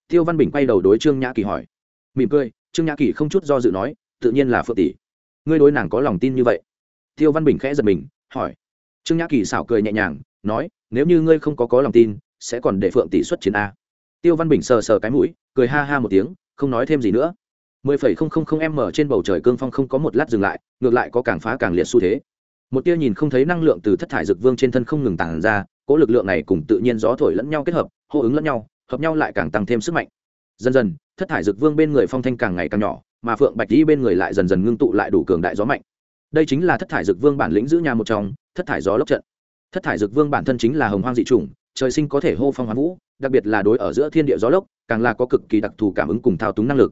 Tiêu văn bình quay đầu đối trương nhã kỳ hỏi. Mỉm cười, trương nhã kỳ không chút do dự nói tự nhiên là phượng tỷ. Ngươi đối nàng có lòng tin như vậy? Tiêu văn bình khẽ giật mình, hỏi. Trương nhã kỳ xảo cười nhẹ nhàng, nói, nếu như ngươi không có có lòng tin, sẽ còn để phượng tỷ xuất chiến a. Tiêu văn bình sờ sờ cái mũi, cười ha ha một tiếng, không nói thêm gì nữa. mười phẩy không không không m trên bầu trời cương phong không có một lát dừng lại, ngược lại có càng phá càng liệt xu thế. Một tia nhìn không thấy năng lượng từ thất thải dực vương trên thân không ngừng tàn ra cỗ lực lượng này cùng tự nhiên gió thổi lẫn nhau kết hợp, hô ứng lẫn nhau, hợp nhau lại càng tăng thêm sức mạnh. Dần dần, thất thải dực vương bên người phong thanh càng ngày càng nhỏ mà phượng bạch đi bên người lại dần dần ngưng tụ lại đủ cường đại gió mạnh. Đây chính là thất thải dực vương bản lĩnh giữ nhà một trong, thất thải gió lốc trận. Thất thải dực vương bản thân chính là hồng hoang dị chủng, trời sinh có thể hô phong hoán vũ, đặc biệt là đối ở giữa thiên địa gió lốc, càng là có cực kỳ đặc thù cảm ứng cùng thao túng năng lực.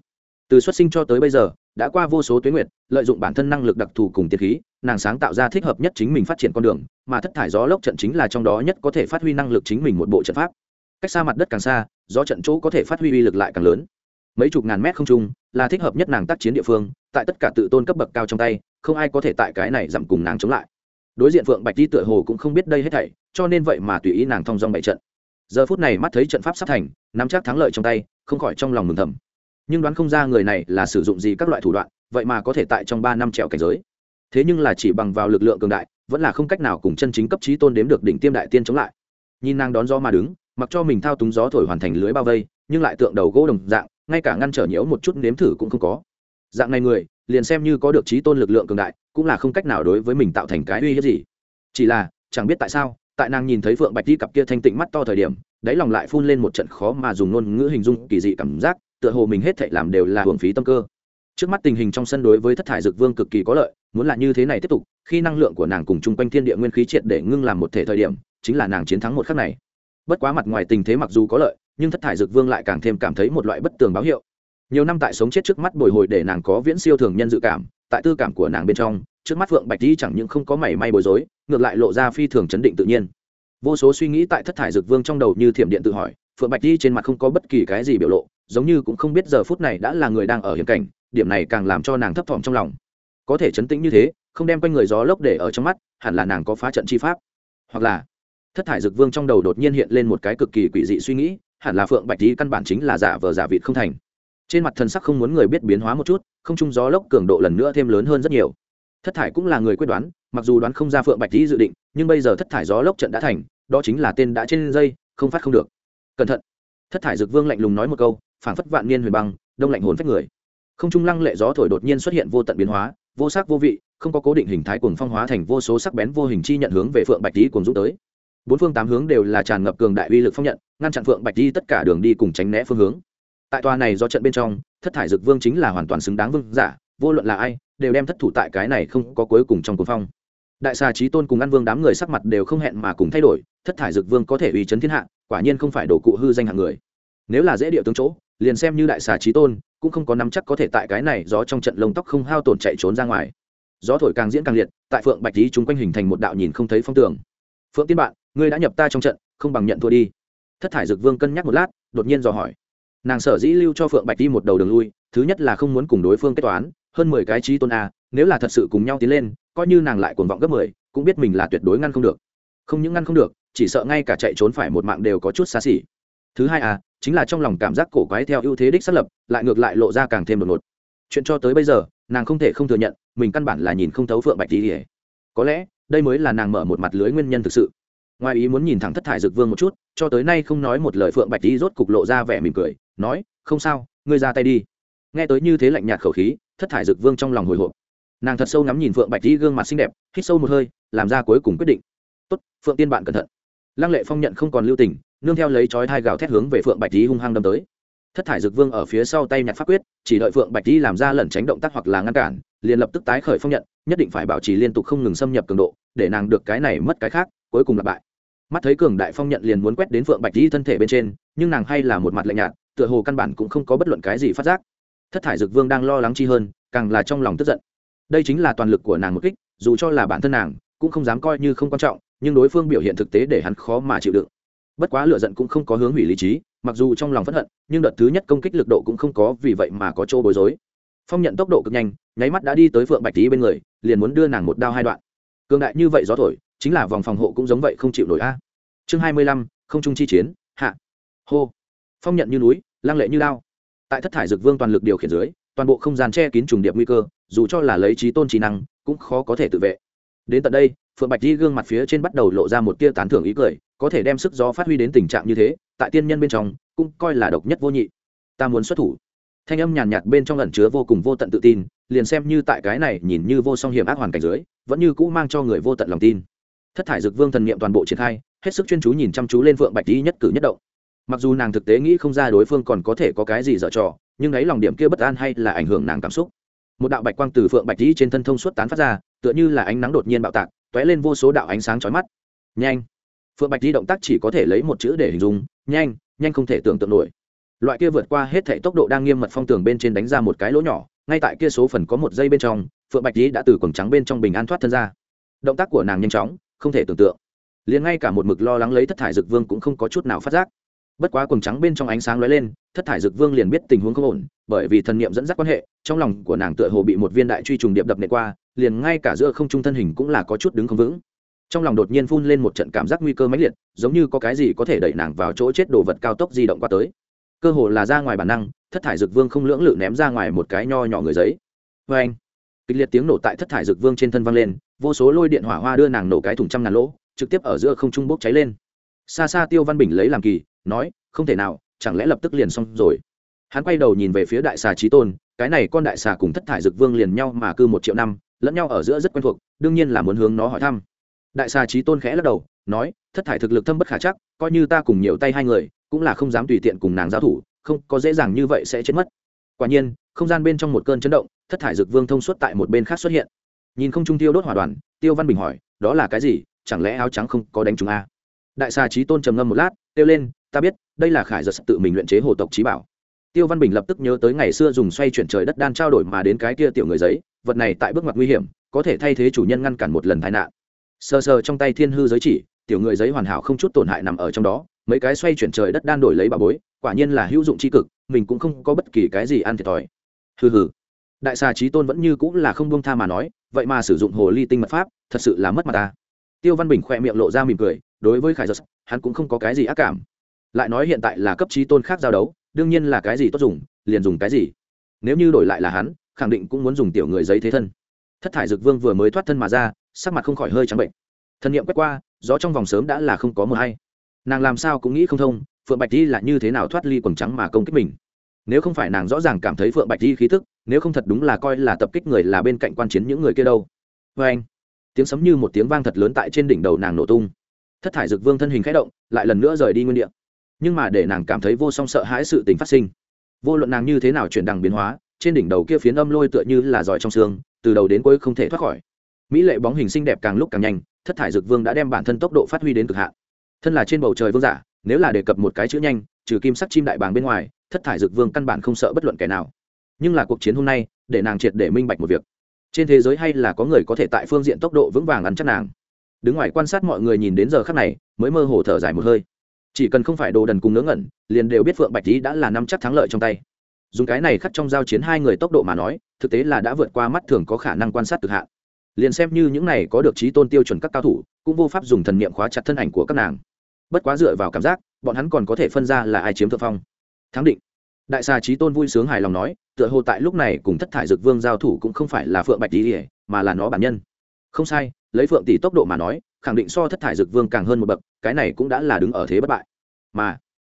Từ xuất sinh cho tới bây giờ, đã qua vô số tuyến nguyệt, lợi dụng bản thân năng lực đặc thù cùng tiên khí, nàng sáng tạo ra thích hợp nhất chính mình phát triển con đường, mà thất thải gió lốc trận chính là trong đó nhất có thể phát huy năng lực chính mình một bộ trận pháp. Cách xa mặt đất càng xa, gió trận chỗ có thể phát huy uy lực lại càng lớn mấy chục ngàn mét không trung, là thích hợp nhất nàng tác chiến địa phương, tại tất cả tự tôn cấp bậc cao trong tay, không ai có thể tại cái này giảm cùng nàng chống lại. Đối diện phượng bạch đi tựa hồ cũng không biết đây hết thảy, cho nên vậy mà tùy ý nàng thong dong bày trận. Giờ phút này mắt thấy trận pháp sắp thành, nắm chắc thắng lợi trong tay, không khỏi trong lòng mừng thầm. Nhưng đoán không ra người này là sử dụng gì các loại thủ đoạn, vậy mà có thể tại trong ba năm trèo cảnh giới. Thế nhưng là chỉ bằng vào lực lượng cường đại, vẫn là không cách nào cùng chân chính cấp trí tôn đếm được đỉnh tiêm đại tiên chống lại. Nhìn nàng đón gió mà đứng, mặc cho mình thao túng gió thổi hoàn thành lưới bao vây, nhưng lại tượng đầu gỗ đồng dạng ngay cả ngăn trở nhiễu một chút nếm thử cũng không có. Dạng này người, liền xem như có được trí tôn lực lượng cường đại, cũng là không cách nào đối với mình tạo thành cái uy hiếp gì. Chỉ là, chẳng biết tại sao, tại nàng nhìn thấy phượng bạch đi cặp kia thanh tịnh mắt to thời điểm, đáy lòng lại phun lên một trận khó mà dùng ngôn ngữ hình dung kỳ dị cảm giác, tựa hồ mình hết thảy làm đều là hưởng phí tâm cơ. Trước mắt tình hình trong sân đối với thất thải dược vương cực kỳ có lợi, muốn là như thế này tiếp tục, khi năng lượng của nàng cùng chung quanh thiên địa nguyên khí triệt để ngưng làm một thể thời điểm, chính là nàng chiến thắng một khắc này. Bất quá mặt ngoài tình thế mặc dù có lợi nhưng thất thải dược vương lại càng thêm cảm thấy một loại bất tường báo hiệu. Nhiều năm tại sống chết trước mắt bồi hồi để nàng có viễn siêu thường nhân dự cảm, tại tư cảm của nàng bên trong, trước mắt phượng bạch di chẳng những không có mảy may bối rối, ngược lại lộ ra phi thường chấn định tự nhiên. Vô số suy nghĩ tại thất thải dược vương trong đầu như thiểm điện tự hỏi, phượng bạch di trên mặt không có bất kỳ cái gì biểu lộ, giống như cũng không biết giờ phút này đã là người đang ở hiểm cảnh, điểm này càng làm cho nàng thấp thỏm trong lòng. Có thể chấn tĩnh như thế, không đem quanh người gió lốc để ở trong mắt, hẳn là nàng có phá trận chi pháp. Hoặc là, thất thải dực vương trong đầu đột nhiên hiện lên một cái cực kỳ quỷ dị suy nghĩ hẳn là phượng bạch tý căn bản chính là giả vờ giả vịt không thành. Trên mặt thần sắc không muốn người biết biến hóa một chút, không trung gió lốc cường độ lần nữa thêm lớn hơn rất nhiều. Thất thải cũng là người quyết đoán, mặc dù đoán không ra phượng bạch tý dự định, nhưng bây giờ thất thải gió lốc trận đã thành, đó chính là tên đã trên dây, không phát không được. Cẩn thận. Thất thải dực vương lạnh lùng nói một câu, phảng phất vạn niên huyền băng, đông lạnh hồn phách người. Không trung lăng lệ gió thổi đột nhiên xuất hiện vô tận biến hóa, vô sắc vô vị, không có cố định hình thái cuồng phong hóa thành vô số sắc bén vô hình chi nhận hướng về phượng bạch tý cuồng dũng tới bốn phương tám hướng đều là tràn ngập cường đại uy lực phong nhận, ngăn chặn phượng bạch đi tất cả đường đi cùng tránh né phương hướng. Tại tòa này do trận bên trong, thất thải dực vương chính là hoàn toàn xứng đáng vương giả, vô luận là ai, đều đem thất thủ tại cái này không có cuối cùng trong cuồng phong. Đại xà trí tôn cùng ăn vương đám người sắc mặt đều không hẹn mà cùng thay đổi, thất thải dực vương có thể uy chấn thiên hạ, quả nhiên không phải đồ cụ hư danh hạng người. Nếu là dễ địa tướng chỗ, liền xem như đại xà trí tôn, cũng không có nắm chắc có thể tại cái này gió trong trận lông tóc không hao tổn chạy trốn ra ngoài. Gió thổi càng diễn càng liệt, tại phượng bạch lý chúng quanh hình thành một đạo nhìn không thấy phong tường phượng tiên bạn, ngươi đã nhập ta trong trận, không bằng nhận thua đi. Thất thải dực vương cân nhắc một lát, đột nhiên dò hỏi. Nàng sở dĩ lưu cho phượng bạch đi một đầu đường lui, thứ nhất là không muốn cùng đối phương kết toán, hơn mười cái trí tôn a, nếu là thật sự cùng nhau tiến lên, coi như nàng lại cuồng vọng gấp mười, cũng biết mình là tuyệt đối ngăn không được. Không những ngăn không được, chỉ sợ ngay cả chạy trốn phải một mạng đều có chút xa xỉ. Thứ hai à chính là trong lòng cảm giác cổ quái theo ưu thế đích xác lập, lại ngược lại lộ ra càng thêm đột ngột. Chuyện cho tới bây giờ, nàng không thể không thừa nhận, mình căn bản là nhìn không thấu phượng bạch tỉ ỉa có lẽ đây mới là nàng mở một mặt lưới nguyên nhân thực sự. Ngoài ý muốn nhìn thẳng thất thải dược vương một chút, cho tới nay không nói một lời phượng bạch đi rốt cục lộ ra vẻ mỉm cười, nói, không sao, ngươi ra tay đi. Nghe tới như thế lạnh nhạt khẩu khí, thất thải dược vương trong lòng hồi hộp. Nàng thật sâu ngắm nhìn phượng bạch đi gương mặt xinh đẹp, hít sâu một hơi, làm ra cuối cùng quyết định. Tốt, phượng tiên bạn cẩn thận. Lăng lệ phong nhận không còn lưu tình, nương theo lấy chói thai gào thét hướng về phượng bạch đi hung hăng đâm tới. Thất thải dược vương ở phía sau tay nhặt pháp quyết, chỉ đợi phượng bạch đi làm ra lẩn tránh động tác hoặc là ngăn cản liền lập tức tái khởi phong nhận, nhất định phải bảo trì liên tục không ngừng xâm nhập cường độ, để nàng được cái này mất cái khác, cuối cùng là bại. Mắt thấy cường đại phong nhận liền muốn quét đến phượng bạch di thân thể bên trên, nhưng nàng hay là một mặt lạnh nhạt, tựa hồ căn bản cũng không có bất luận cái gì phát giác. Thất thải dực vương đang lo lắng chi hơn, càng là trong lòng tức giận. Đây chính là toàn lực của nàng một kích, dù cho là bản thân nàng, cũng không dám coi như không quan trọng, nhưng đối phương biểu hiện thực tế để hắn khó mà chịu đựng. Bất quá lựa giận cũng không có hướng hủy lý trí, mặc dù trong lòng phẫn hận, nhưng đợt thứ nhất công kích lực độ cũng không có vì vậy mà có chỗ bối rối phong nhận tốc độ cực nhanh, nháy mắt đã đi tới phượng bạch tý bên người, liền muốn đưa nàng một đao hai đoạn. Cường đại như vậy gió thổi, chính là vòng phòng hộ cũng giống vậy không chịu nổi a. Chương hai mươi lăm, không trung chi chiến, hạ. Hô. Phong nhận như núi, lăng lệ như lao tại thất thải dực vương toàn lực điều khiển dưới, toàn bộ không gian che kín trùng điệp nguy cơ, dù cho là lấy trí tôn trí năng, cũng khó có thể tự vệ. Đến tận đây, phượng bạch di gương mặt phía trên bắt đầu lộ ra một tia tán thưởng ý cười, có thể đem sức gió phát huy đến tình trạng như thế, tại tiên nhân bên trong, cũng coi là độc nhất vô nhị. Ta muốn xuất thủ thanh âm nhàn nhạt, bên trong ẩn chứa vô cùng vô tận tự tin liền xem như tại cái này nhìn như vô song hiểm ác hoàn cảnh dưới vẫn như cũ mang cho người vô tận lòng tin. Thất thải dực vương thần niệm toàn bộ triển khai hết sức chuyên chú nhìn chăm chú lên phượng bạch lý nhất cử nhất động. Mặc dù nàng thực tế nghĩ không ra đối phương còn có thể có cái gì dở trò nhưng ấy lòng điểm kia bất an hay là ảnh hưởng nàng cảm xúc. Một đạo bạch quang từ phượng bạch lý trên thân thông suốt tán phát ra tựa như là ánh nắng đột nhiên bạo tạc t ó é lên vô số đạo ánh sáng chói mắt. Nhanh! Phượng bạch lý động tác chỉ có thể lấy một chữ để hình dung nhanh nhanh không thể tưởng tượng nổi loại kia vượt qua hết thảy tốc độ đang nghiêm mật phong tường bên trên đánh ra một cái lỗ nhỏ, ngay tại kia số phần có một giây bên trong, phượng bạch lý đã từ quần trắng bên trong bình an thoát thân ra. Động tác của nàng nhanh chóng, không thể tưởng tượng. Liền ngay cả một mực lo lắng lấy thất thải dực vương cũng không có chút nào phát giác. Bất quá quần trắng bên trong ánh sáng lóe lên, thất thải dực vương liền biết tình huống không ổn, bởi vì thần niệm dẫn dắt quan hệ, trong lòng của nàng tựa hồ bị một viên đại truy trùng điệp đập nệ qua, liền ngay cả giữa không trung thân hình cũng là có chút đứng không vững. Trong lòng đột nhiên phun lên một trận cảm giác nguy cơ mãnh liệt, giống như có cái gì có thể đẩy nàng vào chỗ chết đồ vật cao tốc di động qua tới cơ hồ là ra ngoài bản năng, thất thải dực vương không lưỡng lự ném ra ngoài một cái nho nhỏ người giấy. Vê anh, kịch liệt tiếng nổ tại thất thải dực vương trên thân văng lên, vô số lôi điện hỏa hoa đưa nàng nổ cái thùng trăm ngàn lỗ, trực tiếp ở giữa không trung bốc cháy lên. Xa xa tiêu văn bình lấy làm kỳ, nói, không thể nào, chẳng lẽ lập tức liền xong rồi? Hắn quay đầu nhìn về phía đại xà trí tôn, cái này con đại xà cùng thất thải dực vương liền nhau mà cư một triệu năm, lẫn nhau ở giữa rất quen thuộc, đương nhiên là muốn hướng nó hỏi thăm. Đại xà trí tôn khẽ lắc đầu nói, thất thải thực lực thâm bất khả chắc, coi như ta cùng nhiều tay hai người, cũng là không dám tùy tiện cùng nàng giao thủ, không, có dễ dàng như vậy sẽ chết mất. Quả nhiên, không gian bên trong một cơn chấn động, thất thải dực vương thông suốt tại một bên khác xuất hiện. Nhìn không trung tiêu đốt hỏa đoàn, tiêu văn bình hỏi, đó là cái gì? Chẳng lẽ áo trắng không có đánh chúng a? À? đại xà trí tôn trầm ngâm một lát, kêu lên, ta biết, đây là khải giật tự mình luyện chế hồ tộc trí bảo. Tiêu văn bình lập tức nhớ tới ngày xưa dùng xoay chuyển trời đất đan trao đổi mà đến cái kia tiểu người giấy, vật này tại bước ngoặt nguy hiểm, có thể thay thế chủ nhân ngăn cản một lần tai nạn. Sờ sờ trong tay thiên hư giới chỉ tiểu người giấy hoàn hảo không chút tổn hại nằm ở trong đó, mấy cái xoay chuyển trời đất đan đổi lấy bà bối, quả nhiên là hữu dụng c cực, mình cũng không có bất kỳ cái gì ăn thiệt thòi. Hừ hừ. Đại xà trí tôn vẫn như cũng là không buông tha mà nói, vậy mà sử dụng hồ ly tinh mật pháp, thật sự là mất mặt ta. Tiêu văn bình khoe miệng lộ ra mỉm cười, đối với khải giật, hắn cũng không có cái gì ác cảm. Lại nói hiện tại là cấp trí tôn khác giao đấu, đương nhiên là cái gì tốt dùng, liền dùng cái gì. Nếu như đổi lại là hắn, khẳng định cũng muốn dùng tiểu người giấy thế thân. Thất thải dực vương vừa mới thoát thân mà ra, sắc mặt không khỏi hơi trắng bệnh. Thân nhiệm quét qua gió trong vòng sớm đã là không có mờ hay. Nàng làm sao cũng nghĩ không thông, phượng bạch di là như thế nào thoát ly quần trắng mà công kích mình. Nếu không phải nàng rõ ràng cảm thấy phượng bạch di khí thức nếu không thật đúng là coi là tập kích người là bên cạnh quan chiến những người kia đâu. Vê anh, tiếng sấm như một tiếng vang thật lớn tại trên đỉnh đầu nàng nổ tung. Thất thải dực vương thân hình k h ẽ động, lại lần nữa rời đi nguyên đ ị a nhưng mà để nàng cảm thấy vô song sợ hãi sự tình phát sinh. Vô luận nàng như thế nào chuyển đằng biến hóa, trên đỉnh đầu kia phiến âm lôi tựa như là giỏi trong xương, từ đầu đến cuối không thể thoát khỏi. Mỹ lệ bóng hình xinh đẹp càng lúc càng nhanh thất thải dực vương đã đem bản thân tốc độ phát huy đến cực hạn. Thân là trên bầu trời vương giả, nếu là đề cập một cái chữ nhanh, trừ kim sắc chim đại bàng bên ngoài, thất thải dực vương căn bản không sợ bất luận kẻ nào. Nhưng là cuộc chiến hôm nay, để nàng triệt để minh bạch một việc. Trên thế giới hay là có người có thể tại phương diện tốc độ vững vàng ăn chắc nàng. Đứng ngoài quan sát mọi người nhìn đến giờ khắc này, mới mơ hồ thở dài một hơi. Chỉ cần không phải đồ đần cùng ngớ ngẩn, liền đều biết phượng bạch lý đã là năm chắc thắng lợi trong tay. Dùng cái này khắc trong giao chiến hai người tốc độ mà nói, thực tế là đã vượt qua mắt thường có khả năng quan sát cực hạn liền xem như những này có được trí tôn tiêu chuẩn các cao thủ, cũng vô pháp dùng thần niệm khóa chặt thân ảnh của các nàng. Bất quá dựa vào cảm giác, bọn hắn còn có thể phân ra là ai chiếm thượng phong. Thắng định. Đại xà trí tôn vui sướng hài lòng nói, tựa hồ tại lúc này cùng thất thải dực vương giao thủ cũng không phải là phượng bạch tỷ mà là nó bản nhân. Không sai, lấy phượng tỷ tốc độ mà nói, khẳng định so thất thải dực vương càng hơn một bậc, cái này cũng đã là đứng ở thế bất bại. Mà,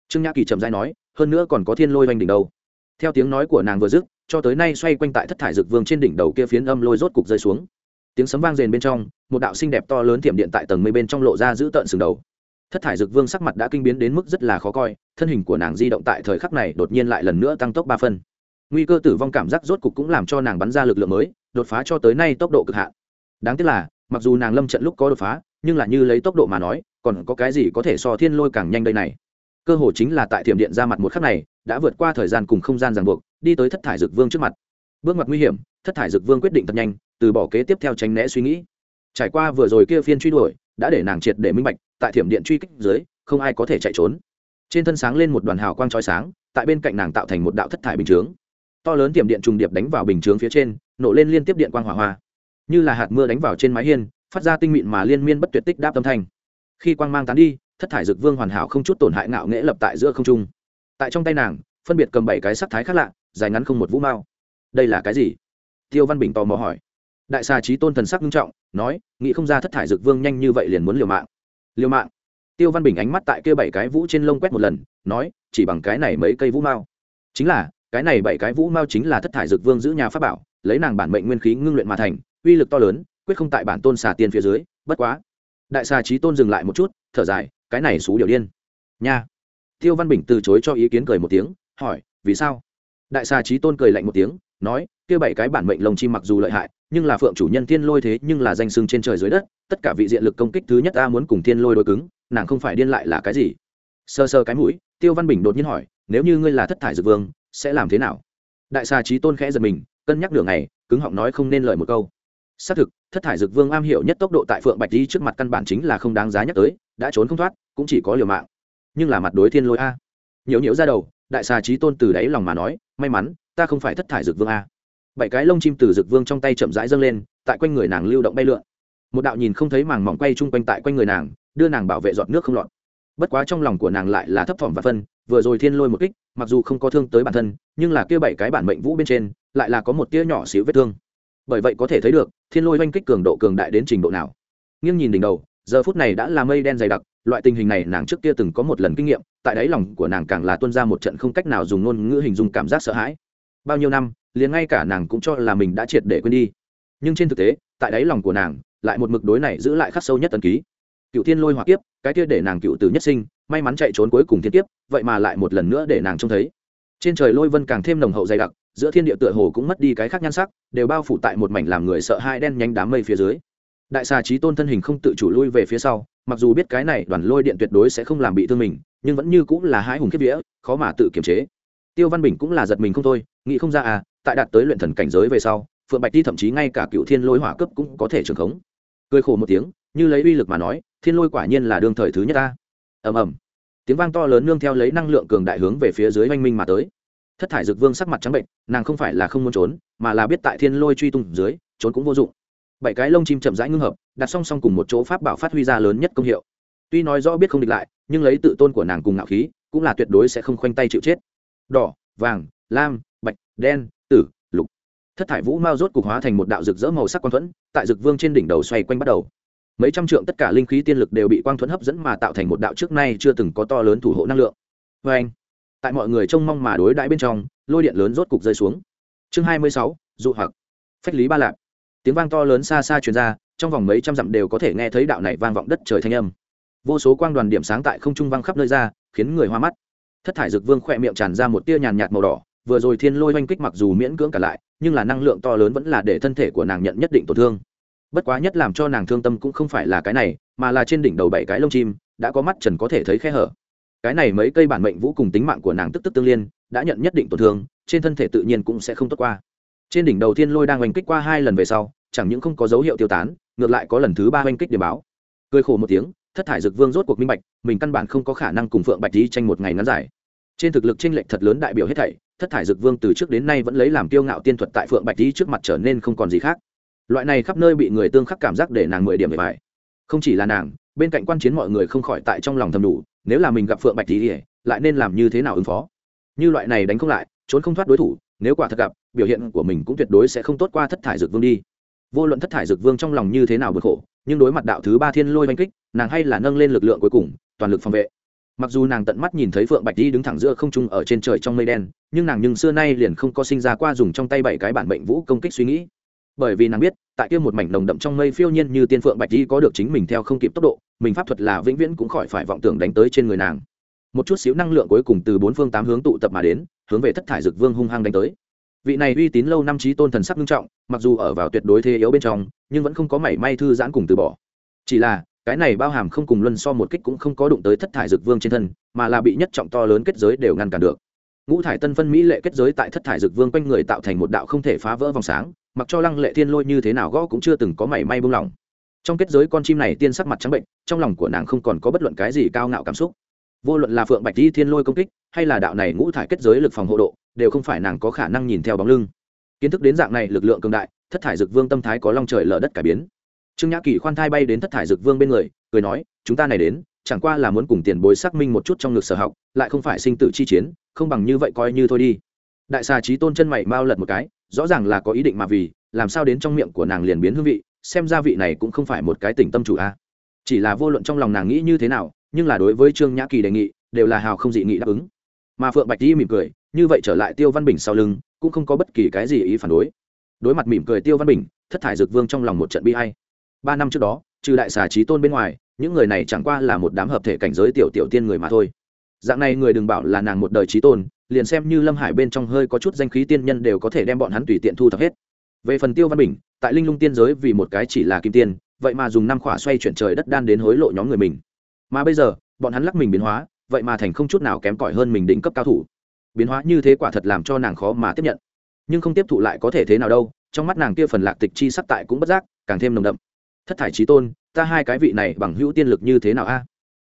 trương nhã kỳ trầm dai nói, hơn nữa còn có thiên lôi oanh đỉnh đầu. Theo tiếng nói của nàng vừa dứt, cho tới nay xoay quanh tại thất thải dực vương trên đỉnh đầu kia phiến âm lôi rốt cục rơi xuống tiếng sấm vang rền bên trong, một đạo sinh đẹp to lớn tiệm điện tại tầng mây bên trong lộ ra giữ tợn sừng đầu. Thất thải dược vương sắc mặt đã kinh biến đến mức rất là khó coi, thân hình của nàng di động tại thời khắc này đột nhiên lại lần nữa tăng tốc ba phân. Nguy cơ tử vong cảm giác rốt cục cũng làm cho nàng bắn ra lực lượng mới, đột phá cho tới nay tốc độ cực hạn. Đáng tiếc là, mặc dù nàng lâm trận lúc có đột phá, nhưng là như lấy tốc độ mà nói, còn có cái gì có thể so thiên lôi càng nhanh đây này? Cơ hồ chính là tại thiểm điện ra mặt một khắc này, đã vượt qua thời gian cùng không gian ràng buộc, đi tới thất thải dược vương trước mặt. Bước mặt nguy hiểm, thất thải dược vương quyết định thật nhanh từ bỏ kế tiếp theo tránh né suy nghĩ. Trải qua vừa rồi kia phiên truy đuổi, đã để nàng triệt để minh bạch, tại thiểm điện truy kích dưới, không ai có thể chạy trốn. Trên thân sáng lên một đoàn hào quang trói sáng, tại bên cạnh nàng tạo thành một đạo thất thải bình chướng. To lớn tiềm điện trùng điệp đánh vào bình chướng phía trên, nổ lên liên tiếp điện quang hỏa hoa. Như là hạt mưa đánh vào trên mái hiên, phát ra tinh mịn mà liên miên bất tuyệt tích đáp tâm thanh. Khi quang mang tán đi, thất thải dực vương hoàn hảo không chút tổn hại ngạo nghễ lập tại giữa không trung. Tại trong tay nàng, phân biệt cầm bảy cái sắc thái khác lạ, dài ngắn không một vũ mao đây là cái gì? Tiêu văn bình tò mò hỏi đại xà trí tôn thần sắc nghiêm trọng, nói, nghĩ không ra thất thải dược vương nhanh như vậy liền muốn liều mạng. Liều mạng? Tiêu văn bình ánh mắt tại kia bảy cái vũ trên lông quét một lần, nói, chỉ bằng cái này mấy cây vũ mao. Chính là, cái này bảy cái vũ mao chính là thất thải dược vương giữ nhà pháp bảo, lấy nàng bản mệnh nguyên khí ngưng luyện mà thành, uy lực to lớn, quyết không tại bản tôn xà tiên phía dưới, bất quá. Đại xà trí tôn dừng lại một chút, thở dài, cái này xú điều điên. Nha. Tiêu văn bình từ chối cho ý kiến cười một tiếng, hỏi, vì sao? Đại xà trí tôn cười lạnh một tiếng, nói, kia bảy cái bản mệnh lồng chim mặc dù lợi hại nhưng là phượng chủ nhân thiên lôi thế nhưng là danh sưng trên trời dưới đất, tất cả vị diện lực công kích thứ nhất ta muốn cùng thiên lôi đối cứng, nàng không phải điên lại là cái gì? Sơ sơ cái mũi, tiêu văn bình đột nhiên hỏi, nếu như ngươi là thất thải dược vương, sẽ làm thế nào? Đại xà trí tôn khẽ giật mình, cân nhắc đường này, cứng họng nói không nên lời một câu. Xác thực, thất thải dược vương am hiểu nhất tốc độ tại phượng bạch đi trước mặt căn bản chính là không đáng giá nhắc tới, đã trốn không thoát, cũng chỉ có liều mạng. Nhưng là mặt đối thiên lôi a. Nhiễu nhiễu ra đầu, đại xà trí tôn từ đáy lòng mà nói, may mắn, ta không phải thất thải dược vương a bảy cái lông chim từ dực vương trong tay chậm rãi dâng lên, tại quanh người nàng lưu động bay lượn. Một đạo nhìn không thấy màng mỏng quay chung quanh tại quanh người nàng, đưa nàng bảo vệ giọt nước không lọt. Bất quá trong lòng của nàng lại là thấp thỏm và phân, vừa rồi thiên lôi một kích, mặc dù không có thương tới bản thân, nhưng là kia bảy cái bản mệnh vũ bên trên, lại là có một tia nhỏ xíu vết thương. Bởi vậy có thể thấy được, thiên lôi oanh kích cường độ cường đại đến trình độ nào. Nghiêng nhìn đỉnh đầu, giờ phút này đã là mây đen dày đặc, loại tình hình này nàng trước kia từng có một lần kinh nghiệm, tại đáy lòng của nàng càng là tuân ra một trận không cách nào dùng ngôn ngữ hình dung cảm giác sợ hãi. Bao nhiêu năm liền ngay cả nàng cũng cho là mình đã triệt để quên đi. Nhưng trên thực tế, tại đáy lòng của nàng, lại một mực đối này giữ lại khắc sâu nhất tần ký. Cựu thiên lôi hỏa kiếp, cái kia để nàng cựu từ nhất sinh, may mắn chạy trốn cuối cùng thiên kiếp, vậy mà lại một lần nữa để nàng trông thấy. Trên trời lôi vân càng thêm nồng hậu dày đặc, giữa thiên địa tựa hồ cũng mất đi cái khác nhan sắc, đều bao phủ tại một mảnh làm người sợ hai đen nhánh đám mây phía dưới. Đại xà trí tôn thân hình không tự chủ lui về phía sau, mặc dù biết cái này đoàn lôi điện tuyệt đối sẽ không làm bị thương mình, nhưng vẫn như cũng là hai hùng kiếp vía, khó mà tự kiềm chế. Tiêu văn bình cũng là giật mình không thôi, nghĩ không ra à tại đạt tới luyện thần cảnh giới về sau, phượng bạch đi thậm chí ngay cả cựu thiên lôi hỏa cấp cũng có thể trường khống. Cười khổ một tiếng, như lấy uy lực mà nói, thiên lôi quả nhiên là đương thời thứ nhất ta. Ầm ầm. Tiếng vang to lớn nương theo lấy năng lượng cường đại hướng về phía dưới oanh minh mà tới. Thất thải dược vương sắc mặt trắng bệnh, nàng không phải là không muốn trốn, mà là biết tại thiên lôi truy tung dưới, trốn cũng vô dụng. Bảy cái lông chim chậm rãi ngưng hợp, đặt song song cùng một chỗ pháp bảo phát huy ra lớn nhất công hiệu. Tuy nói rõ biết không địch lại, nhưng lấy tự tôn của nàng cùng ngạo khí, cũng là tuyệt đối sẽ không khoanh tay chịu chết. Đỏ, vàng, lam, bạch, đen tử, lục. Thất thải vũ mao rốt cục hóa thành một đạo rực rỡ màu sắc quang thuẫn, tại rực vương trên đỉnh đầu xoay quanh bắt đầu. Mấy trăm trượng tất cả linh khí tiên lực đều bị quang thuẫn hấp dẫn mà tạo thành một đạo trước nay chưa từng có to lớn thủ hộ năng lượng. Vê anh, tại mọi người trông mong mà đối đãi bên trong, lôi điện lớn rốt cục rơi xuống. Chương hai mươi sáu, dụ hoặc. Phách lý ba lạc tiếng vang to lớn xa xa truyền ra, trong vòng mấy trăm dặm đều có thể nghe thấy đạo này vang vọng đất trời thanh âm. Vô số quang đoàn điểm sáng tại không trung vang khắp nơi ra, khiến người hoa mắt. Thất thải dực vương khỏe miệng tràn ra một tia nhàn nhạt màu đỏ vừa rồi thiên lôi oanh kích mặc dù miễn cưỡng cả lại, nhưng là năng lượng to lớn vẫn là để thân thể của nàng nhận nhất định tổn thương. Bất quá nhất làm cho nàng thương tâm cũng không phải là cái này, mà là trên đỉnh đầu bảy cái lông chim, đã có mắt trần có thể thấy khe hở. Cái này mấy cây bản mệnh vũ cùng tính mạng của nàng tức tức tương liên, đã nhận nhất định tổn thương, trên thân thể tự nhiên cũng sẽ không tốt qua. Trên đỉnh đầu thiên lôi đang oanh kích qua hai lần về sau, chẳng những không có dấu hiệu tiêu tán, ngược lại có lần thứ ba oanh kích để báo. Cười khổ một tiếng, thất thải dực vương rốt cuộc minh bạch, mình căn bản không có khả năng cùng phượng bạch đi tranh một ngày ngắn dài trên thực lực tranh lệch thật lớn đại biểu hết thảy, thất thải dực vương từ trước đến nay vẫn lấy làm kiêu ngạo tiên thuật tại phượng bạch lý trước mặt trở nên không còn gì khác. Loại này khắp nơi bị người tương khắc cảm giác để nàng mười điểm về bài không chỉ là nàng, bên cạnh quan chiến mọi người không khỏi tại trong lòng thầm đủ, nếu là mình gặp phượng bạch lý lại nên làm như thế nào ứng phó? Như loại này đánh không lại, trốn không thoát đối thủ, nếu quả thật gặp, biểu hiện của mình cũng tuyệt đối sẽ không tốt qua thất thải dược vương đi. Vô luận thất thải dược vương trong lòng như thế nào bực khổ, nhưng đối mặt đạo thứ ba thiên lôi oanh kích, nàng hay là nâng lên lực lượng cuối cùng, toàn lực phòng vệ mặc dù nàng tận mắt nhìn thấy phượng bạch đi đứng thẳng giữa không trung ở trên trời trong mây đen, nhưng nàng nhưng xưa nay liền không có sinh ra qua dùng trong tay bảy cái bản mệnh vũ công kích suy nghĩ. Bởi vì nàng biết, tại kia một mảnh nồng đậm trong mây phiêu nhiên như tiên phượng bạch đi có được chính mình theo không kịp tốc độ, mình pháp thuật là vĩnh viễn cũng khỏi phải vọng tưởng đánh tới trên người nàng. Một chút xíu năng lượng cuối cùng từ bốn phương tám hướng tụ tập mà đến, hướng về thất thải dực vương hung hăng đánh tới. Vị này uy tín lâu năm trí tôn thần sắc nghiêm trọng, mặc dù ở vào tuyệt đối thế yếu bên trong, nhưng vẫn không có mảy may thư giãn cùng từ bỏ. Chỉ là cái này bao hàm không cùng luân so một kích cũng không có đụng tới thất thải dực vương trên thân, mà là bị nhất trọng to lớn kết giới đều ngăn cản được. Ngũ thải tân phân mỹ lệ kết giới tại thất thải dực vương quanh người tạo thành một đạo không thể phá vỡ vòng sáng, mặc cho lăng lệ thiên lôi như thế nào gõ cũng chưa từng có mảy may buông lỏng. Trong kết giới con chim này tiên sắc mặt trắng bệnh, trong lòng của nàng không còn có bất luận cái gì cao ngạo cảm xúc. Vô luận là phượng bạch di thiên lôi công kích, hay là đạo này ngũ thải kết giới lực phòng hộ độ, đều không phải nàng có khả năng nhìn theo bóng lưng. Kiến thức đến dạng này, lực lượng cường đại, thất thải dực vương tâm thái có long trời lở đất cải biến trương nhã kỳ khoan thai bay đến thất thải dực vương bên người, cười nói, chúng ta này đến, chẳng qua là muốn cùng tiền bối xác minh một chút trong ngực sở học, lại không phải sinh tử chi chiến, không bằng như vậy coi như thôi đi. Đại xà trí tôn chân mày mau lật một cái, rõ ràng là có ý định mà vì, làm sao đến trong miệng của nàng liền biến hương vị, xem ra vị này cũng không phải một cái tỉnh tâm chủ a. Chỉ là vô luận trong lòng nàng nghĩ như thế nào, nhưng là đối với trương nhã kỳ đề nghị, đều là hào không dị nghị đáp ứng. Mà phượng bạch di mỉm cười, như vậy trở lại tiêu văn bình sau lưng, cũng không có bất kỳ cái gì ý phản đối. Đối mặt mỉm cười tiêu văn bình, thất thải dược vương trong lòng một trận bi hay ba năm trước đó, trừ đại xà trí tôn bên ngoài, những người này chẳng qua là một đám hợp thể cảnh giới tiểu tiểu tiên người mà thôi. Dạng này người đừng bảo là nàng một đời trí tôn, liền xem như lâm hải bên trong hơi có chút danh khí tiên nhân đều có thể đem bọn hắn tùy tiện thu thập hết. Về phần tiêu văn bình, tại linh lung tiên giới vì một cái chỉ là kim tiên, vậy mà dùng năm khỏa xoay chuyển trời đất đan đến hối lộ nhóm người mình. Mà bây giờ, bọn hắn lắc mình biến hóa, vậy mà thành không chút nào kém cỏi hơn mình đỉnh cấp cao thủ. Biến hóa như thế quả thật làm cho nàng khó mà tiếp nhận. Nhưng không tiếp thụ lại có thể thế nào đâu, trong mắt nàng kia phần lạc tịch chi sắc tại cũng bất giác, càng thêm nồng đậm thất thải trí tôn, ta hai cái vị này bằng hữu tiên lực như thế nào a?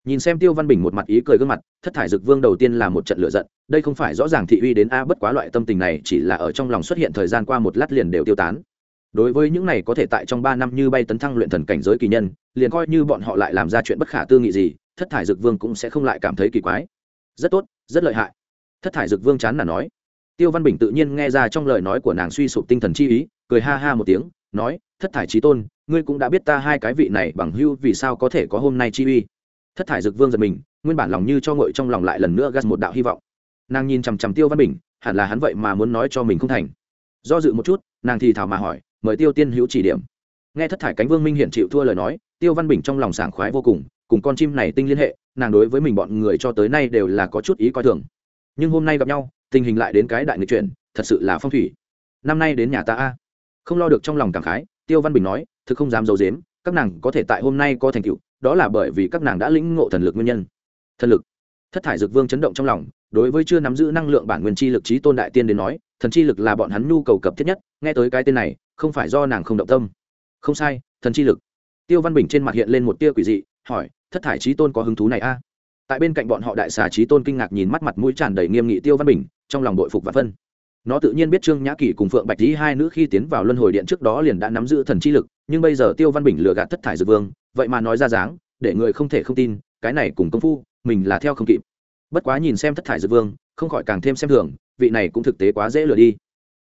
Nhìn xem tiêu văn bình một mặt ý cười gương mặt, thất thải dực vương đầu tiên là một trận lựa giận, đây không phải rõ ràng thị uy đến a, bất quá loại tâm tình này chỉ là ở trong lòng xuất hiện thời gian qua một lát liền đều tiêu tán. Đối với những này có thể tại trong ba năm như bay tấn thăng luyện thần cảnh giới kỳ nhân, liền coi như bọn họ lại làm ra chuyện bất khả tư nghị gì, thất thải dực vương cũng sẽ không lại cảm thấy kỳ quái. Rất tốt, rất lợi hại. Thất thải dực vương chán là nói. Tiêu văn bình tự nhiên nghe ra trong lời nói của nàng suy sụp tinh thần chi ý, cười ha ha một tiếng, nói thất thải trí tôn, ngươi cũng đã biết ta hai cái vị này bằng hưu vì sao có thể có hôm nay chi uy. Thất thải dực vương giật mình, nguyên bản lòng như cho ngội trong lòng lại lần nữa gas một đạo hy vọng. Nàng nhìn chằm chằm tiêu văn bình, hẳn là hắn vậy mà muốn nói cho mình không thành. Do dự một chút, nàng thì thảo mà hỏi, mời tiêu tiên hữu chỉ điểm. Nghe thất thải cánh vương minh hiển chịu thua lời nói, tiêu văn bình trong lòng sảng khoái vô cùng cùng con chim này tinh liên hệ, nàng đối với mình bọn người cho tới nay đều là có chút ý coi thường. Nhưng hôm nay gặp nhau, tình hình lại đến cái đại người chuyển, thật sự là phong thủy. Năm nay đến nhà ta a. Không lo được trong lòng cảm khái tiêu văn bình nói, thực không dám d i ấ u dếm các nàng có thể tại hôm nay có thành tựu, đó là bởi vì các nàng đã lĩnh ngộ thần lực nguyên nhân. Thần lực. Thất thải dược vương chấn động trong lòng, đối với chưa nắm giữ năng lượng bản nguyên chi lực trí tôn đại tiên đến nói, thần chi lực là bọn hắn nhu cầu cập thiết nhất, nghe tới cái tên này, không phải do nàng không động tâm. Không sai, thần chi lực. Tiêu văn bình trên mặt hiện lên một tia quỷ dị, hỏi, thất thải trí tôn có hứng thú này a? Tại bên cạnh bọn họ đại xà trí tôn kinh ngạc nhìn mắt mặt mũi tràn đầy nghiêm nghị tiêu văn bình, trong lòng đội phục và phân nó tự nhiên biết trương nhã kỳ cùng phượng bạch lý hai nữ khi tiến vào luân hồi điện trước đó liền đã nắm giữ thần chi lực, nhưng bây giờ tiêu văn bình lừa gạt thất thải dược vương, vậy mà nói ra dáng, để người không thể không tin, cái này cùng công phu, mình là theo không kịp. Bất quá nhìn xem thất thải dược vương, không khỏi càng thêm xem thường, vị này cũng thực tế quá dễ lừa đi.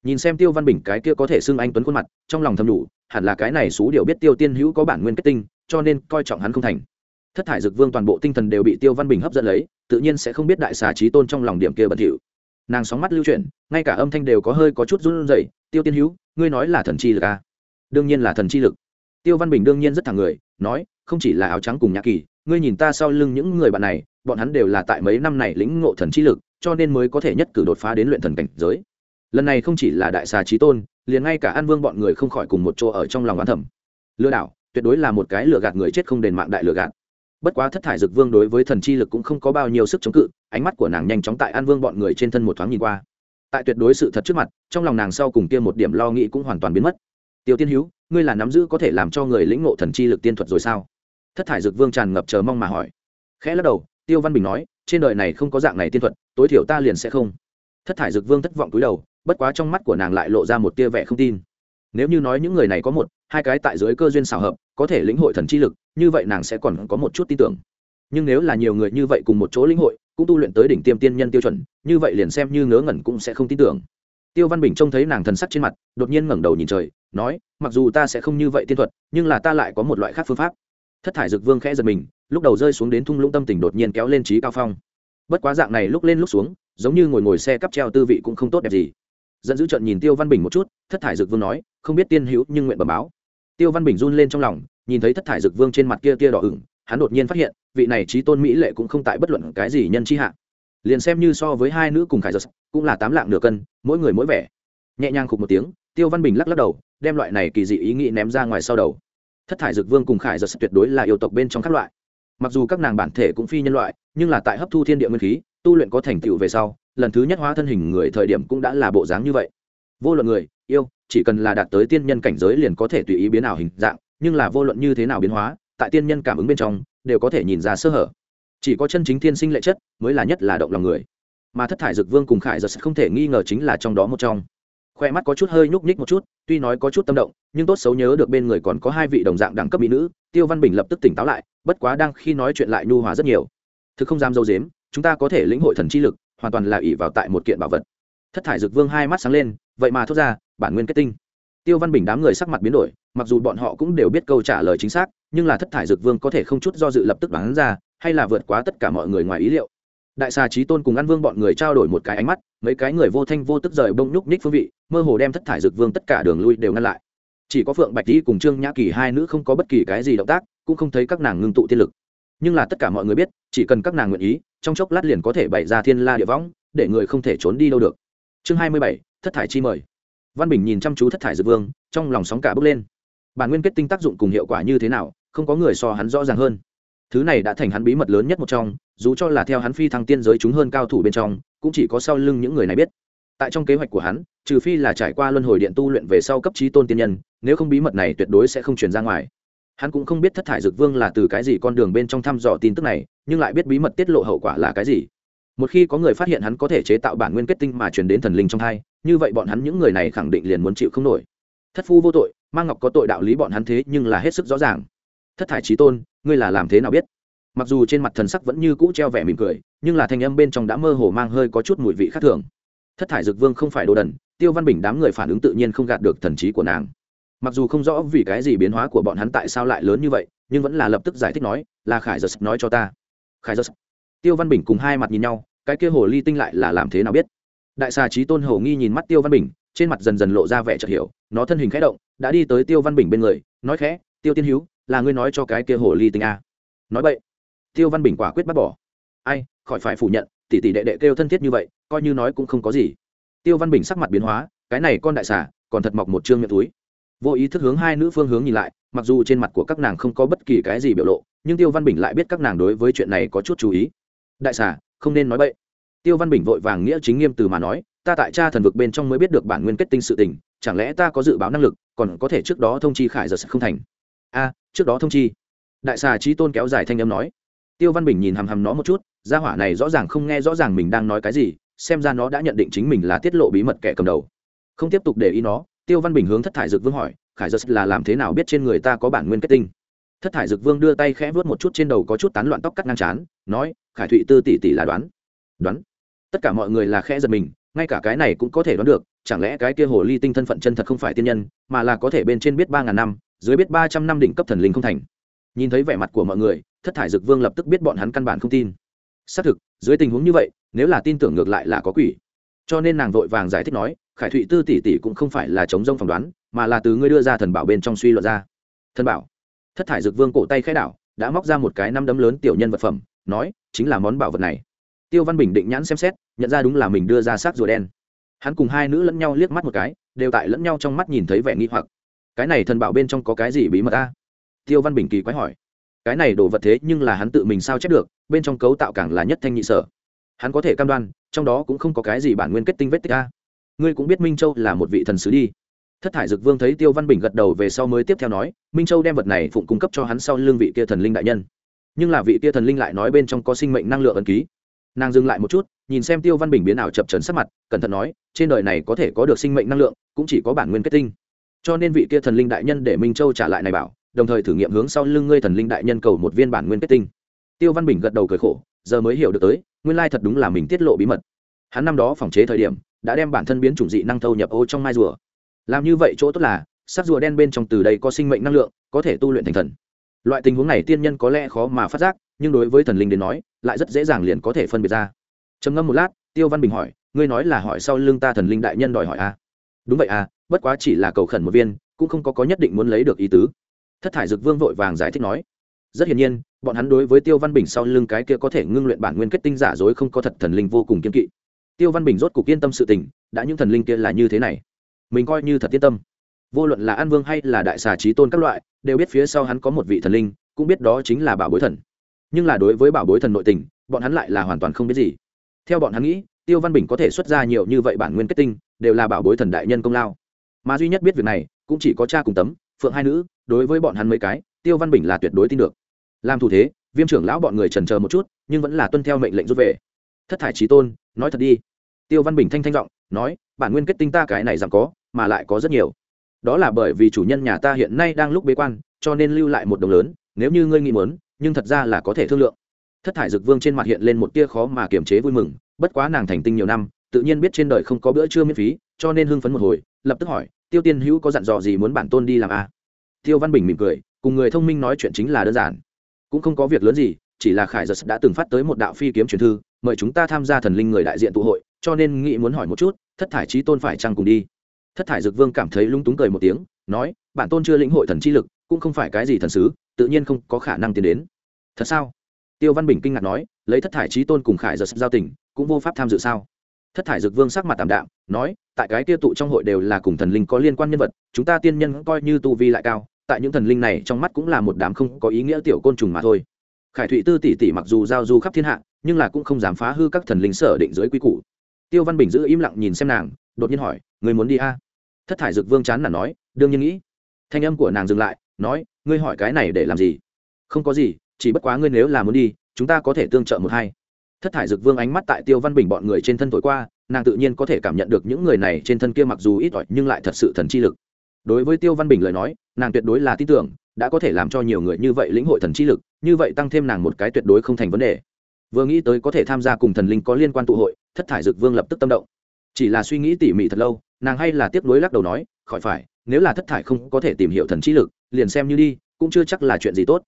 Nhìn xem tiêu văn bình cái kia có thể xưng anh tuấn khuôn mặt, trong lòng thầm đủ, hẳn là cái này xú điều biết tiêu tiên hữu có bản nguyên kết tinh, cho nên coi trọng hắn không thành. Thất thải dược vương toàn bộ tinh thần đều bị tiêu văn bình hấp dẫn lấy, tự nhiên sẽ không biết đại xà trí tôn trong lòng điểm kia bẩn thỉu nàng sóng mắt lưu chuyển, ngay cả âm thanh đều có hơi có chút run rẩy, tiêu tiên hữu, ngươi nói là thần chi lực à? đương nhiên là thần chi lực. Tiêu văn bình đương nhiên rất thẳng người, nói, không chỉ là áo trắng cùng nhã kỳ, ngươi nhìn ta sau lưng những người bạn này, bọn hắn đều là tại mấy năm này lĩnh ngộ thần chi lực, cho nên mới có thể nhất cử đột phá đến luyện thần cảnh giới. Lần này không chỉ là đại xà trí tôn, liền ngay cả an vương bọn người không khỏi cùng một chỗ ở trong lòng oán thẩm lừa đảo, tuyệt đối là một cái lừa gạt người chết không đền mạng đại lừa gạt bất quá thất thải dực vương đối với thần chi lực cũng không có bao nhiêu sức chống cự, ánh mắt của nàng nhanh chóng tại an vương bọn người trên thân một thoáng nhìn qua. Tại tuyệt đối sự thật trước mặt, trong lòng nàng sau cùng kia một điểm lo nghĩ cũng hoàn toàn biến mất. Tiêu tiên hữu ngươi là nắm giữ có thể làm cho người lĩnh ngộ thần chi lực tiên thuật rồi sao? Thất thải dực vương tràn ngập chờ mong mà hỏi. Khẽ lắc đầu, tiêu văn bình nói, trên đời này không có dạng này tiên thuật, tối thiểu ta liền sẽ không. Thất thải dực vương thất vọng cúi đầu, bất quá trong mắt của nàng lại lộ ra một tia vẻ không tin nếu như nói những người này có một, hai cái tại dưới cơ duyên xảo hợp, có thể lĩnh hội thần chi lực, như vậy nàng sẽ còn có một chút tin tưởng. Nhưng nếu là nhiều người như vậy cùng một chỗ lĩnh hội, cũng tu luyện tới đỉnh tiêm tiên nhân tiêu chuẩn, như vậy liền xem như ngớ ngẩn cũng sẽ không tin tưởng. Tiêu văn bình trông thấy nàng thần sắc trên mặt, đột nhiên ngẩng đầu nhìn trời, nói, mặc dù ta sẽ không như vậy tiên thuật, nhưng là ta lại có một loại khác phương pháp. Thất thải dực vương khẽ giật mình, lúc đầu rơi xuống đến thung lũng tâm tình đột nhiên kéo lên trí cao phong. Bất quá dạng này lúc lên lúc xuống, giống như ngồi ngồi xe cắp treo tư vị cũng không tốt đẹp gì dẫn dữ trận nhìn tiêu văn bình một chút, thất thải dực vương nói, không biết tiên hữu nhưng nguyện bẩm báo. Tiêu văn bình run lên trong lòng, nhìn thấy thất thải dực vương trên mặt kia kia đỏ ửng, hắn đột nhiên phát hiện, vị này trí tôn mỹ lệ cũng không tại bất luận cái gì nhân chi hạ. Liền xem như so với hai nữ cùng khải giật cũng là tám lạng nửa cân, mỗi người mỗi vẻ. Nhẹ nhàng khục một tiếng, tiêu văn bình lắc lắc đầu, đem loại này kỳ dị ý nghĩ ném ra ngoài sau đầu. Thất thải dực vương cùng khải giật tuyệt đối là yêu tộc bên trong các loại. Mặc dù các nàng bản thể cũng phi nhân loại, nhưng là tại hấp thu thiên địa nguyên khí, tu luyện có thành tựu về sau lần thứ nhất hóa thân hình người thời điểm cũng đã là bộ dáng như vậy. Vô luận người, yêu, chỉ cần là đạt tới tiên nhân cảnh giới liền có thể tùy ý biến ảo hình dạng, nhưng là vô luận như thế nào biến hóa, tại tiên nhân cảm ứng bên trong, đều có thể nhìn ra sơ hở. Chỉ có chân chính thiên sinh lệ chất mới là nhất là động lòng người. Mà thất thải dực vương cùng khải giật không thể nghi ngờ chính là trong đó một trong. Khoe mắt có chút hơi nhúc nhích một chút, tuy nói có chút tâm động, nhưng tốt xấu nhớ được bên người còn có hai vị đồng dạng đẳng cấp mỹ nữ, tiêu văn bình lập tức tỉnh táo lại, bất quá đang khi nói chuyện lại nhu hòa rất nhiều. Thực không dám dâu dếm, chúng ta có thể lĩnh hội thần chi lực hoàn toàn là ỷ vào tại một kiện bảo vật. Thất thải dực vương hai mắt sáng lên, vậy mà thốt ra, bản nguyên kết tinh. Tiêu văn bình đám người sắc mặt biến đổi, mặc dù bọn họ cũng đều biết câu trả lời chính xác, nhưng là thất thải dực vương có thể không chút do dự lập tức đoán ra, hay là vượt quá tất cả mọi người ngoài ý liệu. Đại xà trí tôn cùng ăn vương bọn người trao đổi một cái ánh mắt, mấy cái người vô thanh vô tức rời bông nhúc nhích phương vị, mơ hồ đem thất thải dực vương tất cả đường lui đều ngăn lại. Chỉ có phượng bạch tý cùng trương nhã kỳ hai nữ không có bất kỳ cái gì động tác, cũng không thấy các nàng ngưng tụ thiên lực. Nhưng là tất cả mọi người biết, chỉ cần các nàng nguyện ý trong chốc lát liền có thể bày ra thiên la địa võng, để người không thể trốn đi đâu được. Chương hai mươi bảy, thất thải chi mời. Văn bình nhìn chăm chú thất thải dược vương, trong lòng sóng cả bước lên. Bản nguyên kết tinh tác dụng cùng hiệu quả như thế nào, không có người so hắn rõ ràng hơn. Thứ này đã thành hắn bí mật lớn nhất một trong, dù cho là theo hắn phi thăng tiên giới chúng hơn cao thủ bên trong, cũng chỉ có sau lưng những người này biết. Tại trong kế hoạch của hắn, trừ phi là trải qua luân hồi điện tu luyện về sau cấp trí tôn tiên nhân, nếu không bí mật này tuyệt đối sẽ không truyền ra ngoài hắn cũng không biết thất thải dược vương là từ cái gì con đường bên trong thăm dò tin tức này, nhưng lại biết bí mật tiết lộ hậu quả là cái gì. Một khi có người phát hiện hắn có thể chế tạo bản nguyên kết tinh mà truyền đến thần linh trong thai, như vậy bọn hắn những người này khẳng định liền muốn chịu không nổi. Thất phu vô tội mang ngọc có tội đạo lý bọn hắn thế nhưng là hết sức rõ ràng. Thất thải trí tôn, ngươi là làm thế nào biết? Mặc dù trên mặt thần sắc vẫn như cũ treo vẻ mỉm cười, nhưng là thanh âm bên trong đã mơ hồ mang hơi có chút mùi vị khác thường. Thất thải dược vương không phải đồ đần, tiêu văn bình đám người phản ứng tự nhiên không gạt được thần trí của nàng mặc dù không rõ vì cái gì biến hóa của bọn hắn tại sao lại lớn như vậy, nhưng vẫn là lập tức giải thích nói, là khải giật nói cho ta. Khải giật. Tiêu văn bình cùng hai mặt nhìn nhau, cái kia hồ ly tinh lại là làm thế nào biết? Đại xà trí tôn hầu nghi nhìn mắt tiêu văn bình, trên mặt dần dần lộ ra vẻ chợt hiểu, nó thân hình khẽ động, đã đi tới tiêu văn bình bên người, nói khẽ, tiêu tiên hữu là ngươi nói cho cái kia hồ ly tinh a? Nói vậy tiêu văn bình quả quyết bắt bỏ. Ai, khỏi phải phủ nhận, tỷ tỷ đệ đệ kêu thân thiết như vậy, coi như nói cũng không có gì. Tiêu văn bình sắc mặt biến hóa, cái này con đại xà, còn thật mọc một chương miệng túi vô ý thức hướng hai nữ phương hướng nhìn lại, mặc dù trên mặt của các nàng không có bất kỳ cái gì biểu lộ, nhưng tiêu văn bình lại biết các nàng đối với chuyện này có chút chú ý. Đại xà, không nên nói bậy. Tiêu văn bình vội vàng nghĩa chính nghiêm từ mà nói, ta tại cha thần vực bên trong mới biết được bản nguyên kết tinh sự tình, chẳng lẽ ta có dự báo năng lực, còn có thể trước đó thông chi khải giờ sẽ không thành? A, trước đó thông chi. Đại xà trí tôn kéo dài thanh âm nói. Tiêu văn bình nhìn hằm hằm nó một chút, gia hỏa này rõ ràng không nghe rõ ràng mình đang nói cái gì, xem ra nó đã nhận định chính mình là tiết lộ bí mật kẻ cầm đầu. Không tiếp tục để ý nó tiêu văn bình hướng thất thải dược vương hỏi, khải giật là làm thế nào biết trên người ta có bản nguyên kết tinh? Thất thải dược vương đưa tay khẽ vớt một chút trên đầu có chút tán loạn tóc cắt ngang chán nói, khải thụy tư tỷ tỷ là đoán. Đoán? Tất cả mọi người là khẽ giật mình, ngay cả cái này cũng có thể đoán được, chẳng lẽ cái kia hồ ly tinh thân phận chân thật không phải tiên nhân, mà là có thể bên trên biết ba ngàn năm, dưới biết ba trăm năm đỉnh cấp thần linh không thành. Nhìn thấy vẻ mặt của mọi người, thất thải dực vương lập tức biết bọn hắn căn bản không tin. Xác thực, dưới tình huống như vậy, nếu là tin tưởng ngược lại là có quỷ. Cho nên nàng vội vàng giải thích nói khải thụy tư tỷ tỷ cũng không phải là chống rông phỏng đoán, mà là từ ngươi đưa ra thần bảo bên trong suy luận ra. Thần bảo? Thất thải dực vương cổ tay khai đảo, đã móc ra một cái năm đấm lớn tiểu nhân vật phẩm, nói, chính là món bảo vật này. Tiêu văn bình định nhãn xem xét, nhận ra đúng là mình đưa ra xác rùa đen. Hắn cùng hai nữ lẫn nhau liếc mắt một cái, đều tại lẫn nhau trong mắt nhìn thấy vẻ nghi hoặc. Cái này thần bảo bên trong có cái gì bí mật ta tiêu văn bình kỳ quái hỏi. Cái này đồ vật thế nhưng là hắn tự mình sao chép được, bên trong cấu tạo càng là nhất thanh nhị sở. Hắn có thể cam đoan, trong đó cũng không có cái gì bản nguyên kết tinh vết tích a ngươi cũng biết minh châu là một vị thần sứ đi. Thất thải dực vương thấy tiêu văn bình gật đầu về sau mới tiếp theo nói, minh châu đem vật này phụng cung cấp cho hắn sau lương vị kia thần linh đại nhân. Nhưng là vị kia thần linh lại nói bên trong có sinh mệnh năng lượng ẩn ký. Nàng dừng lại một chút, nhìn xem tiêu văn bình biến ảo chập trấn sắc mặt, cẩn thận nói, trên đời này có thể có được sinh mệnh năng lượng, cũng chỉ có bản nguyên kết tinh. Cho nên vị kia thần linh đại nhân để minh châu trả lại này bảo, đồng thời thử nghiệm hướng sau lưng ngươi thần linh đại nhân cầu một viên bản nguyên kết tinh. Tiêu văn bình gật đầu cười khổ, giờ mới hiểu được tới, nguyên lai thật đúng là mình tiết lộ bí mật. Hắn năm đó phòng chế thời điểm đã đem bản thân biến chủng dị năng thâu nhập ô trong mai rùa. Làm như vậy chỗ tốt là, sắc rùa đen bên trong từ đây có sinh mệnh năng lượng, có thể tu luyện thành thần. Loại tình huống này tiên nhân có lẽ khó mà phát giác, nhưng đối với thần linh đến nói, lại rất dễ dàng liền có thể phân biệt ra. Trầm ngâm một lát, tiêu văn bình hỏi, ngươi nói là hỏi sau lưng ta thần linh đại nhân đòi hỏi a à? đúng vậy à bất quá chỉ là cầu khẩn một viên, cũng không có có nhất định muốn lấy được ý tứ. Thất thải dực vương vội vàng giải thích nói, rất hiển nhiên, bọn hắn đối với tiêu văn bình sau lưng cái kia có thể ngưng luyện bản nguyên kết tinh giả dối không có thật thần linh vô cùng kiên kỵ tiêu văn bình rốt cuộc yên tâm sự tình, đã những thần linh kia là như thế này. Mình coi như thật yên tâm. Vô luận là an vương hay là đại xà trí tôn các loại, đều biết phía sau hắn có một vị thần linh, cũng biết đó chính là bảo bối thần. Nhưng là đối với bảo bối thần nội tình, bọn hắn lại là hoàn toàn không biết gì. Theo bọn hắn nghĩ, tiêu văn bình có thể xuất ra nhiều như vậy bản nguyên kết tinh, đều là bảo bối thần đại nhân công lao. Mà duy nhất biết việc này, cũng chỉ có cha cùng tấm, phượng hai nữ, đối với bọn hắn mấy cái, tiêu văn bình là tuyệt đối tin được. Làm thủ thế, viêm trưởng lão bọn người trần chờ một chút, nhưng vẫn là tuân theo mệnh lệnh rút về. Thất thải trí tôn nói thật đi. Tiêu văn bình thanh thanh giọng nói, bản nguyên kết tinh ta cái này rằng có, mà lại có rất nhiều. Đó là bởi vì chủ nhân nhà ta hiện nay đang lúc bế quan, cho nên lưu lại một đồng lớn, nếu như ngươi nghĩ muốn, nhưng thật ra là có thể thương lượng. Thất thải dực vương trên mặt hiện lên một tia khó mà kiềm chế vui mừng, bất quá nàng thành tinh nhiều năm, tự nhiên biết trên đời không có bữa trưa miễn phí, cho nên hưng phấn một hồi, lập tức hỏi, tiêu tiên hữu có dặn dò gì muốn bản tôn đi làm a à? tiêu văn bình mỉm cười, cùng người thông minh nói chuyện chính là đơn giản. Cũng không có việc lớn gì, chỉ là khải giật đã từng phát tới một đạo phi kiếm truyền thư mời chúng ta tham gia thần linh người đại diện tụ hội, cho nên nghĩ muốn hỏi một chút, thất thải trí tôn phải chăng cùng đi? Thất thải dực vương cảm thấy lung túng cười một tiếng, nói, bản tôn chưa lĩnh hội thần chi lực, cũng không phải cái gì thần sứ, tự nhiên không có khả năng tiến đến. Thật sao? Tiêu văn bình kinh ngạc nói, lấy thất thải trí tôn cùng khải giật giao tình, cũng vô pháp tham dự sao? Thất thải dực vương sắc mặt tạm đạm, nói, tại cái tiêu tụ trong hội đều là cùng thần linh có liên quan nhân vật, chúng ta tiên nhân coi như tu vi lại cao, tại những thần linh này trong mắt cũng là một đám không có ý nghĩa tiểu côn trùng mà thôi khải thụy tư tỷ tỷ mặc dù giao du khắp thiên hạ, nhưng là cũng không dám phá hư các thần linh sở định dưới quy củ. Tiêu văn bình giữ im lặng nhìn xem nàng, đột nhiên hỏi người muốn đi a? À? thất thải dực vương chán là nói, đương nhiên nghĩ. Thanh âm của nàng dừng lại, nói, ngươi hỏi cái này để làm gì? Không có gì, chỉ bất quá ngươi nếu là muốn đi, chúng ta có thể tương trợ một hai. Thất thải dực vương ánh mắt tại tiêu văn bình bọn người trên thân thổi qua, nàng tự nhiên có thể cảm nhận được những người này trên thân kia mặc dù ít ỏi nhưng lại thật sự thần chi lực. Đối với tiêu văn bình lời nói, nàng tuyệt đối là tin tưởng đã có thể làm cho nhiều người như vậy lĩnh hội thần chi lực, như vậy tăng thêm nàng một cái tuyệt đối không thành vấn đề. Vừa nghĩ tới có thể tham gia cùng thần linh có liên quan tụ hội, thất thải dực vương lập tức tâm động. Chỉ là suy nghĩ tỉ mỉ thật lâu, nàng hay là tiếp nối lắc đầu nói, khỏi phải, nếu là thất thải không có thể tìm hiểu thần chi lực, liền xem như đi, cũng chưa chắc là chuyện gì tốt.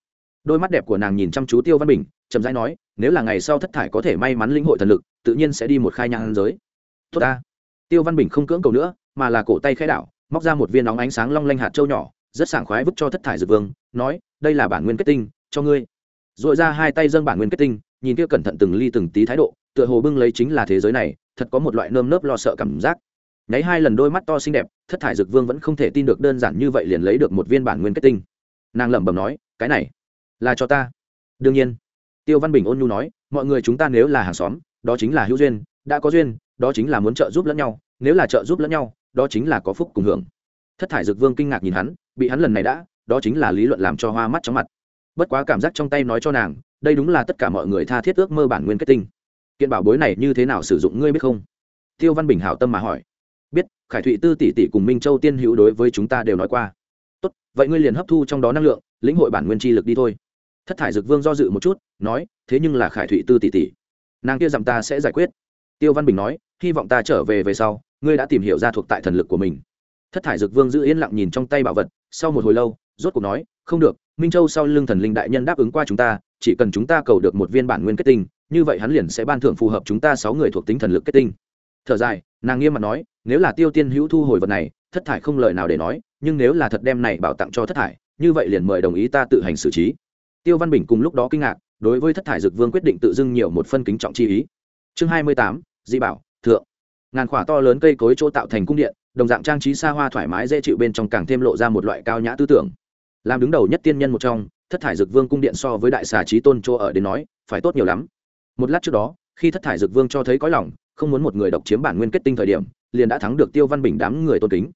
Đôi mắt đẹp của nàng nhìn chăm chú tiêu văn bình, chậm rãi nói, nếu là ngày sau thất thải có thể may mắn lĩnh hội thần lực, tự nhiên sẽ đi một khai nhang giới. Tốt ta. Tiêu văn bình không cưỡng cầu nữa, mà là cổ tay khai đảo, móc ra một viên nóng ánh sáng long lanh hạt trâu nhỏ rất sảng khoái vứt cho thất thải dược vương, nói, đây là bản nguyên kết tinh, cho ngươi. Dội ra hai tay dâng bản nguyên kết tinh, nhìn kia cẩn thận từng ly từng tí thái độ, tựa hồ bưng lấy chính là thế giới này, thật có một loại nơm nớp lo sợ cảm giác. Nháy hai lần đôi mắt to xinh đẹp, thất thải dược vương vẫn không thể tin được đơn giản như vậy liền lấy được một viên bản nguyên kết tinh. Nàng lẩm bẩm nói, cái này là cho ta. Đương nhiên. Tiêu văn bình ôn nhu nói, mọi người chúng ta nếu là hàng xóm, đó chính là hữu duyên, đã có duyên, đó chính là muốn trợ giúp lẫn nhau, nếu là trợ giúp lẫn nhau, đó chính là có phúc cùng hưởng. Thất thải dược vương kinh ngạc nhìn hắn bị hắn lần này đã, đó chính là lý luận làm cho hoa mắt chóng mặt. Bất quá cảm giác trong tay nói cho nàng, đây đúng là tất cả mọi người tha thiết ước mơ bản nguyên kết tinh. Kiện bảo bối này như thế nào sử dụng ngươi biết không? Tiêu văn bình hảo tâm mà hỏi. Biết, khải thụy tư tỷ tỷ cùng minh châu tiên hữu đối với chúng ta đều nói qua. Tốt, vậy ngươi liền hấp thu trong đó năng lượng, lĩnh hội bản nguyên chi lực đi thôi. Thất thải dực vương do dự một chút, nói, thế nhưng là khải thụy tư tỷ tỷ. Nàng kia dặm ta sẽ giải quyết. Tiêu văn bình nói, hy vọng ta trở về về sau, ngươi đã tìm hiểu ra thuộc tại thần lực của mình thất thải dực vương giữ yên lặng nhìn trong tay bảo vật, sau một hồi lâu, rốt cuộc nói, không được, minh châu sau lưng thần linh đại nhân đáp ứng qua chúng ta, chỉ cần chúng ta cầu được một viên bản nguyên kết tinh, như vậy hắn liền sẽ ban thưởng phù hợp chúng ta sáu người thuộc tính thần lực kết tinh. Thở dài, nàng nghiêm mặt nói, nếu là tiêu tiên hữu thu hồi vật này, thất thải không lời nào để nói, nhưng nếu là thật đem này bảo tặng cho thất thải, như vậy liền mời đồng ý ta tự hành xử trí. Tiêu văn bình cùng lúc đó kinh ngạc, đối với thất thải dực vương quyết định tự dưng nhiều một phân kính trọng chi ý. Chương hai mươi tám di bảo, thượng. Ngàn khỏa to lớn cây cối chỗ tạo thành cung điện đồng dạng trang trí xa hoa thoải mái dễ chịu bên trong càng thêm lộ ra một loại cao nhã tư tưởng. Làm đứng đầu nhất tiên nhân một trong, thất thải dực vương cung điện so với đại xà trí tôn chỗ ở đến nói, phải tốt nhiều lắm. Một lát trước đó, khi thất thải dực vương cho thấy có lòng, không muốn một người độc chiếm bản nguyên kết tinh thời điểm, liền đã thắng được tiêu văn bình đám người tôn kính.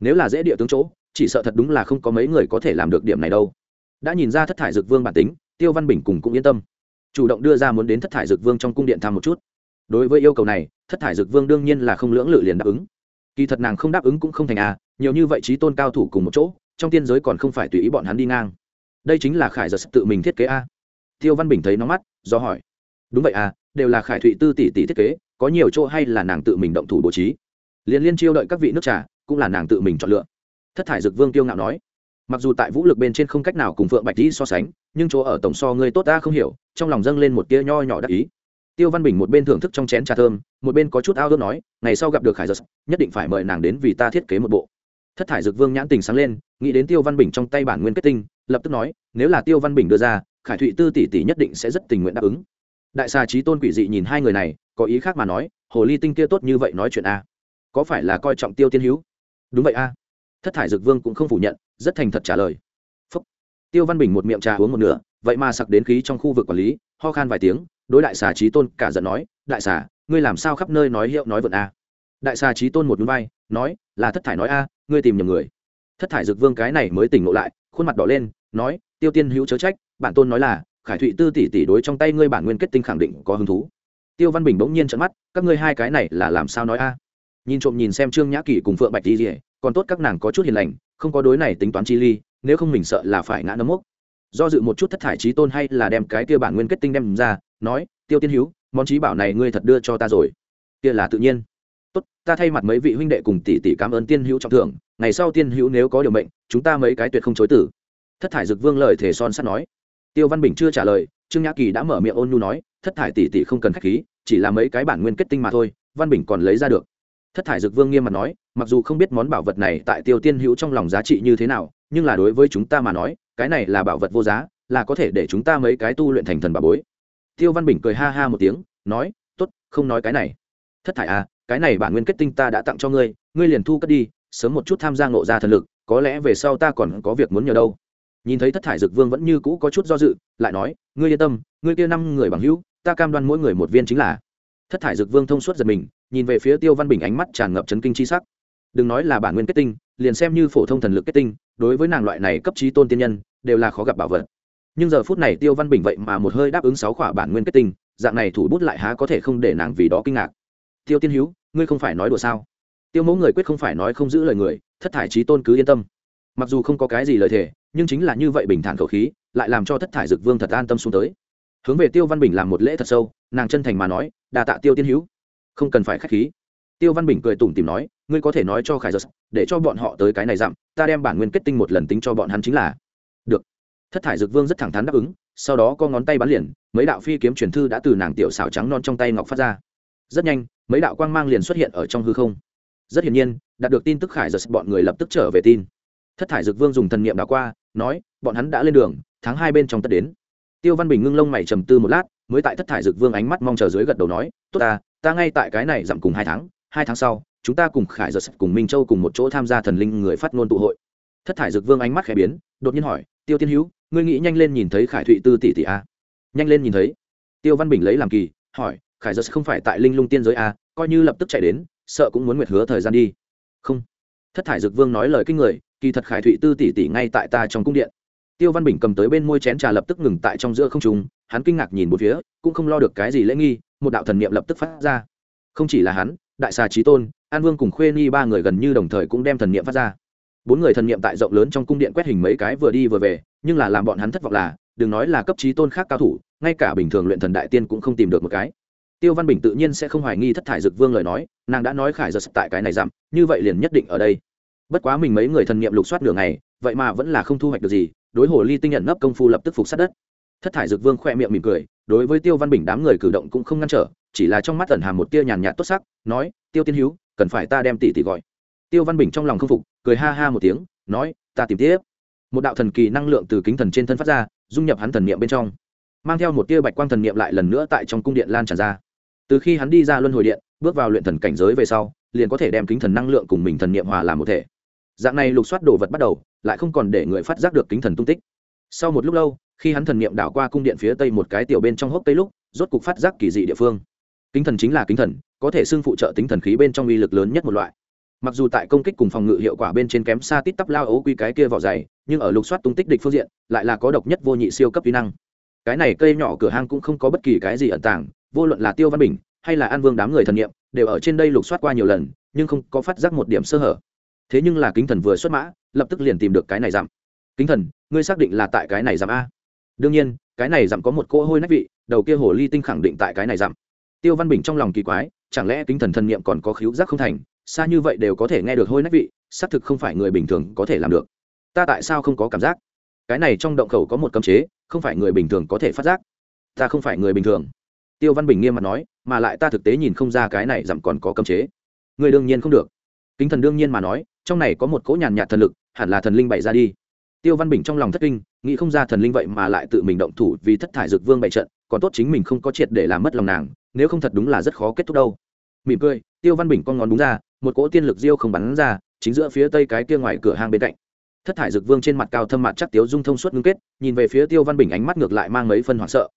Nếu là dễ địa tướng chỗ, chỉ sợ thật đúng là không có mấy người có thể làm được điểm này đâu. Đã nhìn ra thất thải dực vương bản tính, tiêu văn bình cùng cũng yên tâm. Chủ động đưa ra muốn đến thất thải dực vương trong cung điện thăm một chút. Đối với yêu cầu này, thất thải dực vương đương nhiên là không lưỡng lự liền đáp ứng kỳ thật nàng không đáp ứng cũng không thành à nhiều như vậy trí tôn cao thủ cùng một chỗ, trong tiên giới còn không phải tùy ý bọn hắn đi ngang. Đây chính là khải giật tự mình thiết kế a. Tiêu văn bình thấy nó mắt, do hỏi. Đúng vậy à đều là khải thụy tư tỷ tỷ thiết kế, có nhiều chỗ hay là nàng tự mình động thủ bố trí? Liên liên chiêu đợi các vị nước trà, cũng là nàng tự mình chọn lựa. Thất thải dực vương tiêu ngạo nói. Mặc dù tại vũ lực bên trên không cách nào cùng phượng bạch tý so sánh, nhưng chỗ ở tổng so ngươi tốt ta không hiểu, trong lòng dâng lên một tia nho nhỏ đắc ý tiêu văn bình một bên thưởng thức trong chén trà thơm, một bên có chút ao ước nói, ngày sau gặp được khải giật nhất định phải mời nàng đến vì ta thiết kế một bộ. Thất thải dực vương nhãn tình sáng lên, nghĩ đến tiêu văn bình trong tay bản nguyên kết tinh, lập tức nói, nếu là tiêu văn bình đưa ra, khải thụy tư tỷ tỷ nhất định sẽ rất tình nguyện đáp ứng. Đại xà trí tôn quỷ dị nhìn hai người này, có ý khác mà nói, hồ ly tinh kia tốt như vậy nói chuyện a có phải là coi trọng tiêu tiên hữu đúng vậy a. Thất thải dực vương cũng không phủ nhận, rất thành thật trả lời tiêu văn bình một miệng trà uống một nửa vậy mà sặc đến khí trong khu vực quản lý ho khan vài tiếng đối đại xà trí tôn cả giận nói đại xà ngươi làm sao khắp nơi nói hiệu nói vượn a? Đại xà trí tôn một núi bay, nói là thất thải nói a ngươi tìm nhầm người. Thất thải dực vương cái này mới tỉnh ngộ lại khuôn mặt đỏ lên nói tiêu tiên hữu chớ trách bản tôn nói là khải thụy tư tỷ tỷ đối trong tay ngươi bản nguyên kết tinh khẳng định có hứng thú. Tiêu văn bình bỗng nhiên trận mắt các ngươi hai cái này là làm sao nói a? Nhìn trộm nhìn xem trương nhã kỳ cùng phượng bạch đi rỉa còn tốt các nàng có chút hiền lành không có đối này tính toán chi ly nếu không mình sợ là phải ngã nấm mốc. Do dự một chút thất thải trí tôn hay là đem cái kia bản nguyên kết tinh đem ra, nói, tiêu tiên hữu món trí bảo này ngươi thật đưa cho ta rồi. Kia là tự nhiên. Tốt, ta thay mặt mấy vị huynh đệ cùng tỷ tỷ cảm ơn tiên hữu trọng thưởng, ngày sau tiên hữu nếu có điều mệnh, chúng ta mấy cái tuyệt không chối tử. Thất thải dực vương lời thể son sắt nói. Tiêu văn bình chưa trả lời, trương nhã kỳ đã mở miệng ôn nhu nói, thất thải tỷ tỷ không cần khách khí, chỉ là mấy cái bản nguyên kết tinh mà thôi, văn bình còn lấy ra được. Thất thải dực vương nghiêm mặt nói, mặc dù không biết món bảo vật này tại tiêu tiên hữu trong lòng giá trị như thế nào nhưng là đối với chúng ta mà nói, cái này là bảo vật vô giá, là có thể để chúng ta mấy cái tu luyện thành thần bà bối. Tiêu văn bình cười ha ha một tiếng, nói t ố t không nói cái này. Thất thải à cái này bản nguyên kết tinh ta đã tặng cho ngươi ngươi liền thu cất đi, sớm một chút tham gia ngộ ra thần lực, có lẽ về sau ta còn có việc muốn nhờ đâu. Nhìn thấy thất thải dực vương vẫn như cũ có chút do dự, lại nói, ngươi yên tâm, ngươi kia năm người bằng hữu, ta cam đoan mỗi người một viên chính là. Thất thải dực vương thông suốt giật mình, nhìn về phía tiêu văn bình ánh mắt tràn ngập chấn kinh c h i sắc. Đừng nói là bản nguyên kết tinh liền xem như phổ thông thần lực kết tinh, đối với nàng loại này cấp trí tôn tiên nhân, đều là khó gặp bảo vật. Nhưng giờ phút này tiêu văn bình vậy mà một hơi đáp ứng sáu khỏa bản nguyên kết tinh, dạng này thủ bút lại há có thể không để nàng vì đó kinh ngạc. Tiêu tiên hữu ngươi không phải nói đùa sao? Tiêu mẫu người quyết không phải nói không giữ lời người, thất thải trí tôn cứ yên tâm. Mặc dù không có cái gì lời thề, nhưng chính là như vậy bình thản khẩu khí, lại làm cho thất thải dực vương thật an tâm xuống tới. Hướng về tiêu văn bình làm một lễ thật sâu, nàng chân thành mà nói đà tạ tiêu tiên hữu không cần phải k h á c h khí tiêu văn bình cười tủm tìm nói, ngươi có thể nói cho khải giật để cho bọn họ tới cái này dặm ta đem bản nguyên kết tinh một lần tính cho bọn hắn chính là. Được. Thất thải dực vương rất thẳng thắn đáp ứng, sau đó có ngón tay bắn liền, mấy đạo phi kiếm truyền thư đã từ nàng tiểu xảo trắng non trong tay ngọc phát ra. Rất nhanh, mấy đạo quang mang liền xuất hiện ở trong hư không. Rất hiển nhiên, đạt được tin tức khải giật bọn người lập tức trở về tin. Thất thải dực vương dùng thần niệm đảo qua, nói, bọn hắn đã lên đường, tháng hai bên trong tất đến. Tiêu văn bình ngưng lông mày trầm tư một lát, mới tại thất thải dực vương ánh mắt mong chờ dưới gật đầu nói, tốt ta ta ngay tại cái này giảm cùng hai tháng hai tháng sau, chúng ta cùng khải giật cùng minh châu cùng một chỗ tham gia thần linh người phát ngôn tụ hội. Thất thải Dược vương ánh mắt khẽ biến, đột nhiên hỏi, tiêu tiên hữu, ngươi nghĩ nhanh lên nhìn thấy khải thụy tư tỷ tỷ a nhanh lên nhìn thấy. Tiêu văn bình lấy làm kỳ, hỏi, khải giật không phải tại linh lung tiên giới a coi như lập tức chạy đến, sợ cũng muốn nguyệt hứa thời gian đi. Không. Thất thải Dược vương nói lời kinh người, kỳ thật khải thụy tư tỷ tỷ ngay tại ta trong cung điện. Tiêu văn bình cầm tới bên môi chén trà lập tức ngừng tại trong giữa không trung, hắn kinh ngạc nhìn một phía, cũng không lo được cái gì lễ nghi, một đạo thần niệm lập tức phát ra. Không chỉ là hắn đại xà trí tôn, an vương cùng khuê ni ba người gần như đồng thời cũng đem thần niệm phát ra. Bốn người thần niệm tại rộng lớn trong cung điện quét hình mấy cái vừa đi vừa về, nhưng là làm bọn hắn thất vọng là, đừng nói là cấp trí tôn khác cao thủ, ngay cả bình thường luyện thần đại tiên cũng không tìm được một cái. Tiêu văn bình tự nhiên sẽ không hoài nghi thất thải dực vương lời nói, nàng đã nói khải giật tại cái này dặm như vậy liền nhất định ở đây. Bất quá mình mấy người thần niệm lục soát đường này vậy mà vẫn là không thu hoạch được gì, đối hồ ly tinh nhận nấp công phu lập tức phục sát đất. Thất thải dực vương khoe miệng mỉm cười, đối với tiêu văn bình đám người cử động cũng không ngăn trở chỉ là trong mắt tẩn hàm một tia nhàn nhạt tốt sắc, nói, tiêu tiên hữu cần phải ta đem tỷ tỷ gọi. Tiêu văn bình trong lòng không phục, cười ha ha một tiếng, nói, ta tìm tiếp. Một đạo thần kỳ năng lượng từ kính thần trên thân phát ra, dung nhập hắn thần niệm bên trong. Mang theo một tia bạch quang thần niệm lại lần nữa tại trong cung điện lan tràn ra. Từ khi hắn đi ra luân hồi điện, bước vào luyện thần cảnh giới về sau, liền có thể đem kính thần năng lượng cùng mình thần niệm hòa làm một thể. Dạng này lục soát đồ vật bắt đầu, lại không còn để người phát giác được kính thần tung tích. Sau một lúc lâu, khi hắn thần niệm đảo qua cung điện phía tây một cái tiểu bên trong hốc tây lúc, rốt cục phát giác kỳ dị địa phương kính thần chính là kính thần, có thể xưng phụ trợ tính thần khí bên trong uy lực lớn nhất một loại. Mặc dù tại công kích cùng phòng ngự hiệu quả bên trên kém xa tít tắp lao ấu quy cái kia vỏ dày, nhưng ở lục soát tung tích địch phương diện, lại là có độc nhất vô nhị siêu cấp kỹ năng. Cái này cây nhỏ cửa hang cũng không có bất kỳ cái gì ẩn tàng, vô luận là tiêu văn bình hay là an vương đám người thần nghiệm đều ở trên đây lục soát qua nhiều lần, nhưng không có phát giác một điểm sơ hở. Thế nhưng là kính thần vừa xuất mã, lập tức liền tìm được cái này giảm. Kính thần, ngươi xác định là tại cái này giảm a. Đương nhiên, cái này giảm có một cỗ hôi nách vị, đầu kia hồ ly tinh khẳng định tại cái này giảm tiêu văn bình trong lòng kỳ quái, chẳng lẽ kính thần thần niệm còn có khíu giác không thành, xa như vậy đều có thể nghe được hôi nách vị, xác thực không phải người bình thường có thể làm được. Ta tại sao không có cảm giác? Cái này trong động khẩu có một cấm chế, không phải người bình thường có thể phát giác. Ta không phải người bình thường. Tiêu văn bình nghiêm mặt nói, mà lại ta thực tế nhìn không ra cái này dặm còn có cấm chế. Người đương nhiên không được. Kính thần đương nhiên mà nói, trong này có một cỗ nhàn nhạt thần lực, hẳn là thần linh bày ra đi. Tiêu văn bình trong lòng thất kinh, nghĩ không ra thần linh vậy mà lại tự mình động thủ vì thất thải dược vương bày trận, còn tốt chính mình không có triệt để làm mất lòng nàng nếu không thật đúng là rất khó kết thúc đâu. Mỉm cười, tiêu văn bình con ngón đúng ra, một cỗ tiên lực diêu không bắn ra, chính giữa phía tây cái kia ngoài cửa hang bên cạnh. Thất thải dực vương trên mặt cao thâm mặt chắc tiếu dung thông suốt ngưng kết, nhìn về phía tiêu văn bình ánh mắt ngược lại mang mấy phân hoảng sợ.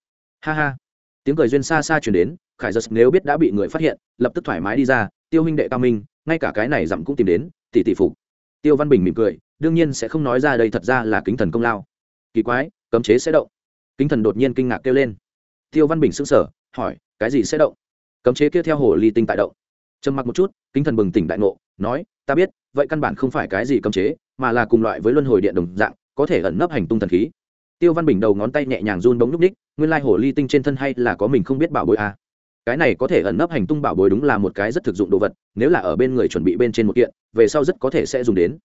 Ha ha. Tiếng cười duyên xa xa chuyển đến, khải giật nếu biết đã bị người phát hiện, lập tức thoải mái đi ra, tiêu huynh đệ cao minh, ngay cả cái này dặm cũng tìm đến, tỷ tỷ phục. Tiêu văn bình mỉm cười, đương nhiên sẽ không nói ra đây thật ra là kính thần công lao. Kỳ quái, cấm chế sẽ động. Kính thần đột nhiên kinh ngạc kêu lên. Tiêu văn bình sững sờ, hỏi cái gì sẽ động? Cấm chế kia theo hồ ly tinh tại động. Trầm mặc một chút, kính thần bừng tỉnh đại ngộ, nói, ta biết, vậy căn bản không phải cái gì cấm chế, mà là cùng loại với luân hồi điện đồng dạng, có thể ẩn nấp hành tung thần khí. Tiêu văn bình đầu ngón tay nhẹ nhàng run bóng núp ních nguyên lai hồ ly tinh trên thân hay là có mình không biết bảo bối à. cái này có thể ẩn nấp hành tung bảo bối đúng là một cái rất thực dụng đồ vật, nếu là ở bên người chuẩn bị bên trên một kiện, về sau rất có thể sẽ dùng đến.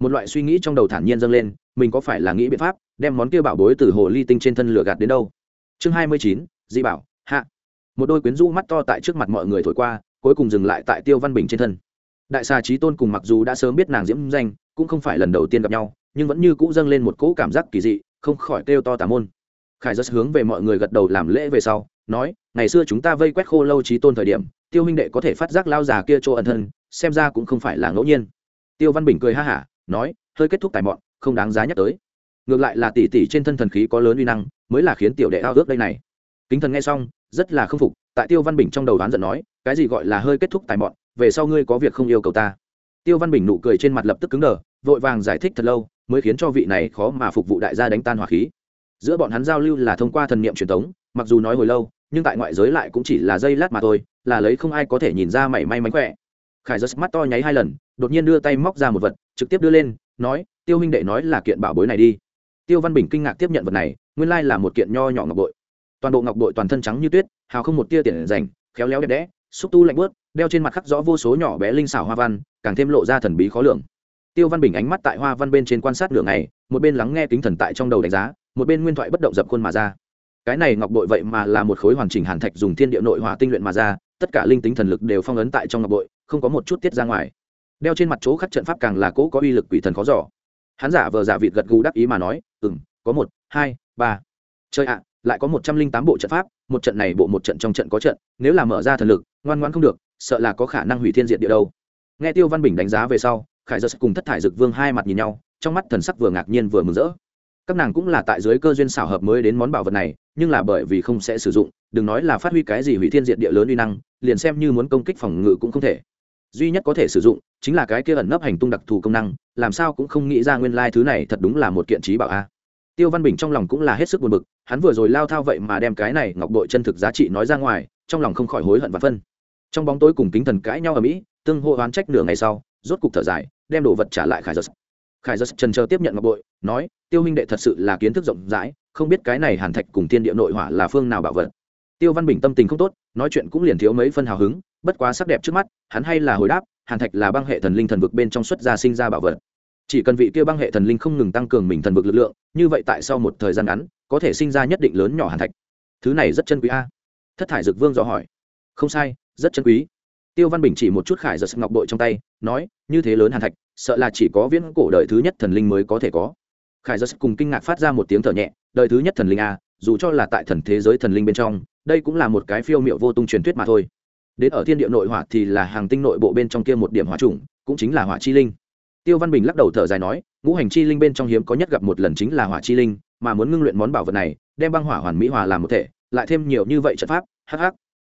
Một loại suy nghĩ trong đầu thản nhiên dâng lên, mình có phải là nghĩ biện pháp đem món kia bảo bối từ hồ ly tinh trên thân lửa gạt đến đâu? Chương hai mươi chín di bảo, hạ một đôi quyến rũ mắt to tại trước mặt mọi người thổi qua, cuối cùng dừng lại tại tiêu văn bình trên thân. Đại xà trí tôn cùng mặc dù đã sớm biết nàng diễm danh, cũng không phải lần đầu tiên gặp nhau, nhưng vẫn như cũ dâng lên một cỗ cảm giác kỳ dị, không khỏi kêu to tà môn. Khải rất hướng về mọi người gật đầu làm lễ về sau, nói, ngày xưa chúng ta vây quét khô lâu trí tôn thời điểm, tiêu huynh đệ có thể phát giác lao già kia chỗ ẩn thân, xem ra cũng không phải là ngẫu nhiên. Tiêu văn bình cười ha hả, nói, hơi kết thúc tài mọn, không đáng giá nhắc tới. Ngược lại là tỷ tỷ trên thân thần khí có lớn uy năng, mới là khiến tiểu đệ ao ước đây này kính thần nghe xong, rất là khâm phục, tại tiêu văn bình trong đầu đoán giận nói, cái gì gọi là hơi kết thúc tài mọn, về sau ngươi có việc không yêu cầu ta. Tiêu văn bình nụ cười trên mặt lập tức cứng đờ, vội vàng giải thích thật lâu, mới khiến cho vị này khó mà phục vụ đại gia đánh tan hỏa khí. Giữa bọn hắn giao lưu là thông qua thần niệm truyền thống, mặc dù nói hồi lâu, nhưng tại ngoại giới lại cũng chỉ là dây lát mà thôi, là lấy không ai có thể nhìn ra mảy may mánh khỏe. Khải giật mắt to nháy hai lần, đột nhiên đưa tay móc ra một vật, trực tiếp đưa lên, nói, tiêu huynh đệ nói là kiện bảo bối này đi. Tiêu văn bình kinh ngạc tiếp nhận vật này, nguyên lai là một kiện nho nhỏ ngọc bội toàn bộ ngọc bội toàn thân trắng như tuyết hào không một tia tiền rảnh, khéo léo đẹp đẽ xúc tu lạnh bớt đeo trên mặt khắc rõ vô số nhỏ bé linh xảo hoa văn càng thêm lộ ra thần bí khó lường. Tiêu văn bình ánh mắt tại hoa văn bên trên quan sát nửa ngày một bên lắng nghe kính thần tại trong đầu đánh giá một bên nguyên thoại bất động dập khuôn mà ra. Cái này ngọc bội vậy mà là một khối hoàn chỉnh hàn thạch dùng thiên địa nội hỏa tinh luyện mà ra tất cả linh tính thần lực đều phong ấn tại trong ngọc bội không có một chút tiết ra ngoài. Đeo trên mặt chỗ khắc trận pháp càng là cỗ có uy lực quỷ thần khó giỏ hắn giả vờ giả vịt gật gù đắc ý mà nói ừ m có một hai ba. Chơi ạ lại có một trăm linh tám bộ trận pháp, một trận này bộ một trận trong trận có trận, nếu là mở ra thần lực, ngoan ngoan không được, sợ là có khả năng hủy thiên diệt địa đâu. Nghe tiêu văn bình đánh giá về sau, khải giật cùng thất thải dực vương hai mặt nhìn nhau, trong mắt thần sắc vừa ngạc nhiên vừa mừng rỡ. Các nàng cũng là tại dưới cơ duyên xảo hợp mới đến món bảo vật này, nhưng là bởi vì không sẽ sử dụng, đừng nói là phát huy cái gì hủy thiên diệt địa lớn uy năng, liền xem như muốn công kích phòng ngự cũng không thể. Duy nhất có thể sử dụng, chính là cái kia ẩn nấp hành tung đặc thù công năng, làm sao cũng không nghĩ ra nguyên lai thứ này thật đúng là một kiện trí bảo a tiêu văn bình trong lòng cũng là hết sức buồn bực, hắn vừa rồi lao thao vậy mà đem cái này ngọc đội chân thực giá trị nói ra ngoài, trong lòng không khỏi hối hận và phân. Trong bóng tối cùng kính thần cãi nhau ở mỹ, tương hô oán trách nửa ngày sau, rốt cục thở dài, đem đồ vật trả lại khải giật. Khải giật trần chờ tiếp nhận ngọc bội, nói, tiêu huynh đệ thật sự là kiến thức rộng rãi, không biết cái này hàn thạch cùng tiên địa nội hỏa là phương nào bảo vật. Tiêu văn bình tâm tình không tốt, nói chuyện cũng liền thiếu mấy phân hào hứng, bất quá sắc đẹp trước mắt, hắn hay là hồi đáp, hàn thạch là băng hệ thần linh thần vực bên trong xuất gia sinh ra bảo vật chỉ cần vị kia băng hệ thần linh không ngừng tăng cường mình thần vực lực lượng, như vậy tại sau một thời gian ngắn, có thể sinh ra nhất định lớn nhỏ hàn thạch. Thứ này rất chân quý a. Thất thải dực vương dò hỏi. Không sai, rất chân quý. Tiêu văn bình chỉ một chút khải giật ngọc bội trong tay, nói, như thế lớn hàn thạch, sợ là chỉ có viễn cổ đời thứ nhất thần linh mới có thể có. Khải giật cùng kinh ngạc phát ra một tiếng thở nhẹ, đời thứ nhất thần linh a, dù cho là tại thần thế giới thần linh bên trong, đây cũng là một cái phiêu miệu vô tung truyền thuyết mà thôi. Đến ở thiên địa nội hỏa thì là hàng tinh nội bộ bên trong kia một điểm hỏa trùng cũng chính là hỏa chi linh tiêu văn bình lắc đầu thở dài nói, ngũ hành chi linh bên trong hiếm có nhất gặp một lần chính là hỏa chi linh, mà muốn ngưng luyện món bảo vật này, đem băng hỏa hoàn mỹ hòa làm một thể, lại thêm nhiều như vậy trận pháp hh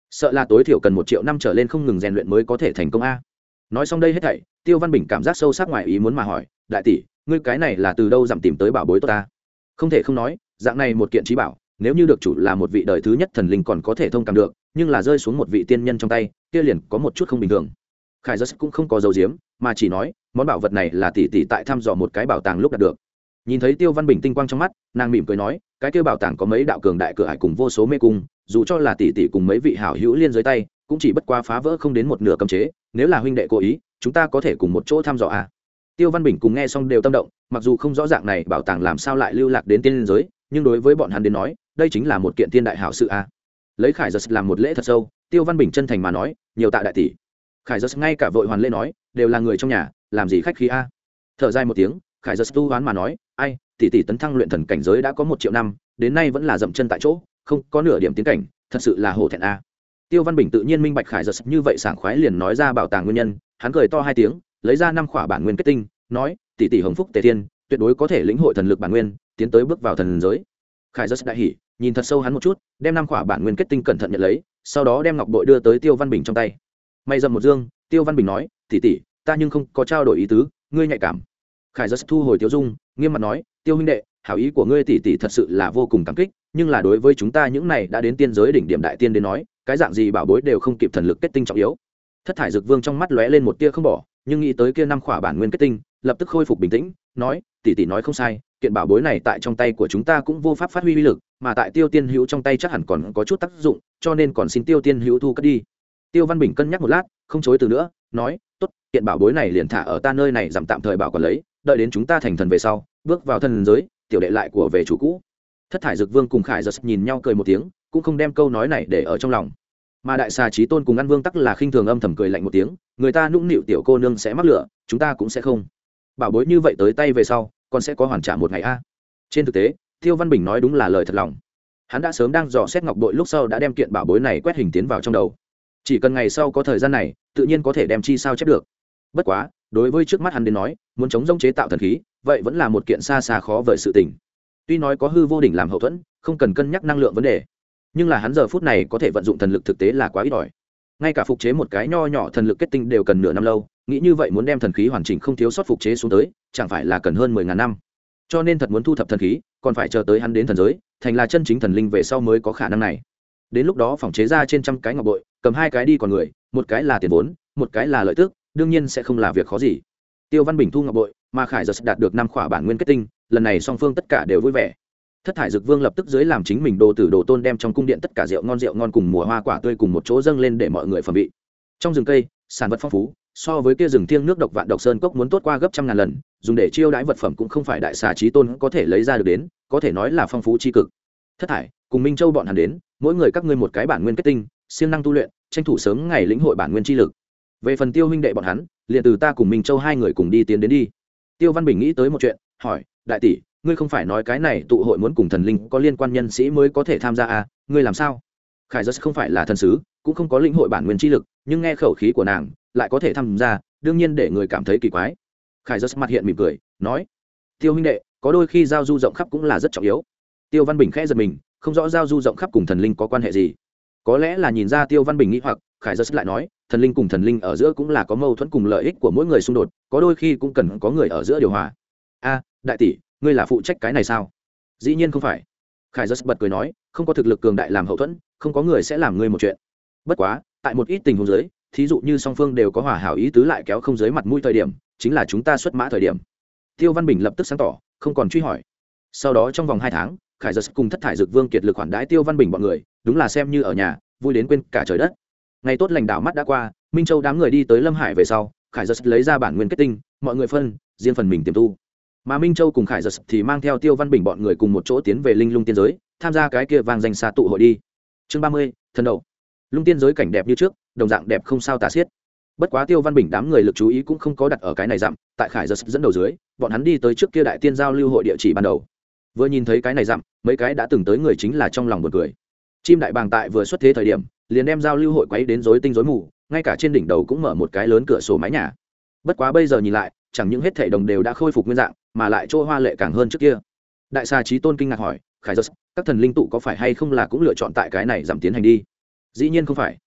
sợ là tối thiểu cần một triệu năm trở lên không ngừng rèn luyện mới có thể thành công a. Nói xong đây hết thảy, tiêu văn bình cảm giác sâu sắc ngoài ý muốn mà hỏi, đại tỷ, ngươi cái này là từ đâu dặm tìm tới bảo bối tốt ta? Không thể không nói, dạng này một kiện trí bảo, nếu như được chủ là một vị đời thứ nhất thần linh còn có thể thông cảm được, nhưng là rơi xuống một vị tiên nhân trong tay, kia liền có một chút không bình thường. Khải giật cũng không có dấu diếm, mà chỉ nói món bảo vật này là tỷ tỷ tại thăm dò một cái bảo tàng lúc đạt được nhìn thấy tiêu văn bình tinh quang trong mắt, nàng mỉm cười nói, cái kêu bảo tàng có mấy đạo cường đại cửa hải cùng vô số mê cung, dù cho là tỷ tỷ cùng mấy vị hảo hữu liên dưới tay, cũng chỉ bất qua phá vỡ không đến một nửa cấm chế, nếu là huynh đệ cố ý, chúng ta có thể cùng một chỗ thăm dò à. tiêu văn bình cùng nghe xong đều tâm động, mặc dù không rõ ràng này bảo tàng làm sao lại lưu lạc đến tiên liên giới, nhưng đối với bọn hắn đến nói, đây chính là một kiện tiên đại hảo sự à. lấy khải giật làm một lễ thật sâu, tiêu văn bình chân thành mà nói, nhiều tạ đại tỷ khải giật ngay cả vội hoàn lễ nói, đều là người trong nhà làm gì khách khí a? Thở dài một tiếng, khải giật tu hoán mà nói, ai, tỷ tỷ tấn thăng luyện thần cảnh giới đã có một triệu năm, đến nay vẫn là dậm chân tại chỗ, không có nửa điểm tiến cảnh, thật sự là hổ thẹn a. Tiêu văn bình tự nhiên minh bạch khải giật như vậy sảng khoái liền nói ra bảo tàng nguyên nhân, hắn cười to hai tiếng, lấy ra năm khỏa bản nguyên kết tinh, nói, tỷ tỷ hồng phúc tề thiên, tuyệt đối có thể lĩnh hội thần lực bản nguyên, tiến tới bước vào thần giới. Khải giật đại hỉ, nhìn thật sâu hắn một chút, đem năm khỏa bản nguyên kết tinh cẩn thận nhận lấy, sau đó đem ngọc bội đưa tới tiêu văn bình trong tay. May dầm một dương, tiêu văn bình nói, tỷ tỷ ta nhưng không có trao đổi ý tứ, ngươi nhạy cảm. Khải giật thu hồi tiêu dung, nghiêm mặt nói, tiêu huynh đệ, hảo ý của ngươi tỷ tỷ thật sự là vô cùng cảm kích, nhưng là đối với chúng ta những này đã đến tiên giới đỉnh điểm đại tiên đến nói, cái dạng gì bảo bối đều không kịp thần lực kết tinh trọng yếu. Thất thải dực vương trong mắt lóe lên một tia không bỏ, nhưng nghĩ tới kia năm khỏa bản nguyên kết tinh, lập tức khôi phục bình tĩnh, nói, tỷ tỷ nói không sai, kiện bảo bối này tại trong tay của chúng ta cũng vô pháp phát huy uy lực, mà tại tiêu tiên hữu trong tay chắc hẳn còn có chút tác dụng, cho nên còn xin tiêu tiên hữu thu cất đi. Tiêu văn bình cân nhắc một lát, không chối từ nữa, nói hiện bảo bối này liền thả ở ta nơi này giảm tạm thời bảo còn lấy, đợi đến chúng ta thành thần về sau, bước vào thần giới, tiểu đệ lại của về chủ cũ. Thất thải dực vương cùng khải giật nhìn nhau cười một tiếng, cũng không đem câu nói này để ở trong lòng. Mà đại xà trí tôn cùng ăn vương tắc là khinh thường âm thầm cười lạnh một tiếng, người ta nũng nịu tiểu cô nương sẽ mắc lửa, chúng ta cũng sẽ không. Bảo bối như vậy tới tay về sau, còn sẽ có hoàn trả một ngày a. À? Trên thực tế, tiêu văn bình nói đúng là lời thật lòng. Hắn đã sớm đang dò xét ngọc bội lúc sau đã đem kiện bảo bối này quét hình tiến vào trong đầu. Chỉ cần ngày sau có thời gian này, tự nhiên có thể đem chi sao chép được bất quá, đối với trước mắt hắn đến nói, muốn chống rông chế tạo thần khí, vậy vẫn là một kiện xa xa khó vời sự tình. Tuy nói có hư vô đỉnh làm hậu thuẫn, không cần cân nhắc năng lượng vấn đề, nhưng là hắn giờ phút này có thể vận dụng thần lực thực tế là quá ít ỏi. Ngay cả phục chế một cái nho nhỏ thần lực kết tinh đều cần nửa năm lâu, nghĩ như vậy muốn đem thần khí hoàn chỉnh không thiếu sót phục chế xuống tới, chẳng phải là cần hơn mười ngàn năm. Cho nên thật muốn thu thập thần khí, còn phải chờ tới hắn đến thần giới, thành là chân chính thần linh về sau mới có khả năng này. Đến lúc đó phòng chế ra trên trăm cái ngọc bội, cầm hai cái đi còn người, một cái là tiền vốn, một cái là lợi tức đương nhiên sẽ không là việc khó gì. Tiêu văn bình thu ngọc bội, mà khải giật đạt được năm khỏa bản nguyên kết tinh, lần này song phương tất cả đều vui vẻ. Thất thải dực vương lập tức dưới làm chính mình đồ tử đồ tôn đem trong cung điện tất cả rượu ngon rượu ngon cùng mùa hoa quả tươi cùng một chỗ dâng lên để mọi người phẩm vị. Trong rừng cây, sản vật phong phú, so với kia rừng thiêng nước độc vạn độc sơn cốc muốn tốt qua gấp trăm ngàn lần, dùng để chiêu đãi vật phẩm cũng không phải đại xà trí tôn có thể lấy ra được đến, có thể nói là phong phú tri cực. Thất thải, cùng minh châu bọn hắn đến, mỗi người các ngươi một cái bản nguyên kết tinh, siêng năng tu luyện, tranh thủ sớm ngày lĩnh hội bản nguyên chi lực về phần tiêu huynh đệ bọn hắn, liền từ ta cùng minh châu hai người cùng đi tiến đến đi. Tiêu văn bình nghĩ tới một chuyện, hỏi, đại tỷ, ngươi không phải nói cái này tụ hội muốn cùng thần linh có liên quan nhân sĩ mới có thể tham gia à? Ngươi làm sao? Khải giật không phải là thần sứ, cũng không có lĩnh hội bản nguyên chi lực, nhưng nghe khẩu khí của nàng, lại có thể tham gia, đương nhiên để người cảm thấy kỳ quái. Khải giật mặt hiện mỉm cười, nói, tiêu huynh đệ, có đôi khi giao du rộng khắp cũng là rất trọng yếu. Tiêu văn bình khẽ giật mình, không rõ giao du rộng khắp cùng thần linh có quan hệ gì. Có lẽ là nhìn ra tiêu văn bình nghĩ hoặc khải giật lại nói, thần linh cùng thần linh ở giữa cũng là có mâu thuẫn cùng lợi ích của mỗi người xung đột, có đôi khi cũng cần có người ở giữa điều hòa. A, đại tỷ, ngươi là phụ trách cái này sao? Dĩ nhiên không phải. Khải giật bật cười nói, không có thực lực cường đại làm hậu thuẫn, không có người sẽ làm ngươi một chuyện. Bất quá, tại một ít tình huống giới thí dụ như song phương đều có hòa hảo ý tứ lại kéo không dưới mặt mũi thời điểm, chính là chúng ta xuất mã thời điểm. Tiêu văn bình lập tức sáng tỏ, không còn truy hỏi. Sau đó trong vòng hai tháng, khải giật cùng thất thải dược vương kiệt lực khoản đãi tiêu văn bình bọn người, đúng là xem như ở nhà, vui đến quên cả trời đất ngày tốt lành đảo mắt đã qua, minh châu đám người đi tới lâm hải về sau, khải giật lấy ra bản nguyên kết tinh, mọi người phân, riêng phần mình tiềm tu. Mà minh châu cùng khải giật thì mang theo tiêu văn bình bọn người cùng một chỗ tiến về linh lung tiên giới, tham gia cái kia vàng danh xa tụ hội đi. Chương ba mươi, thần đầu. Lung tiên giới cảnh đẹp như trước, đồng dạng đẹp không sao tả xiết. Bất quá tiêu văn bình đám người lực chú ý cũng không có đặt ở cái này dặm, tại khải giật dẫn đầu dưới, bọn hắn đi tới trước kia đại tiên giao lưu hội địa chỉ ban đầu. Vừa nhìn thấy cái này dặm, mấy cái đã từng tới người chính là trong lòng một người chim đại bàng tại vừa xuất thế thời điểm liền đem giao lưu hội quấy đến rối tinh rối mù, ngay cả trên đỉnh đầu cũng mở một cái lớn cửa sổ mái nhà. Bất quá bây giờ nhìn lại, chẳng những hết thảy đồng đều đã khôi phục nguyên dạng, mà lại chỗ hoa lệ càng hơn trước kia. Đại xà trí tôn kinh ngạc hỏi, khải giật các thần linh tụ có phải hay không là cũng lựa chọn tại cái này giảm tiến hành đi? Dĩ nhiên không phải.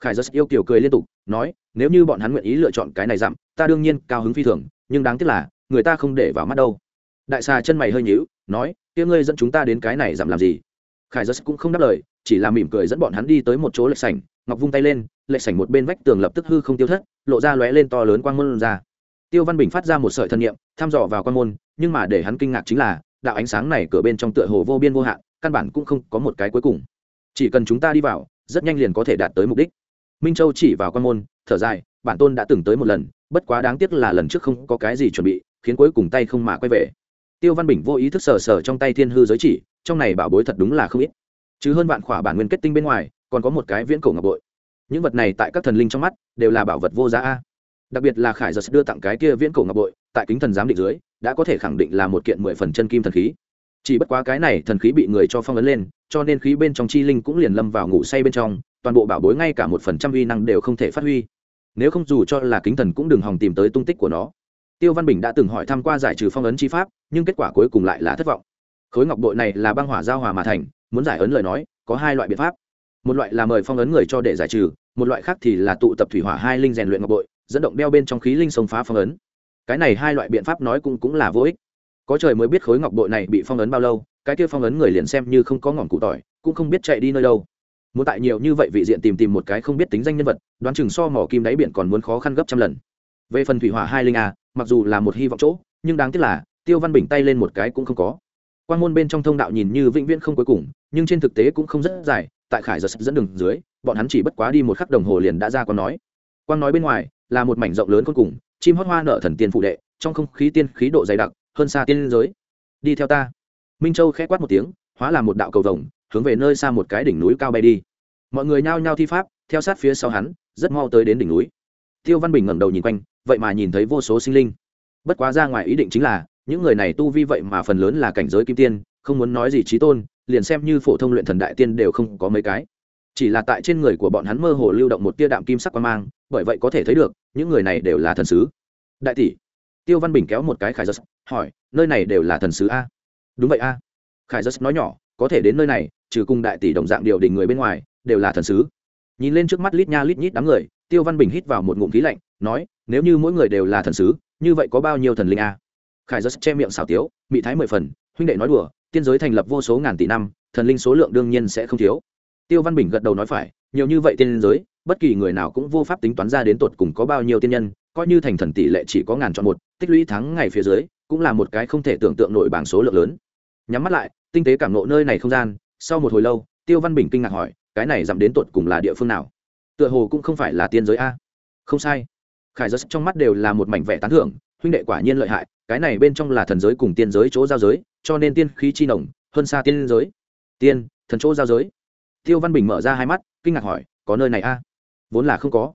Khải giật yêu kiều cười liên tục, nói, nếu như bọn hắn nguyện ý lựa chọn cái này giảm, ta đương nhiên cao hứng phi thường, nhưng đáng tiếc là, người ta không để vào mắt đâu. Đại xà chân mày hơi nhíu, nói, kia ngươi dẫn chúng ta đến cái này giảm làm gì? Khải giật cũng không đáp lời chỉ là mỉm cười dẫn bọn hắn đi tới một chỗ lệch sảnh, ngọc vung tay lên, lệch sảnh một bên vách tường lập tức hư không tiêu thất, lộ ra lóe lên to lớn quang môn ra. Tiêu văn bình phát ra một sợi thân nhiệm thăm dò vào quan môn, nhưng mà để hắn kinh ngạc chính là, đạo ánh sáng này cửa bên trong tựa hồ vô biên vô hạn, căn bản cũng không có một cái cuối cùng. Chỉ cần chúng ta đi vào, rất nhanh liền có thể đạt tới mục đích. Minh châu chỉ vào quan môn, thở dài, bản tôn đã từng tới một lần, bất quá đáng tiếc là lần trước không có cái gì chuẩn bị, khiến cuối cùng tay không mà quay về. Tiêu văn bình vô ý thức sờ sờ trong tay thiên hư giới chỉ, trong này bảo bối thật đúng là không ít chứ hơn vạn khỏa bản nguyên kết tinh bên ngoài, còn có một cái viễn cổ ngọc bội. Những vật này tại các thần linh trong mắt đều là bảo vật vô giá a. Đặc biệt là khải giật đưa tặng cái kia viễn cổ ngọc bội, tại kính thần giám định dưới, đã có thể khẳng định là một kiện mười phần chân kim thần khí. Chỉ bất quá cái này thần khí bị người cho phong ấn lên, cho nên khí bên trong chi linh cũng liền lâm vào ngủ say bên trong, toàn bộ bảo bối ngay cả một phần trăm uy năng đều không thể phát huy. Nếu không dù cho là kính thần cũng đừng hòng tìm tới tung tích của nó. Tiêu văn bình đã từng hỏi thăm qua giải trừ phong ấn chi pháp, nhưng kết quả cuối cùng lại là thất vọng. Khối ngọc bội này là băng hỏa giao hòa mà thành muốn giải ấn lời nói, có hai loại biện pháp. Một loại là mời phong ấn người cho để giải trừ, một loại khác thì là tụ tập thủy hỏa hai linh rèn luyện ngọc bội, dẫn động đeo bên trong khí linh sông phá phong ấn. Cái này hai loại biện pháp nói cũng cũng là vô ích. Có trời mới biết khối ngọc bội này bị phong ấn bao lâu, cái kia phong ấn người liền xem như không có ngọn cụ tỏi, cũng không biết chạy đi nơi đâu. Muốn tại nhiều như vậy vị diện tìm tìm một cái không biết tính danh nhân vật, đoán chừng so mỏ kim đáy biển còn muốn khó khăn gấp trăm lần. Về phần thủy hỏa hai linh a, mặc dù là một hy vọng chỗ, nhưng đáng tiếc là, tiêu văn bình tay lên một cái cũng không có quan môn bên trong thông đạo nhìn như vĩnh viễn không cuối cùng, nhưng trên thực tế cũng không rất dài, tại khải giật dẫn đường dưới, bọn hắn chỉ bất quá đi một khắc đồng hồ liền đã ra con nói. Quang nói bên ngoài, là một mảnh rộng lớn cuối cùng, chim hót hoa nở thần tiên phụ đệ, trong không khí tiên khí độ dày đặc, hơn xa tiên giới. Đi theo ta. Minh châu khẽ quát một tiếng, hóa là một đạo cầu vồng, hướng về nơi xa một cái đỉnh núi cao bay đi. Mọi người nhao nhao thi pháp, theo sát phía sau hắn, rất mau tới đến đỉnh núi. Tiêu văn bình ngẩng đầu nhìn quanh, vậy mà nhìn thấy vô số sinh linh. Bất quá ra ngoài ý định chính là những người này tu vi vậy mà phần lớn là cảnh giới kim tiên, không muốn nói gì trí tôn, liền xem như phổ thông luyện thần đại tiên đều không có mấy cái. Chỉ là tại trên người của bọn hắn mơ hồ lưu động một tia đạm kim sắc quan mang, bởi vậy có thể thấy được, những người này đều là thần sứ. Đại tỷ, tiêu văn bình kéo một cái khải giật, hỏi, nơi này đều là thần sứ a? Đúng vậy a. Khải giật nói nhỏ, có thể đến nơi này, trừ cùng đại tỷ đồng dạng điều đình người bên ngoài, đều là thần sứ. Nhìn lên trước mắt lít nha lít nhít đám người, tiêu văn bình hít vào một ngụm khí lạnh, nói, nếu như mỗi người đều là thần sứ, như vậy có bao nhiêu thần linh a? Khải giật che miệng xào tiếu, mị thái mười phần, huynh đệ nói đùa, tiên giới thành lập vô số ngàn tỷ năm, thần linh số lượng đương nhiên sẽ không thiếu. Tiêu văn bình gật đầu nói phải, nhiều như vậy tiên giới, bất kỳ người nào cũng vô pháp tính toán ra đến tột cùng có bao nhiêu tiên nhân, coi như thành thần tỷ lệ chỉ có ngàn chọn một, tích lũy thắng ngày phía dưới, cũng là một cái không thể tưởng tượng nổi bảng số lượng lớn. Nhắm mắt lại, tinh tế cảm nộ nơi này không gian, sau một hồi lâu, tiêu văn bình kinh ngạc hỏi, cái này giảm đến tột cùng là địa phương nào? Tựa hồ cũng không phải là tiên giới a. Không sai. Khải giật trong mắt đều là một mảnh vẻ tán thưởng huynh đệ quả nhiên lợi hại, cái này bên trong là thần giới cùng tiên giới chỗ giao giới, cho nên tiên khí chi nồng, hơn xa tiên giới. Tiên, thần chỗ giao giới. Tiêu văn bình mở ra hai mắt, kinh ngạc hỏi, có nơi này a? Vốn là không có.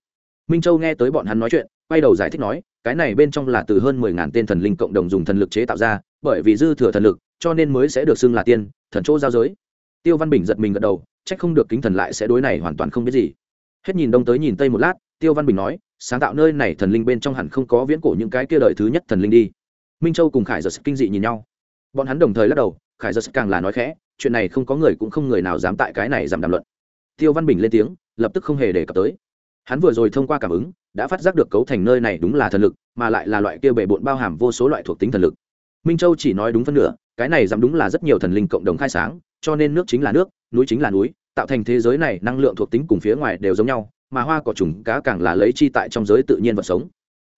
Minh châu nghe tới bọn hắn nói chuyện, quay đầu giải thích nói, cái này bên trong là từ hơn mười ngàn tên thần linh cộng đồng dùng thần lực chế tạo ra, bởi vì dư thừa thần lực, cho nên mới sẽ được xưng là tiên, thần chỗ giao giới. Tiêu văn bình giật mình gật đầu c h ắ c không được kính thần lại sẽ đối này hoàn toàn không biết gì. Hết nhìn đông tới nhìn tây một lát, tiêu văn bình nói sáng tạo nơi này thần linh bên trong hẳn không có viễn cổ những cái kia đời thứ nhất thần linh đi. Minh châu cùng khải giật kinh dị nhìn nhau. Bọn hắn đồng thời lắc đầu, khải giật càng là nói khẽ, chuyện này không có người cũng không người nào dám tại cái này giảm đàm luận. Tiêu văn bình lên tiếng, lập tức không hề đề cập tới. Hắn vừa rồi thông qua cảm ứng, đã phát giác được cấu thành nơi này đúng là thần lực, mà lại là loại kia bề bộn bao hàm vô số loại thuộc tính thần lực. Minh châu chỉ nói đúng phân nửa, cái này dám đúng là rất nhiều thần linh cộng đồng khai sáng, cho nên nước chính là nước, núi chính là núi, tạo thành thế giới này năng lượng thuộc tính cùng phía ngoài đều giống nhau mà hoa cỏ trùng cá càng là lấy chi tại trong giới tự nhiên vật sống.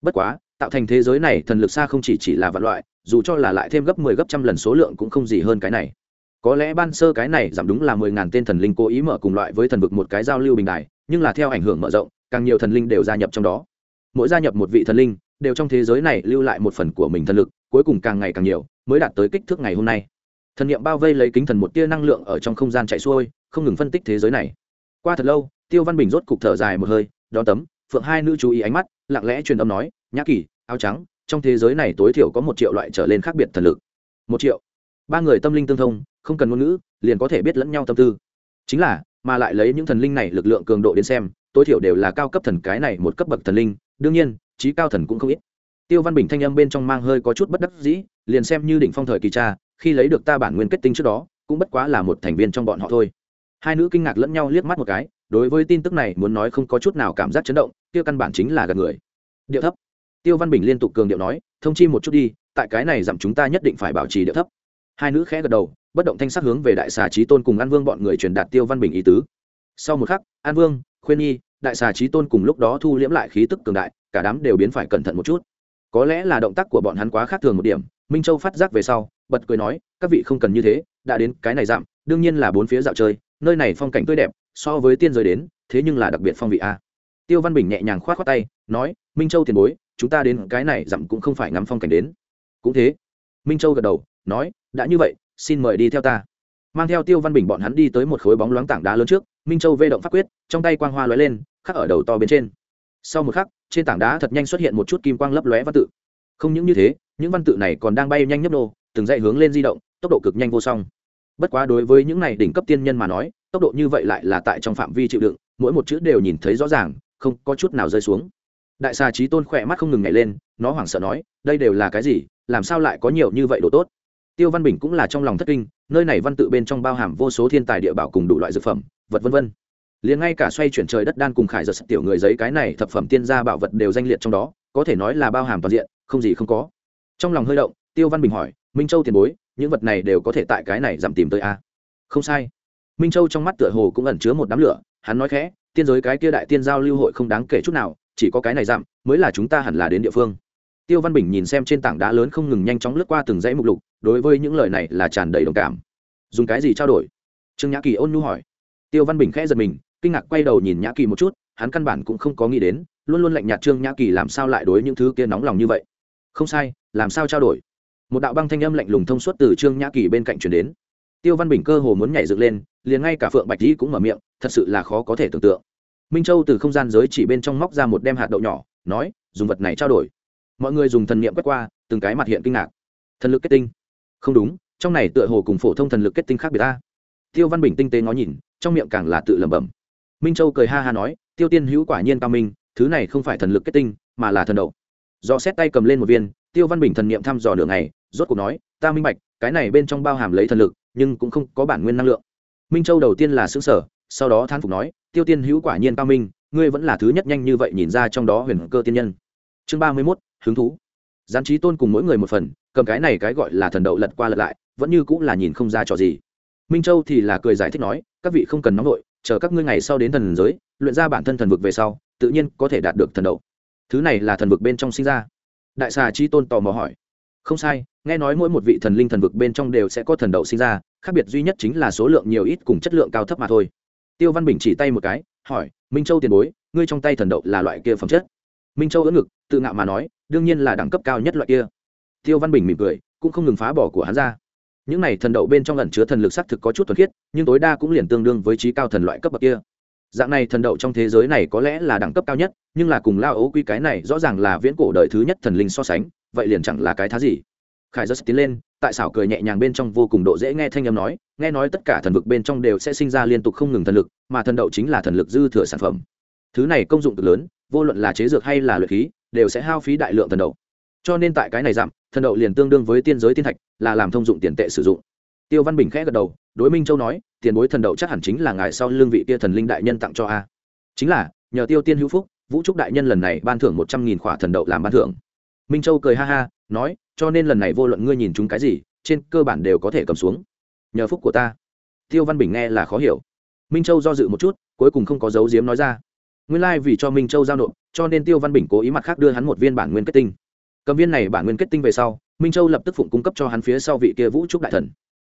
Bất quá, tạo thành thế giới này thần lực xa không chỉ chỉ là vạn loại, dù cho là lại thêm gấp mười 10 gấp trăm lần số lượng cũng không gì hơn cái này. Có lẽ ban sơ cái này giảm đúng là mười ngàn tên thần linh cố ý mở cùng loại với thần vực một cái giao lưu bình đài, nhưng là theo ảnh hưởng mở rộng, càng nhiều thần linh đều gia nhập trong đó. Mỗi gia nhập một vị thần linh, đều trong thế giới này lưu lại một phần của mình thần lực, cuối cùng càng ngày càng nhiều, mới đạt tới kích thước ngày hôm nay. Thần niệm bao vây lấy kính thần một tia năng lượng ở trong không gian chạy xuôi, không ngừng phân tích thế giới này. Qua thật lâu tiêu văn bình rốt cục thở dài một hơi, đón tấm, phượng hai nữ chú ý ánh mắt, lặng lẽ truyền âm nói, nhã kỳ, áo trắng, trong thế giới này tối thiểu có một triệu loại trở lên khác biệt thần lực. Một triệu? Ba người tâm linh tương thông, không cần ngôn ngữ, liền có thể biết lẫn nhau tâm tư. Chính là, mà lại lấy những thần linh này lực lượng cường độ đến xem, tối thiểu đều là cao cấp thần cái này một cấp bậc thần linh, đương nhiên trí cao thần cũng không ít. Tiêu văn bình thanh âm bên trong mang hơi có chút bất đắc dĩ, liền xem như đỉnh phong thời kỳ cha, khi lấy được ta bản nguyên kết tinh trước đó, cũng bất quá là một thành viên trong bọn họ thôi. Hai nữ kinh ngạc lẫn nhau liếc mắt một cái đối với tin tức này muốn nói không có chút nào cảm giác chấn động kia căn bản chính là gần người. Điệu thấp. Tiêu văn bình liên tục cường điệu nói thông chi một chút đi tại cái này giảm chúng ta nhất định phải bảo trì điệu thấp. Hai nữ khẽ gật đầu bất động thanh sắc hướng về đại xà trí tôn cùng an vương bọn người truyền đạt tiêu văn bình ý tứ. Sau một khắc an vương khuyên nhi đại xà trí tôn cùng lúc đó thu liễm lại khí tức cường đại cả đám đều biến phải cẩn thận một chút. Có lẽ là động tác của bọn hắn quá khác thường một điểm minh châu phát giác về sau bật cười nói các vị không cần như thế đã đến cái này giảm, đương nhiên là bốn phía dạo chơi nơi này phong cảnh tươi đẹp so với tiên giới đến, thế nhưng là đặc biệt phong vị a. Tiêu văn bình nhẹ nhàng k h o á t tay, nói, minh châu tiền bối, chúng ta đến cái này dặm cũng không phải ngắm phong cảnh đến. Cũng thế. Minh châu gật đầu, nói, đã như vậy, xin mời đi theo ta. Mang theo tiêu văn bình bọn hắn đi tới một khối bóng loáng tảng đá lớn trước, minh châu vê động pháp quyết, trong tay quang hoa lóe lên, khắc ở đầu to bên trên. Sau một khắc, trên tảng đá thật nhanh xuất hiện một chút kim quang lấp lóe văn tự. Không những như thế, những văn tự này còn đang bay nhanh nhấp nô, từng dãy hướng lên di động, tốc độ cực nhanh vô song. Bất quá đối với những này đỉnh cấp tiên nhân mà nói tốc độ như vậy lại là tại trong phạm vi chịu đựng, mỗi một chữ đều nhìn thấy rõ ràng, không có chút nào rơi xuống. Đại xà trí tôn khỏe mắt không ngừng nhảy lên, nó hoảng sợ nói, đây đều là cái gì? Làm sao lại có nhiều như vậy đồ tốt? Tiêu văn bình cũng là trong lòng thất kinh, nơi này văn tự bên trong bao hàm vô số thiên tài địa bảo cùng đủ loại dược phẩm, vật vân vân. Liền ngay cả xoay chuyển trời đất đan cùng khải giật tiểu người giấy cái này thập phẩm tiên gia bảo vật đều danh liệt trong đó, có thể nói là bao hàm toàn diện, không gì không có. Trong lòng hơi động, tiêu văn bình hỏi, minh châu tiền bối, những vật này đều có thể tại cái này giảm tìm tới a? Không sai minh châu trong mắt tựa hồ cũng ẩn chứa một đám lửa, hắn nói khẽ, tiên giới cái kia đại tiên giao lưu hội không đáng kể chút nào, chỉ có cái này giảm mới là chúng ta hẳn là đến địa phương. Tiêu văn bình nhìn xem trên tảng đá lớn không ngừng nhanh chóng lướt qua từng dãy mục lục, đối với những lời này là tràn đầy đồng cảm. Dùng cái gì trao đổi? Trương nhã kỳ ôn nhu hỏi. Tiêu văn bình khẽ giật mình, kinh ngạc quay đầu nhìn nhã kỳ một chút, hắn căn bản cũng không có nghĩ đến, luôn luôn lạnh nhạt trương nhã kỳ làm sao lại đối những thứ kia nóng lòng như vậy. Không sai, làm sao trao đổi? Một đạo băng thanh âm lạnh lùng thông suốt từ trương nhã kỳ bên cạnh chuyển đến. Tiêu văn bình cơ hồ muốn nhảy dựng lên liền ngay cả phượng bạch dĩ cũng mở miệng, thật sự là khó có thể tưởng tượng. Minh châu từ không gian giới chỉ bên trong móc ra một đem hạt đậu nhỏ, nói, dùng vật này trao đổi. Mọi người dùng thần niệm quét qua, từng cái mặt hiện kinh ngạc. Thần lực kết tinh. Không đúng, trong này tựa hồ cùng phổ thông thần lực kết tinh khác biệt ta. Tiêu văn bình tinh tế ngó nhìn, trong miệng càng là tự lẩm bẩm. Minh châu cười ha ha nói, tiêu tiên hữu quả nhiên cao minh, thứ này không phải thần lực kết tinh, mà là thần đậu. Do xét tay cầm lên một viên, tiêu văn bình thần niệm thăm dò đường này rốt cuộc nói, ta minh bạch, cái này bên trong bao hàm lấy thần lực, nhưng cũng không có bản nguyên năng lượng minh châu đầu tiên là xứng sở, sau đó than phục nói, tiêu tiên hữu quả nhiên cao minh, ngươi vẫn là thứ nhất nhanh như vậy nhìn ra trong đó huyền cơ tiên nhân. Chương ba mươi mốt, hứng thú. Gián trí tôn cùng mỗi người một phần, cầm cái này cái gọi là thần đậu lật qua lật lại, vẫn như cũng là nhìn không ra trò gì. Minh châu thì là cười giải thích nói, các vị không cần nóng vội, chờ các ngươi ngày sau đến thần giới, luyện ra bản thân thần vực về sau, tự nhiên có thể đạt được thần đậu. Thứ này là thần vực bên trong sinh ra. Đại xà chi tôn tò mò hỏi, không sai, nghe nói mỗi một vị thần linh thần vực bên trong đều sẽ có thần đậu sinh ra khác biệt duy nhất chính là số lượng nhiều ít cùng chất lượng cao thấp mà thôi. Tiêu văn bình chỉ tay một cái, hỏi, minh châu tiền bối, ngươi trong tay thần đậu là loại kia phẩm chất? Minh châu ưỡn ngực, tự ngạo mà nói, đương nhiên là đẳng cấp cao nhất loại kia. Tiêu văn bình mỉm cười, cũng không ngừng phá bỏ của hắn ra. Những này thần đậu bên trong ẩn chứa thần lực xác thực có chút thuần khiết, nhưng tối đa cũng liền tương đương với trí cao thần loại cấp bậc kia. Dạng này thần đậu trong thế giới này có lẽ là đẳng cấp cao nhất, nhưng là cùng lao ấu quy cái này rõ ràng là viễn cổ đời thứ nhất thần linh so sánh, vậy liền chẳng là cái thá gì khải giật tiến lên, tại xảo cười nhẹ nhàng bên trong vô cùng độ dễ nghe thanh âm nói, nghe nói tất cả thần vực bên trong đều sẽ sinh ra liên tục không ngừng thần lực, mà thần đậu chính là thần lực dư thừa sản phẩm. Thứ này công dụng cực lớn, vô luận là chế dược hay là luyện khí, đều sẽ hao phí đại lượng thần đậu. Cho nên tại cái này giảm, thần đậu liền tương đương với tiên giới tiên thạch, là làm thông dụng tiền tệ sử dụng. Tiêu văn bình khẽ gật đầu, đối minh châu nói, tiền bối thần đậu chắc hẳn chính là ngài sau lương vị kia thần linh đại nhân tặng cho a. Chính là, nhờ tiêu tiên hữu phúc, vũ trúc đại nhân lần này ban thưởng một trăm nghìn khỏa thần đậu làm ban thưởng. Minh châu cười ha ha, nói cho nên lần này vô luận ngươi nhìn chúng cái gì, trên cơ bản đều có thể cầm xuống. Nhờ phúc của ta. Tiêu văn bình nghe là khó hiểu. Minh châu do dự một chút, cuối cùng không có dấu diếm nói ra. Nguyên lai、like、vì cho minh châu giao nộp, cho nên tiêu văn bình cố ý mặt khác đưa hắn một viên bản nguyên kết tinh. Cầm viên này bản nguyên kết tinh về sau, minh châu lập tức phụng cung cấp cho hắn phía sau vị kia vũ trúc đại thần.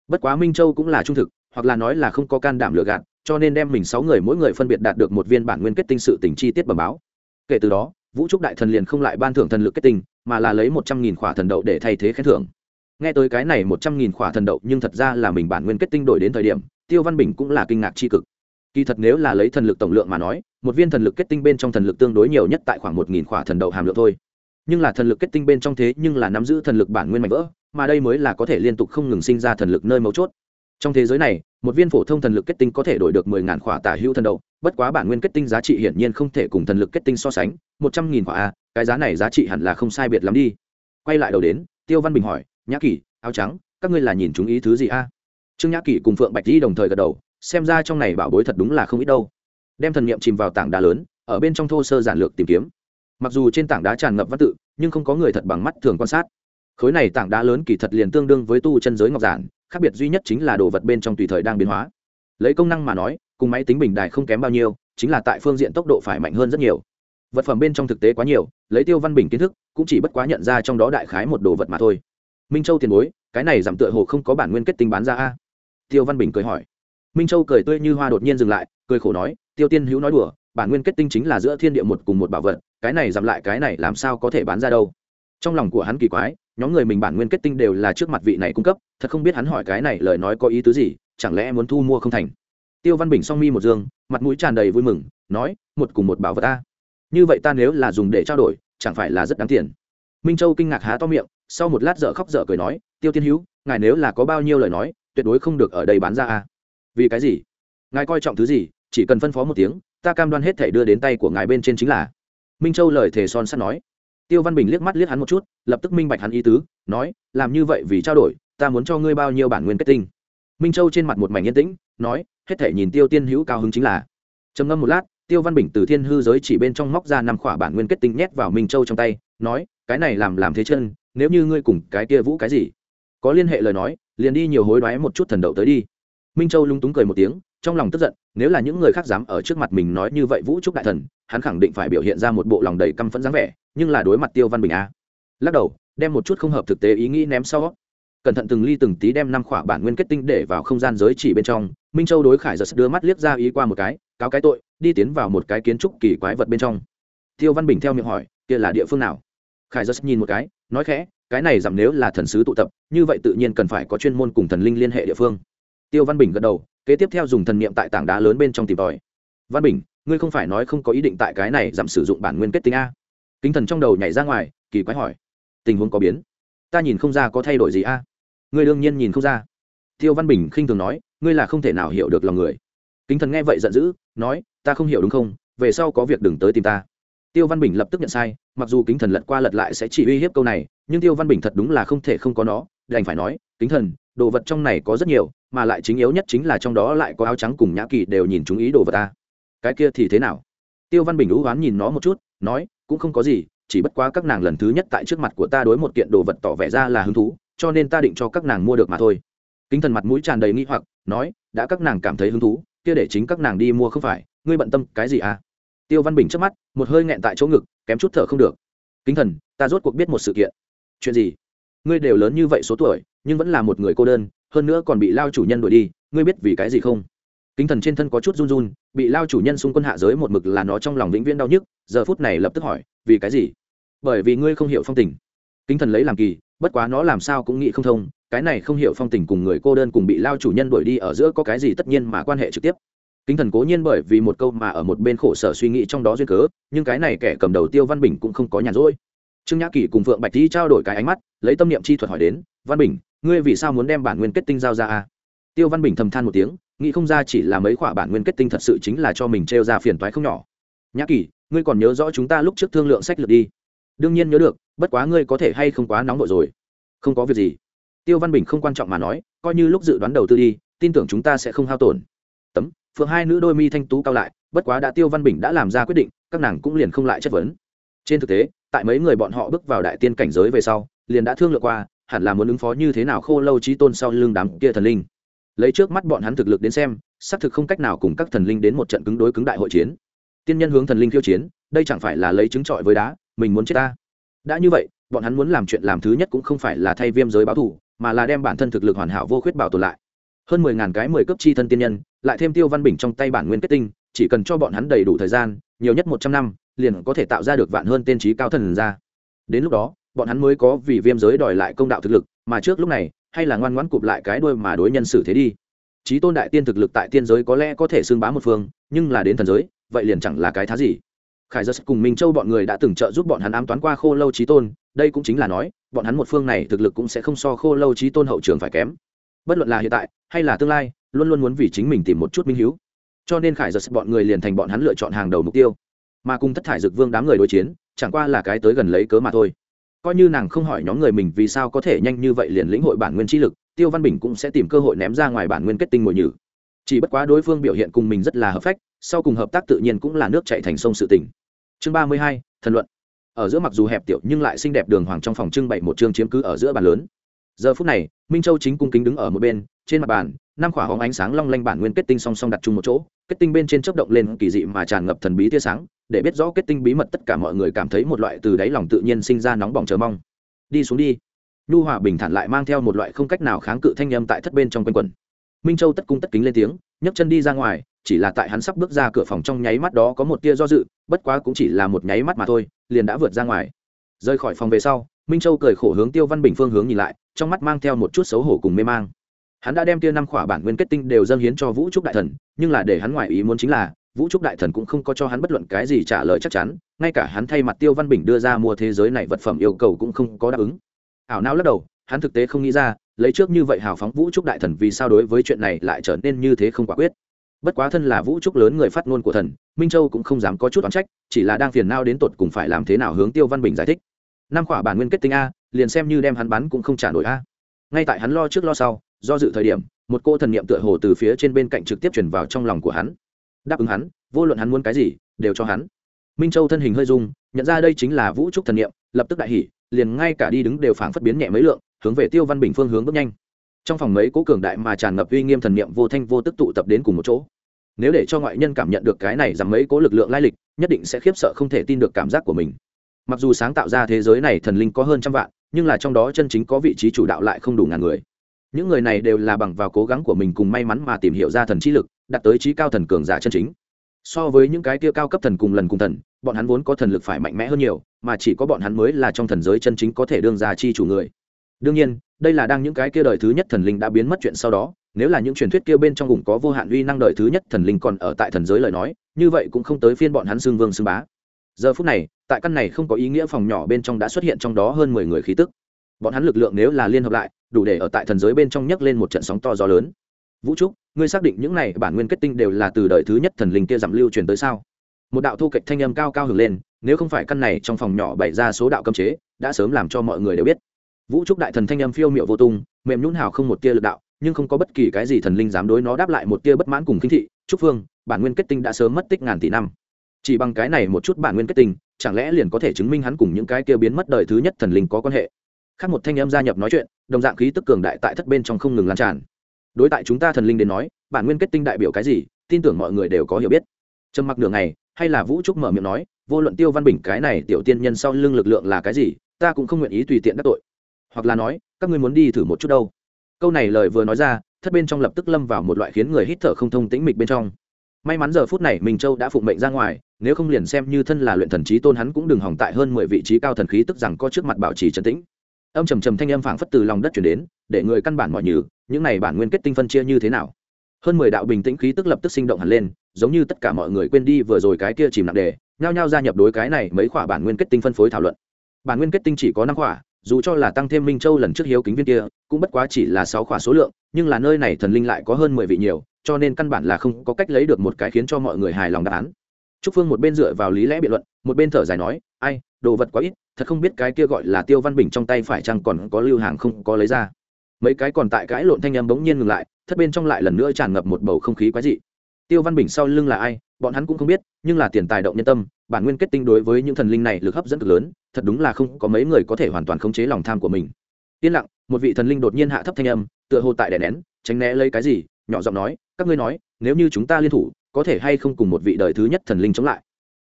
Bất quá minh châu cũng là trung thực, hoặc là nói là không có can đảm lừa gạt, cho nên đem mình sáu người mỗi người phân biệt đạt được một viên bản nguyên kết tinh sự tình chi tiết bẩm báo. Kể từ đó, vũ trúc đại thần liền không lại ban thưởng thần lực kết tinh mà là lấy một trăm nghìn khỏa thần đậu để thay thế khen thưởng. Nghe tới cái này một trăm nghìn khỏa thần đậu, nhưng thật ra là mình bản nguyên kết tinh đổi đến thời điểm, tiêu văn bình cũng là kinh ngạc tri cực. Kỳ thật nếu là lấy thần lực tổng lượng mà nói, một viên thần lực kết tinh bên trong thần lực tương đối nhiều nhất tại khoảng một nghìn khỏa thần đậu hàm lượng thôi. Nhưng là thần lực kết tinh bên trong thế nhưng là nắm giữ thần lực bản nguyên mạnh vỡ, mà đây mới là có thể liên tục không ngừng sinh ra thần lực nơi mấu chốt. Trong thế giới này một viên phổ thông thần lực kết tinh có thể đổi được mười ngàn khỏa tả hữu thần đậu, bất quá bản nguyên kết tinh giá trị hiển nhiên không thể cùng thần lực kết tinh so sánh, một trăm nghìn khỏa a, cái giá này giá trị hẳn là không sai biệt lắm đi. Quay lại đầu đến, tiêu văn bình hỏi, nhã kỷ, áo trắng, các ngươi là nhìn chúng ý thứ gì a? Trương nhã kỷ cùng phượng bạch di đồng thời gật đầu, xem ra trong này bảo bối thật đúng là không ít đâu. Đem thần niệm chìm vào tảng đá lớn, ở bên trong thô sơ giản lược tìm kiếm. Mặc dù trên tảng đá tràn ngập văn tự, nhưng không có người thật bằng mắt thường quan sát. Khối này tảng đá lớn kỳ thật liền tương đương với tu chân giới ngọc giản khác biệt duy nhất chính là đồ vật bên trong tùy thời đang biến hóa. Lấy công năng mà nói, cùng máy tính bình đài không kém bao nhiêu, chính là tại phương diện tốc độ phải mạnh hơn rất nhiều. Vật phẩm bên trong thực tế quá nhiều, lấy tiêu văn bình kiến thức, cũng chỉ bất quá nhận ra trong đó đại khái một đồ vật mà thôi. Minh châu tiền bối, cái này giảm tựa hồ không có bản nguyên kết tinh bán ra a. Tiêu văn bình cười hỏi. Minh châu cười tươi như hoa đột nhiên dừng lại, cười khổ nói, tiêu tiên hữu nói đùa, bản nguyên kết tinh chính là giữa thiên địa một cùng một bảo vật, cái này giảm lại cái này làm sao có thể bán ra đâu? Trong lòng của hắn kỳ quái nhóm người mình bản nguyên kết tinh đều là trước mặt vị này cung cấp, thật không biết hắn hỏi cái này lời nói có ý tứ gì, chẳng lẽ muốn thu mua không thành? Tiêu văn bình song mi một dương, mặt mũi tràn đầy vui mừng, nói, một cùng một bảo vật ta. Như vậy ta nếu là dùng để trao đổi, chẳng phải là rất đáng tiền. Minh châu kinh ngạc há to miệng, sau một lát dở khóc dở cười nói, tiêu tiên hữu, ngài nếu là có bao nhiêu lời nói, tuyệt đối không được ở đây bán ra à vì cái gì? Ngài coi trọng thứ gì, chỉ cần phân phó một tiếng, ta cam đoan hết thể đưa đến tay của ngài bên trên chính là. Minh châu lời thề son sắt nói tiêu văn bình liếc mắt liếc hắn một chút, lập tức minh bạch hắn ý tứ, nói, làm như vậy vì trao đổi, ta muốn cho ngươi bao nhiêu bản nguyên kết tinh? Minh châu trên mặt một mảnh yên tĩnh, nói, hết thể nhìn tiêu tiên hữu cao hứng chính là. Trầm ngâm một lát, tiêu văn bình từ thiên hư giới chỉ bên trong móc ra năm khỏa bản nguyên kết tinh nhét vào minh châu trong tay, nói, cái này làm làm thế chân, nếu như ngươi cùng cái kia vũ cái gì, có liên hệ lời nói, liền đi nhiều hối đoái một chút thần đậu tới đi. Minh châu lung túng cười một tiếng, trong lòng tức giận, nếu là những người khác dám ở trước mặt mình nói như vậy vũ trúc đại thần, hắn khẳng định phải biểu hiện ra một bộ lòng đầy căm phẫn dáng vẻ nhưng là đối mặt tiêu văn bình a. Lắc đầu, đem một chút không hợp thực tế ý nghĩ ném sau. Cẩn thận từng ly từng tí đem năm khỏa bản nguyên kết tinh để vào không gian giới chỉ bên trong, minh châu đối khải giật đưa mắt liếc ra ý qua một cái, cáo cái tội, đi tiến vào một cái kiến trúc kỳ quái vật bên trong. Tiêu văn bình theo miệng hỏi, kia là địa phương nào? Khải giật nhìn một cái, nói khẽ, cái này giảm nếu là thần sứ tụ tập, như vậy tự nhiên cần phải có chuyên môn cùng thần linh liên hệ địa phương. Tiêu văn bình gật đầu, kế tiếp theo dùng thần niệm tại tảng đá lớn bên trong tìm tòi. Văn bình, ngươi không phải nói không có ý định tại cái này giảm sử dụng bản nguyên kết tinh a? Kính thần trong đầu nhảy ra ngoài, kỳ quái hỏi, tình huống có biến? Ta nhìn không ra có thay đổi gì a? Ngươi đương nhiên nhìn không ra. Tiêu văn bình khinh thường nói, ngươi là không thể nào hiểu được lòng người. Kính thần nghe vậy giận dữ, nói, ta không hiểu đúng không? Về sau có việc đừng tới tìm ta. Tiêu văn bình lập tức nhận sai, mặc dù kính thần lật qua lật lại sẽ chỉ uy hiếp câu này, nhưng tiêu văn bình thật đúng là không thể không có nó, đành phải nói, kính thần, đồ vật trong này có rất nhiều, mà lại chính yếu nhất chính là trong đó lại có áo trắng cùng nhã kỳ đều nhìn chúng ý đồ vật ta. Cái kia thì thế nào? Tiêu văn bình lũ oán nhìn nó một chút, nói cũng không có gì, chỉ bất quá các nàng lần thứ nhất tại trước mặt của ta đối một kiện đồ vật tỏ vẻ ra là hứng thú, cho nên ta định cho các nàng mua được mà thôi. Kính thần mặt mũi tràn đầy nghi hoặc, nói, đã các nàng cảm thấy hứng thú, kia để chính các nàng đi mua không phải, ngươi bận tâm cái gì à? Tiêu văn bình trước mắt, một hơi nghẹn tại chỗ ngực, kém chút thở không được. Kính thần, ta rốt cuộc biết một sự kiện. Chuyện gì? Ngươi đều lớn như vậy số tuổi, nhưng vẫn là một người cô đơn, hơn nữa còn bị lao chủ nhân đuổi đi, ngươi biết vì cái gì không? Kính thần trên thân có chút run run, bị lao chủ nhân xung quân hạ giới một mực là nó trong lòng vĩnh viễn đau nhức, giờ phút này lập tức hỏi, vì cái gì? Bởi vì ngươi không hiểu phong tình. Kính thần lấy làm kỳ, bất quá nó làm sao cũng nghĩ không thông, cái này không hiểu phong tình cùng người cô đơn cùng bị lao chủ nhân đuổi đi ở giữa có cái gì tất nhiên mà quan hệ trực tiếp. Kính thần cố nhiên bởi vì một câu mà ở một bên khổ sở suy nghĩ trong đó duyên cớ, nhưng cái này kẻ cầm đầu tiêu văn bình cũng không có nhàn rỗi. Trương nhã kỳ cùng phượng bạch thi trao đổi cái ánh mắt, lấy tâm niệm chi thuật hỏi đến, văn bình, ngươi vì sao muốn đem bản nguyên kết tinh giao ra a? Tiêu văn bình thầm than một tiếng nghĩ không ra chỉ là mấy khoả bản nguyên kết tinh thật sự chính là cho mình trêu ra phiền toái không nhỏ. Nhã kỳ, ngươi còn nhớ rõ chúng ta lúc trước thương lượng sách lược đi. Đương nhiên nhớ được, bất quá ngươi có thể hay không quá nóng vội rồi. Không có việc gì. Tiêu văn bình không quan trọng mà nói, coi như lúc dự đoán đầu tư đi, tin tưởng chúng ta sẽ không hao tổn. Tấm, phượng hai nữ đôi mi thanh tú cao lại, bất quá đã tiêu văn bình đã làm ra quyết định, các nàng cũng liền không lại chất vấn. Trên thực tế, tại mấy người bọn họ bước vào đại tiên cảnh giới về sau, liền đã thương lượng qua, hẳn là muốn ứng phó như thế nào khô lâu trí tôn sau lưng đám kia thần linh lấy trước mắt bọn hắn thực lực đến xem, xác thực không cách nào cùng các thần linh đến một trận cứng đối cứng đại hội chiến. Tiên nhân hướng thần linh khiêu chiến, đây chẳng phải là lấy trứng trọi với đá, mình muốn chết ta. Đã như vậy, bọn hắn muốn làm chuyện làm thứ nhất cũng không phải là thay viêm giới báo thù, mà là đem bản thân thực lực hoàn hảo vô khuyết bảo tồn lại. Hơn mười ngàn cái mười cấp chi thân tiên nhân, lại thêm tiêu văn bình trong tay bản nguyên kết tinh, chỉ cần cho bọn hắn đầy đủ thời gian, nhiều nhất một trăm năm, liền có thể tạo ra được vạn hơn tiên trí cao thần ra. Đến lúc đó, bọn hắn mới có vì viêm giới đòi lại công đạo thực lực, mà trước lúc này hay là ngoan ngoãn cụp lại cái đuôi mà đối nhân xử thế đi? Trí tôn đại tiên thực lực tại tiên giới có lẽ có thể xưng bá một phương, nhưng là đến thần giới, vậy liền chẳng là cái thá gì. Khải giật cùng minh châu bọn người đã từng trợ giúp bọn hắn ám toán qua khô lâu trí tôn, đây cũng chính là nói, bọn hắn một phương này thực lực cũng sẽ không so khô lâu trí tôn hậu trường phải kém. Bất luận là hiện tại, hay là tương lai, luôn luôn muốn vì chính mình tìm một chút minh hiếu cho nên khải giật bọn người liền thành bọn hắn lựa chọn hàng đầu mục tiêu. Mà cùng thất thải dực vương đám người đối chiến, chẳng qua là cái tới gần lấy cớ mà thôi coi như nàng không hỏi nhóm người mình vì sao có thể nhanh như vậy liền lĩnh hội bản nguyên chi lực, tiêu văn bình cũng sẽ tìm cơ hội ném ra ngoài bản nguyên kết tinh mồi nhử. Chỉ bất quá đối phương biểu hiện cùng mình rất là hợp phách, sau cùng hợp tác tự nhiên cũng là nước chạy thành sông sự tỉnh chương ba mươi hai, thần luận. Ở giữa mặc dù hẹp tiểu nhưng lại xinh đẹp đường hoàng trong phòng trưng bày một chương chiếm cứ ở giữa bàn lớn giờ phút này, minh châu chính cung kính đứng ở một bên, trên mặt bàn, năm khỏa hóng ánh sáng long lanh bản nguyên kết tinh song song đặt chung một chỗ, kết tinh bên trên chớp động lên kỳ dị mà tràn ngập thần bí tia sáng, để biết rõ kết tinh bí mật tất cả mọi người cảm thấy một loại từ đáy lòng tự nhiên sinh ra nóng bỏng chờ mong. Đi xuống đi. Nhu hòa bình thản lại mang theo một loại không cách nào kháng cự thanh âm tại thất bên trong quanh quần minh châu tất cung tất kính lên tiếng, nhấc chân đi ra ngoài, chỉ là tại hắn sắp bước ra cửa phòng trong nháy mắt đó có một tia do dự, bất quá cũng chỉ là một nháy mắt mà thôi, liền đã vượt ra ngoài. Rời khỏi phòng về sau minh châu cười khổ hướng tiêu văn bình phương hướng nhìn lại, trong mắt mang theo một chút xấu hổ cùng mê mang. Hắn đã đem tia năm khỏa bản nguyên kết tinh đều dâng hiến cho vũ trúc đại thần, nhưng là để hắn ngoại ý muốn chính là, vũ trúc đại thần cũng không có cho hắn bất luận cái gì trả lời chắc chắn, ngay cả hắn thay mặt tiêu văn bình đưa ra mua thế giới này vật phẩm yêu cầu cũng không có đáp ứng. Ảo não lắc đầu, hắn thực tế không nghĩ ra, lấy trước như vậy hào phóng vũ trúc đại thần vì sao đối với chuyện này lại trở nên như thế không quả quyết. Bất quá thân là vũ trúc lớn người phát ngôn của thần, minh châu cũng không dám có chút oán trách, chỉ là đang phiền nao đến tột cùng phải làm thế nào hướng tiêu văn bình giải thích năm quả bản nguyên kết tinh a, liền xem như đem hắn bắn cũng không trả nổi a. Ngay tại hắn lo trước lo sau, do dự thời điểm, một cô thần niệm tựa hồ từ phía trên bên cạnh trực tiếp chuyển vào trong lòng của hắn. Đáp ứng hắn, vô luận hắn muốn cái gì, đều cho hắn. Minh châu thân hình hơi rung, nhận ra đây chính là vũ trúc thần niệm, lập tức đại hỉ, liền ngay cả đi đứng đều phảng phất biến nhẹ mấy lượng, hướng về tiêu văn bình phương hướng bước nhanh. Trong phòng mấy cố cường đại mà tràn ngập uy nghiêm thần niệm vô thanh vô tức tụ tập đến cùng một chỗ. Nếu để cho ngoại nhân cảm nhận được cái này rằng mấy cố lực lượng lai lịch, nhất định sẽ khiếp sợ không thể tin được cảm giác của mình mặc dù sáng tạo ra thế giới này thần linh có hơn trăm vạn, nhưng là trong đó chân chính có vị trí chủ đạo lại không đủ ngàn người. Những người này đều là bằng vào cố gắng của mình cùng may mắn mà tìm hiểu ra thần trí lực, đạt tới trí cao thần cường giả chân chính. So với những cái kia cao cấp thần cùng lần cùng thần, bọn hắn vốn có thần lực phải mạnh mẽ hơn nhiều, mà chỉ có bọn hắn mới là trong thần giới chân chính có thể đương ra chi chủ người. Đương nhiên, đây là đang những cái kia đời thứ nhất thần linh đã biến mất chuyện sau đó, nếu là những truyền thuyết kia bên trong vùng có vô hạn uy năng đời thứ nhất thần linh còn ở tại thần giới lời nói, như vậy cũng không tới phiên bọn hắn xương vương xương bá. Giờ phút này tại căn này không có ý nghĩa phòng nhỏ bên trong đã xuất hiện trong đó hơn mười người khí tức. Bọn hắn lực lượng nếu là liên hợp lại, đủ để ở tại thần giới bên trong nhấc lên một trận sóng to gió lớn. Vũ trúc, ngươi xác định những này bản nguyên kết tinh đều là từ đời thứ nhất thần linh kia giảm lưu truyền tới sao? Một đạo thu kịch thanh âm cao cao hưởng lên, nếu không phải căn này trong phòng nhỏ bày ra số đạo cấm chế, đã sớm làm cho mọi người đều biết. Vũ trúc đại thần thanh âm phiêu miệu vô tung, mềm nhún hào không một tia lực đạo, nhưng không có bất kỳ cái gì thần linh dám đối nó đáp lại một tia bất mãn cùng kinh thị. Trúc phương, bản nguyên kết tinh đã sớm mất tích ngàn tỷ năm. Chỉ bằng cái này một chút bản nguyên kết tinh chẳng lẽ liền có thể chứng minh hắn cùng những cái kia biến mất đời thứ nhất thần linh có quan hệ? Khác một thanh âm gia nhập nói chuyện, đồng dạng khí tức cường đại tại thất bên trong không ngừng lan tràn. Đối tại chúng ta thần linh đến nói, bản nguyên kết tinh đại biểu cái gì, tin tưởng mọi người đều có hiểu biết. Trầm mặc nửa ngày, hay là vũ trúc mở miệng nói, vô luận tiêu văn bình cái này tiểu tiên nhân sau lưng lực lượng là cái gì, ta cũng không nguyện ý tùy tiện đắc tội. Hoặc là nói, các ngươi muốn đi thử một chút đâu. Câu này lời vừa nói ra, thất bên trong lập tức lâm vào một loại khiến người hít thở không thông tĩnh mịch bên trong may mắn giờ phút này mình châu đã phụng mệnh ra ngoài, nếu không liền xem như thân là luyện thần trí tôn hắn cũng đừng hỏng tại hơn mười vị trí cao thần khí tức rằng có trước mặt bảo trì trấn tĩnh. Âm trầm trầm thanh âm phảng phất từ lòng đất chuyển đến, để người căn bản mọi nhừ, những này bản nguyên kết tinh phân chia như thế nào? Hơn mười đạo bình tĩnh khí tức lập tức sinh động hẳn lên, giống như tất cả mọi người quên đi vừa rồi cái kia chìm nặng đề, nhao nhao gia nhập đối cái này mấy khỏa bản nguyên kết tinh phân phối thảo luận. Bản nguyên kết tinh chỉ có năm khỏa dù cho là tăng thêm minh châu lần trước hiếu kính viên kia, cũng bất quá chỉ là sáu khỏa số lượng, nhưng là nơi này thần linh lại có hơn mười vị nhiều, cho nên căn bản là không có cách lấy được một cái khiến cho mọi người hài lòng đáp án. Trúc phương một bên dựa vào lý lẽ biện luận, một bên thở dài nói, ai, đồ vật quá ít, thật không biết cái kia gọi là tiêu văn bình trong tay phải chăng còn có lưu hàng không có lấy ra. Mấy cái còn tại cãi lộn thanh em bỗng nhiên ngừng lại, thất bên trong lại lần nữa tràn ngập một bầu không khí quái dị. Tiêu văn bình sau lưng là ai, bọn hắn cũng không biết, nhưng là tiền tài động nhân tâm, bản nguyên kết tinh đối với những thần linh này lực hấp dẫn cực lớn thật đúng là không có mấy người có thể hoàn toàn khống chế lòng tham của mình. Yên lặng, một vị thần linh đột nhiên hạ thấp thanh âm, tựa hồ tại đè nén, tránh né lấy cái gì, nhỏ giọng nói, các ngươi nói, nếu như chúng ta liên thủ, có thể hay không cùng một vị đời thứ nhất thần linh chống lại?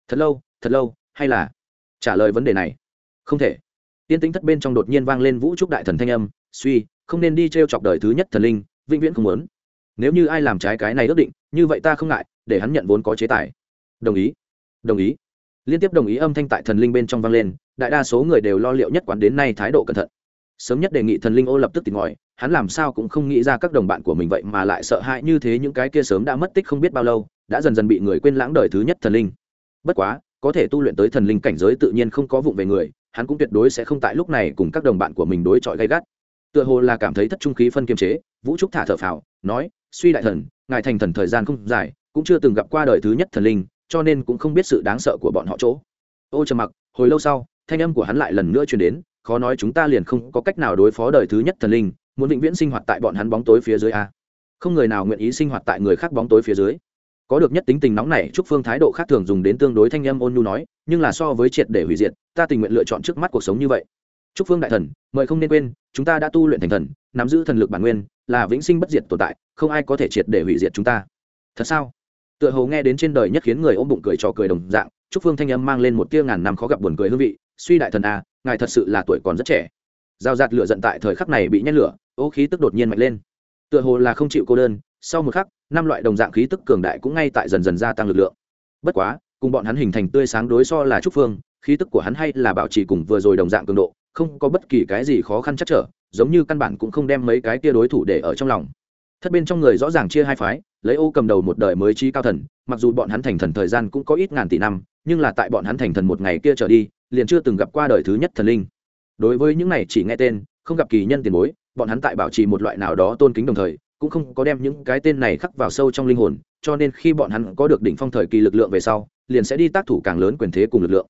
Thật lâu thật lâu, hay là? Trả lời vấn đề này. Không thể. Tiên tính thất bên trong đột nhiên vang lên vũ trúc đại thần thanh âm, suy, không nên đi t r e o chọc đời thứ nhất thần linh, vĩnh viễn không muốn. Nếu như ai làm trái cái này ước định, như vậy ta không ngại, để hắn nhận vốn có chế tài. Đồng ý đồng ý. Liên tiếp đồng ý âm thanh tại thần linh bên trong vang lên đại đa số người đều lo liệu nhất quán đến nay thái độ cẩn thận. Sớm nhất đề nghị thần linh ô lập tức tìm ngòi, hắn làm sao cũng không nghĩ ra các đồng bạn của mình vậy mà lại sợ hãi như thế những cái kia sớm đã mất tích không biết bao lâu, đã dần dần bị người quên lãng đời thứ nhất thần linh. Bất quá, có thể tu luyện tới thần linh cảnh giới tự nhiên không có vụng về người, hắn cũng tuyệt đối sẽ không tại lúc này cùng các đồng bạn của mình đối chọi gay gắt. Tựa hồ là cảm thấy thất trung khí phân kiềm chế, vũ trúc thả thở phào, nói, suy đại thần, ngài thành thần thời gian không dài, cũng chưa từng gặp qua đời thứ nhất thần linh, cho nên cũng không biết sự đáng sợ của bọn họ chỗ. Ô trầm mặc, hồi lâu sau thanh âm của hắn lại lần nữa truyền đến, khó nói chúng ta liền không có cách nào đối phó đời thứ nhất thần linh, muốn vĩnh viễn sinh hoạt tại bọn hắn bóng tối phía dưới a. Không người nào nguyện ý sinh hoạt tại người khác bóng tối phía dưới. Có được nhất tính tình nóng này, trúc phương thái độ khác thường dùng đến tương đối thanh âm ôn nhu nói, nhưng là so với triệt để hủy diệt, ta tình nguyện lựa chọn trước mắt cuộc sống như vậy. Trúc phương đại thần, mời không nên quên, chúng ta đã tu luyện thành thần, nắm giữ thần lực bản nguyên, là vĩnh sinh bất diệt tồn tại, không ai có thể triệt để hủy diệt chúng ta. Thật sao? Tựa hồ nghe đến trên đời nhất khiến người ôm bụng cười trò cười đồng dạng, trúc phương thanh âm mang lên một tia ngàn năm khó gặp buồn cười hương vị suy đại thần a, ngài thật sự là tuổi còn rất trẻ. Giao giạt lửa giận tại thời khắc này bị nhét lửa, ô khí tức đột nhiên mạnh lên. Tựa hồ là không chịu cô đơn, sau một khắc, năm loại đồng dạng khí tức cường đại cũng ngay tại dần dần gia tăng lực lượng. Bất quá, cùng bọn hắn hình thành tươi sáng đối so là trúc phương, khí tức của hắn hay là bảo trì cùng vừa rồi đồng dạng cường độ, không có bất kỳ cái gì khó khăn chắc trở, giống như căn bản cũng không đem mấy cái tia đối thủ để ở trong lòng. Thất bên trong người rõ ràng chia hai phái, lấy ô cầm đầu một đời mới trí cao thần, mặc dù bọn hắn thành thần thời gian cũng có ít ngàn tỷ năm, nhưng là tại bọn hắn thành thần một ngày kia trở đi liền chưa từng gặp qua đời thứ nhất thần linh. Đối với những này chỉ nghe tên, không gặp kỳ nhân tiền bối, bọn hắn tại bảo trì một loại nào đó tôn kính đồng thời, cũng không có đem những cái tên này khắc vào sâu trong linh hồn, cho nên khi bọn hắn có được đỉnh phong thời kỳ lực lượng về sau, liền sẽ đi tác thủ càng lớn quyền thế cùng lực lượng.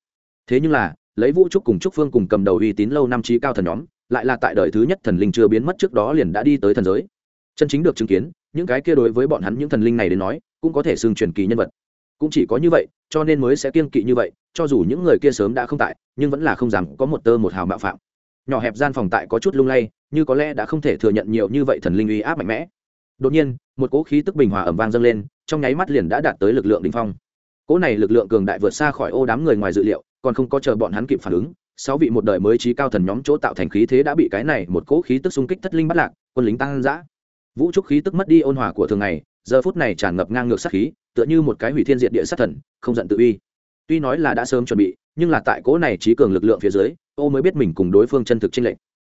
Thế nhưng là, lấy vũ trúc cùng trúc phương cùng cầm đầu uy tín lâu năm trí cao thần nhóm, lại là tại đời thứ nhất thần linh chưa biến mất trước đó liền đã đi tới thần giới. Chân chính được chứng kiến, những cái kia đối với bọn hắn những thần linh này đến nói, cũng có thể xưng truyền kỳ nhân vật cũng chỉ có như vậy, cho nên mới sẽ kiên kỵ như vậy, cho dù những người kia sớm đã không tại, nhưng vẫn là không dám có một tơ một hào mạo phạm. Nhỏ hẹp gian phòng tại có chút lung lay, như có lẽ đã không thể thừa nhận nhiều như vậy thần linh uy áp mạnh mẽ. Đột nhiên, một cỗ khí tức bình hòa ẩm vang dâng lên, trong nháy mắt liền đã đạt tới lực lượng đ ỉ n h phong. Cỗ này lực lượng cường đại vượt xa khỏi ô đám người ngoài dự liệu, còn không có chờ bọn hắn kịp phản ứng, sáu vị một đời mới trí cao thần nhóm chỗ tạo thành khí thế đã bị cái này một cỗ khí tức xung kích thất linh bắt lạc, quân lính tăng giã vũ trúc khí tức mất đi ôn hòa của thường ngày, giờ phút này tràn ngập ngang ngược sát khí tựa như một cái hủy thiên diện địa sát thần, không giận tự uy. Tuy nói là đã sớm chuẩn bị, nhưng là tại cỗ này trí cường lực lượng phía dưới, ô mới biết mình cùng đối phương chân thực trên lệnh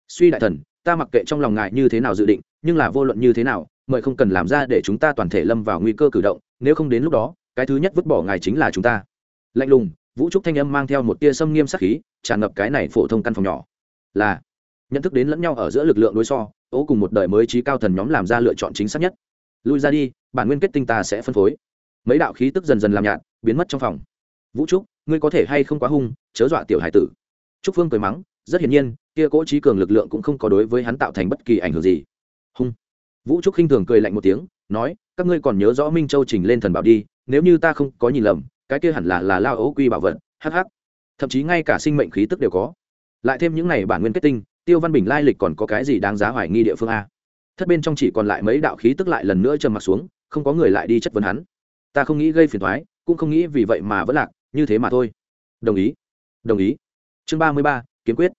suy đại thần, ta mặc kệ trong lòng ngài như thế nào dự định, nhưng là vô luận như thế nào, mời không cần làm ra để chúng ta toàn thể lâm vào nguy cơ cử động, nếu không đến lúc đó, cái thứ nhất vứt bỏ ngài chính là chúng ta. Lạnh lùng, vũ trúc thanh âm mang theo một tia xâm nghiêm sắc khí, tràn ngập cái này phổ thông căn phòng nhỏ. Là, nhận thức đến lẫn nhau ở giữa lực lượng đối so ố cùng một đời mới trí cao thần nhóm làm ra lựa chọn chính xác nhất. Lui ra đi, bản nguyên kết tinh ta sẽ phân phối mấy đạo khí tức dần dần làm nhạt, biến mất trong phòng. Vũ trúc, ngươi có thể hay không quá hung, chớ dọa tiểu hải tử. Trúc phương cười mắng, rất hiển nhiên, kia cỗ trí cường lực lượng cũng không có đối với hắn tạo thành bất kỳ ảnh hưởng gì. Hung. Vũ trúc khinh thường cười lạnh một tiếng, nói, các ngươi còn nhớ rõ minh châu trình lên thần bảo đi, nếu như ta không có nhìn lầm, cái kia hẳn là là lao ấu quy bảo vật hh thậm chí ngay cả sinh mệnh khí tức đều có. Lại thêm những này bản nguyên kết tinh, tiêu văn bình lai lịch còn có cái gì đáng giá hoài nghi địa phương a? Thất bên trong chỉ còn lại mấy đạo khí tức lại lần nữa trầm mặt xuống, không có người lại đi chất vấn hắn ta không nghĩ gây phiền thoái, cũng không nghĩ vì vậy mà vẫn lạc, như thế mà thôi. Đồng ý. Đồng ý. Chương ba mươi ba, kiếm quyết.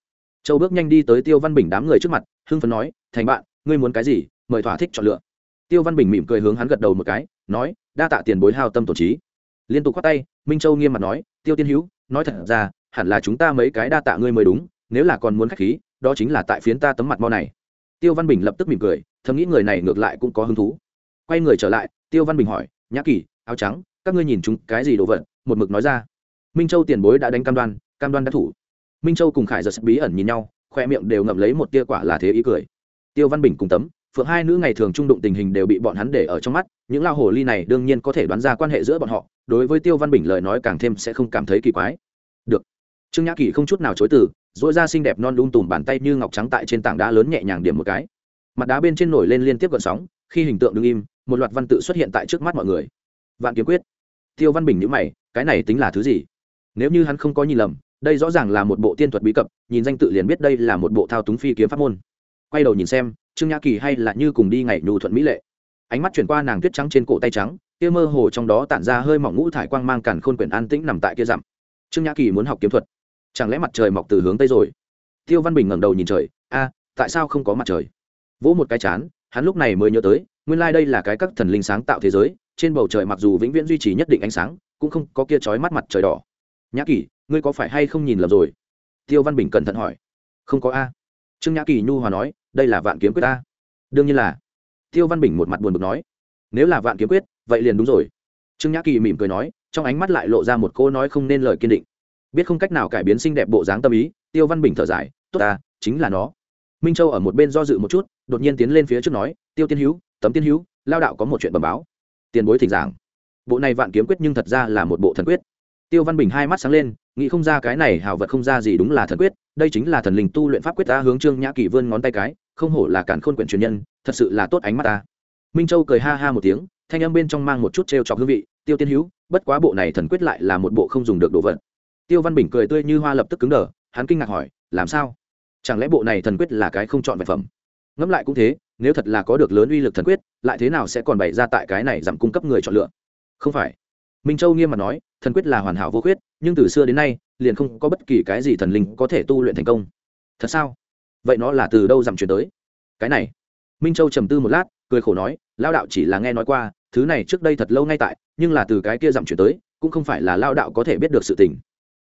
Châu bước nhanh đi tới tiêu văn bình đám người trước mặt, hưng phấn nói, thành bạn, ngươi muốn cái gì? Mời thỏa thích chọn lựa. Tiêu văn bình mỉm cười hướng hắn gật đầu một cái, nói, đa tạ tiền bối hào tâm tổ trí. Liên tục khoát tay, minh châu nghiêm mặt nói, tiêu tiên hữu, nói thật ra, hẳn là chúng ta mấy cái đa tạ ngươi mới đúng, nếu là còn muốn khách khí, đó chính là tại phiến ta tấm mặt mau này. Tiêu văn bình lập tức mỉm cười, thầm nghĩ người này ngược lại cũng có hứng thú. Quay người trở lại, tiêu văn bình hỏi, nhã kỳ áo trắng, các ngươi nhìn chúng cái gì đồ vật, một mực nói ra. Minh châu tiền bối đã đánh cam đoan cam đoan đã thủ. Minh châu cùng khải giật bí ẩn nhìn nhau, khoe miệng đều ngậm lấy một tia quả là thế ý cười. Tiêu văn bình cùng tấm, phượng hai nữ ngày thường trung đụng tình hình đều bị bọn hắn để ở trong mắt, những lao hồ ly này đương nhiên có thể đoán ra quan hệ giữa bọn họ, đối với tiêu văn bình lời nói càng thêm sẽ không cảm thấy kỳ quái. Được. Trương nhã kỳ không chút nào chối từ dỗi ra xinh đẹp non lung tùm bàn tay như ngọc trắng tại trên tảng đá lớn nhẹ nhàng điểm một cái. Mặt đá bên trên nổi lên liên tiếp gợn sóng, khi hình tượng đứng im, một loạt văn tự xuất hiện tại trước mắt mọi người vạn kiếm quyết. Tiêu văn bình nhữ mày, cái này tính là thứ gì? Nếu như hắn không có nhìn lầm, đây rõ ràng là một bộ tiên thuật bí cập, nhìn danh tự liền biết đây là một bộ thao túng phi kiếm pháp môn. Quay đầu nhìn xem, trương nhã kỳ hay là như cùng đi ngày nhu thuận mỹ lệ. Ánh mắt chuyển qua nàng tuyết trắng trên cổ tay trắng, kia mơ hồ trong đó tản ra hơi mỏng ngũ thải quang mang cản khôn quyển an tĩnh nằm tại kia dặm. Trương nhã kỳ muốn học kiếm thuật. Chẳng lẽ mặt trời mọc từ hướng tây rồi? Tiêu văn bình ngẩng đầu nhìn trời, a, tại sao không có mặt trời? Vỗ một cái chán, hắn lúc này mới nhớ tới, nguyên lai、like、đây là cái các thần linh sáng tạo thế giới trên bầu trời mặc dù vĩnh viễn duy trì nhất định ánh sáng, cũng không có kia trói mắt mặt trời đỏ. Nhã kỳ, ngươi có phải hay không nhìn lầm rồi? Tiêu văn bình cẩn thận hỏi. Không có a. Trương nhã kỳ nhu hòa nói, đây là vạn kiếm quyết a. Đương nhiên là. Tiêu văn bình một mặt buồn bực nói. Nếu là vạn kiếm quyết, vậy liền đúng rồi. Trương nhã kỳ mỉm cười nói, trong ánh mắt lại lộ ra một cô nói không nên lời kiên định. Biết không cách nào cải biến xinh đẹp bộ dáng tâm ý, tiêu văn bình thở dài, tốt ta, chính là nó. Minh châu ở một bên do dự một chút, đột nhiên tiến lên phía trước nói, tiêu tiên hữu tấm tiên hữu lao đạo có một chuyện bẩm báo tiền bối thỉnh giảng. Bộ này vạn kiếm quyết nhưng thật ra là một bộ thần quyết. Tiêu văn bình hai mắt sáng lên, nghĩ không ra cái này hào vật không ra gì đúng là thần quyết, đây chính là thần linh tu luyện pháp quyết ta hướng trương nhã kỳ vươn ngón tay cái, không hổ là cản khôn quyển truyền nhân, thật sự là tốt ánh mắt ta. Minh châu cười ha ha một tiếng, thanh âm bên trong mang một chút t r e o chọc hương vị, tiêu tiên hữu, bất quá bộ này thần quyết lại là một bộ không dùng được đồ vật. Tiêu văn bình cười tươi như hoa lập tức cứng đờ, hắn kinh ngạc hỏi, làm sao? Chẳng lẽ bộ này thần quyết là cái không chọn vật phẩm? Ngẫm lại cũng thế nếu thật là có được lớn uy lực thần quyết, lại thế nào sẽ còn bày ra tại cái này giảm cung cấp người chọn lựa? Không phải. Minh châu nghiêm mặt nói, thần quyết là hoàn hảo vô khuyết, nhưng từ xưa đến nay, liền không có bất kỳ cái gì thần linh có thể tu luyện thành công. Thật sao? Vậy nó là từ đâu giảm chuyển tới? Cái này. Minh châu trầm tư một lát, cười khổ nói lao đạo chỉ là nghe nói qua, thứ này trước đây thật lâu ngay tại, nhưng là từ cái kia giảm chuyển tới, cũng không phải là lao đạo có thể biết được sự tình.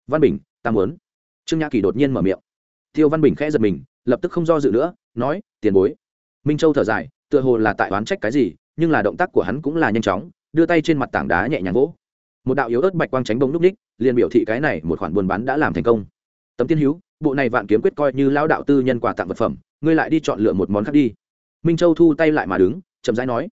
Văn bình, ta muốn. Trương nhã kỳ đột nhiên mở miệng. Tiêu văn bình khẽ giật mình, lập tức không do dự nữa, nói, tiền bối minh châu thở dài, tựa hồ là tại oán trách cái gì, nhưng là động tác của hắn cũng là nhanh chóng, đưa tay trên mặt tảng đá nhẹ nhàng vỗ. Một đạo yếu ớt bạch quang tránh bông núp ních, liền biểu thị cái này một khoản buôn bán đã làm thành công. Tấm tiên hữu, bộ này vạn kiếm quyết coi như lao đạo tư nhân quà tặng vật phẩm, ngươi lại đi chọn lựa một món khác đi. Minh châu thu tay lại mà đứng, chậm rãi nói